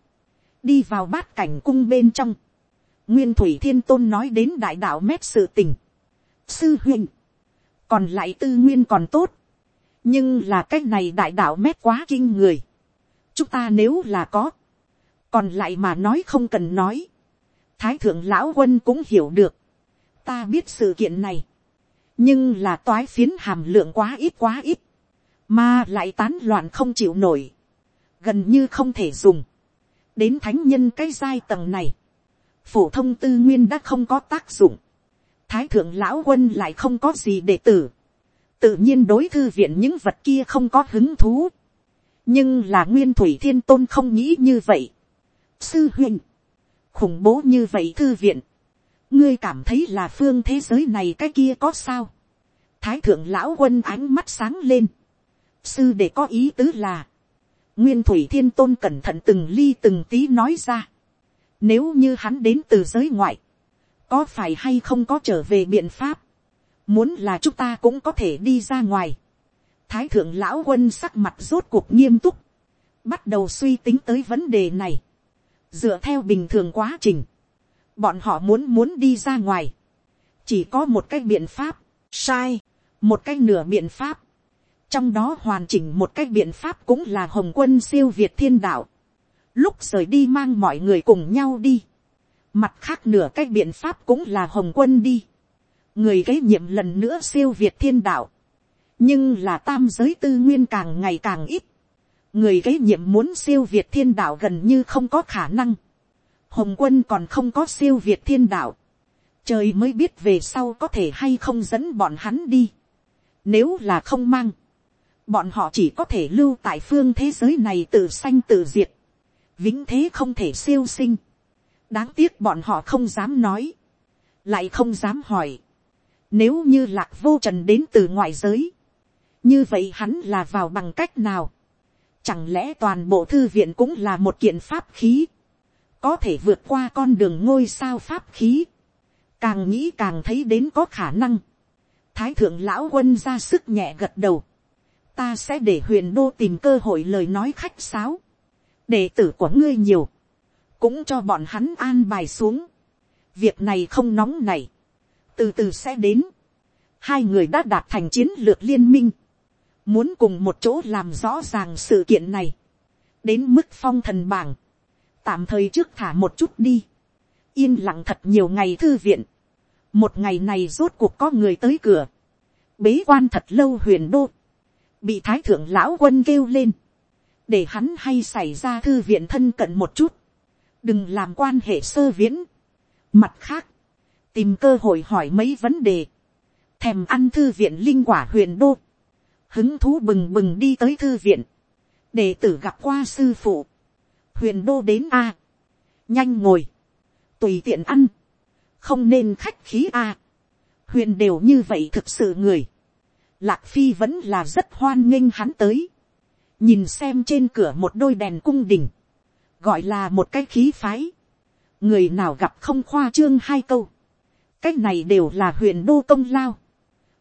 đi vào bát cảnh cung bên trong, nguyên thủy thiên tôn nói đến đại đạo mét sự tình, sư huynh, còn lại tư nguyên còn tốt, nhưng là cái này đại đạo mét quá kinh người, chúng ta nếu là có, còn lại mà nói không cần nói, thái thượng lão quân cũng hiểu được, ta biết sự kiện này, nhưng là toái phiến hàm lượng quá ít quá ít, mà lại tán loạn không chịu nổi, gần như không thể dùng, đến thánh nhân cái giai tầng này, phổ thông tư nguyên đã không có tác dụng, thái thượng lão quân lại không có gì để tử, tự nhiên đối thư viện những vật kia không có hứng thú, nhưng là nguyên thủy thiên tôn không nghĩ như vậy. sư huynh, khủng bố như vậy thư viện, ngươi cảm thấy là phương thế giới này cái kia có sao, thái thượng lão quân ánh mắt sáng lên, sư để có ý tứ là, Nguyên thủy thiên tôn cẩn thận từng ly từng tí nói ra. Nếu như hắn đến từ giới ngoại. Có phải hay không có trở về biện pháp. Muốn là chúng ta cũng có thể đi ra ngoài. Thái thượng lão quân sắc mặt rốt cuộc nghiêm túc. Bắt đầu suy tính tới vấn đề này. Dựa theo bình thường quá trình. Bọn họ muốn muốn đi ra ngoài. Chỉ có một cái biện pháp. Sai. Một cái nửa biện pháp trong đó hoàn chỉnh một cái biện pháp cũng là hồng quân siêu việt thiên đạo, lúc rời đi mang mọi người cùng nhau đi, mặt khác nửa cách biện pháp cũng là hồng quân đi, người kế nhiệm lần nữa siêu việt thiên đạo, nhưng là tam giới tư nguyên càng ngày càng ít, người kế nhiệm muốn siêu việt thiên đạo gần như không có khả năng, hồng quân còn không có siêu việt thiên đạo, trời mới biết về sau có thể hay không dẫn bọn hắn đi, nếu là không mang, bọn họ chỉ có thể lưu tại phương thế giới này tự sanh tự diệt, vĩnh thế không thể siêu sinh, đáng tiếc bọn họ không dám nói, lại không dám hỏi, nếu như lạc vô trần đến từ ngoại giới, như vậy hắn là vào bằng cách nào, chẳng lẽ toàn bộ thư viện cũng là một kiện pháp khí, có thể vượt qua con đường ngôi sao pháp khí, càng nghĩ càng thấy đến có khả năng, thái thượng lão quân ra sức nhẹ gật đầu, ta sẽ để huyền đô tìm cơ hội lời nói khách sáo, đệ tử của ngươi nhiều, cũng cho bọn hắn an bài xuống, việc này không nóng này, từ từ sẽ đến, hai người đã đạt thành chiến lược liên minh, muốn cùng một chỗ làm rõ ràng sự kiện này, đến mức phong thần bảng, tạm thời trước thả một chút đi, yên lặng thật nhiều ngày thư viện, một ngày này rốt cuộc có người tới cửa, bế quan thật lâu huyền đô, bị thái thượng lão quân kêu lên, để hắn hay xảy ra thư viện thân cận một chút, đừng làm quan hệ sơ viễn. Mặt khác, tìm cơ hội hỏi mấy vấn đề, thèm ăn thư viện linh quả huyền đô, hứng thú bừng bừng đi tới thư viện, để tử gặp qua sư phụ, huyền đô đến a, nhanh ngồi, tùy tiện ăn, không nên khách khí a, huyền đều như vậy thực sự người, lạc phi vẫn là rất hoan nghênh hắn tới, nhìn xem trên cửa một đôi đèn cung đình, gọi là một cái khí phái, người nào gặp không khoa trương hai câu, cái này đều là huyền đô công lao,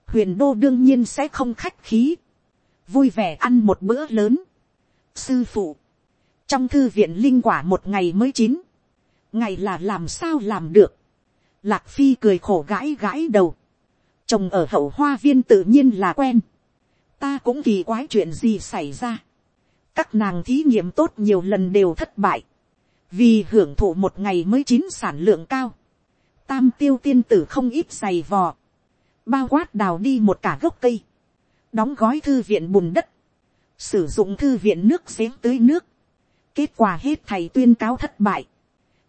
huyền đô đương nhiên sẽ không khách khí, vui vẻ ăn một bữa lớn. sư phụ, trong thư viện linh quả một ngày mới chín, ngày là làm sao làm được, lạc phi cười khổ gãi gãi đầu, chồng ở hậu hoa viên tự nhiên là quen, ta cũng kỳ quái chuyện gì xảy ra, các nàng thí nghiệm tốt nhiều lần đều thất bại, vì hưởng thụ một ngày mới chín sản lượng cao, tam tiêu tiên tử không ít giày vò, bao quát đào đi một cả gốc cây, đóng gói thư viện bùn đất, sử dụng thư viện nước giếng tưới nước, kết quả hết thầy tuyên cáo thất bại,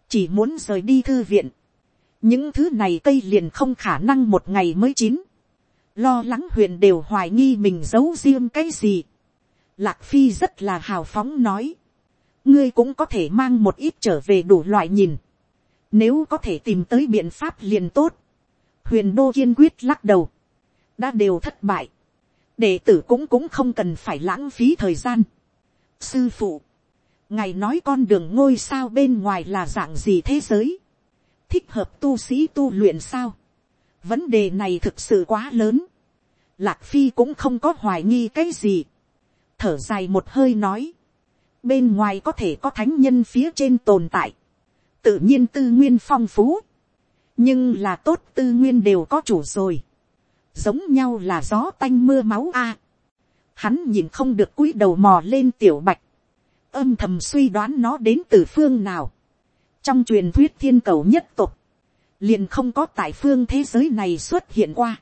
chỉ muốn rời đi thư viện, những thứ này cây liền không khả năng một ngày mới chín, lo lắng huyền đều hoài nghi mình giấu riêng cái gì, lạc phi rất là hào phóng nói, ngươi cũng có thể mang một ít trở về đủ loại nhìn, nếu có thể tìm tới biện pháp liền tốt, huyền đô kiên quyết lắc đầu, đã đều thất bại, đệ tử cũng cũng không cần phải lãng phí thời gian. sư phụ, ngài nói con đường ngôi sao bên ngoài là dạng gì thế giới, thích hợp tu sĩ tu luyện sao, vấn đề này thực sự quá lớn, lạc phi cũng không có hoài nghi cái gì, thở dài một hơi nói, bên ngoài có thể có thánh nhân phía trên tồn tại, tự nhiên tư nguyên phong phú, nhưng là tốt tư nguyên đều có chủ rồi, giống nhau là gió tanh mưa máu a. À. hắn nhìn không được cúi đầu mò lên tiểu bạch, âm thầm suy đoán nó đến từ phương nào. trong truyền thuyết thiên cầu nhất tục, liền không có tại phương thế giới này xuất hiện qua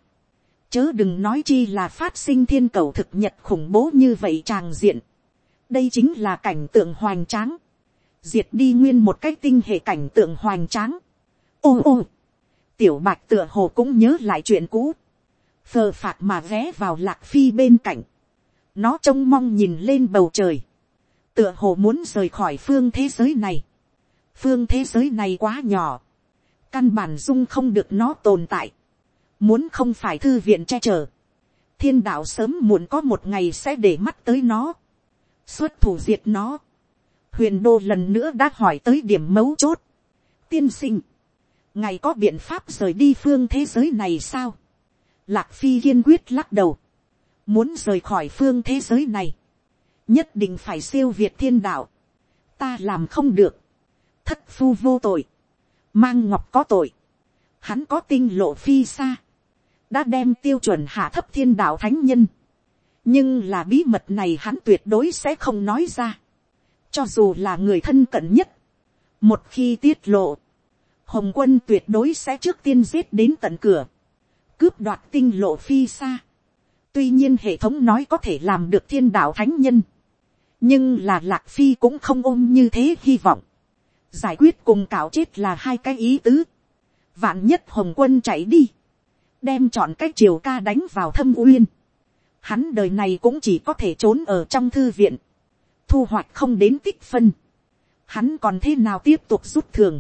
chớ đừng nói chi là phát sinh thiên cầu thực nhật khủng bố như vậy tràng diện. đây chính là cảnh tượng hoành tráng. diệt đi nguyên một cái tinh hệ cảnh tượng hoành tráng. ô ô, tiểu bạch tựa hồ cũng nhớ lại chuyện cũ. Phờ phạt mà ghé vào lạc phi bên cạnh, nó trông mong nhìn lên bầu trời, tựa hồ muốn rời khỏi phương thế giới này, phương thế giới này quá nhỏ, căn bản dung không được nó tồn tại, muốn không phải thư viện che chở, thiên đạo sớm muộn có một ngày sẽ để mắt tới nó, xuất thủ diệt nó, huyền đô lần nữa đã hỏi tới điểm mấu chốt, tiên sinh, ngài có biện pháp rời đi phương thế giới này sao, Lạc Phi kiên quyết lắc đầu. Muốn rời khỏi phương thế giới này. Nhất định phải siêu việt thiên đạo. Ta làm không được. Thất phu vô tội. Mang ngọc có tội. Hắn có tinh lộ phi xa. Đã đem tiêu chuẩn hạ thấp thiên đạo thánh nhân. Nhưng là bí mật này hắn tuyệt đối sẽ không nói ra. Cho dù là người thân cận nhất. Một khi tiết lộ. Hồng quân tuyệt đối sẽ trước tiên giết đến tận cửa, cướp đoạt tinh lộ phi xa. tuy nhiên hệ thống nói có thể làm được thiên đạo thánh nhân. nhưng là lạc phi cũng không ôm như thế hy vọng. giải quyết cùng cạo chết là hai cái ý tứ. vạn nhất hồng quân chạy đi đem chọn cái triều ca đánh vào thâm uyên. hắn đời này cũng chỉ có thể trốn ở trong thư viện. thu hoạch không đến tích phân. hắn còn thế nào tiếp tục rút thường.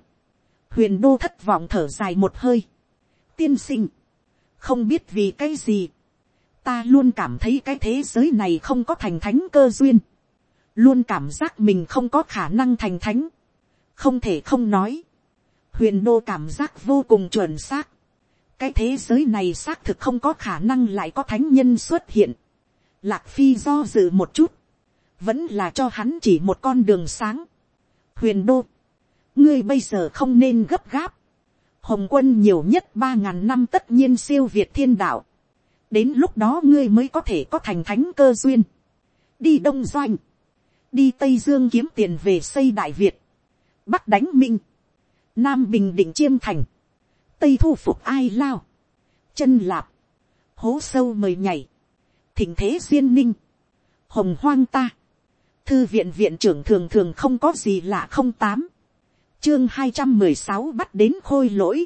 huyền đô thất vọng thở dài một hơi. tiên sinh không biết vì cái gì, ta luôn cảm thấy cái thế giới này không có thành thánh cơ duyên, luôn cảm giác mình không có khả năng thành thánh, không thể không nói, huyền đô cảm giác vô cùng chuẩn xác, cái thế giới này xác thực không có khả năng lại có thánh nhân xuất hiện, lạc phi do dự một chút, vẫn là cho hắn chỉ một con đường sáng, huyền đô, ngươi bây giờ không nên gấp gáp, hồng quân nhiều nhất ba ngàn năm tất nhiên siêu việt thiên đạo. đến lúc đó ngươi mới có thể có thành thánh cơ duyên. đi đông doanh, đi tây dương kiếm tiền về xây đại việt, bắc đánh minh, nam bình định chiêm thành, tây thu phục ai lao, chân lạp, hố sâu mời nhảy, thỉnh thế duyên ninh, hồng hoang ta, thư viện viện trưởng thường thường không có gì lạ không tám, chương hai trăm mười sáu bắt đến khôi lỗi.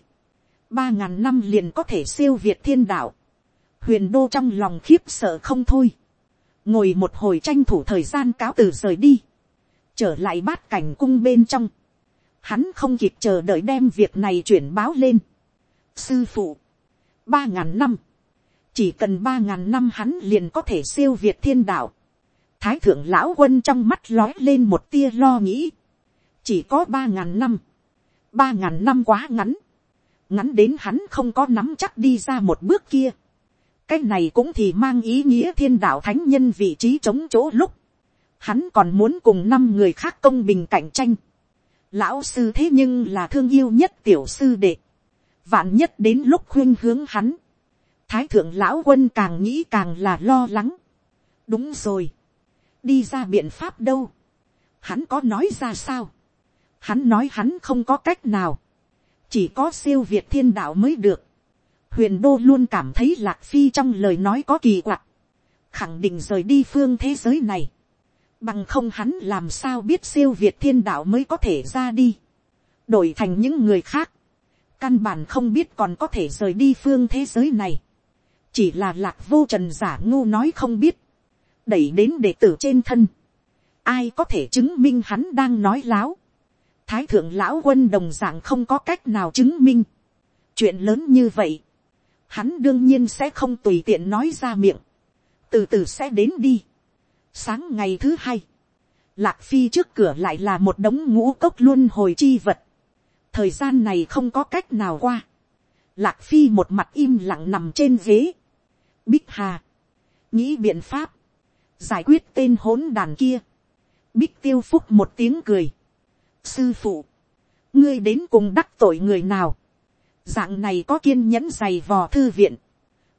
ba ngàn năm liền có thể siêu việt thiên đạo. huyền đô trong lòng khiếp sợ không thôi. ngồi một hồi tranh thủ thời gian cáo từ rời đi, trở lại bát cảnh cung bên trong, hắn không kịp chờ đợi đem việc này chuyển báo lên sư phụ, ba ngàn năm, chỉ cần ba ngàn năm hắn liền có thể siêu việt thiên đạo. thái thượng lão quân trong mắt lói lên một tia lo nghĩ, chỉ có ba ngàn năm, ba ngàn năm quá ngắn, ngắn đến hắn không có nắm chắc đi ra một bước kia. cái này cũng thì mang ý nghĩa thiên đạo thánh nhân vị trí chống chỗ lúc, hắn còn muốn cùng năm người khác công bình cạnh tranh. lão sư thế nhưng là thương yêu nhất tiểu sư đệ, vạn nhất đến lúc khuyên hướng hắn, thái thượng lão quân càng nghĩ càng là lo lắng. đúng rồi, đi ra biện pháp đâu, hắn có nói ra sao, hắn nói hắn không có cách nào, chỉ có siêu việt thiên đạo mới được. huyền đô luôn cảm thấy lạc phi trong lời nói có kỳ quặc, khẳng định rời đi phương thế giới này, bằng không hắn làm sao biết siêu việt thiên đạo mới có thể ra đi, đổi thành những người khác, căn bản không biết còn có thể rời đi phương thế giới này, chỉ là lạc vô trần giả ngu nói không biết, đẩy đến đệ tử trên thân, ai có thể chứng minh hắn đang nói láo, thái thượng lão quân đồng dạng không có cách nào chứng minh. chuyện lớn như vậy, hắn đương nhiên sẽ không tùy tiện nói ra miệng, từ từ sẽ đến đi. sáng ngày thứ hai, lạc phi trước cửa lại là một đống ngũ cốc luôn hồi chi vật thời gian này không có cách nào qua. lạc phi một mặt im lặng nằm trên ghế. bích hà, nghĩ biện pháp, giải quyết tên hỗn đàn kia. bích tiêu phúc một tiếng cười. Sư phụ, ngươi đến cùng đắc tội người nào, dạng này có kiên nhẫn dày vò thư viện,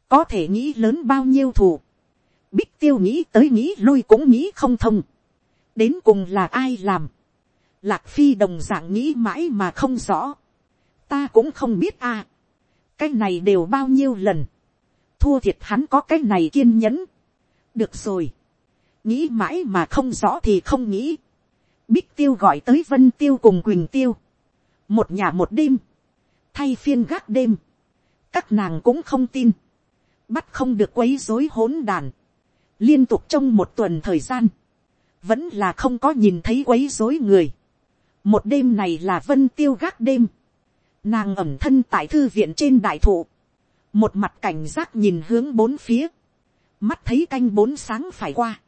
có thể nghĩ lớn bao nhiêu thù, bích tiêu nghĩ tới nghĩ lui cũng nghĩ không thông, đến cùng là ai làm, lạc phi đồng dạng nghĩ mãi mà không rõ, ta cũng không biết a, cái này đều bao nhiêu lần, thua thiệt hắn có cái này kiên nhẫn, được rồi, nghĩ mãi mà không rõ thì không nghĩ, Bích tiêu gọi tới vân tiêu cùng quỳnh tiêu. Một nhà một đêm. Thay phiên gác đêm. Các nàng cũng không tin. Bắt không được quấy rối hỗn đàn. Liên tục trong một tuần thời gian. Vẫn là không có nhìn thấy quấy rối người. Một đêm này là vân tiêu gác đêm. Nàng ẩm thân tại thư viện trên đại thụ. Một mặt cảnh giác nhìn hướng bốn phía. Mắt thấy canh bốn sáng phải qua.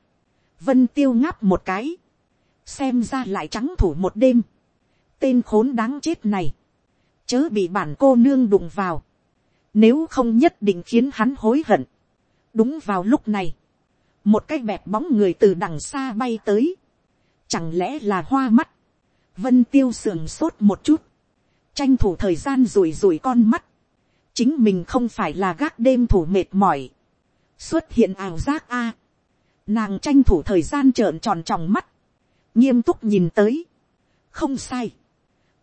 Vân tiêu ngáp một cái xem ra lại trắng thủ một đêm, tên khốn đáng chết này, chớ bị bản cô nương đụng vào, nếu không nhất định khiến hắn hối hận. đúng vào lúc này, một cái bẹp bóng người từ đằng xa bay tới, chẳng lẽ là hoa mắt, vân tiêu sườn sốt một chút, tranh thủ thời gian rủi rủi con mắt, chính mình không phải là gác đêm thủ mệt mỏi, xuất hiện ảo giác a, nàng tranh thủ thời gian trợn tròn tròng mắt, nghiêm túc nhìn tới, không sai,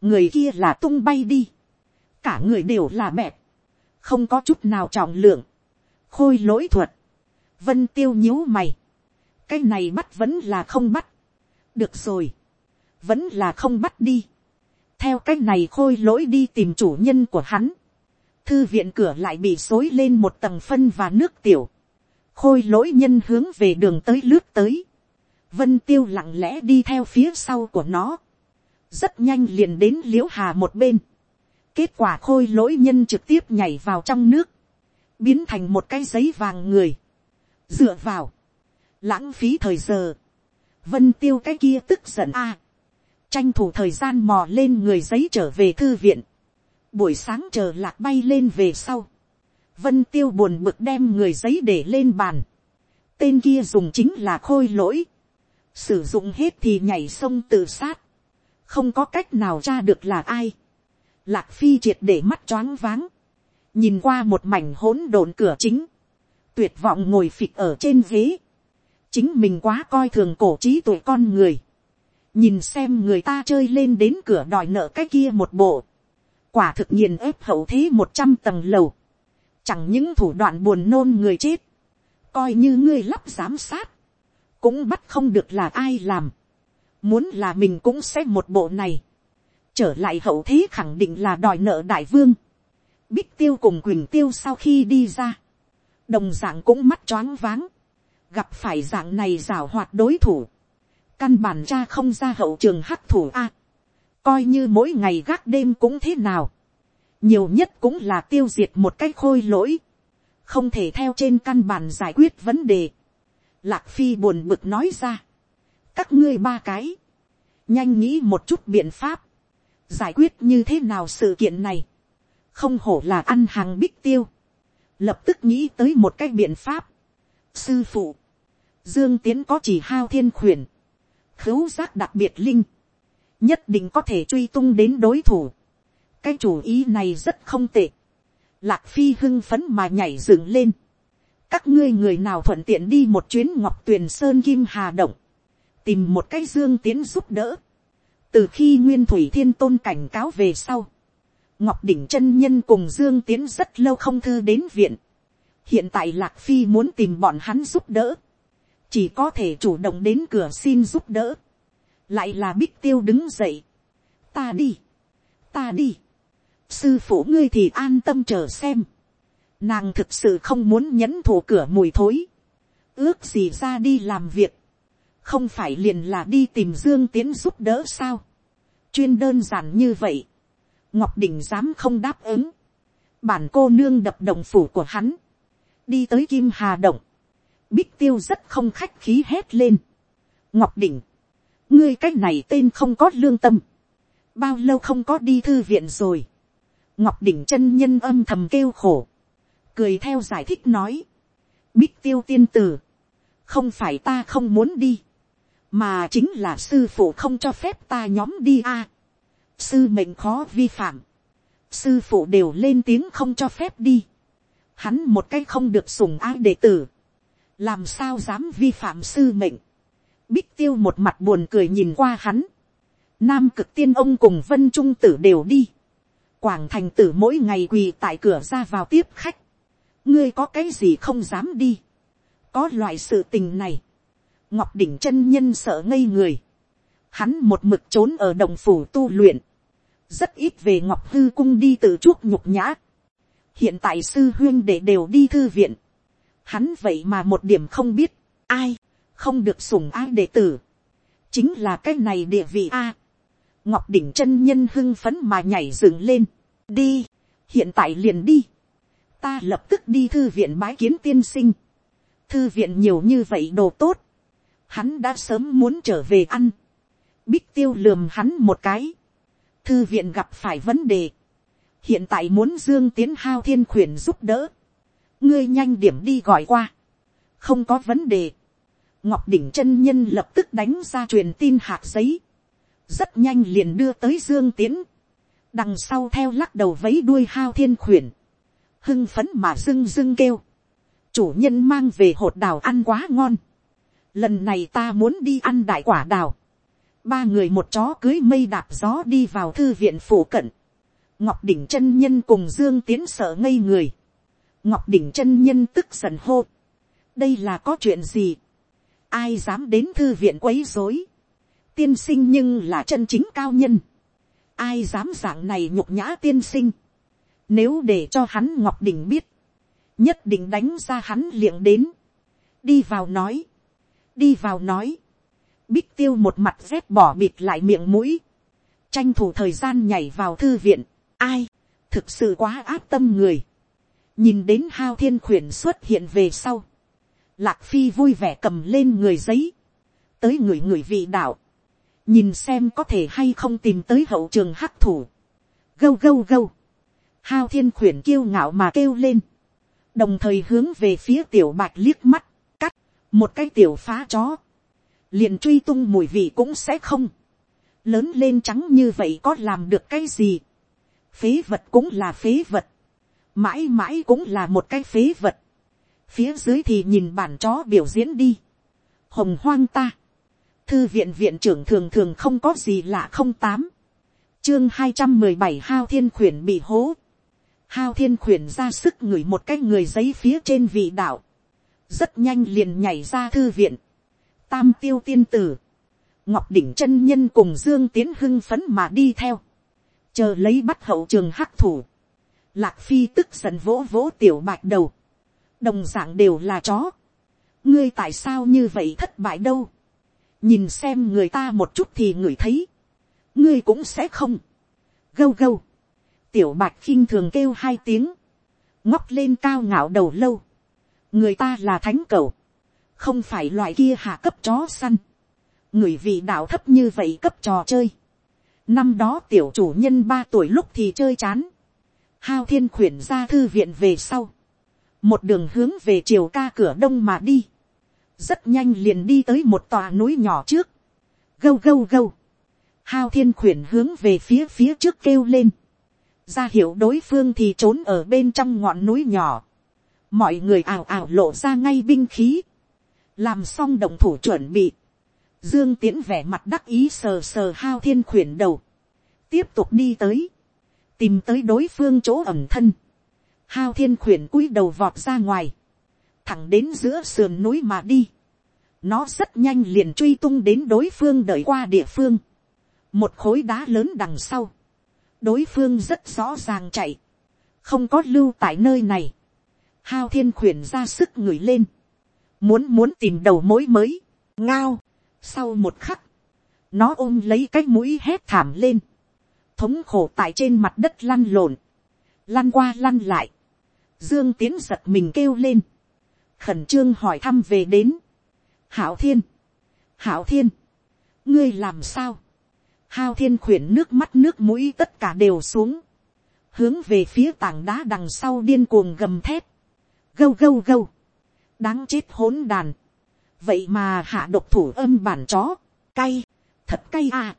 người kia là tung bay đi, cả người đều là bẹp, không có chút nào trọng lượng, khôi lỗi thuật, vân tiêu nhíu mày, cái này bắt vẫn là không bắt, được rồi, vẫn là không bắt đi, theo cái này khôi lỗi đi tìm chủ nhân của hắn, thư viện cửa lại bị xối lên một tầng phân và nước tiểu, khôi lỗi nhân hướng về đường tới lướt tới, Vân tiêu lặng lẽ đi theo phía sau của nó. Rất nhanh liền đến liễu hà một bên. Kết quả khôi lỗi nhân trực tiếp nhảy vào trong nước. Biến thành một cái giấy vàng người. Dựa vào. Lãng phí thời giờ. Vân tiêu cái kia tức giận a Tranh thủ thời gian mò lên người giấy trở về thư viện. Buổi sáng chờ lạc bay lên về sau. Vân tiêu buồn bực đem người giấy để lên bàn. Tên kia dùng chính là khôi lỗi sử dụng hết thì nhảy sông tự sát, không có cách nào tra được là ai. Lạc phi triệt để mắt choáng váng, nhìn qua một mảnh hỗn độn cửa chính, tuyệt vọng ngồi phịch ở trên ghế, chính mình quá coi thường cổ trí tuổi con người, nhìn xem người ta chơi lên đến cửa đòi nợ cái kia một bộ, quả thực nhiên ép hậu thế một trăm tầng lầu, chẳng những thủ đoạn buồn nôn người chết, coi như ngươi lắp giám sát, cũng bắt không được là ai làm. Muốn là mình cũng sẽ một bộ này. Trở lại hậu thế khẳng định là đòi nợ đại vương. Bích tiêu cùng Quỳnh tiêu sau khi đi ra. Đồng dạng cũng mắt choáng váng. gặp phải dạng này rào hoạt đối thủ, căn bản cha không ra hậu trường hắc thủ a, coi như mỗi ngày gác đêm cũng thế nào, nhiều nhất cũng là tiêu diệt một cái khôi lỗi, không thể theo trên căn bản giải quyết vấn đề. Lạc phi buồn bực nói ra, các ngươi ba cái, nhanh nghĩ một chút biện pháp, giải quyết như thế nào sự kiện này, không hổ là ăn hàng bích tiêu, lập tức nghĩ tới một cái biện pháp. Sư phụ, dương tiến có chỉ hao thiên khuyển, khứu giác đặc biệt linh, nhất định có thể truy tung đến đối thủ. cái chủ ý này rất không tệ. Lạc phi hưng phấn mà nhảy dựng lên. các ngươi người nào thuận tiện đi một chuyến ngọc tuyền sơn kim hà động, tìm một cái dương tiến giúp đỡ. từ khi nguyên thủy thiên tôn cảnh cáo về sau, ngọc đỉnh chân nhân cùng dương tiến rất lâu không thư đến viện. hiện tại lạc phi muốn tìm bọn hắn giúp đỡ, chỉ có thể chủ động đến cửa xin giúp đỡ. lại là bích tiêu đứng dậy. ta đi, ta đi. sư phụ ngươi thì an tâm chờ xem. nàng thực sự không muốn nhẫn thủ cửa mùi thối. ước gì ra đi làm việc. không phải liền là đi tìm dương tiến giúp đỡ sao. chuyên đơn giản như vậy ngọc đình dám không đáp ứng, bản cô nương đập đồng phủ của hắn, đi tới kim hà động, bích tiêu rất không khách khí hét lên, ngọc Đỉnh, ngươi cách này tên không có lương tâm, bao lâu không có đi thư viện rồi, ngọc Đỉnh chân nhân âm thầm kêu khổ, cười theo giải thích nói, bích tiêu tiên tử, không phải ta không muốn đi, mà chính là sư phụ không cho phép ta nhóm đi a. Sư mệnh khó vi phạm, sư phụ đều lên tiếng không cho phép đi, hắn một cái không được sùng ái đệ tử, làm sao dám vi phạm sư mệnh, bích tiêu một mặt buồn cười nhìn qua hắn, nam cực tiên ông cùng vân trung tử đều đi, quảng thành tử mỗi ngày quỳ tại cửa ra vào tiếp khách, ngươi có cái gì không dám đi, có loại sự tình này, ngọc đỉnh chân nhân sợ ngây người, hắn một mực trốn ở đồng phủ tu luyện, rất ít về ngọc hư cung đi từ chuốc nhục nhã. hiện tại sư huyên để đều đi thư viện hắn vậy mà một điểm không biết, ai, không được sủng ai đệ tử. chính là cái này địa vị a. ngọc đỉnh chân nhân hưng phấn mà nhảy dựng lên. đi, hiện tại liền đi. ta lập tức đi thư viện bái kiến tiên sinh. thư viện nhiều như vậy đồ tốt. hắn đã sớm muốn trở về ăn. bích tiêu lườm hắn một cái thư viện gặp phải vấn đề, hiện tại muốn dương tiến hao thiên khuyển giúp đỡ, ngươi nhanh điểm đi gọi qua, không có vấn đề, ngọc đỉnh chân nhân lập tức đánh ra truyền tin hạt giấy, rất nhanh liền đưa tới dương tiến, đằng sau theo lắc đầu vấy đuôi hao thiên khuyển, hưng phấn mà dưng dưng kêu, chủ nhân mang về hột đào ăn quá ngon, lần này ta muốn đi ăn đại quả đào, ba người một chó cưới mây đạp gió đi vào thư viện phủ cận. ngọc đỉnh chân nhân cùng dương tiến sợ ngây người ngọc đỉnh chân nhân tức giận hô. đây là có chuyện gì. ai dám đến thư viện quấy dối. tiên sinh nhưng là chân chính cao nhân. ai dám dạng này nhục nhã tiên sinh. nếu để cho hắn ngọc đỉnh biết, nhất định đánh ra hắn liệng đến. đi vào nói. đi vào nói Bích tiêu một mặt dép bỏ bịt lại miệng mũi. Tranh thủ thời gian nhảy vào thư viện. Ai? Thực sự quá áp tâm người. Nhìn đến hao thiên khuyển xuất hiện về sau. Lạc phi vui vẻ cầm lên người giấy. Tới người người vị đạo. Nhìn xem có thể hay không tìm tới hậu trường hắc thủ. Gâu gâu gâu. Hao thiên khuyển kiêu ngạo mà kêu lên. Đồng thời hướng về phía tiểu bạch liếc mắt. Cắt. Một cái tiểu phá chó liền truy tung mùi vị cũng sẽ không, lớn lên trắng như vậy có làm được cái gì, phế vật cũng là phế vật, mãi mãi cũng là một cái phế vật, phía dưới thì nhìn bản chó biểu diễn đi, hồng hoang ta, thư viện viện trưởng thường thường không có gì lạ không tám, chương hai trăm mười bảy hao thiên khuyển bị hố, hao thiên khuyển ra sức ngửi một cái người giấy phía trên vị đạo, rất nhanh liền nhảy ra thư viện, tam tiêu tiên tử, ngọc đỉnh chân nhân cùng dương tiến hưng phấn mà đi theo, chờ lấy bắt hậu trường hắc thủ, lạc phi tức giận vỗ vỗ tiểu bạch đầu, đồng dạng đều là chó, ngươi tại sao như vậy thất bại đâu, nhìn xem người ta một chút thì người thấy, ngươi cũng sẽ không, gâu gâu, tiểu bạch khinh thường kêu hai tiếng, ngóc lên cao ngạo đầu lâu, người ta là thánh cầu, không phải loại kia hạ cấp chó săn, người vị đạo thấp như vậy cấp trò chơi, năm đó tiểu chủ nhân ba tuổi lúc thì chơi chán, hao thiên khuyển ra thư viện về sau, một đường hướng về chiều ca cửa đông mà đi, rất nhanh liền đi tới một tòa núi nhỏ trước, gâu gâu gâu, hao thiên khuyển hướng về phía phía trước kêu lên, ra hiểu đối phương thì trốn ở bên trong ngọn núi nhỏ, mọi người ảo ảo lộ ra ngay binh khí, làm xong động thủ chuẩn bị, dương tiễn vẻ mặt đắc ý sờ sờ hao thiên khuyển đầu, tiếp tục đi tới, tìm tới đối phương chỗ ẩm thân, hao thiên khuyển cúi đầu vọt ra ngoài, thẳng đến giữa sườn núi mà đi, nó rất nhanh liền truy tung đến đối phương đợi qua địa phương, một khối đá lớn đằng sau, đối phương rất rõ ràng chạy, không có lưu tại nơi này, hao thiên khuyển ra sức ngửi lên, muốn muốn tìm đầu mối mới, ngao, sau một khắc, nó ôm lấy cái mũi hét thảm lên, thống khổ tại trên mặt đất lăn lộn, lăn qua lăn lại, dương tiến giật mình kêu lên, khẩn trương hỏi thăm về đến, hảo thiên, hảo thiên, ngươi làm sao, hao thiên khuyển nước mắt nước mũi tất cả đều xuống, hướng về phía tảng đá đằng sau điên cuồng gầm thép, gâu gâu gâu, đáng chết hỗn đàn, vậy mà hạ độc thủ âm bản chó, cay, thật cay à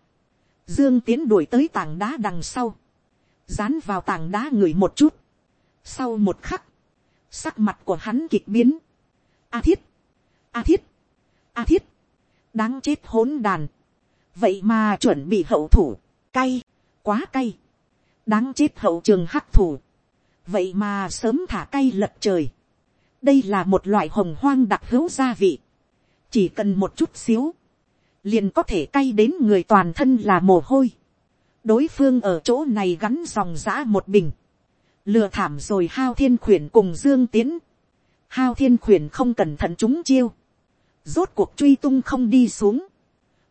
dương tiến đuổi tới tảng đá đằng sau, dán vào tảng đá ngửi một chút, sau một khắc, sắc mặt của hắn kịch biến, a thiết, a thiết, a thiết, đáng chết hỗn đàn, vậy mà chuẩn bị hậu thủ, cay, quá cay, đáng chết hậu trường hắc thủ, vậy mà sớm thả cay lật trời, đây là một loại hồng hoang đặc hữu gia vị, chỉ cần một chút xíu, liền có thể cay đến người toàn thân là mồ hôi, đối phương ở chỗ này gắn dòng giã một bình, lừa thảm rồi hao thiên khuyển cùng dương tiến, hao thiên khuyển không cẩn thận chúng chiêu, rốt cuộc truy tung không đi xuống,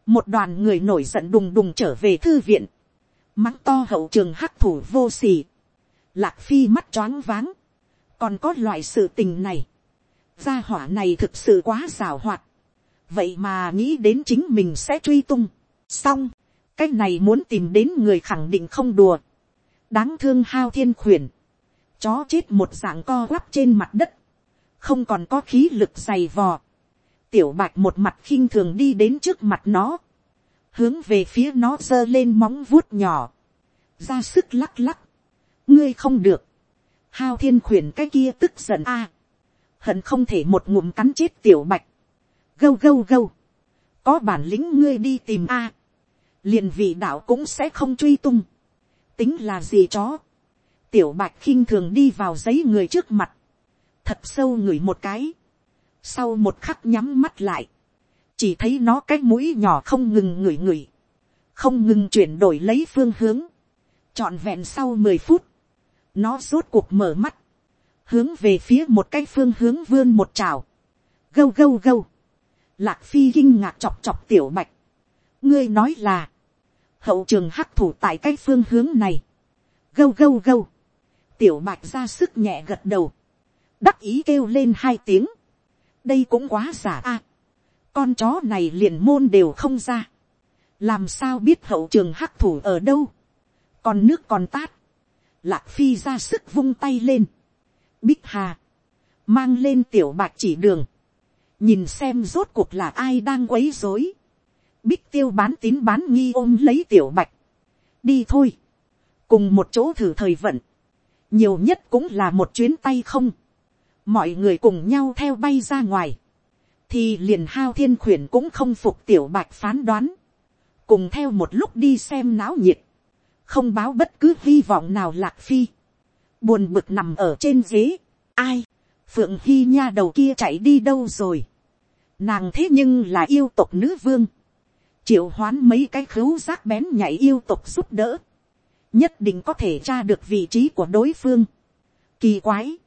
một đoàn người nổi giận đùng đùng trở về thư viện, mắng to hậu trường hắc thủ vô sỉ, lạc phi mắt choáng váng, còn có loại sự tình này, gia hỏa này thực sự quá xảo hoạt, vậy mà nghĩ đến chính mình sẽ truy tung, xong, cái này muốn tìm đến người khẳng định không đùa, đáng thương hao thiên khuyển, chó chết một dạng co quắp trên mặt đất, không còn có khí lực dày vò, tiểu bạch một mặt khinh thường đi đến trước mặt nó, hướng về phía nó giơ lên móng vuốt nhỏ, ra sức lắc lắc, ngươi không được, hao thiên khuyển cái kia tức giận a, hận không thể một ngụm cắn chết tiểu bạch, gâu gâu gâu, có bản lĩnh ngươi đi tìm a, liền vị đạo cũng sẽ không truy tung, tính là gì chó, tiểu bạch khinh thường đi vào giấy người trước mặt, thật sâu ngửi một cái, sau một khắc nhắm mắt lại, chỉ thấy nó cái mũi nhỏ không ngừng ngửi ngửi, không ngừng chuyển đổi lấy phương hướng, trọn vẹn sau mười phút, nó rốt cuộc mở mắt, hướng về phía một cái phương hướng vươn một trào, gâu gâu gâu, lạc phi kinh ngạc chọc chọc tiểu bạch, ngươi nói là, hậu trường hắc thủ tại cái phương hướng này, gâu gâu gâu, tiểu bạch ra sức nhẹ gật đầu, đắc ý kêu lên hai tiếng, đây cũng quá giả a, con chó này liền môn đều không ra, làm sao biết hậu trường hắc thủ ở đâu, còn nước còn tát, lạc phi ra sức vung tay lên, bích hà, mang lên tiểu bạch chỉ đường, nhìn xem rốt cuộc là ai đang quấy dối, bích tiêu bán tín bán nghi ôm lấy tiểu bạch, đi thôi, cùng một chỗ thử thời vận, nhiều nhất cũng là một chuyến tay không, mọi người cùng nhau theo bay ra ngoài, thì liền hao thiên khuyển cũng không phục tiểu bạch phán đoán, cùng theo một lúc đi xem náo nhiệt, không báo bất cứ hy vọng nào lạc phi, buồn bực nằm ở trên ghế, ai, phượng hy nha đầu kia chạy đi đâu rồi, nàng thế nhưng là yêu tộc nữ vương, triệu hoán mấy cái khứu giác bén nhảy yêu tộc giúp đỡ, nhất định có thể tra được vị trí của đối phương. Kỳ quái,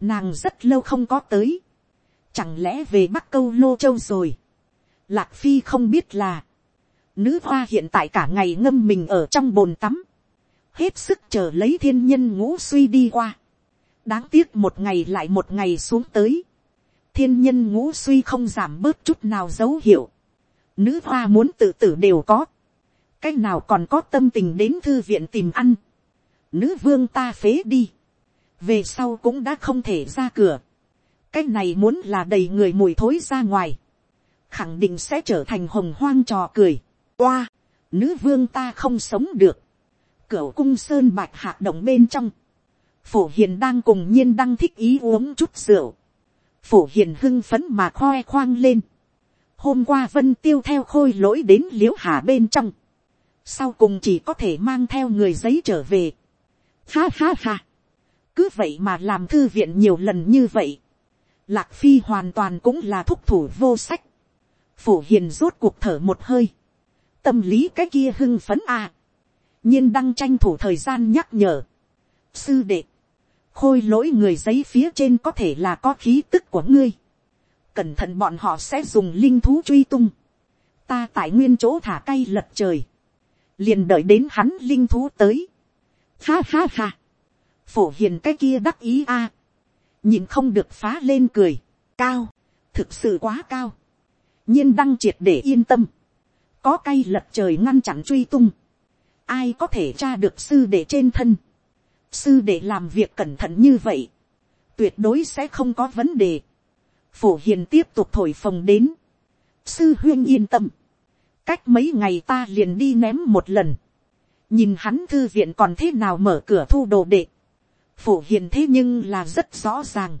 nàng rất lâu không có tới, chẳng lẽ về bắc câu lô châu rồi. lạc phi không biết là, nữ hoa hiện tại cả ngày ngâm mình ở trong bồn tắm, hết sức chờ lấy thiên nhân ngũ suy đi qua. đáng tiếc một ngày lại một ngày xuống tới, thiên nhân ngũ suy không giảm bớt chút nào dấu hiệu, nữ hoa muốn tự tử đều có, cách nào còn có tâm tình đến thư viện tìm ăn, nữ vương ta phế đi, về sau cũng đã không thể ra cửa, cách này muốn là đầy người mùi thối ra ngoài, khẳng định sẽ trở thành hồng hoang trò cười, oa, nữ vương ta không sống được, Cửu cung sơn bạch hạ động bên trong, phổ hiền đang cùng nhiên đăng thích ý uống chút rượu, phổ hiền hưng phấn mà khoe khoang lên, hôm qua vân tiêu theo khôi lỗi đến l i ễ u hà bên trong, sau cùng chỉ có thể mang theo người giấy trở về, ha ha ha, cứ vậy mà làm thư viện nhiều lần như vậy, lạc phi hoàn toàn cũng là thúc thủ vô sách, phổ hiền rốt cuộc thở một hơi, tâm lý cái kia hưng phấn à, nhiên đăng tranh thủ thời gian nhắc nhở. sư đệ, khôi lỗi người giấy phía trên có thể là có khí tức của ngươi. cẩn thận bọn họ sẽ dùng linh thú truy tung. ta tại nguyên chỗ thả cây lật trời. liền đợi đến hắn linh thú tới. ha ha ha. phổ hiền cái kia đắc ý a. nhìn không được phá lên cười. cao. thực sự quá cao. nhiên đăng triệt để yên tâm. có cây lật trời ngăn chặn truy tung ai có thể tra được sư đệ trên thân sư để làm việc cẩn thận như vậy, tuyệt đối sẽ không có vấn đề. phổ hiền tiếp tục thổi phồng đến. sư huyên yên tâm. cách mấy ngày ta liền đi ném một lần. nhìn hắn thư viện còn thế nào mở cửa thu đồ đệ. phổ hiền thế nhưng là rất rõ ràng.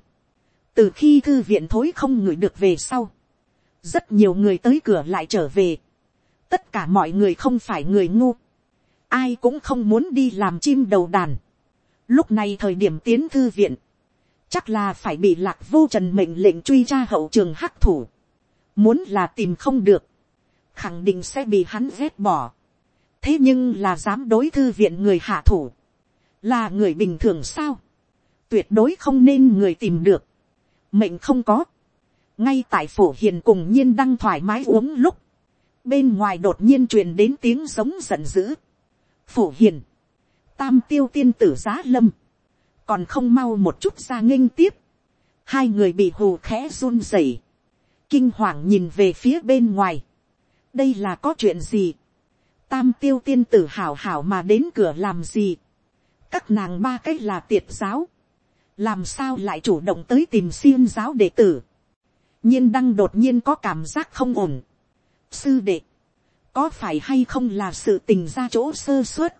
từ khi thư viện thối không ngửi được về sau, rất nhiều người tới cửa lại trở về. tất cả mọi người không phải người ngu ai cũng không muốn đi làm chim đầu đàn. Lúc này thời điểm tiến thư viện, chắc là phải bị lạc vô trần mệnh lệnh truy tra hậu trường hắc thủ. Muốn là tìm không được, khẳng định sẽ bị hắn ghét bỏ. Thế nhưng là dám đối thư viện người hạ thủ, là người bình thường sao? Tuyệt đối không nên người tìm được. Mệnh không có. Ngay tại phổ hiền cùng nhiên đang thoải mái uống lúc. Bên ngoài đột nhiên truyền đến tiếng sống giận dữ phổ hiền, tam tiêu tiên tử giá lâm, còn không mau một chút ra nghênh tiếp, hai người bị hù khẽ run rẩy, kinh hoàng nhìn về phía bên ngoài, đây là có chuyện gì, tam tiêu tiên tử hảo hảo mà đến cửa làm gì, các nàng ba cái là tiệt giáo, làm sao lại chủ động tới tìm xiêm giáo đệ tử, nhiên đăng đột nhiên có cảm giác không ổn, sư đệ, có phải hay không là sự tình ra chỗ sơ suất,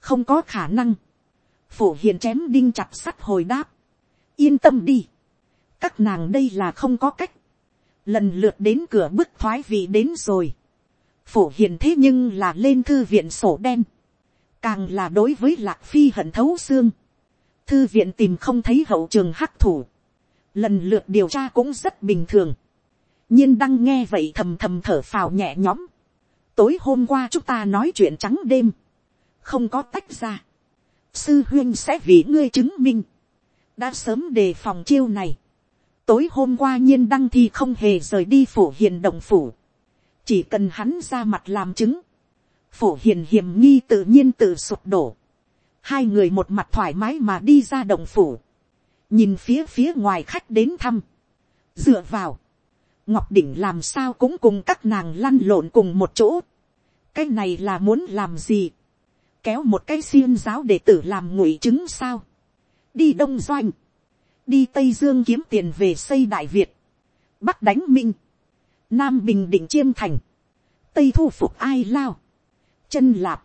không có khả năng, phổ hiền chém đinh chặt sắt hồi đáp, yên tâm đi, các nàng đây là không có cách, lần lượt đến cửa bức thoái vị đến rồi, phổ hiền thế nhưng là lên thư viện sổ đen, càng là đối với lạc phi hận thấu xương, thư viện tìm không thấy hậu trường hắc thủ, lần lượt điều tra cũng rất bình thường, nhiên đăng nghe vậy thầm thầm thở phào nhẹ nhõm, tối hôm qua chúng ta nói chuyện trắng đêm, không có tách ra. sư huyên sẽ vì ngươi chứng minh, đã sớm đề phòng chiêu này. tối hôm qua nhiên đăng thi không hề rời đi phổ hiền động phủ, chỉ cần hắn ra mặt làm chứng, phổ hiền hiểm nghi tự nhiên tự sụp đổ, hai người một mặt thoải mái mà đi ra động phủ, nhìn phía phía ngoài khách đến thăm, dựa vào, ngọc đỉnh làm sao cũng cùng các nàng lăn lộn cùng một chỗ, cái này là muốn làm gì, kéo một cái xiêm giáo để tử làm ngụy chứng sao, đi đông doanh, đi tây dương kiếm tiền về xây đại việt, bắc đánh minh, nam bình định chiêm thành, tây thu phục ai lao, chân lạp,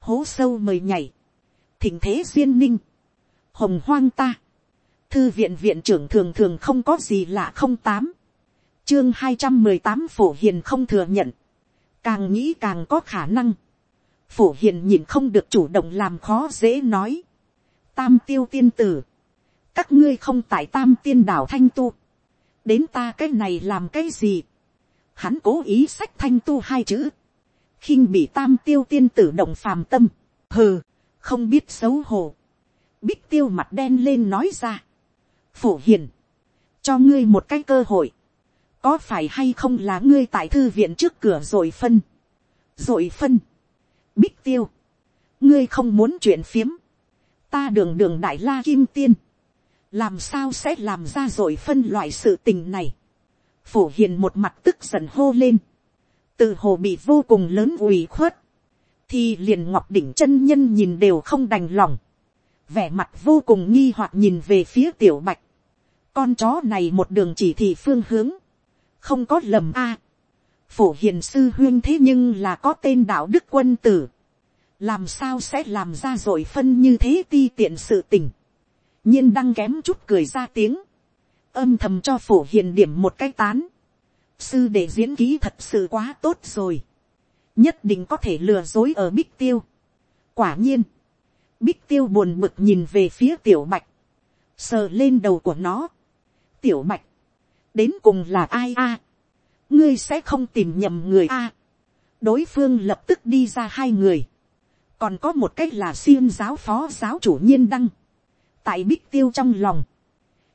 hố sâu mời nhảy, thỉnh thế duyên ninh, hồng hoang ta, thư viện viện trưởng thường thường không có gì lạ không tám, chương hai trăm mười tám phổ hiền không thừa nhận, càng nghĩ càng có khả năng, phổ hiền nhìn không được chủ động làm khó dễ nói, tam tiêu tiên tử, các ngươi không tại tam tiên đảo thanh tu, đến ta cái này làm cái gì, hắn cố ý sách thanh tu hai chữ, khinh bị tam tiêu tiên tử động phàm tâm, hừ, không biết xấu hổ, bích tiêu mặt đen lên nói ra, phổ hiền, cho ngươi một cái cơ hội, có phải hay không là ngươi tại thư viện trước cửa rồi phân, rồi phân, bích tiêu, ngươi không muốn chuyện phiếm, ta đường đường đại la kim tiên, làm sao sẽ làm ra rồi phân loại sự tình này, phổ hiền một mặt tức giận hô lên, từ hồ bị vô cùng lớn ủy khuất, thì liền ngọc đỉnh chân nhân nhìn đều không đành lòng, vẻ mặt vô cùng nghi hoặc nhìn về phía tiểu bạch, con chó này một đường chỉ thị phương hướng, không có lầm a, phổ hiền sư huyên thế nhưng là có tên đạo đức quân tử, làm sao sẽ làm ra rồi phân như thế ti tiện sự tình, nhiên đang kém chút cười ra tiếng, âm thầm cho phổ hiền điểm một cái tán, sư để diễn ký thật sự quá tốt rồi, nhất định có thể lừa dối ở bích tiêu. quả nhiên, bích tiêu buồn bực nhìn về phía tiểu bạch, sờ lên đầu của nó. tiểu bạch, đến cùng là ai a, ngươi sẽ không tìm nhầm người a. đối phương lập tức đi ra hai người, còn có một cách là xiêm giáo phó giáo chủ nhiên đăng, tại bích tiêu trong lòng,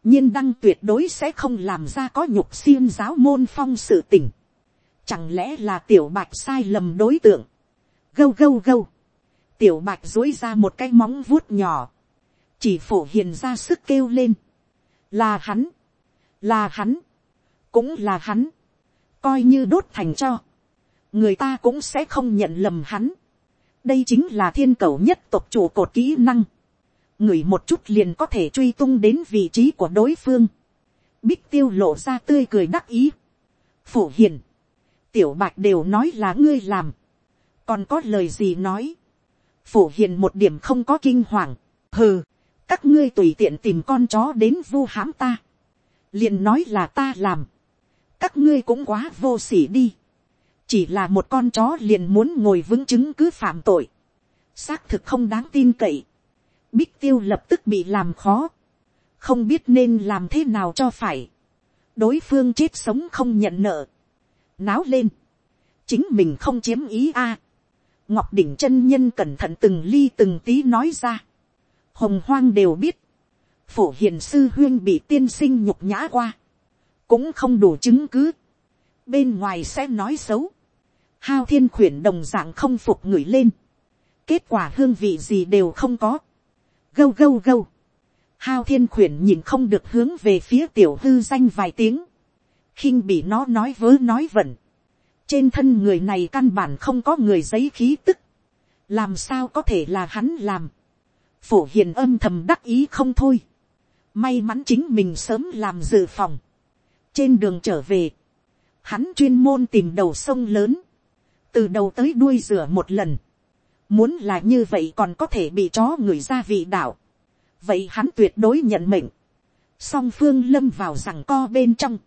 nhiên đăng tuyệt đối sẽ không làm ra có nhục xiêm giáo môn phong sự tình. Chẳng lẽ là tiểu bạch sai lầm đối tượng. Gâu gâu gâu. Tiểu bạch dối ra một cái móng vuốt nhỏ. Chỉ phổ hiền ra sức kêu lên. Là hắn. Là hắn. Cũng là hắn. Coi như đốt thành cho. Người ta cũng sẽ không nhận lầm hắn. Đây chính là thiên cầu nhất tộc chủ cột kỹ năng người một chút liền có thể truy tung đến vị trí của đối phương. Bích tiêu lộ ra tươi cười đắc ý. Phổ hiền, tiểu bạch đều nói là ngươi làm. còn có lời gì nói. Phổ hiền một điểm không có kinh hoàng. hừ, các ngươi tùy tiện tìm con chó đến vu hãm ta. liền nói là ta làm các ngươi cũng quá vô s ỉ đi. chỉ là một con chó liền muốn ngồi vững chứng cứ phạm tội. xác thực không đáng tin cậy Bích tiêu lập tức bị làm khó. Không biết nên làm thế nào cho phải. Đối phương chết sống không nhận nợ. Náo lên. Chính mình không chiếm ý a. Ngọc đỉnh chân nhân cẩn thận từng ly từng tí nói ra. Hồng hoang đều biết. Phổ hiền sư huyên bị tiên sinh nhục nhã qua. Cũng không đủ chứng cứ. Bên ngoài sẽ nói xấu. Hao thiên khuyển đồng dạng không phục người lên. Kết quả hương vị gì đều không có gâu gâu gâu. Hao thiên khuyển nhìn không được hướng về phía tiểu hư danh vài tiếng. khinh bị nó nói vớ nói vẩn. Trên thân người này căn bản không có người giấy khí tức. Làm sao có thể là hắn làm. Phổ hiền âm thầm đắc ý không thôi. May mắn chính mình sớm làm dự phòng. Trên đường trở về. Hắn chuyên môn tìm đầu sông lớn. Từ đầu tới đuôi rửa một lần, Muốn là như vậy còn có thể bị chó người ra vị đạo. Vậy hắn tuyệt đối nhận mệnh. Song phương lâm vào rằng co bên trong.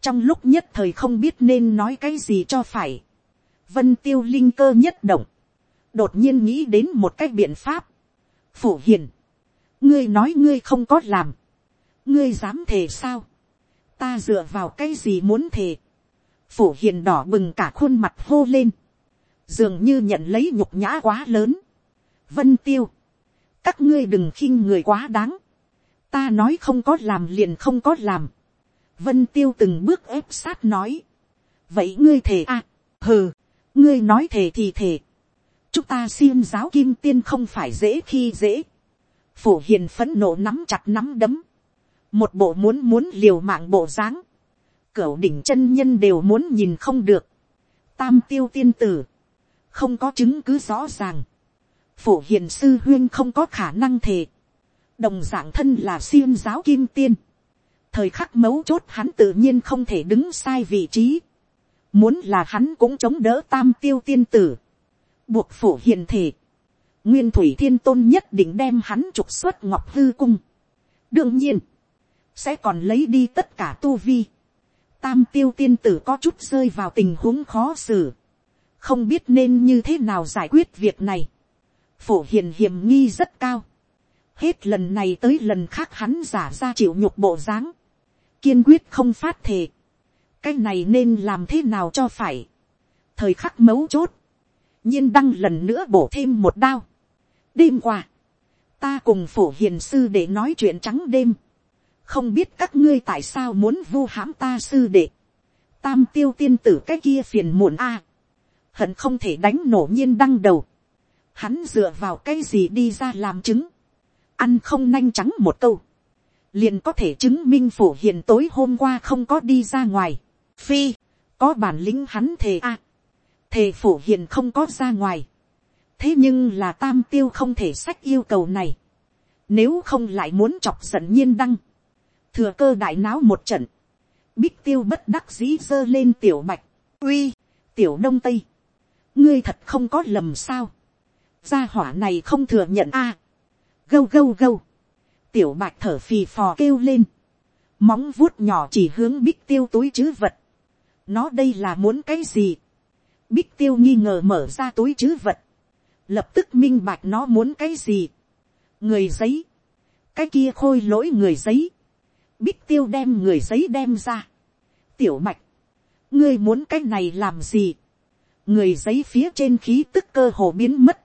Trong lúc nhất thời không biết nên nói cái gì cho phải. Vân tiêu linh cơ nhất động. Đột nhiên nghĩ đến một cách biện pháp. Phổ hiền. Ngươi nói ngươi không có làm. Ngươi dám thề sao? Ta dựa vào cái gì muốn thề? Phổ hiền đỏ bừng cả khuôn mặt hô lên dường như nhận lấy nhục nhã quá lớn. Vân tiêu, các ngươi đừng khinh người quá đáng. Ta nói không có làm liền không có làm. Vân tiêu từng bước ép sát nói. Vậy ngươi thề à, hừ, ngươi nói thề thì thề. Chúng ta xiêm giáo kim tiên không phải dễ khi dễ. Phổ hiền phấn nộ nắm chặt nắm đấm. Một bộ muốn muốn liều mạng bộ dáng. Cửu đỉnh chân nhân đều muốn nhìn không được. Tam tiêu tiên tử. Không có chứng cứ rõ ràng, phổ hiền sư huyên không có khả năng thề, đồng d ạ n g thân là xiêm giáo kim tiên, thời khắc mấu chốt hắn tự nhiên không thể đứng sai vị trí, muốn là hắn cũng chống đỡ tam tiêu tiên tử, buộc phổ hiền thể, nguyên thủy thiên tôn nhất định đem hắn trục xuất ngọc hư cung, đương nhiên, sẽ còn lấy đi tất cả tu vi, tam tiêu tiên tử có chút rơi vào tình huống khó xử, không biết nên như thế nào giải quyết việc này. phổ hiền hiểm nghi rất cao. hết lần này tới lần khác hắn giả ra chịu nhục bộ dáng. kiên quyết không phát thề. cái này nên làm thế nào cho phải. thời khắc mấu chốt. nhiên đăng lần nữa bổ thêm một đao. đêm qua, ta cùng phổ hiền sư để nói chuyện trắng đêm không biết các ngươi tại sao muốn vu hãm ta sư đệ, tam tiêu tiên tử cái kia phiền muộn a, hận không thể đánh nổ nhiên đăng đầu, hắn dựa vào cái gì đi ra làm chứng, ăn không nhanh trắng một câu, liền có thể chứng minh phổ hiền tối hôm qua không có đi ra ngoài, phi, có bản lĩnh hắn thề a, thề phổ hiền không có ra ngoài, thế nhưng là tam tiêu không thể sách yêu cầu này, nếu không lại muốn chọc giận nhiên đăng, thừa cơ đại náo một trận, bích tiêu bất đắc dĩ giơ lên tiểu bạch, uy, tiểu đông tây, ngươi thật không có lầm sao, gia hỏa này không thừa nhận a, à, gâu gâu gâu, tiểu bạch thở phì phò kêu lên, móng vuốt nhỏ chỉ hướng bích tiêu túi chứ vật, nó đây là muốn cái gì, bích tiêu nghi ngờ mở ra túi chứ vật, lập tức minh bạch nó muốn cái gì, người giấy, cái kia khôi lỗi người giấy, bích tiêu đem người giấy đem ra, tiểu bạch, ngươi muốn cái này làm gì, người giấy phía trên khí tức cơ hồ biến mất,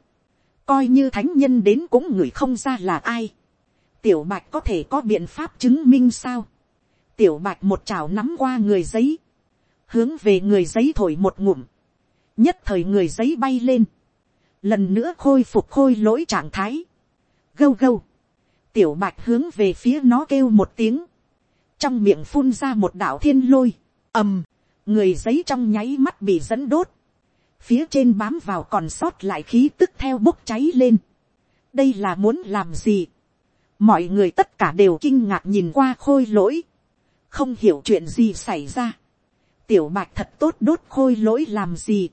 coi như thánh nhân đến cũng người không ra là ai, tiểu bạch có thể có biện pháp chứng minh sao, tiểu bạch một chảo nắm qua người giấy, hướng về người giấy thổi một ngụm, nhất thời người giấy bay lên, lần nữa khôi phục khôi lỗi trạng thái, gâu gâu, tiểu bạch hướng về phía nó kêu một tiếng, trong miệng phun ra một đạo thiên lôi, ầm, người giấy trong nháy mắt bị dẫn đốt, phía trên bám vào còn sót lại khí tức theo bốc cháy lên. đây là muốn làm gì. mọi người tất cả đều kinh ngạc nhìn qua khôi lỗi, không hiểu chuyện gì xảy ra. tiểu bạch thật tốt đốt khôi lỗi làm gì.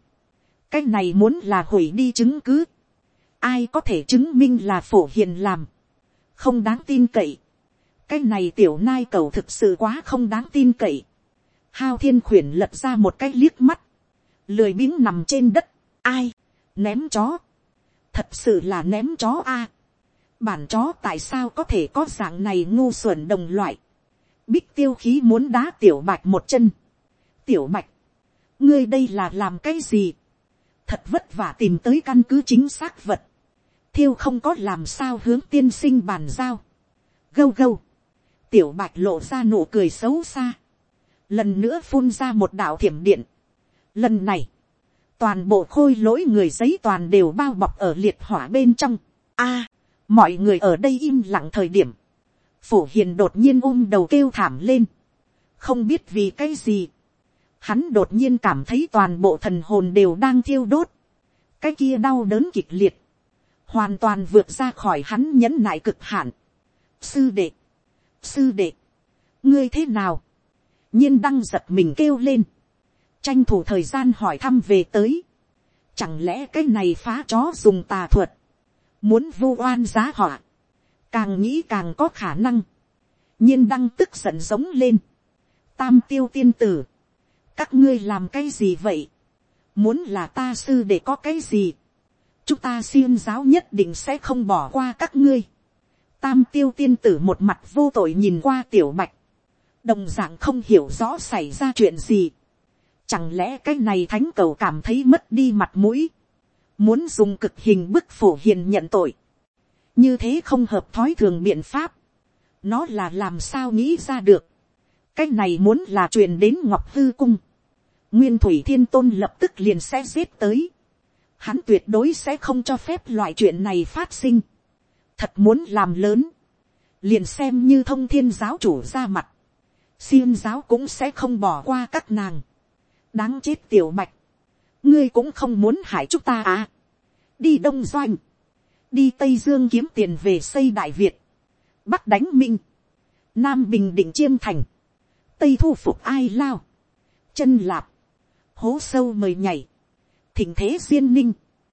cái này muốn là hủy đi chứng cứ. ai có thể chứng minh là phổ hiền làm. không đáng tin cậy cái này tiểu nai cầu thực sự quá không đáng tin cậy. hao thiên khuyển lật ra một cái liếc mắt. Lười biếng nằm trên đất, ai, ném chó, thật sự là ném chó a, à. bản chó tại sao có thể có dạng này ngu xuẩn đồng loại, bích tiêu khí muốn đá tiểu bạch một chân, tiểu bạch, ngươi đây là làm cái gì, thật vất vả tìm tới căn cứ chính xác vật, thiêu không có làm sao hướng tiên sinh bàn giao, gâu gâu, tiểu bạch lộ ra nụ cười xấu xa, lần nữa phun ra một đạo thiểm điện, Lần này, toàn bộ khôi lỗi người giấy toàn đều bao bọc ở liệt hỏa bên trong. A, mọi người ở đây im lặng thời điểm. Phổ hiền đột nhiên ôm đầu kêu thảm lên. Không biết vì cái gì. Hắn đột nhiên cảm thấy toàn bộ thần hồn đều đang thiêu đốt. Cái kia đau đớn kịch liệt. Hoàn toàn vượt ra khỏi hắn nhẫn nại cực hạn. Sư đệ. Sư đệ. Ngươi thế nào? nhiên đăng giật mình kêu lên tranh thủ thời gian hỏi thăm về tới. Chẳng lẽ cái này phá chó dùng tà thuật, muốn vu oan giá họa, càng nghĩ càng có khả năng, nhiên đăng tức giận giống lên. Tam tiêu tiên tử, các ngươi làm cái gì vậy, muốn là ta sư để có cái gì, chúng ta xiêm giáo nhất định sẽ không bỏ qua các ngươi. Tam tiêu tiên tử một mặt vô tội nhìn qua tiểu bạch, đồng d ạ n g không hiểu rõ xảy ra chuyện gì Chẳng lẽ cái này thánh cầu cảm thấy mất đi mặt mũi. Muốn dùng cực hình bức phổ hiền nhận tội. Như thế không hợp thói thường biện pháp. Nó là làm sao nghĩ ra được. Cái này muốn là truyền đến Ngọc Hư Cung. Nguyên Thủy Thiên Tôn lập tức liền sẽ giết tới. Hắn tuyệt đối sẽ không cho phép loại chuyện này phát sinh. Thật muốn làm lớn. Liền xem như thông thiên giáo chủ ra mặt. Xiêm giáo cũng sẽ không bỏ qua các nàng. Đáng chết tiểu bạch, ngươi cũng không muốn hại chúng ta à. đi đông doanh, đi tây dương kiếm tiền về xây đại việt, bắc đánh minh, nam bình định chiêm thành, tây thu phục ai lao, chân lạp, hố sâu mời nhảy, thỉnh thế duyên ninh,